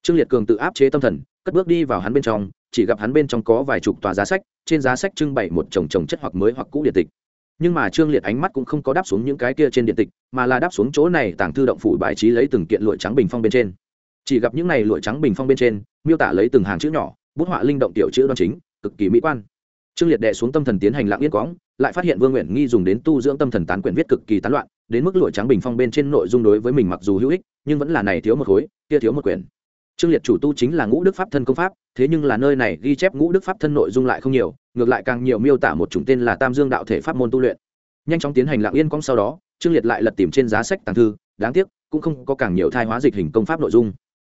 Trương liệt cường tự áp chế tâm thần, cất bước đi vào hắn bên trong, chỉ gặp hắn bên trong có vài chục tòa giá sách, trên giá sách trưng bày một chồng chồng chất hoặc mới hoặc cũ điện tịch nhưng mà trương liệt ánh mắt cũng không có đáp xuống những cái kia trên điện tịch, mà là đáp xuống chỗ này tàng thư động phủ bài trí lấy từng kiện lụa trắng bình phong bên trên. Chỉ gặp những này lụa trắng bình phong bên trên, miêu tả lấy từng hàng chữ nhỏ, bút họa linh động tiểu chữ đoan chính, cực kỳ mỹ quan. Trương liệt đệ xuống tâm thần tiến hành lặng yên quõng, lại phát hiện vương nguyện nghi dùng đến tu dưỡng tâm thần tán quyển viết cực kỳ tán loạn, đến mức lụa trắng bình phong bên trên nội dung đối với mình mặc dù hữu ích, nhưng vẫn là này thiếu một khối, kia thiếu một quyển trương liệt chủ tu chính là ngũ đức pháp thân công pháp, thế nhưng là nơi này ghi chép ngũ đức pháp thân nội dung lại không nhiều, ngược lại càng nhiều miêu tả một chủng tên là tam dương đạo thể pháp môn tu luyện. Nhanh chóng tiến hành lặng yên cong sau đó, trương liệt lại lật tìm trên giá sách tàng thư, đáng tiếc, cũng không có càng nhiều thai hóa dịch hình công pháp nội dung.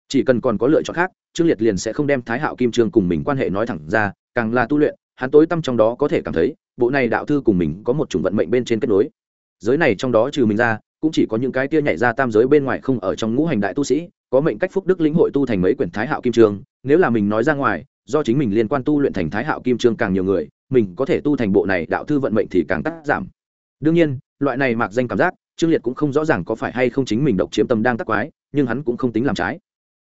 Chỉ cần còn có lựa chọn khác, trương liệt liền sẽ không đem thái hạo kim trương cùng mình quan hệ nói thẳng ra, càng là tu luyện, hắn tối tâm trong đó có thể cảm thấy, bộ này đạo thư cùng mình có một chủng vận mệnh bên trên kết nối. Giới này trong đó trừ mình ra cũng chỉ có những cái tia nhảy ra tam giới bên ngoài không ở trong ngũ hành đại tu sĩ, có mệnh cách phúc đức lĩnh hội tu thành mấy quyển thái hạo kim trương nếu là mình nói ra ngoài, do chính mình liên quan tu luyện thành thái hạo kim trương càng nhiều người, mình có thể tu thành bộ này đạo thư vận mệnh thì càng cắt giảm. Đương nhiên, loại này mặc danh cảm giác, trương liệt cũng không rõ ràng có phải hay không chính mình độc chiếm tâm đang tắc quái, nhưng hắn cũng không tính làm trái.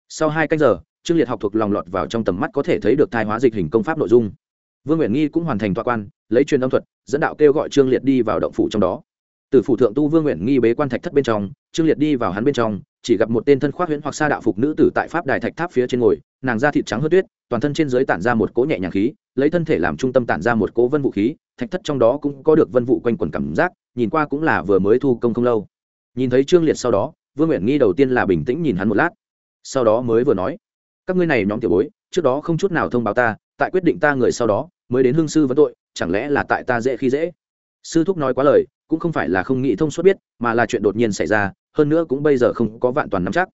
Sau hai canh giờ, trương liệt học thuộc lòng lọt vào trong tầm mắt có thể thấy được thai hóa dịch hình công pháp nội dung. Vương nguyện nghi cũng hoàn thành tọa quan, lấy truyền âm thuật, dẫn đạo kêu gọi trương liệt đi vào động phủ trong đó từ phủ thượng tu vương nguyện nghi bế quan thạch thất bên trong, trương liệt đi vào hắn bên trong, chỉ gặp một tên thân khoác huyễn hoặc sa đạo phục nữ tử tại pháp đài thạch tháp phía trên ngồi, nàng da thịt trắng hớt tuyết, toàn thân trên dưới tản ra một cỗ nhẹ nhàng khí, lấy thân thể làm trung tâm tản ra một cỗ vân vũ khí, thạch thất trong đó cũng có được vân vụ quanh quẩn cảm giác, nhìn qua cũng là vừa mới thu công không lâu. Nhìn thấy trương liệt sau đó, vương nguyện nghi đầu tiên là bình tĩnh nhìn hắn một lát, sau đó mới vừa nói, các ngươi này nhóm tiểu bối, trước đó không chút nào thông báo ta, tại quyết định ta người sau đó, mới đến hương sư vấn tội, chẳng lẽ là tại ta dễ khi dễ? Sư thúc nói quá lời cũng không phải là không nghĩ thông suốt biết, mà là chuyện đột nhiên xảy ra, hơn nữa cũng bây giờ không có vạn toàn nắm chắc.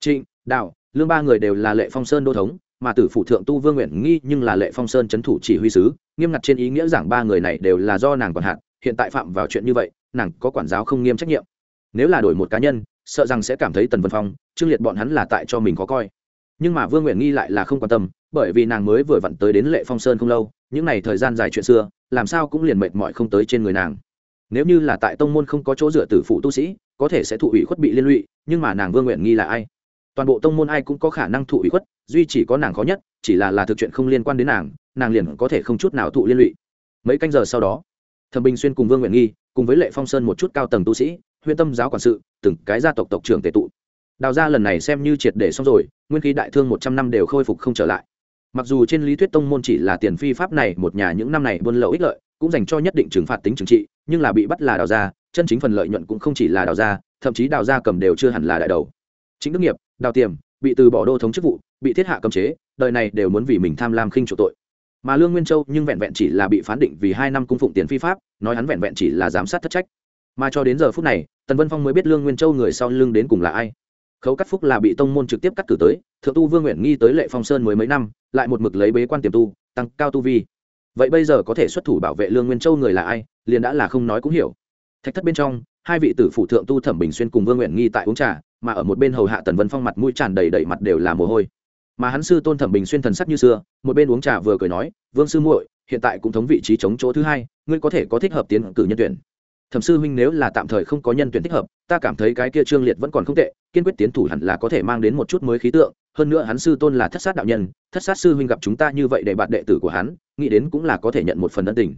Trịnh, đạo, lương ba người đều là lệ phong sơn đô thống, mà tử phụ thượng tu vương nguyện nghi nhưng là lệ phong sơn c h ấ n thủ chỉ huy sứ, nghiêm ngặt trên ý nghĩa giảng ba người này đều là do nàng còn hạn hiện tại phạm vào chuyện như vậy, nàng có quản giáo không nghiêm trách nhiệm. Nếu là đổi một cá nhân, sợ rằng sẽ cảm thấy tần vân phong, trương liệt bọn hắn là tại cho mình có coi. Nhưng mà vương nguyện nghi lại là không quan tâm, bởi vì nàng mới vừa vặn tới đến lệ phong sơn không lâu, những n à y thời gian dài chuyện xưa, làm sao cũng liền mệt mỏi không tới trên người nàng nếu như là tại tông môn không có chỗ dựa tử phụ tu sĩ, có thể sẽ thụ ủy khuất bị liên lụy, nhưng mà nàng vương nguyện nghi là ai? Toàn bộ tông môn ai cũng có khả năng thụ ủy khuất, duy chỉ có nàng khó nhất, chỉ là là thực chuyện không liên quan đến nàng nàng liền có thể không chút nào thụ liên lụy. Mấy canh giờ sau đó, thẩm bình xuyên cùng vương nguyện nghi cùng với lệ phong sơn một chút cao tầng tu sĩ huyện tâm giáo quản sự, từng cái gia tộc tộc trưởng tệ tụ. Đào ra lần này xem như triệt để xong rồi, nguyên khí đại thương một trăm năm đều khôi phục không trở lại. Mặc dù trên lý thuyết tông môn chỉ là tiền phi pháp này một nhà những năm này buôn lậu ích lợi, cũng dành cho nhất định trừng phạt tính trừng trị nhưng là bị bắt là đào ra chân chính phần lợi nhuận cũng không chỉ là đào ra thậm chí đào ra cầm đều chưa hẳn là đại đầu. Chính đức nghiệp, đào tiềm, bị từ bỏ đô thống chức vụ, bị thiết hạ cầm chế, đời này đều muốn vì mình tham lam khinh chủ tội. Mà lương nguyên châu nhưng vẹn vẹn chỉ là bị phán định vì hai năm cung phụng tiền phi pháp, nói hắn vẹn vẹn chỉ là giám sát thất trách. Mà cho đến giờ phút này, tần vân phong mới biết lương nguyên châu người sau lưng đến cùng là ai. Khấu cắt phúc là bị tông môn trực tiếp cắt cử tới, thượng tu vương nguyện nghi tới lệ phong sơn mới mấy năm, lại một mực lấy bế quan tiềm tu, tăng cao tu vi vậy bây giờ có thể xuất thủ bảo vệ lương nguyên châu người là ai, liền đã là không nói cũng hiểu. Thạch thất bên trong, hai vị tử phụ thượng tu thẩm bình xuyên cùng vương nguyện nghi tại uống trà, mà ở một bên hầu hạ tần vân phong mặt mũi tràn đầy đầy mặt đều là mồ hôi. Mà hắn sư tôn thẩm bình xuyên thần sắc như xưa, một bên uống trà vừa cười nói, vương sư muội, hiện tại cũng thống vị trí chống chỗ thứ hai, ngươi có thể có thích hợp tiến cử nhân tuyển thẩm sư huynh nếu là tạm thời không có nhân tuyển thích hợp, ta cảm thấy cái kia trương liệt vẫn còn không tệ, kiên quyết tiến thủ hẳn là có thể mang đến một chút mới khí tượng. Hơn nữa hắn sư tôn là thất sát đạo nhân, thất sát sư huynh gặp chúng ta như vậy để bạn đệ tử của hắn, nghĩ đến cũng là có thể nhận một phần ân tình.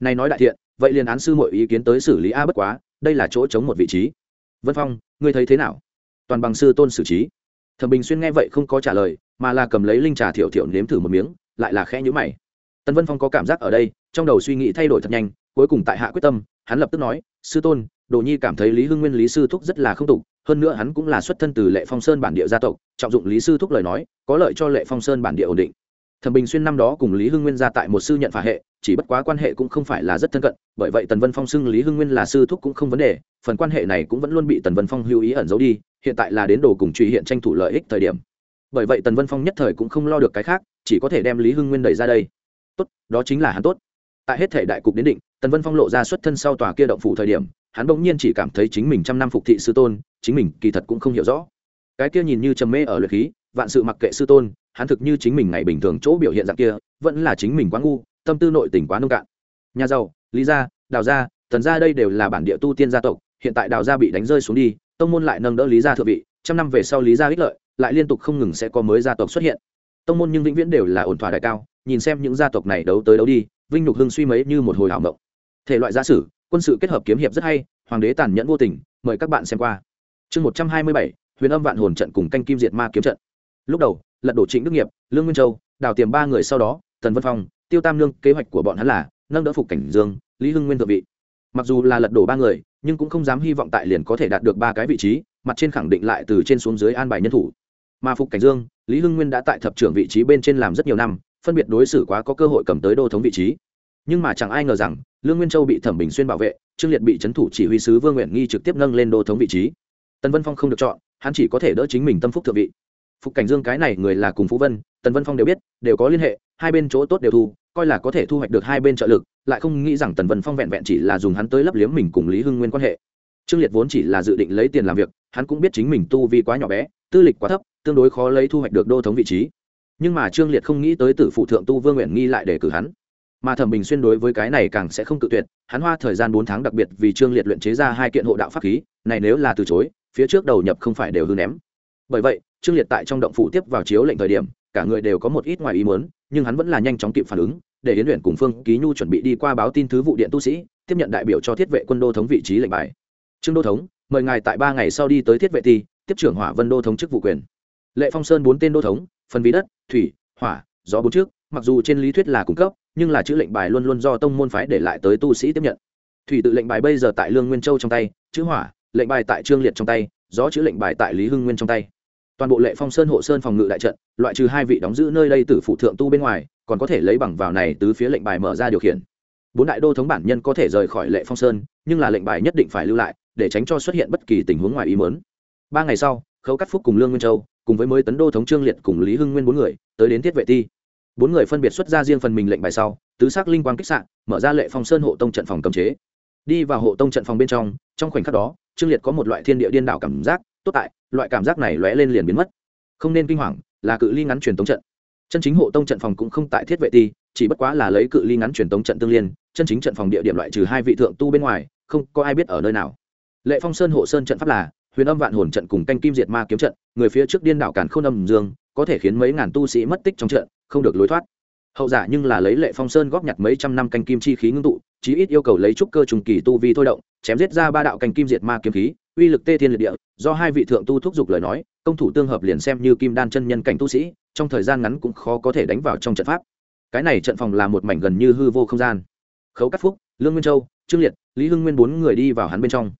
Này nói đại thiện, vậy liền án sư mọi ý kiến tới xử lý a bất quá, đây là chỗ chống một vị trí. Vân phong, ngươi thấy thế nào? Toàn bằng sư tôn xử trí. Thẩm bình xuyên nghe vậy không có trả lời, mà là cầm lấy linh trà thiểu thiểu nếm thử một miếng, lại là khẽ nhữ mày. Tần vân phong có cảm giác ở đây, trong đầu suy nghĩ thay đổi thật nhanh, cuối cùng tại hạ quyết tâm hắn lập tức nói, sư tôn, đồ nhi cảm thấy lý hưng nguyên, lý sư thúc rất là không tục, hơn nữa hắn cũng là xuất thân từ lệ phong sơn bản địa gia tộc, trọng dụng lý sư thúc lời nói, có lợi cho lệ phong sơn bản địa ổn định. Thẩm bình xuyên năm đó cùng lý hưng nguyên ra tại một sư nhận phả hệ, chỉ bất quá quan hệ cũng không phải là rất thân cận, bởi vậy tần vân phong xưng lý hưng nguyên là sư thúc cũng không vấn đề, phần quan hệ này cũng vẫn luôn bị tần vân phong hưu ý ẩn giấu đi, hiện tại là đến đồ cùng truy hiện tranh thủ lợi ích thời điểm. Bởi vậy tần vân phong nhất thời cũng không lo được cái khác, chỉ có thể đem lý hưng nguyên đẩy ra đây. Tốt, đó chính là hắn tốt tại hết thể đại cục đến định, tần vân phong lộ ra xuất thân sau tòa kia động phủ thời điểm, hắn bỗng nhiên chỉ cảm thấy chính mình trăm năm phục thị sư tôn, chính mình kỳ thật cũng không hiểu rõ. Cái kia nhìn như trầm mê ở luyện khí, vạn sự mặc kệ sư tôn, hắn thực như chính mình ngày bình thường chỗ biểu hiện dạng kia, vẫn là chính mình quá ngu, tâm tư nội tình quá nông cạn. Nhà giàu, lý gia, đào gia, tần gia đây đều là bản địa tu tiên gia tộc, hiện tại đào gia bị đánh rơi xuống đi, tông môn lại nâng đỡ lý gia thượng vị, trăm năm về sau lý gia ích lợi, lại liên tục không ngừng sẽ có mới gia tộc xuất hiện. Tông môn nhưng vĩnh viễn đều là ổn thỏa đại cao, nhìn xem những gia tộc này đấu tới đấu đi vinh nhục hưng suy mấy như một hồi ảo mộng. Thể loại gia sử, quân sự kết hợp kiếm hiệp rất hay, hoàng đế tàn nhẫn vô tình, mời các bạn xem qua. Chương một trăm hai mươi bảy, huyền âm vạn hồn trận cùng canh kim diệt ma kiếm trận. Lúc đầu, lật đổ trịnh đức nghiệp, lương nguyên châu, đào tiềm ba người sau đó, tần vân phong, tiêu tam lương, kế hoạch của bọn hắn là nâng đỡ phục cảnh dương, lý hưng nguyên thượng vị. Mặc dù là lật đổ ba người, nhưng cũng không dám hy vọng tại liền có thể đạt được ba cái vị trí, mặt trên khẳng định lại từ trên xuống dưới an bài nhân thủ. Mà phục cảnh dương, lý hưng nguyên đã tại thập trưởng vị trí bên trên làm rất nhiều năm phân biệt đối xử quá có cơ hội cầm tới đô thống vị trí. Nhưng mà chẳng ai ngờ rằng, lương nguyên châu bị thẩm bình xuyên bảo vệ, trương liệt bị trấn thủ chỉ huy sứ vương nguyện nghi trực tiếp nâng lên đô thống vị trí. Tần vân phong không được chọn, hắn chỉ có thể đỡ chính mình tâm phúc thượng vị. Phục cảnh dương cái này người là cùng phú vân, tần vân phong đều biết, đều có liên hệ, hai bên chỗ tốt đều thu, coi là có thể thu hoạch được hai bên trợ lực, lại không nghĩ rằng tần vân phong vẹn vẹn chỉ là dùng hắn tới lấp liếm mình cùng lý hưng nguyên quan hệ. Trương liệt vốn chỉ là dự định lấy tiền làm việc, hắn cũng biết chính mình tu vi quá nhỏ bé, tư lịch quá thấp, tương đối khó lấy thu hoạch được đô thống vị trí nhưng mà trương liệt không nghĩ tới tử phụ thượng tu vương nguyện nghi lại để cử hắn. Mà thẩm bình xuyên đối với cái này càng sẽ không tự tuyệt, hắn hoa thời gian bốn tháng đặc biệt vì trương liệt luyện chế ra hai kiện hộ đạo pháp khí, này nếu là từ chối, phía trước đầu nhập không phải đều hư ném. Bởi vậy, trương liệt tại trong động phủ tiếp vào chiếu lệnh thời điểm, cả người đều có một ít ngoài ý muốn, nhưng hắn vẫn là nhanh chóng kịp phản ứng, để yến luyện cùng phương ký nhu chuẩn bị đi qua báo tin thứ vụ điện tu sĩ, tiếp nhận đại biểu cho thiết vệ quân đô thống vị trí lệnh bài. Trương đô thống, mời ngài tại ba ngày sau đi tới thiết vệ thi tiếp trưởng hỏa vân đô thống chức vụ quyền. Lệ phong sơn bốn tên đô thống, phần ví đất thủy, hỏa, gió bốn trước, mặc dù trên lý thuyết là cung cấp, nhưng là chữ lệnh bài luôn luôn do tông môn phái để lại tới tu sĩ tiếp nhận. Thủy tự lệnh bài bây giờ tại lương nguyên châu trong tay, chữ hỏa, lệnh bài tại trương liệt trong tay, gió chữ lệnh bài tại lý hưng nguyên trong tay. Toàn bộ lệ phong sơn hộ sơn phòng ngự đại trận, loại trừ hai vị đóng giữ nơi đây từ phụ thượng tu bên ngoài, còn có thể lấy bằng vào này từ phía lệnh bài mở ra điều khiển. Bốn đại đô thống bản nhân có thể rời khỏi lệ phong sơn, nhưng là lệnh bài nhất định phải lưu lại, để tránh cho xuất hiện bất kỳ tình huống ngoài ý mớn ba ngày sau, khấu cắt phúc cùng lương nguyên châu cùng với mới tấn đô thống trương liệt cùng lý hưng nguyên bốn người, tới đến thiết vệ ti. Bốn người phân biệt xuất ra riêng phần mình lệnh bài sau, tứ sắc linh quang kích sạn mở ra lệ phong sơn hộ tông trận phòng cấm chế. Đi vào hộ tông trận phòng bên trong trong khoảnh khắc đó, trương liệt có một loại thiên địa điên đảo cảm giác, tốt tại, loại cảm giác này lóe lên liền biến mất. Không nên kinh hoàng, là cự ly ngắn truyền tống trận. Chân chính hộ tông trận phòng cũng không tại thiết vệ ti, chỉ bất quá là lấy cự ly ngắn truyền tống trận tương liên, chân chính trận phòng địa điểm loại trừ hai vị thượng tu bên ngoài, không có ai biết ở nơi nào. Lệ phong sơn hộ sơn trận pháp là huyền âm vạn hồn trận cùng canh kim diệt ma kiếm trận, người phía trước điên đảo càn k h ô n âm dương, có thể khiến mấy ngàn tu sĩ mất tích trong trận, không được lối thoát. Hậu giả nhưng là lấy lệ phong sơn góp nhặt mấy trăm năm canh kim chi khí ngưng tụ, chí ít yêu cầu lấy trúc cơ trùng kỳ tu vi thôi động, chém giết ra ba đạo canh kim diệt ma kiếm khí, uy lực tê thiên liệt địa, do hai vị thượng tu thúc giục lời nói, công thủ tương hợp liền xem như kim đan chân nhân cảnh tu sĩ, trong thời gian ngắn cũng khó có thể đánh vào trong trận pháp. Cái này trận phòng là một mảnh gần như hư vô không gian. Khấu cắt phúc, lương nguyên châu, trương liệt, lý hưng nguyên bốn người đi vào hắn bên trong.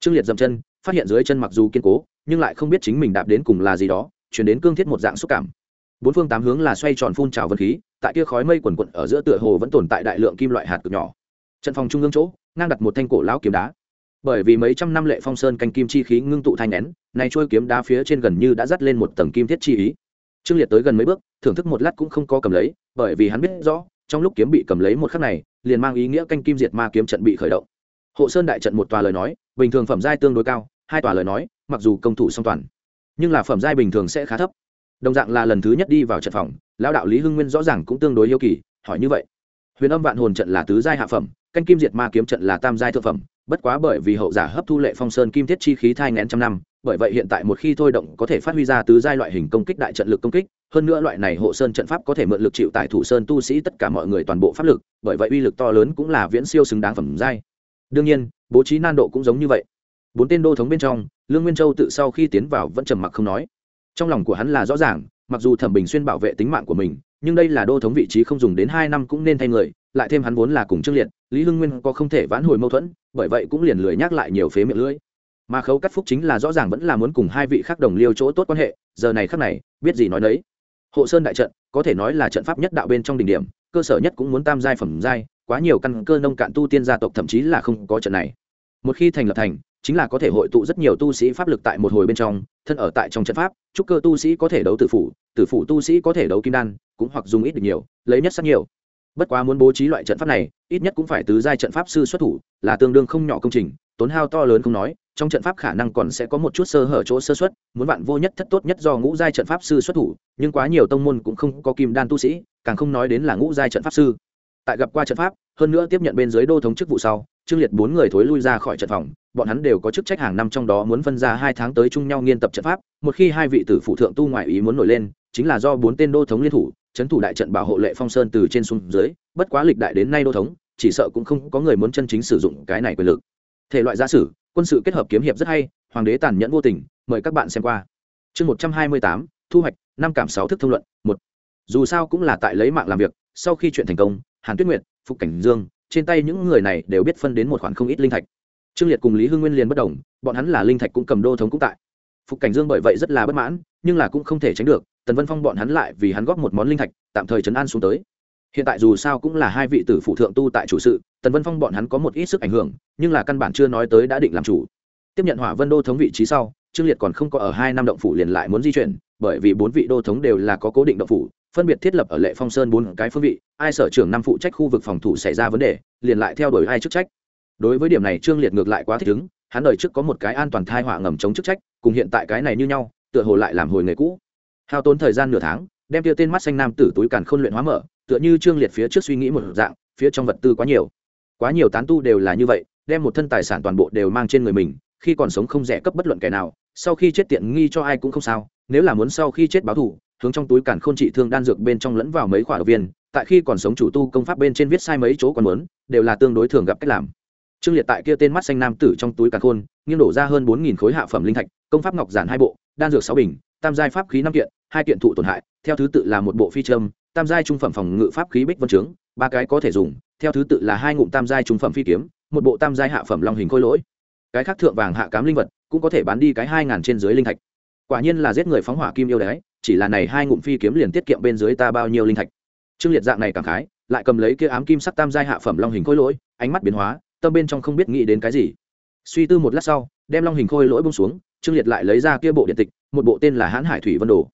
Trương liệt dậm chân phát hiện dưới chân mặc dù kiên cố, nhưng lại không biết chính mình đạp đến cùng là gì đó, chuyển đến cương thiết một dạng xúc cảm. Bốn phương tám hướng là xoay tròn phun trào vật khí, tại kia khói mây quần quận ở giữa tựa hồ vẫn tồn tại đại lượng kim loại hạt cực nhỏ. Trận phòng trung ương chỗ, ngang đặt một thanh cổ lão kiếm đá. Bởi vì mấy trăm năm lệ phong sơn canh kim chi khí ngưng tụ thanh nén, nay trôi kiếm đá phía trên gần như đã dắt lên một tầng kim thiết chi ý. Trương liệt tới gần mấy bước, thưởng thức một lát cũng không có cầm lấy, bởi vì hắn biết rõ, trong lúc kiếm bị cầm lấy một khắc này, liền mang ý nghĩa canh kim diệt ma kiếm trận bị khởi động. Hộ sơn đại trận một tòa lời nói, bình thường phẩm giai tương đối cao hai tòa lời nói, mặc dù công thủ song toàn, nhưng là phẩm giai bình thường sẽ khá thấp. Đồng dạng là lần thứ nhất đi vào trận phòng, lão đạo lý hưng nguyên rõ ràng cũng tương đối yêu kỳ, hỏi như vậy. Huyền âm vạn hồn trận là tứ giai hạ phẩm, canh kim diệt ma kiếm trận là tam giai thượng phẩm, bất quá bởi vì hậu giả hấp thu lệ phong sơn kim thiết chi khí thai ngén trăm năm, bởi vậy hiện tại một khi thôi động có thể phát huy ra tứ giai loại hình công kích đại trận lực công kích, hơn nữa loại này hộ sơn trận pháp có thể mượn lực chịu tại thủ sơn tu sĩ tất cả mọi người toàn bộ pháp lực, bởi vậy uy lực to lớn cũng là viễn siêu xứng đáng phẩm giai. Đương nhiên, bố trí nan độ cũng giống như vậy bốn tên đô thống bên trong, lương nguyên châu tự sau khi tiến vào vẫn trầm mặc không nói. Trong lòng của hắn là rõ ràng, mặc dù thẩm bình xuyên bảo vệ tính mạng của mình, nhưng đây là đô thống vị trí không dùng đến hai năm cũng nên thay người, lại thêm hắn vốn là cùng trương liệt, lý hưng nguyên có không thể vãn hồi mâu thuẫn, bởi vậy cũng liền lười nhắc lại nhiều phế miệng lưỡi. Mà khấu cắt phúc chính là rõ ràng vẫn là muốn cùng hai vị khác đồng liêu chỗ tốt quan hệ, giờ này khác này, biết gì nói đấy hộ sơn đại trận, có thể nói là trận pháp nhất đạo bên trong đỉnh điểm, cơ sở nhất cũng muốn tam giai phẩm giai, quá nhiều căn cơ nông cạn tu tiên gia tộc thậm chí là không có trận này. Một khi thành lập thành chính là có thể hội tụ rất nhiều tu sĩ pháp lực tại một hồi bên trong, thân ở tại trong trận pháp trúc cơ tu sĩ có thể đấu tử phủ tử phủ tu sĩ có thể đấu kim đan, cũng hoặc dùng ít được nhiều, lấy nhất sát nhiều. Bất quá muốn bố trí loại trận pháp này, ít nhất cũng phải tứ giai trận pháp sư xuất thủ, là tương đương không nhỏ công trình, tốn hao to lớn không nói, trong trận pháp khả năng còn sẽ có một chút sơ hở chỗ sơ xuất muốn bạn vô nhất thất tốt nhất do ngũ giai trận pháp sư xuất thủ, nhưng quá nhiều tông môn cũng không có kim đan tu sĩ, càng không nói đến là ngũ giai trận pháp sư tại gặp qua trận pháp, hơn nữa tiếp nhận bên dưới đô thống chức vụ sau, trương liệt bốn người thối lui ra khỏi trận phòng, bọn hắn đều có chức trách hàng năm trong đó muốn phân ra hai tháng tới chung nhau nghiên tập trận pháp, một khi hai vị tử phụ thượng tu ngoại ý muốn nổi lên, chính là do bốn tên đô thống liên thủ trấn thủ đại trận bảo hộ lệ phong sơn từ trên xuống dưới, bất quá lịch đại đến nay đô thống, chỉ sợ cũng không có người muốn chân chính sử dụng cái này quyền lực. Thể loại giả sử, quân sự kết hợp kiếm hiệp rất hay, hoàng đế tàn nhẫn vô tình, mời các bạn xem qua. Chương một trăm hai mươi tám, thu hoạch, năm cảm sáu thức thông luận, một. Dù sao cũng là tại lấy mạng làm việc, sau khi chuyện thành công hàn tuyết nguyệt, phục cảnh dương, trên tay những người này đều biết phân đến một khoản không ít linh thạch. Trương liệt cùng lý hưng nguyên liền bất đồng, bọn hắn là linh thạch cũng cầm đô thống cũng tại. Phục cảnh dương bởi vậy rất là bất mãn, nhưng là cũng không thể tránh được, tần vân phong bọn hắn lại vì hắn góp một món linh thạch, tạm thời chấn an xuống tới. Hiện tại dù sao cũng là hai vị tử phụ thượng tu tại chủ sự, tần vân phong bọn hắn có một ít sức ảnh hưởng, nhưng là căn bản chưa nói tới đã định làm chủ. Tiếp nhận hỏa vân đô thống vị trí sau, trương liệt còn không có ở hai năm động phủ liền lại muốn di chuyển, bởi vì bốn vị đô thống đều là có cố định động phủ phân biệt thiết lập ở lệ phong sơn bốn cái phương vị, ai sở trưởng năm phụ trách khu vực phòng thủ xảy ra vấn đề, liền lại theo đuổi hai chức trách. Đối với điểm này trương liệt ngược lại quá thích ứng, hắn đời trước có một cái an toàn thai họa ngầm chống chức trách, cùng hiện tại cái này như nhau, tựa hồ lại làm hồi nghề cũ. Hao tốn thời gian nửa tháng, đem tiêu tên mắt xanh nam tử túi càn khôn luyện hóa mở, tựa như trương liệt phía trước suy nghĩ một dạng, phía trong vật tư quá nhiều. Quá nhiều tán tu đều là như vậy, đem một thân tài sản toàn bộ đều mang trên người mình, khi còn sống không rẻ cấp bất luận kẻ nào, sau khi chết tiện nghi cho ai cũng không sao, nếu là muốn sau khi chết báo thù hướng trong túi càn khôn trị thương đan dược bên trong lẫn vào mấy quả độc viên, tại khi còn sống chủ tu công pháp bên trên viết sai mấy chỗ còn muốn, đều là tương đối thường gặp cách làm. Trương liệt tại kia tên mắt xanh nam tử trong túi càn khôn, nghiêng đổ ra hơn bốn nghìn khối hạ phẩm linh thạch, công pháp ngọc giản hai bộ, đan dược sáu bình, tam giai pháp khí năm kiện, hai kiện thụ tổn hại, theo thứ tự là một bộ phi trâm tam giai trung phẩm phòng ngự pháp khí bích vân trướng, ba cái có thể dùng, theo thứ tự là hai ngụm tam giai trung phẩm phi kiếm, một bộ tam giai hạ phẩm long hình khôi lỗi. Cái khác thượng vàng hạ cám linh vật cũng có thể bán đi cái hai ngàn trên dưới linh thạch. Quả nhiên là giết người phóng hỏa kim yêu đấy chỉ là này hai ngụm phi kiếm liền tiết kiệm bên dưới ta bao nhiêu linh thạch. Trương liệt dạng này cảm khái, lại cầm lấy kia ám kim sắc tam giai hạ phẩm long hình khôi lỗi, ánh mắt biến hóa, tâm bên trong không biết nghĩ đến cái gì. Suy tư một lát sau, đem long hình khôi lỗi bông xuống, trương liệt lại lấy ra kia bộ điện tịch, một bộ tên là hãn hải thủy vân đồ.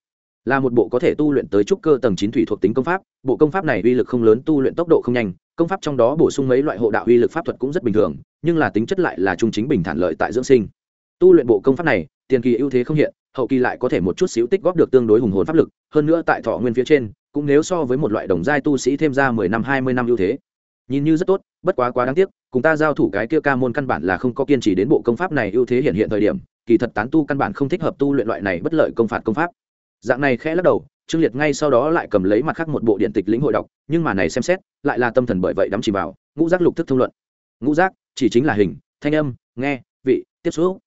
Là một bộ có thể tu luyện tới trúc cơ tầng chín thủy thuộc tính công pháp, bộ công pháp này uy lực không lớn, tu luyện tốc độ không nhanh, công pháp trong đó bổ sung mấy loại hộ đạo uy lực pháp thuật cũng rất bình thường, nhưng là tính chất lại là trung chính bình thản lợi tại dưỡng sinh. Tu luyện bộ công pháp này tiền kỳ ưu thế không hiện, hậu kỳ lại có thể một chút xíu tích góp được tương đối hùng hồn pháp lực, hơn nữa tại thọ nguyên phía trên, cũng nếu so với một loại đồng giai tu sĩ thêm ra mười năm, hai mươi năm ưu thế. Nhìn như rất tốt, bất quá quá đáng tiếc, cùng ta giao thủ cái kia ca môn căn bản là không có kiên trì đến bộ công pháp này ưu thế hiện hiện thời điểm, kỳ thật tán tu căn bản không thích hợp tu luyện loại này bất lợi công phạt công pháp. Dạng này khẽ lắc đầu, trương liệt ngay sau đó lại cầm lấy mặt khác một bộ điện tịch lĩnh hội đọc, nhưng mà này xem xét, lại là tâm thần bởi vậy đắm chìm vào, ngũ giác lục thức thông luận. Ngũ giác chỉ chính là hình, thanh âm, nghe, vị, tiếp xúc.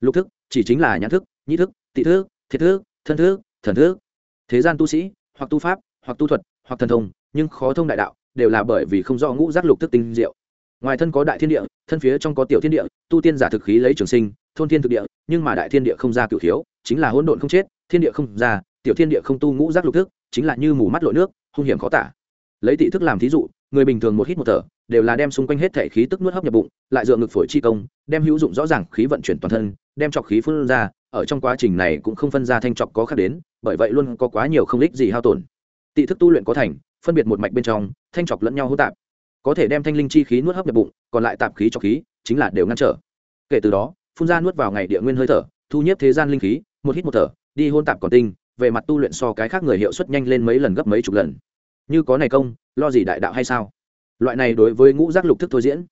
Lục thức chỉ chính là nhãn thức, nhĩ thức, tị thức thiệt thức, thân thức, thần thức. Thế gian tu sĩ, hoặc tu pháp, hoặc tu thuật, hoặc thần thông, nhưng khó thông đại đạo, đều là bởi vì không do ngũ giác lục thức tinh diệu. Ngoài thân có đại thiên địa, thân phía trong có tiểu thiên địa, tu tiên giả thực khí lấy trường sinh, thôn thiên thực địa, nhưng mà đại thiên địa không ra cửu khiếu, chính là hỗn độn không chết, thiên địa không ra, tiểu thiên địa không tu ngũ giác lục thức, chính là như mù mắt lội nước, hung hiểm khó tả. Lấy tị thức làm thí dụ, người bình thường một hít một thở, đều là đem xung quanh hết thể khí tức nuốt hấp nhập bụng, lại dựa ngực phổi chi công, đem hữu dụng rõ ràng khí vận chuyển toàn thân đem trọc khí phun ra, ở trong quá trình này cũng không phân ra thanh trọc có khác đến, bởi vậy luôn có quá nhiều không lích gì hao tổn. Tị thức tu luyện có thành, phân biệt một mạch bên trong, thanh trọc lẫn nhau hỗn tạp. Có thể đem thanh linh chi khí nuốt hấp nhập bụng, còn lại tạp khí cho khí, chính là đều ngăn trở. Kể từ đó, phun ra nuốt vào ngày địa nguyên hơi thở, thu nhếp thế gian linh khí, một hít một thở, đi hôn tạp còn tinh, về mặt tu luyện so cái khác người hiệu suất nhanh lên mấy lần gấp mấy chục lần. Như có này công, lo gì đại đạo hay sao? Loại này đối với ngũ giác lục thức thôi diễn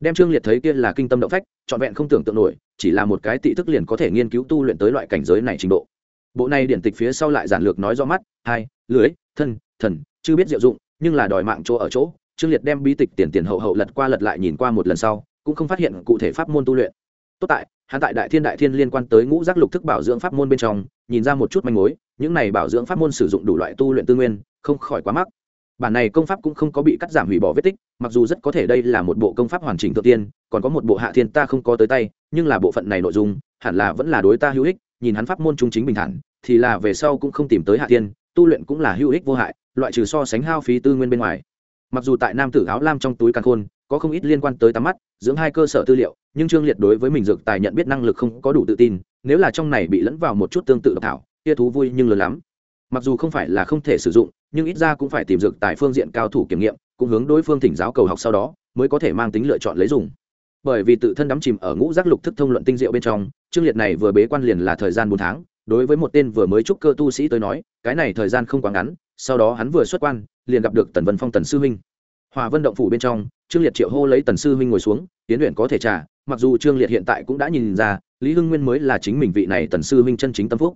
đem trương liệt thấy kia là kinh tâm động phách, trọn vẹn không tưởng tượng nổi, chỉ là một cái tị thức liền có thể nghiên cứu tu luyện tới loại cảnh giới này trình độ. Bộ này điển tịch phía sau lại giản lược nói do mắt, hai, lưới, thân, thần, chưa biết diệu dụng, nhưng là đòi mạng chỗ ở chỗ. Trương liệt đem bí tịch tiền tiền hậu hậu lật qua lật lại nhìn qua một lần sau, cũng không phát hiện cụ thể pháp môn tu luyện. Tốt tại, hắn tại đại thiên đại thiên liên quan tới ngũ giác lục thức bảo dưỡng pháp môn bên trong, nhìn ra một chút manh mối, những này bảo dưỡng pháp môn sử dụng đủ loại tu luyện tư nguyên, không khỏi quá mắc bản này công pháp cũng không có bị cắt giảm hủy bỏ vết tích, mặc dù rất có thể đây là một bộ công pháp hoàn chỉnh thượng tiên, còn có một bộ hạ thiên ta không có tới tay, nhưng là bộ phận này nội dung, hẳn là vẫn là đối ta hữu ích, nhìn hắn pháp môn trung chính bình thản, thì là về sau cũng không tìm tới hạ thiên, tu luyện cũng là hữu ích vô hại, loại trừ so sánh hao phí tư nguyên bên ngoài. Mặc dù tại nam tử áo lam trong túi căn khôn, có không ít liên quan tới tắm mắt, dưỡng hai cơ sở tư liệu, nhưng trương liệt đối với mình dược tài nhận biết năng lực không có đủ tự tin, nếu là trong này bị lẫn vào một chút tương tự độc thảo, kia thú vui nhưng lớn lắm mặc dù không phải là không thể sử dụng, nhưng ít ra cũng phải tìm dược tại phương diện cao thủ kiểm nghiệm, cũng hướng đối phương thỉnh giáo cầu học sau đó, mới có thể mang tính lựa chọn lấy dùng. Bởi vì tự thân đắm chìm ở ngũ giác lục thức thông luận tinh diệu bên trong trương liệt này vừa bế quan liền là thời gian bốn tháng, đối với một tên vừa mới trúc cơ tu sĩ tới nói, cái này thời gian không quá ngắn, sau đó hắn vừa xuất quan, liền gặp được tần vân phong tần sư huynh. Hòa vân động phủ bên trong, trương liệt triệu hô lấy tần sư huynh ngồi xuống tiến luyện có thể trả mặc dù trương liệt hiện tại cũng đã nhìn ra, lý hưng nguyên mới là chính mình vị này tần sư huynh chân chính tâm phúc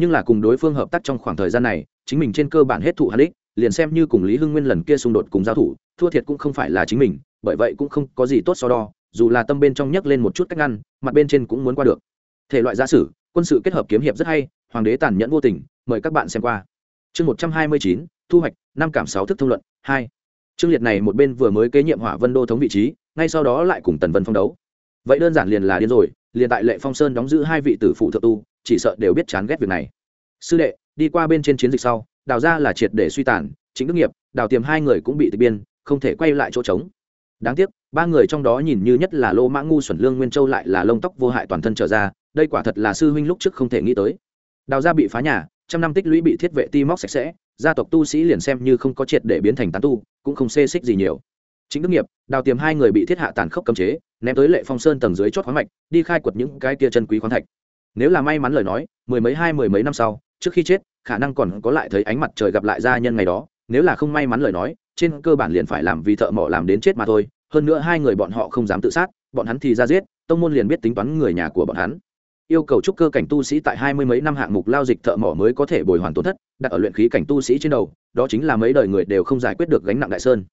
nhưng là cùng đối phương hợp tác trong khoảng thời gian này, chính mình trên cơ bản hết thụ hắn ích liền xem như cùng lý hưng nguyên lần kia xung đột cùng giao thủ, thua thiệt cũng không phải là chính mình, bởi vậy cũng không có gì tốt so đo, dù là tâm bên trong nhấc lên một chút cách ngăn, mặt bên trên cũng muốn qua được. Thể loại giả sử, quân sự kết hợp kiếm hiệp rất hay, hoàng đế tàn nhẫn vô tình, mời các bạn xem qua. Chương một trăm hai mươi chín, thu hoạch, năm cảm sáu thức thông luận, hai. Chương liệt này một bên vừa mới kế nhiệm hỏa vân đô thống vị trí, ngay sau đó lại cùng tần vân phong đấu. Vậy đơn giản liền là điên rồi, liền tại lệ phong sơn đóng giữ hai vị tử phụ thượng tu chỉ sợ đều biết chán ghét việc này. Sư đệ, đi qua bên trên chiến dịch sau, đào ra là triệt để suy tàn chính đức nghiệp, đào tiềm hai người cũng bị tịch biên, không thể quay lại chỗ trống. Đáng tiếc, ba người trong đó nhìn như nhất là lô mã ngu xuẩn lương nguyên châu lại là lông tóc vô hại toàn thân trở ra, đây quả thật là sư huynh lúc trước không thể nghĩ tới. Đào ra bị phá nhà, trăm năm tích lũy bị thiết vệ ti móc sạch sẽ, gia tộc tu sĩ liền xem như không có triệt để biến thành tán tu, cũng không xê xích gì nhiều. Chính đức nghiệp, đào tiềm hai người bị thiết hạ tàn khốc cấm chế, ném tới lệ phong sơn tầng dưới chót khoáng mạch, đi khai quật những cái kia chân quý khoáng thạch nếu là may mắn lời nói, mười mấy hai, mười mấy năm sau, trước khi chết, khả năng còn có lại thấy ánh mặt trời gặp lại gia nhân ngày đó. Nếu là không may mắn lời nói, trên cơ bản liền phải làm vì thợ mỏ làm đến chết mà thôi. Hơn nữa hai người bọn họ không dám tự sát, bọn hắn thì ra giết, tông môn liền biết tính toán người nhà của bọn hắn. Yêu cầu trúc cơ cảnh tu sĩ tại hai mươi mấy năm hạng mục lao dịch thợ mỏ mới có thể bồi hoàn tổn thất, đặt ở luyện khí cảnh tu sĩ trên đầu, đó chính là mấy đời người đều không giải quyết được gánh nặng đại sơn.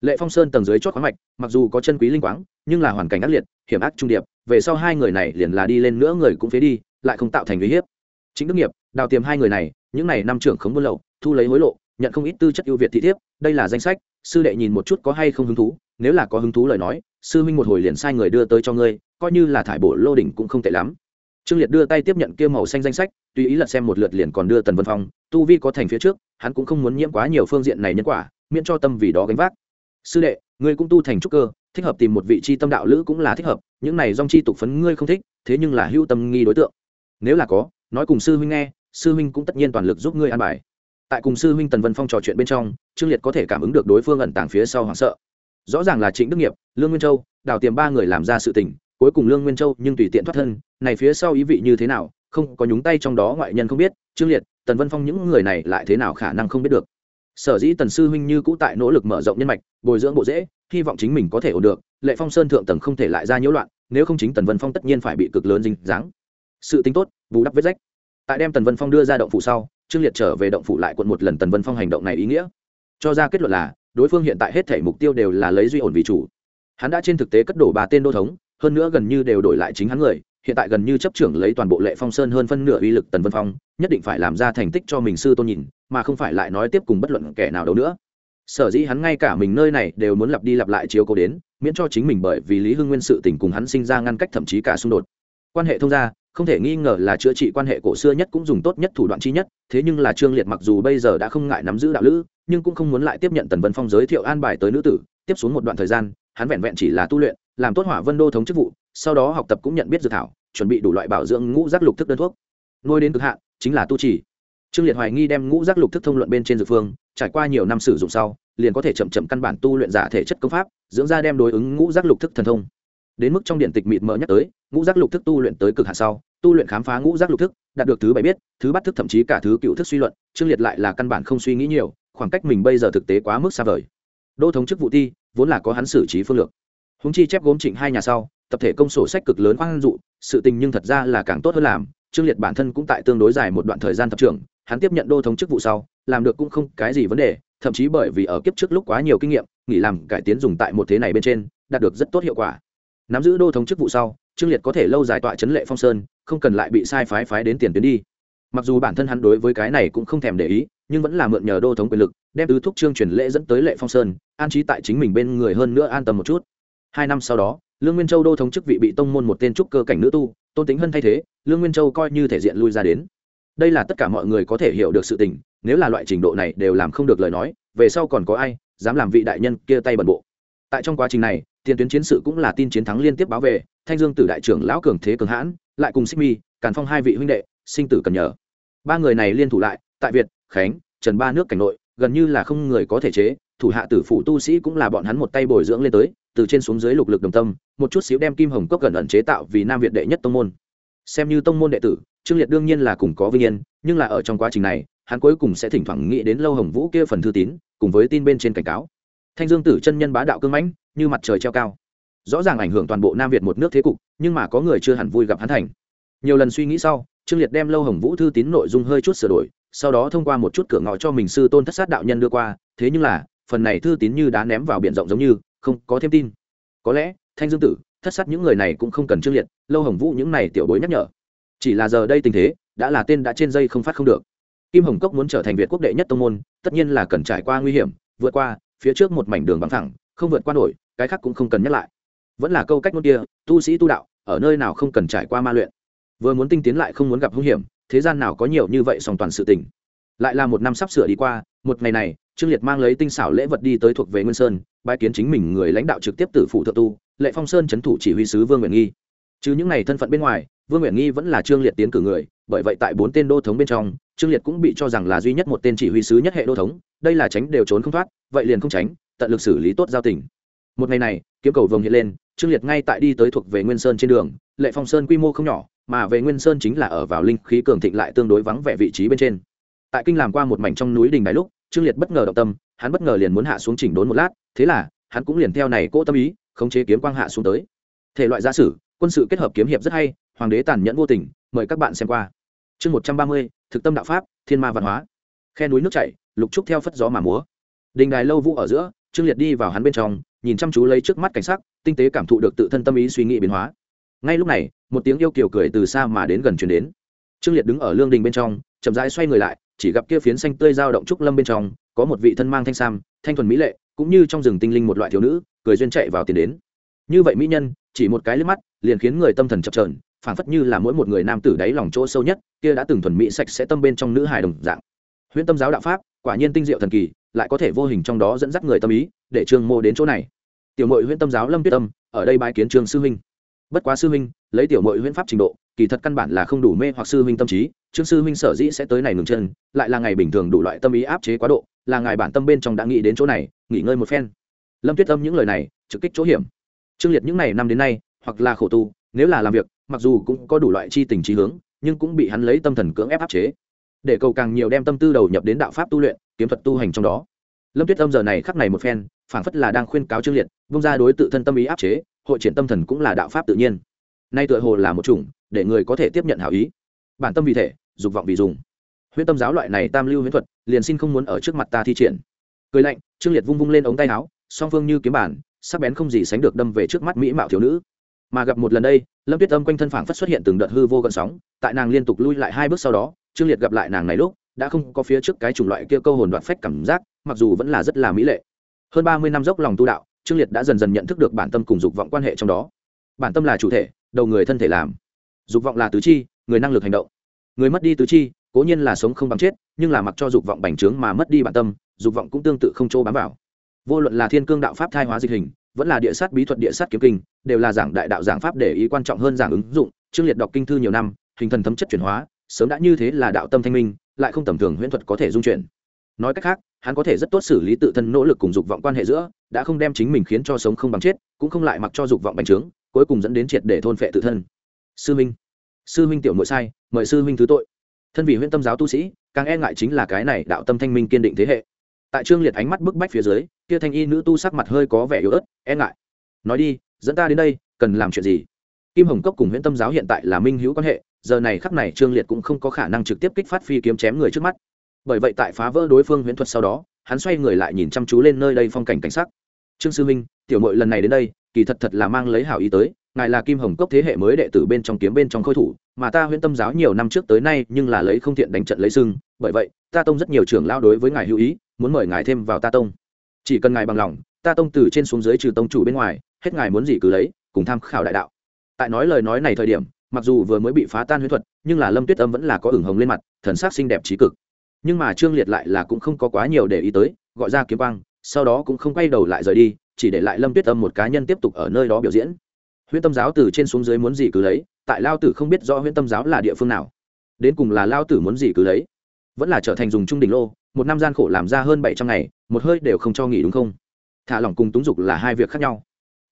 Lệ phong sơn tầng dưới chót khoáng mạch, mặc dù có chân quý linh quáng, nhưng là hoàn cảnh ác liệt, hiểm ác trung điệp về sau hai người này liền là đi lên nữa người cũng phế đi, lại không tạo thành uy hiếp. Chính đức nghiệp, đào tiềm hai người này, những này năm trưởng khống buôn lậu, thu lấy hối lộ, nhận không ít tư chất ưu việt thị thiếp, đây là danh sách, sư đệ nhìn một chút có hay không hứng thú, nếu là có hứng thú lời nói, sư huynh một hồi liền sai người đưa tới cho ngươi, coi như là thải bộ lô đỉnh cũng không tệ lắm. Trương liệt đưa tay tiếp nhận kia màu xanh danh sách, tùy ý lật xem một lượt liền còn đưa tần vân phong, tu vi có thành phía trước, hắn cũng không muốn nhiễm quá nhiều phương diện này nhân quả, miễn cho tâm vì đó gánh vác. Sư đệ ngươi cũng tu thành trúc cơ, thích hợp tìm một vị chi tâm đạo lữ cũng là thích hợp, những này dòng chi tục phấn ngươi không thích, thế nhưng là hưu tâm nghi đối tượng. Nếu là có, nói cùng sư huynh nghe, sư huynh cũng tất nhiên toàn lực giúp ngươi an bài. Tại cùng sư huynh tần vân phong trò chuyện bên trong, trương liệt có thể cảm ứng được đối phương ẩn tàng phía sau hoảng sợ. Rõ ràng là trịnh đức nghiệp, lương nguyên châu, đào tiềm ba người làm ra sự tình, cuối cùng lương nguyên châu nhưng tùy tiện thoát thân, này phía sau ý vị như thế nào, không có nhúng tay trong đó ngoại nhân không biết, trương liệt, tần vân phong những người này lại thế nào khả năng không biết được sở dĩ tần sư huynh như cũ tại nỗ lực mở rộng nhân mạch, bồi dưỡng bộ dễ hy vọng chính mình có thể ổn được, lệ phong sơn thượng tầng không thể lại ra nhiễu loạn, nếu không chính tần vân phong tất nhiên phải bị cực lớn dính dáng. Sự tính tốt, bù đắp vết rách. Tại đem tần vân phong đưa ra động phủ sau, trương liệt trở về động phủ lại quận một lần tần vân phong hành động này ý nghĩa. Cho ra kết luận là, đối phương hiện tại hết thể mục tiêu đều là lấy duy ổn vì chủ. Hắn đã trên thực tế cất đổ ba tên đô thống, hơn nữa gần như đều đổi lại chính hắn người hiện tại gần như chấp trưởng lấy toàn bộ lệ phong sơn hơn phân nửa uy lực tần vân phong, nhất định phải làm ra thành tích cho mình sư tôn nhìn, mà không phải lại nói tiếp cùng bất luận kẻ nào đâu nữa. Sở dĩ hắn ngay cả mình nơi này đều muốn lặp đi lặp lại chiếu cố đến, miễn cho chính mình bởi vì lý hưng nguyên sự tình cùng hắn sinh ra ngăn cách thậm chí cả xung đột. Quan hệ thông gia, không thể nghi ngờ là chữa trị quan hệ cổ xưa nhất cũng dùng tốt nhất thủ đoạn chi nhất, thế nhưng là trương liệt mặc dù bây giờ đã không ngại nắm giữ đạo lữ, nhưng cũng không muốn lại tiếp nhận tần vân phong giới thiệu an bài tới nữ tử, tiếp xuống một đoạn thời gian, hắn vẹn vẹn chỉ là tu luyện làm tốt hỏa vân đô thống chức vụ, sau đó học tập cũng nhận biết dự thảo, chuẩn bị đủ loại bảo dưỡng ngũ giác lục thức đơn thuốc. Nuôi đến cực hạn, chính là tu trì. Trương liệt hoài nghi đem ngũ giác lục thức thông luận bên trên dược phương, trải qua nhiều năm sử dụng sau, liền có thể chậm chậm căn bản tu luyện giả thể chất công pháp, dưỡng ra đem đối ứng ngũ giác lục thức thần thông. Đến mức trong điện tịch mịt mờ nhắc tới, ngũ giác lục thức tu luyện tới cực hạn sau, tu luyện khám phá ngũ giác lục thức, đạt được thứ bảy biết, thứ bắt thức thậm chí cả thứ cựu thức suy luận, trương liệt lại là căn bản không suy nghĩ nhiều, khoảng cách mình bây giờ thực tế quá mức xa vời. Đô thống chức vụ ti, vốn là có hắn xử trí phương lược húng chi chép gốm trịnh hai nhà sau, tập thể công sổ sách cực lớn khoan dụ, sự tình nhưng thật ra là càng tốt hơn làm. Trương liệt bản thân cũng tại tương đối dài một đoạn thời gian tập trưởng, hắn tiếp nhận đô thống chức vụ sau, làm được cũng không cái gì vấn đề, thậm chí bởi vì ở kiếp trước lúc quá nhiều kinh nghiệm, nghỉ làm cải tiến dùng tại một thế này bên trên, đạt được rất tốt hiệu quả. Nắm giữ đô thống chức vụ sau, trương liệt có thể lâu dài tọa chấn lệ phong sơn, không cần lại bị sai phái phái đến tiền tuyến đi. Mặc dù bản thân hắn đối với cái này cũng không thèm để ý, nhưng vẫn là mượn nhờ đô thống quyền lực, đem tứ thúc trương truyền lễ dẫn tới lệ phong sơn, an trí tại chính mình bên người hơn nữa an tâm một chút hai năm sau đó, lương nguyên châu đô thống chức vị bị tông môn một tên trúc cơ cảnh nữ tu, tôn tính hân thay thế, lương nguyên châu coi như thể diện lui ra đến. Đây là tất cả mọi người có thể hiểu được sự tình, nếu là loại trình độ này đều làm không được lời nói, về sau còn có ai dám làm vị đại nhân kia tay bẩn bộ? Tại trong quá trình này, tiền tuyến chiến sự cũng là tin chiến thắng liên tiếp báo về, thanh dương tử đại trưởng lão cường thế cường hãn, lại cùng xích mi, càn phong hai vị huynh đệ, sinh tử cần nhờ. Ba người này liên thủ lại, tại việt, khánh, trần ba nước cảnh nội, gần như là không người có thể chế, thủ hạ tử phụ tu sĩ cũng là bọn hắn một tay bồi dưỡng lên tới từ trên xuống dưới lục lực đồng tâm, một chút xíu đem kim hồng cốc gần ẩn chế tạo vì nam việt đệ nhất tông môn. Xem như tông môn đệ tử, trương liệt đương nhiên là cùng có vinh yên, nhưng là ở trong quá trình này, hắn cuối cùng sẽ thỉnh thoảng nghĩ đến lâu hồng vũ kia phần thư tín, cùng với tin bên trên cảnh cáo. Thanh dương tử chân nhân bá đạo cương mãnh, như mặt trời treo cao. Rõ ràng ảnh hưởng toàn bộ nam việt một nước thế cục, nhưng mà có người chưa hẳn vui gặp hắn thành. Nhiều lần suy nghĩ sau, trương liệt đem lâu hồng vũ thư tín nội dung hơi chút sửa đổi, sau đó thông qua một chút cửa ngõ cho mình sư tôn thất sát đạo nhân đưa qua, thế nhưng là, phần này thư tín như đá ném vào biển rộng giống như không có thêm tin. Có lẽ, thanh dương tử, thất sát những người này cũng không cần trương liệt, lâu hồng vũ những này tiểu bối nhắc nhở. Chỉ là giờ đây tình thế, đã là tên đã trên dây không phát không được. Kim hồng cốc muốn trở thành việt quốc đệ nhất tông môn, tất nhiên là cần trải qua nguy hiểm, vượt qua, phía trước một mảnh đường bằng thẳng, không vượt qua nổi, cái khác cũng không cần nhắc lại. Vẫn là câu cách ngôn kia, tu sĩ tu đạo, ở nơi nào không cần trải qua ma luyện. Vừa muốn tinh tiến lại không muốn gặp hung hiểm, thế gian nào có nhiều như vậy song toàn sự tình lại là một năm sắp sửa đi qua, một ngày này, trương liệt mang lấy tinh xảo lễ vật đi tới thuộc về nguyên sơn bãi kiến chính mình người lãnh đạo trực tiếp từ phụ thượng tu, lệ phong sơn trấn thủ chỉ huy sứ vương nguyện nghi. Chứ những ngày thân phận bên ngoài, vương nguyện nghi vẫn là trương liệt tiến cử người, bởi vậy tại bốn tên đô thống bên trong, trương liệt cũng bị cho rằng là duy nhất một tên chỉ huy sứ nhất hệ đô thống, đây là tránh đều trốn không thoát, vậy liền không tránh, tận lực xử lý tốt giao tình. Một ngày này, kiếm cầu vồng hiện lên, trương liệt ngay tại đi tới thuộc về nguyên sơn trên đường, lệ phong sơn quy mô không nhỏ, mà về nguyên sơn chính là ở vào linh khí cường thịnh lại tương đối vắng vẻ vị trí bên trên tại kinh làm qua một mảnh trong núi đình đài lúc, trương liệt bất ngờ động tâm, hắn bất ngờ liền muốn hạ xuống chỉnh đốn một lát, thế là, hắn cũng liền theo này cỗ tâm ý, khống chế kiếm quang hạ xuống tới. Thể loại giả sử, quân sự kết hợp kiếm hiệp rất hay, hoàng đế tàn nhẫn vô tình, mời các bạn xem qua. Chương một trăm ba mươi, thực tâm đạo pháp, thiên ma văn hóa. Khe núi nước chảy, lục trúc theo phất gió mà múa. Đình đài lâu vũ ở giữa, trương liệt đi vào hắn bên trong, nhìn chăm chú lấy trước mắt cảnh sắc, tinh tế cảm thụ được tự thân tâm ý suy nghĩ biến hóa. Ngay lúc này, một tiếng yêu kiều cười từ xa mà đến gần chuyển đến trương liệt đứng ở lương đình bên trong, chậm rãi xoay người lại, chỉ gặp kia phiến xanh tươi dao động trúc lâm bên trong, có một vị thân mang thanh sam, thanh thuần mỹ lệ, cũng như trong rừng tinh linh một loại thiếu nữ, cười duyên chạy vào tiền đến. Như vậy mỹ nhân, chỉ một cái liếc mắt, liền khiến người tâm thần chập trờn phảng phất như là mỗi một người nam tử đáy lòng chỗ sâu nhất, kia đã từng thuần mỹ sạch sẽ tâm bên trong nữ hài đồng dạng. Huyễn tâm giáo đạo pháp, quả nhiên tinh diệu thần kỳ, lại có thể vô hình trong đó dẫn dắt người tâm ý, để trương mô đến chỗ này. Tiểu mội huyễn tâm giáo lâm tuyết tâm, ở đây bái kiến trương sư huynh bất quá sư huynh, lấy tiểu mội huyễn pháp trình độ, kỳ thật căn bản là không đủ mê hoặc sư huynh tâm trí trương sư huynh sở dĩ sẽ tới này ngừng chân, lại là ngày bình thường đủ loại tâm ý áp chế quá độ, là ngài bản tâm bên trong đã nghĩ đến chỗ này, nghỉ ngơi một phen. Lâm tuyết âm những lời này, trực kích chỗ hiểm. Trương liệt những ngày năm đến nay, hoặc là khổ tu, nếu là làm việc, mặc dù cũng có đủ loại chi tình trí hướng, nhưng cũng bị hắn lấy tâm thần cưỡng ép áp chế. Để cầu càng nhiều đem tâm tư đầu nhập đến đạo pháp tu luyện, kiếm thuật tu hành trong đó. Lâm tuyết âm giờ này khắc này một phen, phảng phất là đang khuyên cáo trương liệt, vung ra đối tự thân tâm ý áp chế hội triển tâm thần cũng là đạo pháp tự nhiên. Nay tựa hồ là một chủng để người có thể tiếp nhận hảo ý. Bản tâm vì thể, dục vọng vì dùng. Huyễn tâm giáo loại này tam lưu huyễn thuật, liền xin không muốn ở trước mặt ta thi triển. Cười lạnh, trương liệt vung vung lên ống tay áo, song phương như kiếm bản, sắc bén không gì sánh được đâm về trước mắt mỹ mạo thiếu nữ. Mà gặp một lần đây, lâm tuyết âm quanh thân phảng phất xuất hiện từng đợt hư vô gần sóng, tại nàng liên tục lui lại hai bước sau đó, trương liệt gặp lại nàng này lúc, đã không có phía trước cái chủng loại kia câu hồn đoạt phách cảm giác, mặc dù vẫn là rất là mỹ lệ. Hơn ba mươi năm dốc lòng tu đạo trương liệt đã dần dần nhận thức được bản tâm cùng dục vọng quan hệ trong đó. Bản tâm là chủ thể, đầu người thân thể làm. Dục vọng là tứ chi, người năng lực hành động. Người mất đi tứ chi, cố nhiên là sống không bằng chết, nhưng là mặc cho dục vọng bành trướng mà mất đi bản tâm, dục vọng cũng tương tự không chỗ bám vào. Vô luận là thiên cương đạo pháp thai hóa dịch hình, vẫn là địa sát bí thuật địa sát kiếm kinh, đều là giảng đại đạo giảng pháp để ý quan trọng hơn giảng ứng dụng. Trương liệt đọc kinh thư nhiều năm, hình thần thấm chất chuyển hóa, sớm đã như thế là đạo tâm thanh minh, lại không tầm thường huyễn thuật có thể dung chuyển nói cách khác, hắn có thể rất tốt xử lý tự thân nỗ lực cùng dục vọng quan hệ giữa, đã không đem chính mình khiến cho sống không bằng chết, cũng không lại mặc cho dục vọng bành trướng, cuối cùng dẫn đến triệt để thôn phệ tự thân. Sư minh sư minh tiểu nội sai, mời sư minh thứ tội. Thân vì huyện tâm giáo tu sĩ, càng e ngại chính là cái này đạo tâm thanh minh kiên định thế hệ. Tại trương liệt ánh mắt bức bách phía dưới, kia thanh y nữ tu sắc mặt hơi có vẻ yếu ớt e ngại. Nói đi, dẫn ta đến đây, cần làm chuyện gì? Kim hồng cốc cùng huyện tâm giáo hiện tại là minh hữu quan hệ, giờ này khắc này trương liệt cũng không có khả năng trực tiếp kích phát phi kiếm chém người trước mắt bởi vậy tại phá vỡ đối phương huyễn thuật sau đó, hắn xoay người lại nhìn chăm chú lên nơi đây phong cảnh cảnh sắc. Trương sư minh tiểu mội lần này đến đây, kỳ thật thật là mang lấy hảo ý tới, ngài là kim hồng cốc thế hệ mới đệ tử bên trong kiếm bên trong khôi thủ, mà ta huyễn tâm giáo nhiều năm trước tới nay nhưng là lấy không thiện đánh trận lấy sưng, bởi vậy, ta tông rất nhiều trưởng lao đối với ngài hữu ý, muốn mời ngài thêm vào ta tông. Chỉ cần ngài bằng lòng, ta tông từ trên xuống dưới trừ tông chủ bên ngoài, hết ngài muốn gì cứ lấy, cùng tham khảo đại đạo. Tại nói lời nói này thời điểm, mặc dù vừa mới bị phá tan huyễn thuật, nhưng là lâm tuyết âm vẫn là có ửng hồng lên mặt, thần sắc xinh đẹp trí cực nhưng mà trương liệt lại là cũng không có quá nhiều để ý tới, gọi ra kiếm quang, sau đó cũng không quay đầu lại rời đi, chỉ để lại lâm tuyết âm một cá nhân tiếp tục ở nơi đó biểu diễn. Huyễn tâm giáo từ trên xuống dưới muốn gì cứ lấy, tại lao tử không biết rõ huyễn tâm giáo là địa phương nào. Đến cùng là lao tử muốn gì cứ lấy. Vẫn là trở thành dùng trung đỉnh lô, một năm gian khổ làm ra hơn bảy trăm ngày, một hơi đều không cho nghỉ đúng không? Thả lỏng cùng túng dục là hai việc khác nhau.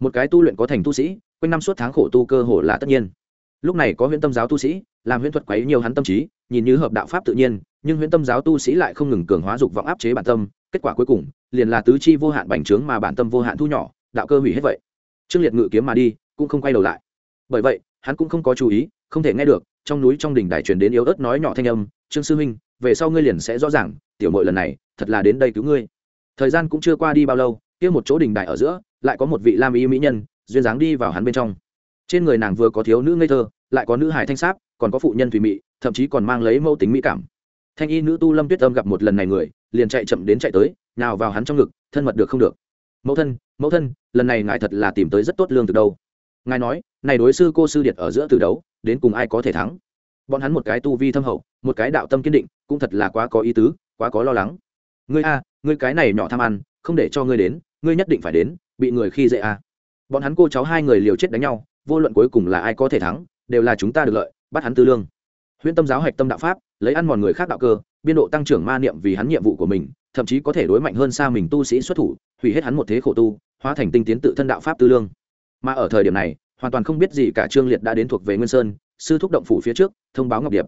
Một cái tu luyện có thành tu sĩ, quanh năm suốt tháng khổ tu cơ hồ là tất nhiên. Lúc này có huyễn tâm giáo tu sĩ, làm huyễn thuật quấy nhiều hắn tâm trí nhìn như hợp đạo pháp tự nhiên, nhưng huyễn tâm giáo tu sĩ lại không ngừng cường hóa dục vọng áp chế bản tâm, kết quả cuối cùng, liền là tứ chi vô hạn bành trướng mà bản tâm vô hạn thu nhỏ, đạo cơ hủy hết vậy. Trương liệt ngự kiếm mà đi, cũng không quay đầu lại. Bởi vậy, hắn cũng không có chú ý, không thể nghe được, trong núi trong đỉnh đài truyền đến yếu ớt nói nhỏ thanh âm, trương sư huynh, về sau ngươi liền sẽ rõ ràng, tiểu mội lần này, thật là đến đây cứu ngươi. Thời gian cũng chưa qua đi bao lâu, kia một chỗ đỉnh đài ở giữa, lại có một vị lam y mỹ nhân, duyên dáng đi vào hắn bên trong. Trên người nàng vừa có thiếu nữ ngây thơ, lại có nữ hải thanh sáp, còn có phụ nhân thùy mị thậm chí còn mang lấy mẫu tính mỹ cảm. Thanh y nữ tu lâm tuyết âm gặp một lần này người, liền chạy chậm đến chạy tới, nào vào hắn trong ngực, thân mật được không được. Mẫu thân mẫu thân, lần này ngài thật là tìm tới rất tốt lương từ đâu? Ngài nói, này đối sư cô sư điệt ở giữa từ đấu, đến cùng ai có thể thắng? Bọn hắn một cái tu vi thâm hậu, một cái đạo tâm kiên định, cũng thật là quá có ý tứ, quá có lo lắng. Ngươi a, ngươi cái này nhỏ tham ăn, không để cho ngươi đến, ngươi nhất định phải đến, bị người khi dễ a. Bọn hắn cô cháu hai người liều chết đánh nhau, vô luận cuối cùng là ai có thể thắng, đều là chúng ta được lợi, bắt hắn tư lương huyễn tâm giáo hạch tâm đạo pháp, lấy ăn mòn người khác đạo cơ, biên độ tăng trưởng ma niệm vì hắn nhiệm vụ của mình, thậm chí có thể đối mạnh hơn xa mình tu sĩ xuất thủ, hủy hết hắn một thế khổ tu, hóa thành tinh tiến tự thân đạo pháp tư lương. Mà ở thời điểm này, hoàn toàn không biết gì cả trương liệt đã đến thuộc về nguyên sơn, sư thúc động phủ phía trước, thông báo ngọc điệp.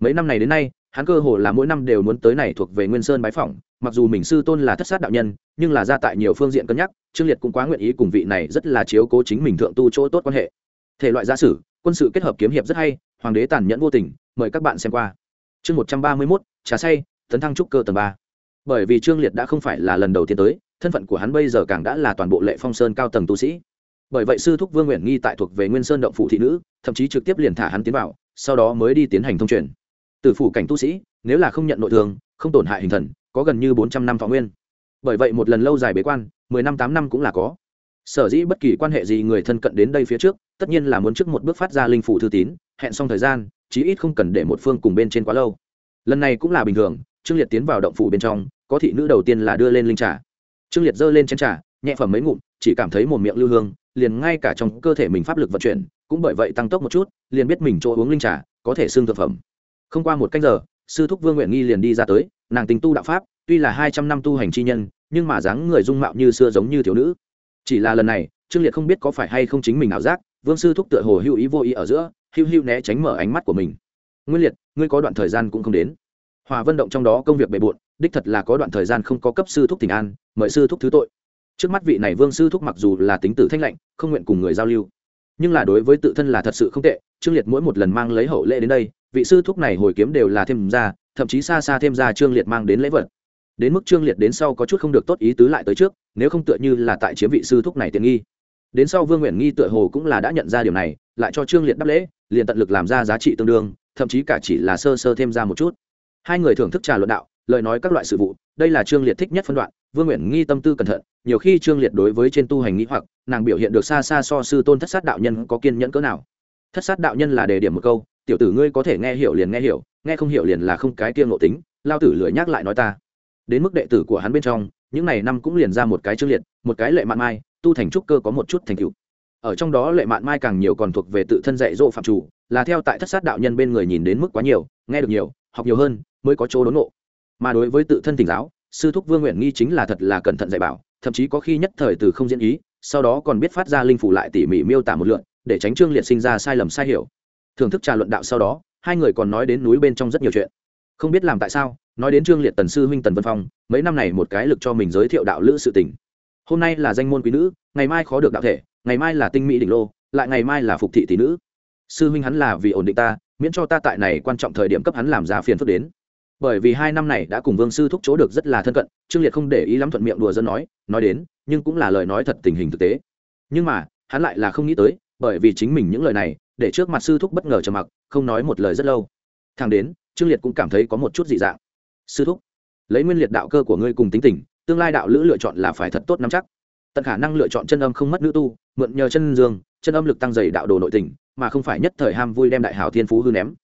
Mấy năm này đến nay, hắn cơ hồ là mỗi năm đều muốn tới này thuộc về nguyên sơn bái phỏng, mặc dù mình sư tôn là thất sát đạo nhân, nhưng là ra tại nhiều phương diện cân nhắc, trương liệt cũng quá nguyện ý cùng vị này rất là chiếu cố chính mình thượng tu chỗ tốt quan hệ. Thể loại gia sử, quân sự kết hợp kiếm hiệp rất hay, hoàng đế tàn nhẫn vô tình mời các bạn xem qua. Chương một trăm ba mươi mốt, trà say tấn thăng trúc cơ tầng ba. Bởi vì trương liệt đã không phải là lần đầu tiên tới, thân phận của hắn bây giờ càng đã là toàn bộ lệ phong sơn cao tầng tu sĩ. Bởi vậy sư thúc vương nguyện nghi tại thuộc về nguyên sơn động phủ thị nữ, thậm chí trực tiếp liền thả hắn tiến vào, sau đó mới đi tiến hành thông truyền. Từ phủ cảnh tu sĩ, nếu là không nhận nội thương, không tổn hại hình thần, có gần như bốn trăm năm thọ nguyên. Bởi vậy một lần lâu dài bế quan, mười năm tám năm cũng là có. Sở dĩ bất kỳ quan hệ gì người thân cận đến đây phía trước, tất nhiên là muốn trước một bước phát ra linh phủ thư tín, hẹn xong thời gian chí ít không cần để một phương cùng bên trên quá lâu. Lần này cũng là bình thường, trương liệt tiến vào động phủ bên trong, có thị nữ đầu tiên là đưa lên linh trà. Trương liệt giơ lên chén trà, nhẹ phẩm mấy ngụm, chỉ cảm thấy một miệng lưu hương, liền ngay cả trong cơ thể mình pháp lực vận chuyển, cũng bởi vậy tăng tốc một chút, liền biết mình chỗ uống linh trà có thể xương thực phẩm. Không qua một canh giờ, sư thúc vương nguyện nghi liền đi ra tới, nàng tình tu đạo pháp, tuy là hai trăm năm tu hành chi nhân, nhưng mà dáng người dung mạo như xưa giống như thiếu nữ. Chỉ là lần này, trương liệt không biết có phải hay không chính mình ảo giác, vương sư thúc tựa hồ hữu ý vô ý ở giữa Hiu hiu né tránh mở ánh mắt của mình. Nguyên liệt, ngươi có đoạn thời gian cũng không đến. Hòa vân động trong đó công việc bề bộn, đích thật là có đoạn thời gian không có cấp sư thúc tình an, mời sư thúc thứ tội. Trước mắt vị này vương sư thúc mặc dù là tính tử thanh lạnh, không nguyện cùng người giao lưu, nhưng là đối với tự thân là thật sự không tệ, trương liệt mỗi một lần mang lấy hậu lễ đến đây, vị sư thúc này hồi kiếm đều là thêm ra, thậm chí xa xa thêm ra trương liệt mang đến lễ vật. Đến mức trương liệt đến sau có chút không được tốt ý tứ lại tới trước, nếu không tựa như là tại chiếm vị sư thúc này tiện nghi. Đến sau vương nguyện nghi tựa hồ cũng là đã nhận ra điều này, lại cho trương liệt đáp lễ liền tận lực làm ra giá trị tương đương, thậm chí cả chỉ là sơ sơ thêm ra một chút. Hai người thưởng thức trà luận đạo, lời nói các loại sự vụ, đây là trương liệt thích nhất phân đoạn, vương nguyện nghi tâm tư cẩn thận, nhiều khi trương liệt đối với trên tu hành nghĩ hoặc, nàng biểu hiện được xa xa so sư tôn thất sát đạo nhân có kiên nhẫn cỡ nào. Thất sát đạo nhân là đề điểm một câu, tiểu tử ngươi có thể nghe hiểu liền nghe hiểu, nghe không hiểu liền là không cái kia ngộ tính, lao tử lười nhắc lại nói ta. Đến mức đệ tử của hắn bên trong, những n à y năm cũng liền ra một cái trương liệt, một cái lệ mạn mai, tu thành trúc cơ có một chút thành cựu ở trong đó lệ mạn mai càng nhiều còn thuộc về tự thân dạy dỗ phạm chủ, là theo tại thất sát đạo nhân bên người nhìn đến mức quá nhiều, nghe được nhiều, học nhiều hơn, mới có chỗ đốn ngộ. Mà đối với tự thân tỉnh giáo, sư thúc vương nguyện nghi chính là thật là cẩn thận dạy bảo, thậm chí có khi nhất thời từ không diễn ý, sau đó còn biết phát ra linh phủ lại tỉ mỉ miêu tả một lượn để tránh trương liệt sinh ra sai lầm sai hiểu. Thưởng thức trà luận đạo sau đó, hai người còn nói đến núi bên trong rất nhiều chuyện. Không biết làm tại sao, nói đến trương liệt tần sư huynh tần vân phong, mấy năm này một cái lực cho mình giới thiệu đạo lữ sự tình. Hôm nay là danh môn quý nữ, ngày mai khó được đạo thể ngày mai là tinh mỹ đỉnh lô, lại ngày mai là phục thị tỷ nữ. Sư huynh hắn là vì ổn định ta, miễn cho ta tại này quan trọng thời điểm cấp hắn làm giá phiền phức đến. Bởi vì hai năm này đã cùng vương sư thúc chỗ được rất là thân cận, trương liệt không để ý lắm thuận miệng đùa dân nói nói đến, nhưng cũng là lời nói thật tình hình thực tế. Nhưng mà, hắn lại là không nghĩ tới, bởi vì chính mình những lời này, để trước mặt sư thúc bất ngờ trầm mặc, không nói một lời rất lâu. Thang đến, trương liệt cũng cảm thấy có một chút dị dạng. Sư thúc, lấy nguyên liệt đạo cơ của ngươi cùng tính tình, tương lai đạo lữ lựa chọn là phải thật tốt nắm chắc. Tận khả năng lựa chọn chân âm không mất nữ tu mượn nhờ chân dương, chân âm lực tăng dày đạo đồ nội tình, mà không phải nhất thời ham vui đem đại hào thiên phú hư ném.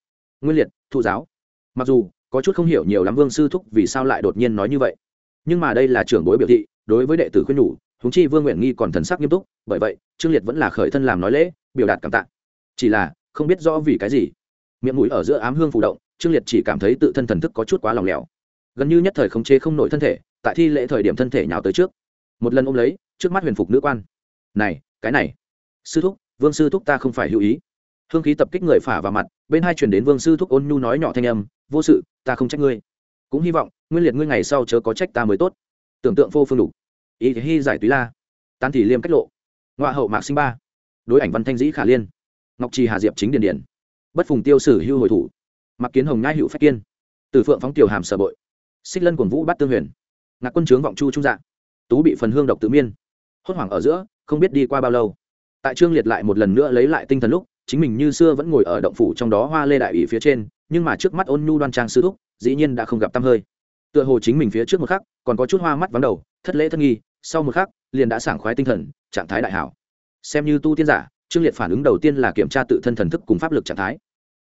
Nguyên liệt, thụ giáo. Mặc dù, có chút không hiểu nhiều lắm vương sư thúc vì sao lại đột nhiên nói như vậy. Nhưng mà đây là trưởng bối biểu thị, đối với đệ tử khuyên nhủ húng chi vương nguyện nghi còn thần sắc nghiêm túc, bởi vậy, trương liệt vẫn là khởi thân làm nói lễ, biểu đạt cảm tạ. Chỉ là, không biết rõ vì cái gì. Miệng mũi ở giữa ám hương phụ động, trương liệt chỉ cảm thấy tự thân thần thức có chút quá lòng lẻo. Gần như nhất thời khống chế không nổi thân thể, tại thi lễ thời điểm thân thể nhào tới trước. Một lần ôm lấy, trước mắt huyền phục nữ quan. Này cái này. Sư thúc, vương sư thúc ta không phải hữu ý. Hương khí tập kích người phả vào mặt, bên hai chuyển đến vương sư thúc ôn nhu nói nhỏ thanh âm, vô sự, ta không trách ngươi. Cũng hy vọng, nguyên liệt ngươi ngày sau chớ có trách ta mới tốt. Tưởng tượng vô phương đủ. Ý thì hy giải túy la. Tán thì liêm cách lộ. Ngoại hậu mạc sinh ba. Đối ảnh văn thanh dĩ khả liên. Ngọc trì hà diệp chính điền điển bất phùng tiêu sử hưu hồi thủ. Mặc kiến hồng nhai hữu phách kiên. Từ phượng phóng tiểu hàm sở bội. Xích lân quần vũ bắt tương huyền. Ngạc quân trướng vọng chu trung dạng tú bị phần hương độc tự miên. Hốt hoảng ở giữa không biết đi qua bao lâu. Tại trương liệt lại một lần nữa lấy lại tinh thần lúc, chính mình như xưa vẫn ngồi ở động phủ trong đó hoa lê đại ủy phía trên, nhưng mà trước mắt ôn nhu đoan trang sư thúc, dĩ nhiên đã không gặp tăm hơi. Tựa hồ chính mình phía trước một khắc, còn có chút hoa mắt vắng đầu, thất lễ thất nghi, sau một khắc, liền đã sảng khoái tinh thần, trạng thái đại hảo. Xem như tu tiên giả, trương liệt phản ứng đầu tiên là kiểm tra tự thân thần thức cùng pháp lực trạng thái.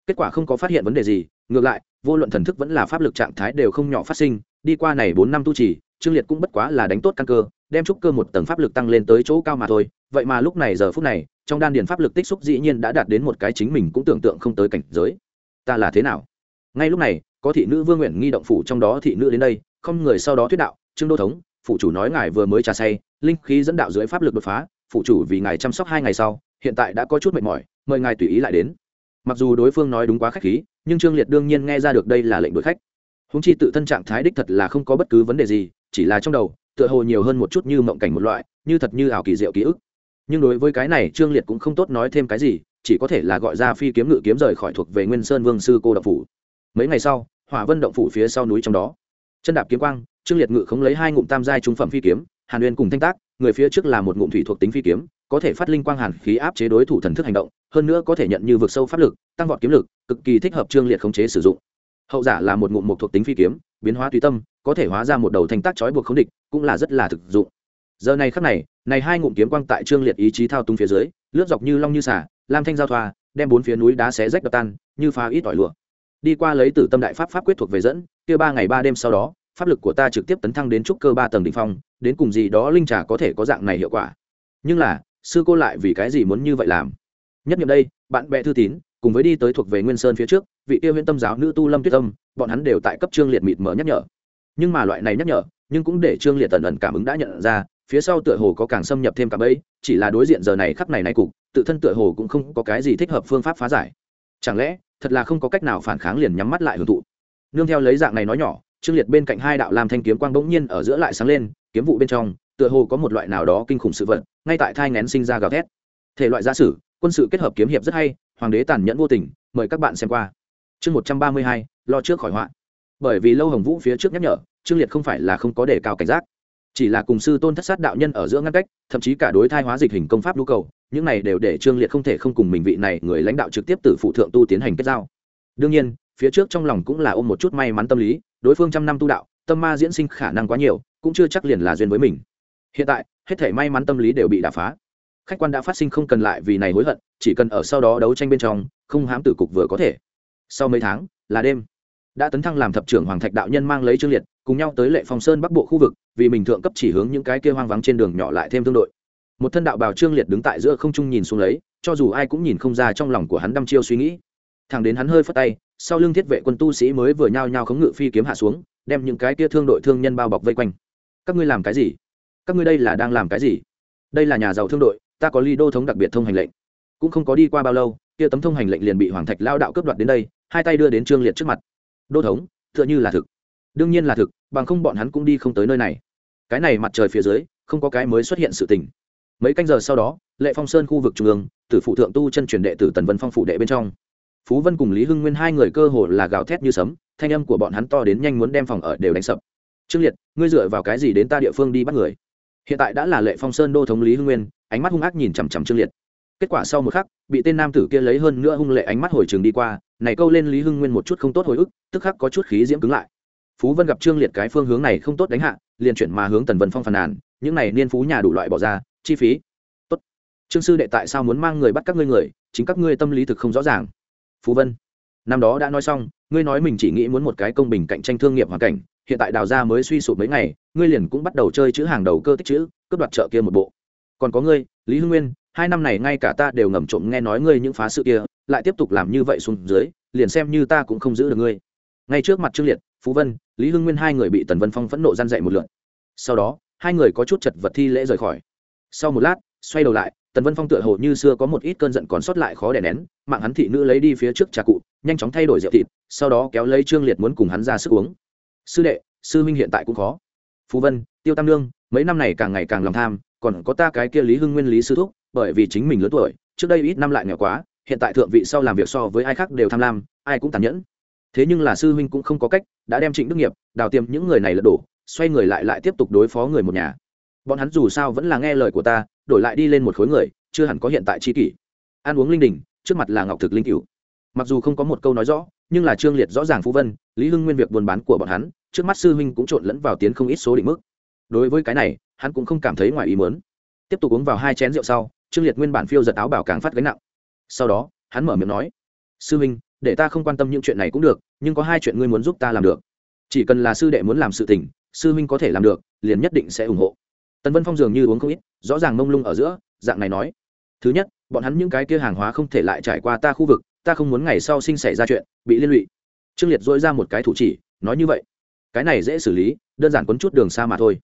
Kết quả không có phát hiện vấn đề gì, ngược lại, vô luận thần thức vẫn là pháp lực trạng thái đều không nhỏ phát sinh, đi qua này bốn năm tu trì trương liệt cũng bất quá là đánh tốt căn cơ, đem trúc cơ một tầng pháp lực tăng lên tới chỗ cao mà thôi. Vậy mà lúc này giờ phút này, trong đan điền pháp lực tích xúc dĩ nhiên đã đạt đến một cái chính mình cũng tưởng tượng không tới cảnh giới. Ta là thế nào? Ngay lúc này, có thị nữ vương nguyện nghi động phủ trong đó thị nữ đến đây, không người sau đó thuyết đạo, trương đô thống phụ chủ nói ngài vừa mới trà say, linh khí dẫn đạo dưới pháp lực đột phá phụ chủ vì ngài chăm sóc hai ngày sau, hiện tại đã có chút mệt mỏi, mời ngài tùy ý lại đến. Mặc dù đối phương nói đúng quá khách khí, nhưng trương liệt đương nhiên nghe ra được đây là lệnh đuổi khách. Húng chi tự thân trạng thái đích thật là không có bất cứ vấn đề gì chỉ là trong đầu, tựa hồ nhiều hơn một chút như mộng cảnh một loại, như thật như ảo kỳ diệu ký ức. Nhưng đối với cái này, trương liệt cũng không tốt nói thêm cái gì, chỉ có thể là gọi ra phi kiếm ngự kiếm rời khỏi thuộc về nguyên sơn vương sư cô động phủ. Mấy ngày sau, hỏa vân động phủ phía sau núi trong đó. Chân đạp kiếm quang, trương liệt ngự không lấy hai ngụm tam giai trung phẩm phi kiếm, hàn uyên cùng thanh tác, người phía trước là một ngụm thủy thuộc tính phi kiếm, có thể phát linh quang hàn khí áp chế đối thủ thần thức hành động, hơn nữa có thể nhận như vực sâu pháp lực, tăng vọt kiếm lực, cực kỳ thích hợp trương liệt khống chế sử dụng. Hậu giả là một ngụm một thuộc tính phi kiếm, biến hóa tùy tâm có thể hóa ra một đầu thanh tác trói buộc không địch, cũng là rất là thực dụng. Giờ này khắc này này hai ngụm kiếm quang tại trương liệt ý chí thao túng phía dưới, lướt dọc như long như xả lam thanh giao thoa, đem bốn phía núi đá xé rách đập tan, như phá ít ỏi lụa. Đi qua lấy tử tâm đại pháp pháp quyết thuộc về dẫn, kia ba ngày ba đêm sau đó, pháp lực của ta trực tiếp tấn thăng đến trúc cơ ba tầng đỉnh phong, đến cùng gì đó linh trà có thể có dạng này hiệu quả. Nhưng là, sư cô lại vì cái gì muốn như vậy làm? Nhất nghiệm đây, bạn bè thư tín, cùng với đi tới thuộc về nguyên sơn phía trước, vị yêu huyễn tâm giáo nữ tu lâm tuyết tâm bọn hắn đều tại cấp trương liệt mịt mở nhắc nhở nhưng mà loại này nhắc nhở, nhưng cũng để trương liệt tần ẩn cảm ứng đã nhận ra, phía sau tựa hồ có càng xâm nhập thêm cả bẫy, chỉ là đối diện giờ này khắp này này cục, tự thân tựa hồ cũng không có cái gì thích hợp phương pháp phá giải. Chẳng lẽ, thật là không có cách nào phản kháng liền nhắm mắt lại hưởng thụ? Nương theo lấy dạng này nói nhỏ, trương liệt bên cạnh hai đạo làm thanh kiếm quang bỗng nhiên ở giữa lại sáng lên, kiếm vụ bên trong, tựa hồ có một loại nào đó kinh khủng sự vật, ngay tại thai ngén sinh ra gào thét. Thể loại gia sử, quân sự kết hợp kiếm hiệp rất hay, hoàng đế tàn nhẫn vô tình, mời các bạn xem qua. Chương một trăm ba mươi hai, lo trước khỏi họa bởi vì lâu hồng vũ phía trước nhắc nhở, trương liệt không phải là không có đề cao cảnh giác. Chỉ là cùng sư tôn thất sát đạo nhân ở giữa ngăn cách, thậm chí cả đối thai hóa dịch hình công pháp nhu cầu, những này đều để trương liệt không thể không cùng mình vị này người lãnh đạo trực tiếp từ phụ thượng tu tiến hành kết giao. Đương nhiên, phía trước trong lòng cũng là ôm một chút may mắn tâm lý, đối phương trăm năm tu đạo, tâm ma diễn sinh khả năng quá nhiều, cũng chưa chắc liền là duyên với mình. Hiện tại, hết thể may mắn tâm lý đều bị đả phá. Khách quan đã phát sinh không cần lại vì này hối hận, chỉ cần ở sau đó đấu tranh bên trong, không hám tử cục vừa có thể. Sau mấy tháng, là đêm đã tấn thăng làm thập trưởng hoàng thạch đạo nhân mang lấy trương liệt, cùng nhau tới lệ phong sơn bắc bộ khu vực, vì mình thượng cấp chỉ hướng những cái kia hoang vắng trên đường nhỏ lại thêm tương đội. Một thân đạo bào trương liệt đứng tại giữa không trung nhìn xuống lấy, cho dù ai cũng nhìn không ra trong lòng của hắn đăm chiêu suy nghĩ. Thằng đến hắn hơi phất tay, sau lưng thiết vệ quân tu sĩ mới vừa nhao nhao khống ngự phi kiếm hạ xuống, đem những cái kia thương đội thương nhân bao bọc vây quanh. Các ngươi làm cái gì? Các ngươi đây là đang làm cái gì? Đây là nhà giàu thương đội, ta có ly đô thống đặc biệt thông hành lệnh. Cũng không có đi qua bao lâu, kia tấm thông hành lệnh liền bị hoàng thạch lao đạo cướp đoạt đến đây, hai tay đưa đến trương liệt trước mặt đô thống, tựa như là thực. Đương nhiên là thực, bằng không bọn hắn cũng đi không tới nơi này. Cái này mặt trời phía dưới, không có cái mới xuất hiện sự tình. Mấy canh giờ sau đó, lệ phong sơn khu vực trung ương, tử phụ thượng tu chân truyền đệ tử tần vân phong phụ đệ bên trong. Phú vân cùng lý hưng nguyên hai người cơ hồ là gào thét như sấm, thanh âm của bọn hắn to đến nhanh muốn đem phòng ở đều đánh sập. Trương liệt, ngươi dựa vào cái gì đến ta địa phương đi bắt người? Hiện tại đã là lệ phong sơn đô thống lý hưng nguyên, ánh mắt hung ác nhìn chằm chằm trương liệt. Kết quả sau một khắc, bị tên nam tử kia lấy hơn nữa hung lệ ánh mắt hồi trường đi qua này câu lên lý hưng nguyên một chút không tốt hồi ức, tức khắc có chút khí diễm cứng lại. Phú vân gặp trương liệt cái phương hướng này không tốt đánh hạ, liền chuyển mà hướng tần vân phong phàn nàn, những này niên phú nhà đủ loại bỏ ra, chi phí. Tốt. Trương sư đệ tại sao muốn mang người bắt các ngươi người, chính các ngươi tâm lý thực không rõ ràng. Phú vân. Năm đó đã nói xong, ngươi nói mình chỉ nghĩ muốn một cái công bình cạnh tranh thương nghiệp hoàn cảnh, hiện tại đào ra mới suy sụp mấy ngày, ngươi liền cũng bắt đầu chơi chữ hàng đầu cơ tích chữ, cướp đoạt chợ kia một bộ. Còn có ngươi, lý hưng nguyên, hai năm này ngay cả ta đều ngầm trộm nghe nói ngươi những phá sự kia lại tiếp tục làm như vậy xuống dưới, liền xem như ta cũng không giữ được ngươi. Ngay trước mặt trương liệt, phú vân, lý hưng nguyên hai người bị tần vân phong phẫn nộ gian dậy một lượt. Sau đó, hai người có chút chật vật thi lễ rời khỏi. Sau một lát, xoay đầu lại, tần vân phong tựa hồ như xưa có một ít cơn giận còn sót lại khó đè nén, mạng hắn thị nữ lấy đi phía trước trà cụ, nhanh chóng thay đổi rượu thịt, sau đó kéo lấy trương liệt muốn cùng hắn ra sức uống. Sư đệ, sư minh hiện tại cũng khó. Phú vân, tiêu tam lương mấy năm này càng ngày càng lòng tham, còn có ta cái kia lý hưng nguyên lý sư thúc, bởi vì chính mình lớn tuổi, trước đây ít năm lại nghèo quá hiện tại thượng vị sau làm việc so với ai khác đều tham lam, ai cũng tàn nhẫn. Thế nhưng là sư huynh cũng không có cách, đã đem trịnh đức nghiệp, đào tiêm những người này lật đổ, xoay người lại lại tiếp tục đối phó người một nhà. Bọn hắn dù sao vẫn là nghe lời của ta, đổi lại đi lên một khối người, chưa hẳn có hiện tại chi kỷ. Ăn uống linh đình, trước mặt là ngọc thực linh cửu. Mặc dù không có một câu nói rõ, nhưng là trương liệt rõ ràng phú vân, lý hưng nguyên việc buôn bán của bọn hắn, trước mắt sư huynh cũng trộn lẫn vào tiến không ít số định mức. Đối với cái này, hắn cũng không cảm thấy ngoài ý mớn tiếp tục uống vào hai chén rượu sau, trương liệt nguyên bản phiêu giật áo bảo càng phát gánh nặng sau đó hắn mở miệng nói sư minh, để ta không quan tâm những chuyện này cũng được nhưng có hai chuyện ngươi muốn giúp ta làm được. Chỉ cần là sư đệ muốn làm sự tình sư minh có thể làm được liền nhất định sẽ ủng hộ. Tần vân phong dường như uống không ít rõ ràng mông lung ở giữa dạng này nói thứ nhất bọn hắn những cái kia hàng hóa không thể lại trải qua ta khu vực ta không muốn ngày sau sinh xảy ra chuyện bị liên lụy. Trương liệt dỗi ra một cái thủ chỉ nói như vậy cái này dễ xử lý đơn giản quấn chút đường xa mà thôi.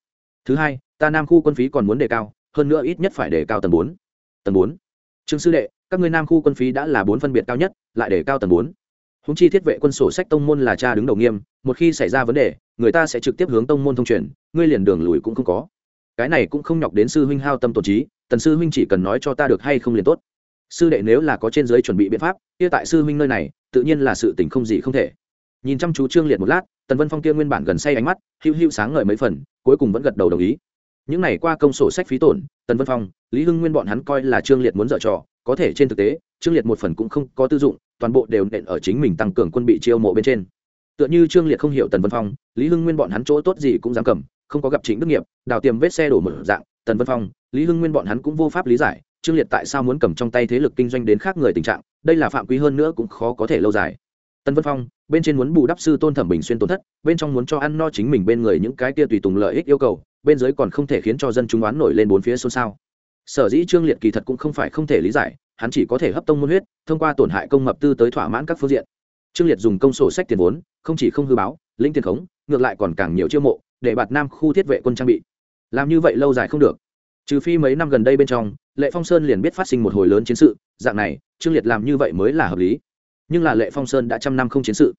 Thứ hai ta nam khu quân phí còn muốn đề cao hơn nữa ít nhất phải đề cao tầng bốn. Tầng bốn? Trương sư đệ các ngươi nam khu quân phí đã là bốn phân biệt cao nhất, lại để cao tầng bốn. Húng chi thiết vệ quân sổ sách tông môn là cha đứng đầu nghiêm, một khi xảy ra vấn đề, người ta sẽ trực tiếp hướng tông môn thông truyền, ngươi liền đường lùi cũng không có. Cái này cũng không nhọc đến sư huynh hao tâm tổn trí, tần sư huynh chỉ cần nói cho ta được hay không liền tốt. Sư đệ nếu là có trên giới chuẩn bị biện pháp, kia tại sư huynh nơi này, tự nhiên là sự tình không gì không thể. Nhìn chăm chú trương liệt một lát, tần vân phong kia nguyên bản gần say ánh mắt, hữu hữu sáng ngời mấy phần, cuối cùng vẫn gật đầu đồng ý. Những này qua công sổ sách phí tổn, tần vân phong, lý hưng nguyên bọn hắn coi là trương liệt muốn dở trò có thể trên thực tế, trương liệt một phần cũng không có tư dụng, toàn bộ đều nện ở chính mình tăng cường quân bị chiêu mộ bên trên. Tựa như trương liệt không hiểu tần vân phong, lý hưng nguyên bọn hắn chỗ tốt gì cũng dám cầm, không có gặp trịnh đức nghiệp, đào tiềm vết xe đổ mở dạng, tần vân phong, lý hưng nguyên bọn hắn cũng vô pháp lý giải, trương liệt tại sao muốn cầm trong tay thế lực kinh doanh đến khác người tình trạng, đây là phạm quý hơn nữa cũng khó có thể lâu dài. Tần vân phong, bên trên muốn bù đắp sư tôn thẩm bình xuyên tổn thất, bên trong muốn cho ăn no chính mình bên người những cái kia tùy tùng lợi ích yêu cầu, bên dưới còn không thể khiến cho dân chúng đoán nổi lên bốn phía xôn xao sở dĩ trương liệt kỳ thật cũng không phải không thể lý giải, hắn chỉ có thể hấp tông môn huyết, thông qua tổn hại công mập tư tới thỏa mãn các phương diện. Trương liệt dùng công sổ sách tiền vốn, không chỉ không hư báo lĩnh tiền khống, ngược lại còn càng nhiều chiêu mộ, để bạt nam khu thiết vệ quân trang bị. Làm như vậy lâu dài không được. Trừ phi mấy năm gần đây bên trong, lệ phong sơn liền biết phát sinh một hồi lớn chiến sự, dạng này, trương liệt làm như vậy mới là hợp lý. Nhưng là lệ phong sơn đã trăm năm không chiến sự.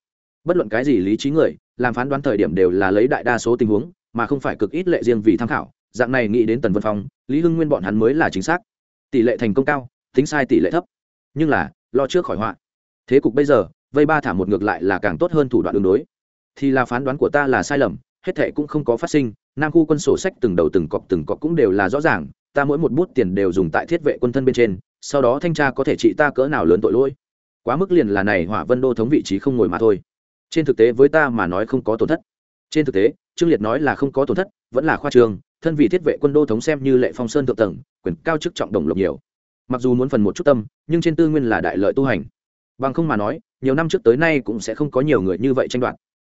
Bất luận cái gì lý trí người, làm phán đoán thời điểm đều là lấy đại đa số tình huống, mà không phải cực ít lệ riêng vì tham khảo dạng này nghĩ đến tần vân phong, lý hưng nguyên bọn hắn mới là chính xác. Tỷ lệ thành công cao, tính sai tỷ lệ thấp. Nhưng là, lo trước khỏi họa. Thế cục bây giờ, vây ba thả một ngược lại là càng tốt hơn thủ đoạn đường đối. Thì là phán đoán của ta là sai lầm, hết thệ cũng không có phát sinh, nam khu quân sổ sách từng đầu từng cọc từng cọc cũng đều là rõ ràng, ta mỗi một bút tiền đều dùng tại thiết vệ quân thân bên trên, sau đó thanh tra có thể trị ta cỡ nào lớn tội lỗi. Quá mức liền là này hỏa vân đô thống vị trí không ngồi mà thôi. Trên thực tế với ta mà nói không có tổn thất. Trên thực tế, trương liệt nói là không có tổn thất, vẫn là khoa trường thân vị thiết vệ quân đô thống xem như lệ phong sơn thượng tầng, quyền cao chức trọng đồng lộc nhiều. Mặc dù muốn phần một chút tâm, nhưng trên tư nguyên là đại lợi tu hành. Bằng không mà nói, nhiều năm trước tới nay cũng sẽ không có nhiều người như vậy tranh đoạt.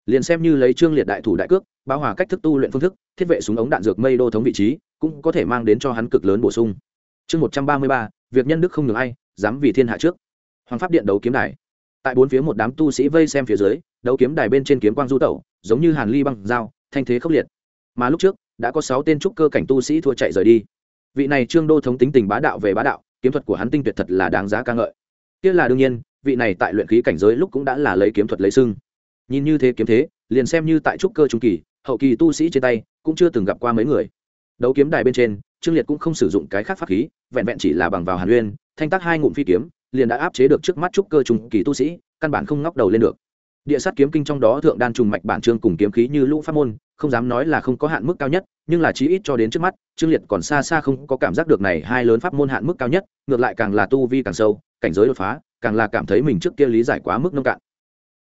Liền xem như lấy trương liệt đại thủ đại cước, báo hòa cách thức tu luyện phương thức, thiết vệ súng ống đạn dược mây đô thống vị trí, cũng có thể mang đến cho hắn cực lớn bổ sung. Chương một trăm ba mươi ba, việc nhân đức không ngừng ai, dám vì thiên hạ trước. Hoàng pháp điện đấu kiếm đài. Tại bốn phía một đám tu sĩ vây xem phía dưới, đấu kiếm đài bên trên kiếm quang du tẩu, giống như hàn ly băng dao, thanh thế khốc liệt. Mà lúc trước đã có sáu tên trúc cơ cảnh tu sĩ thua chạy rời đi. Vị này trương đô thống tính tình bá đạo về bá đạo, kiếm thuật của hắn tinh tuyệt thật là đáng giá ca ngợi. Kia là đương nhiên, vị này tại luyện khí cảnh giới lúc cũng đã là lấy kiếm thuật lấy sưng nhìn như thế kiếm thế, liền xem như tại trúc cơ trung kỳ, hậu kỳ tu sĩ trên tay cũng chưa từng gặp qua mấy người. Đấu kiếm đài bên trên, trương liệt cũng không sử dụng cái khác pháp khí, vẹn vẹn chỉ là bằng vào hàn uyên thanh tác hai ngụm phi kiếm, liền đã áp chế được trước mắt trúc cơ trung kỳ tu sĩ, căn bản không ngóc đầu lên được. Địa sát kiếm kinh trong đó thượng đan trùng mạch bản trương cùng kiếm khí như lũ pháp môn không dám nói là không có hạn mức cao nhất, nhưng là chí ít cho đến trước mắt, trương liệt còn xa xa không có cảm giác được này hai lớn pháp môn hạn mức cao nhất, ngược lại càng là tu vi càng sâu, cảnh giới đột phá, càng là cảm thấy mình trước kia lý giải quá mức nông cạn.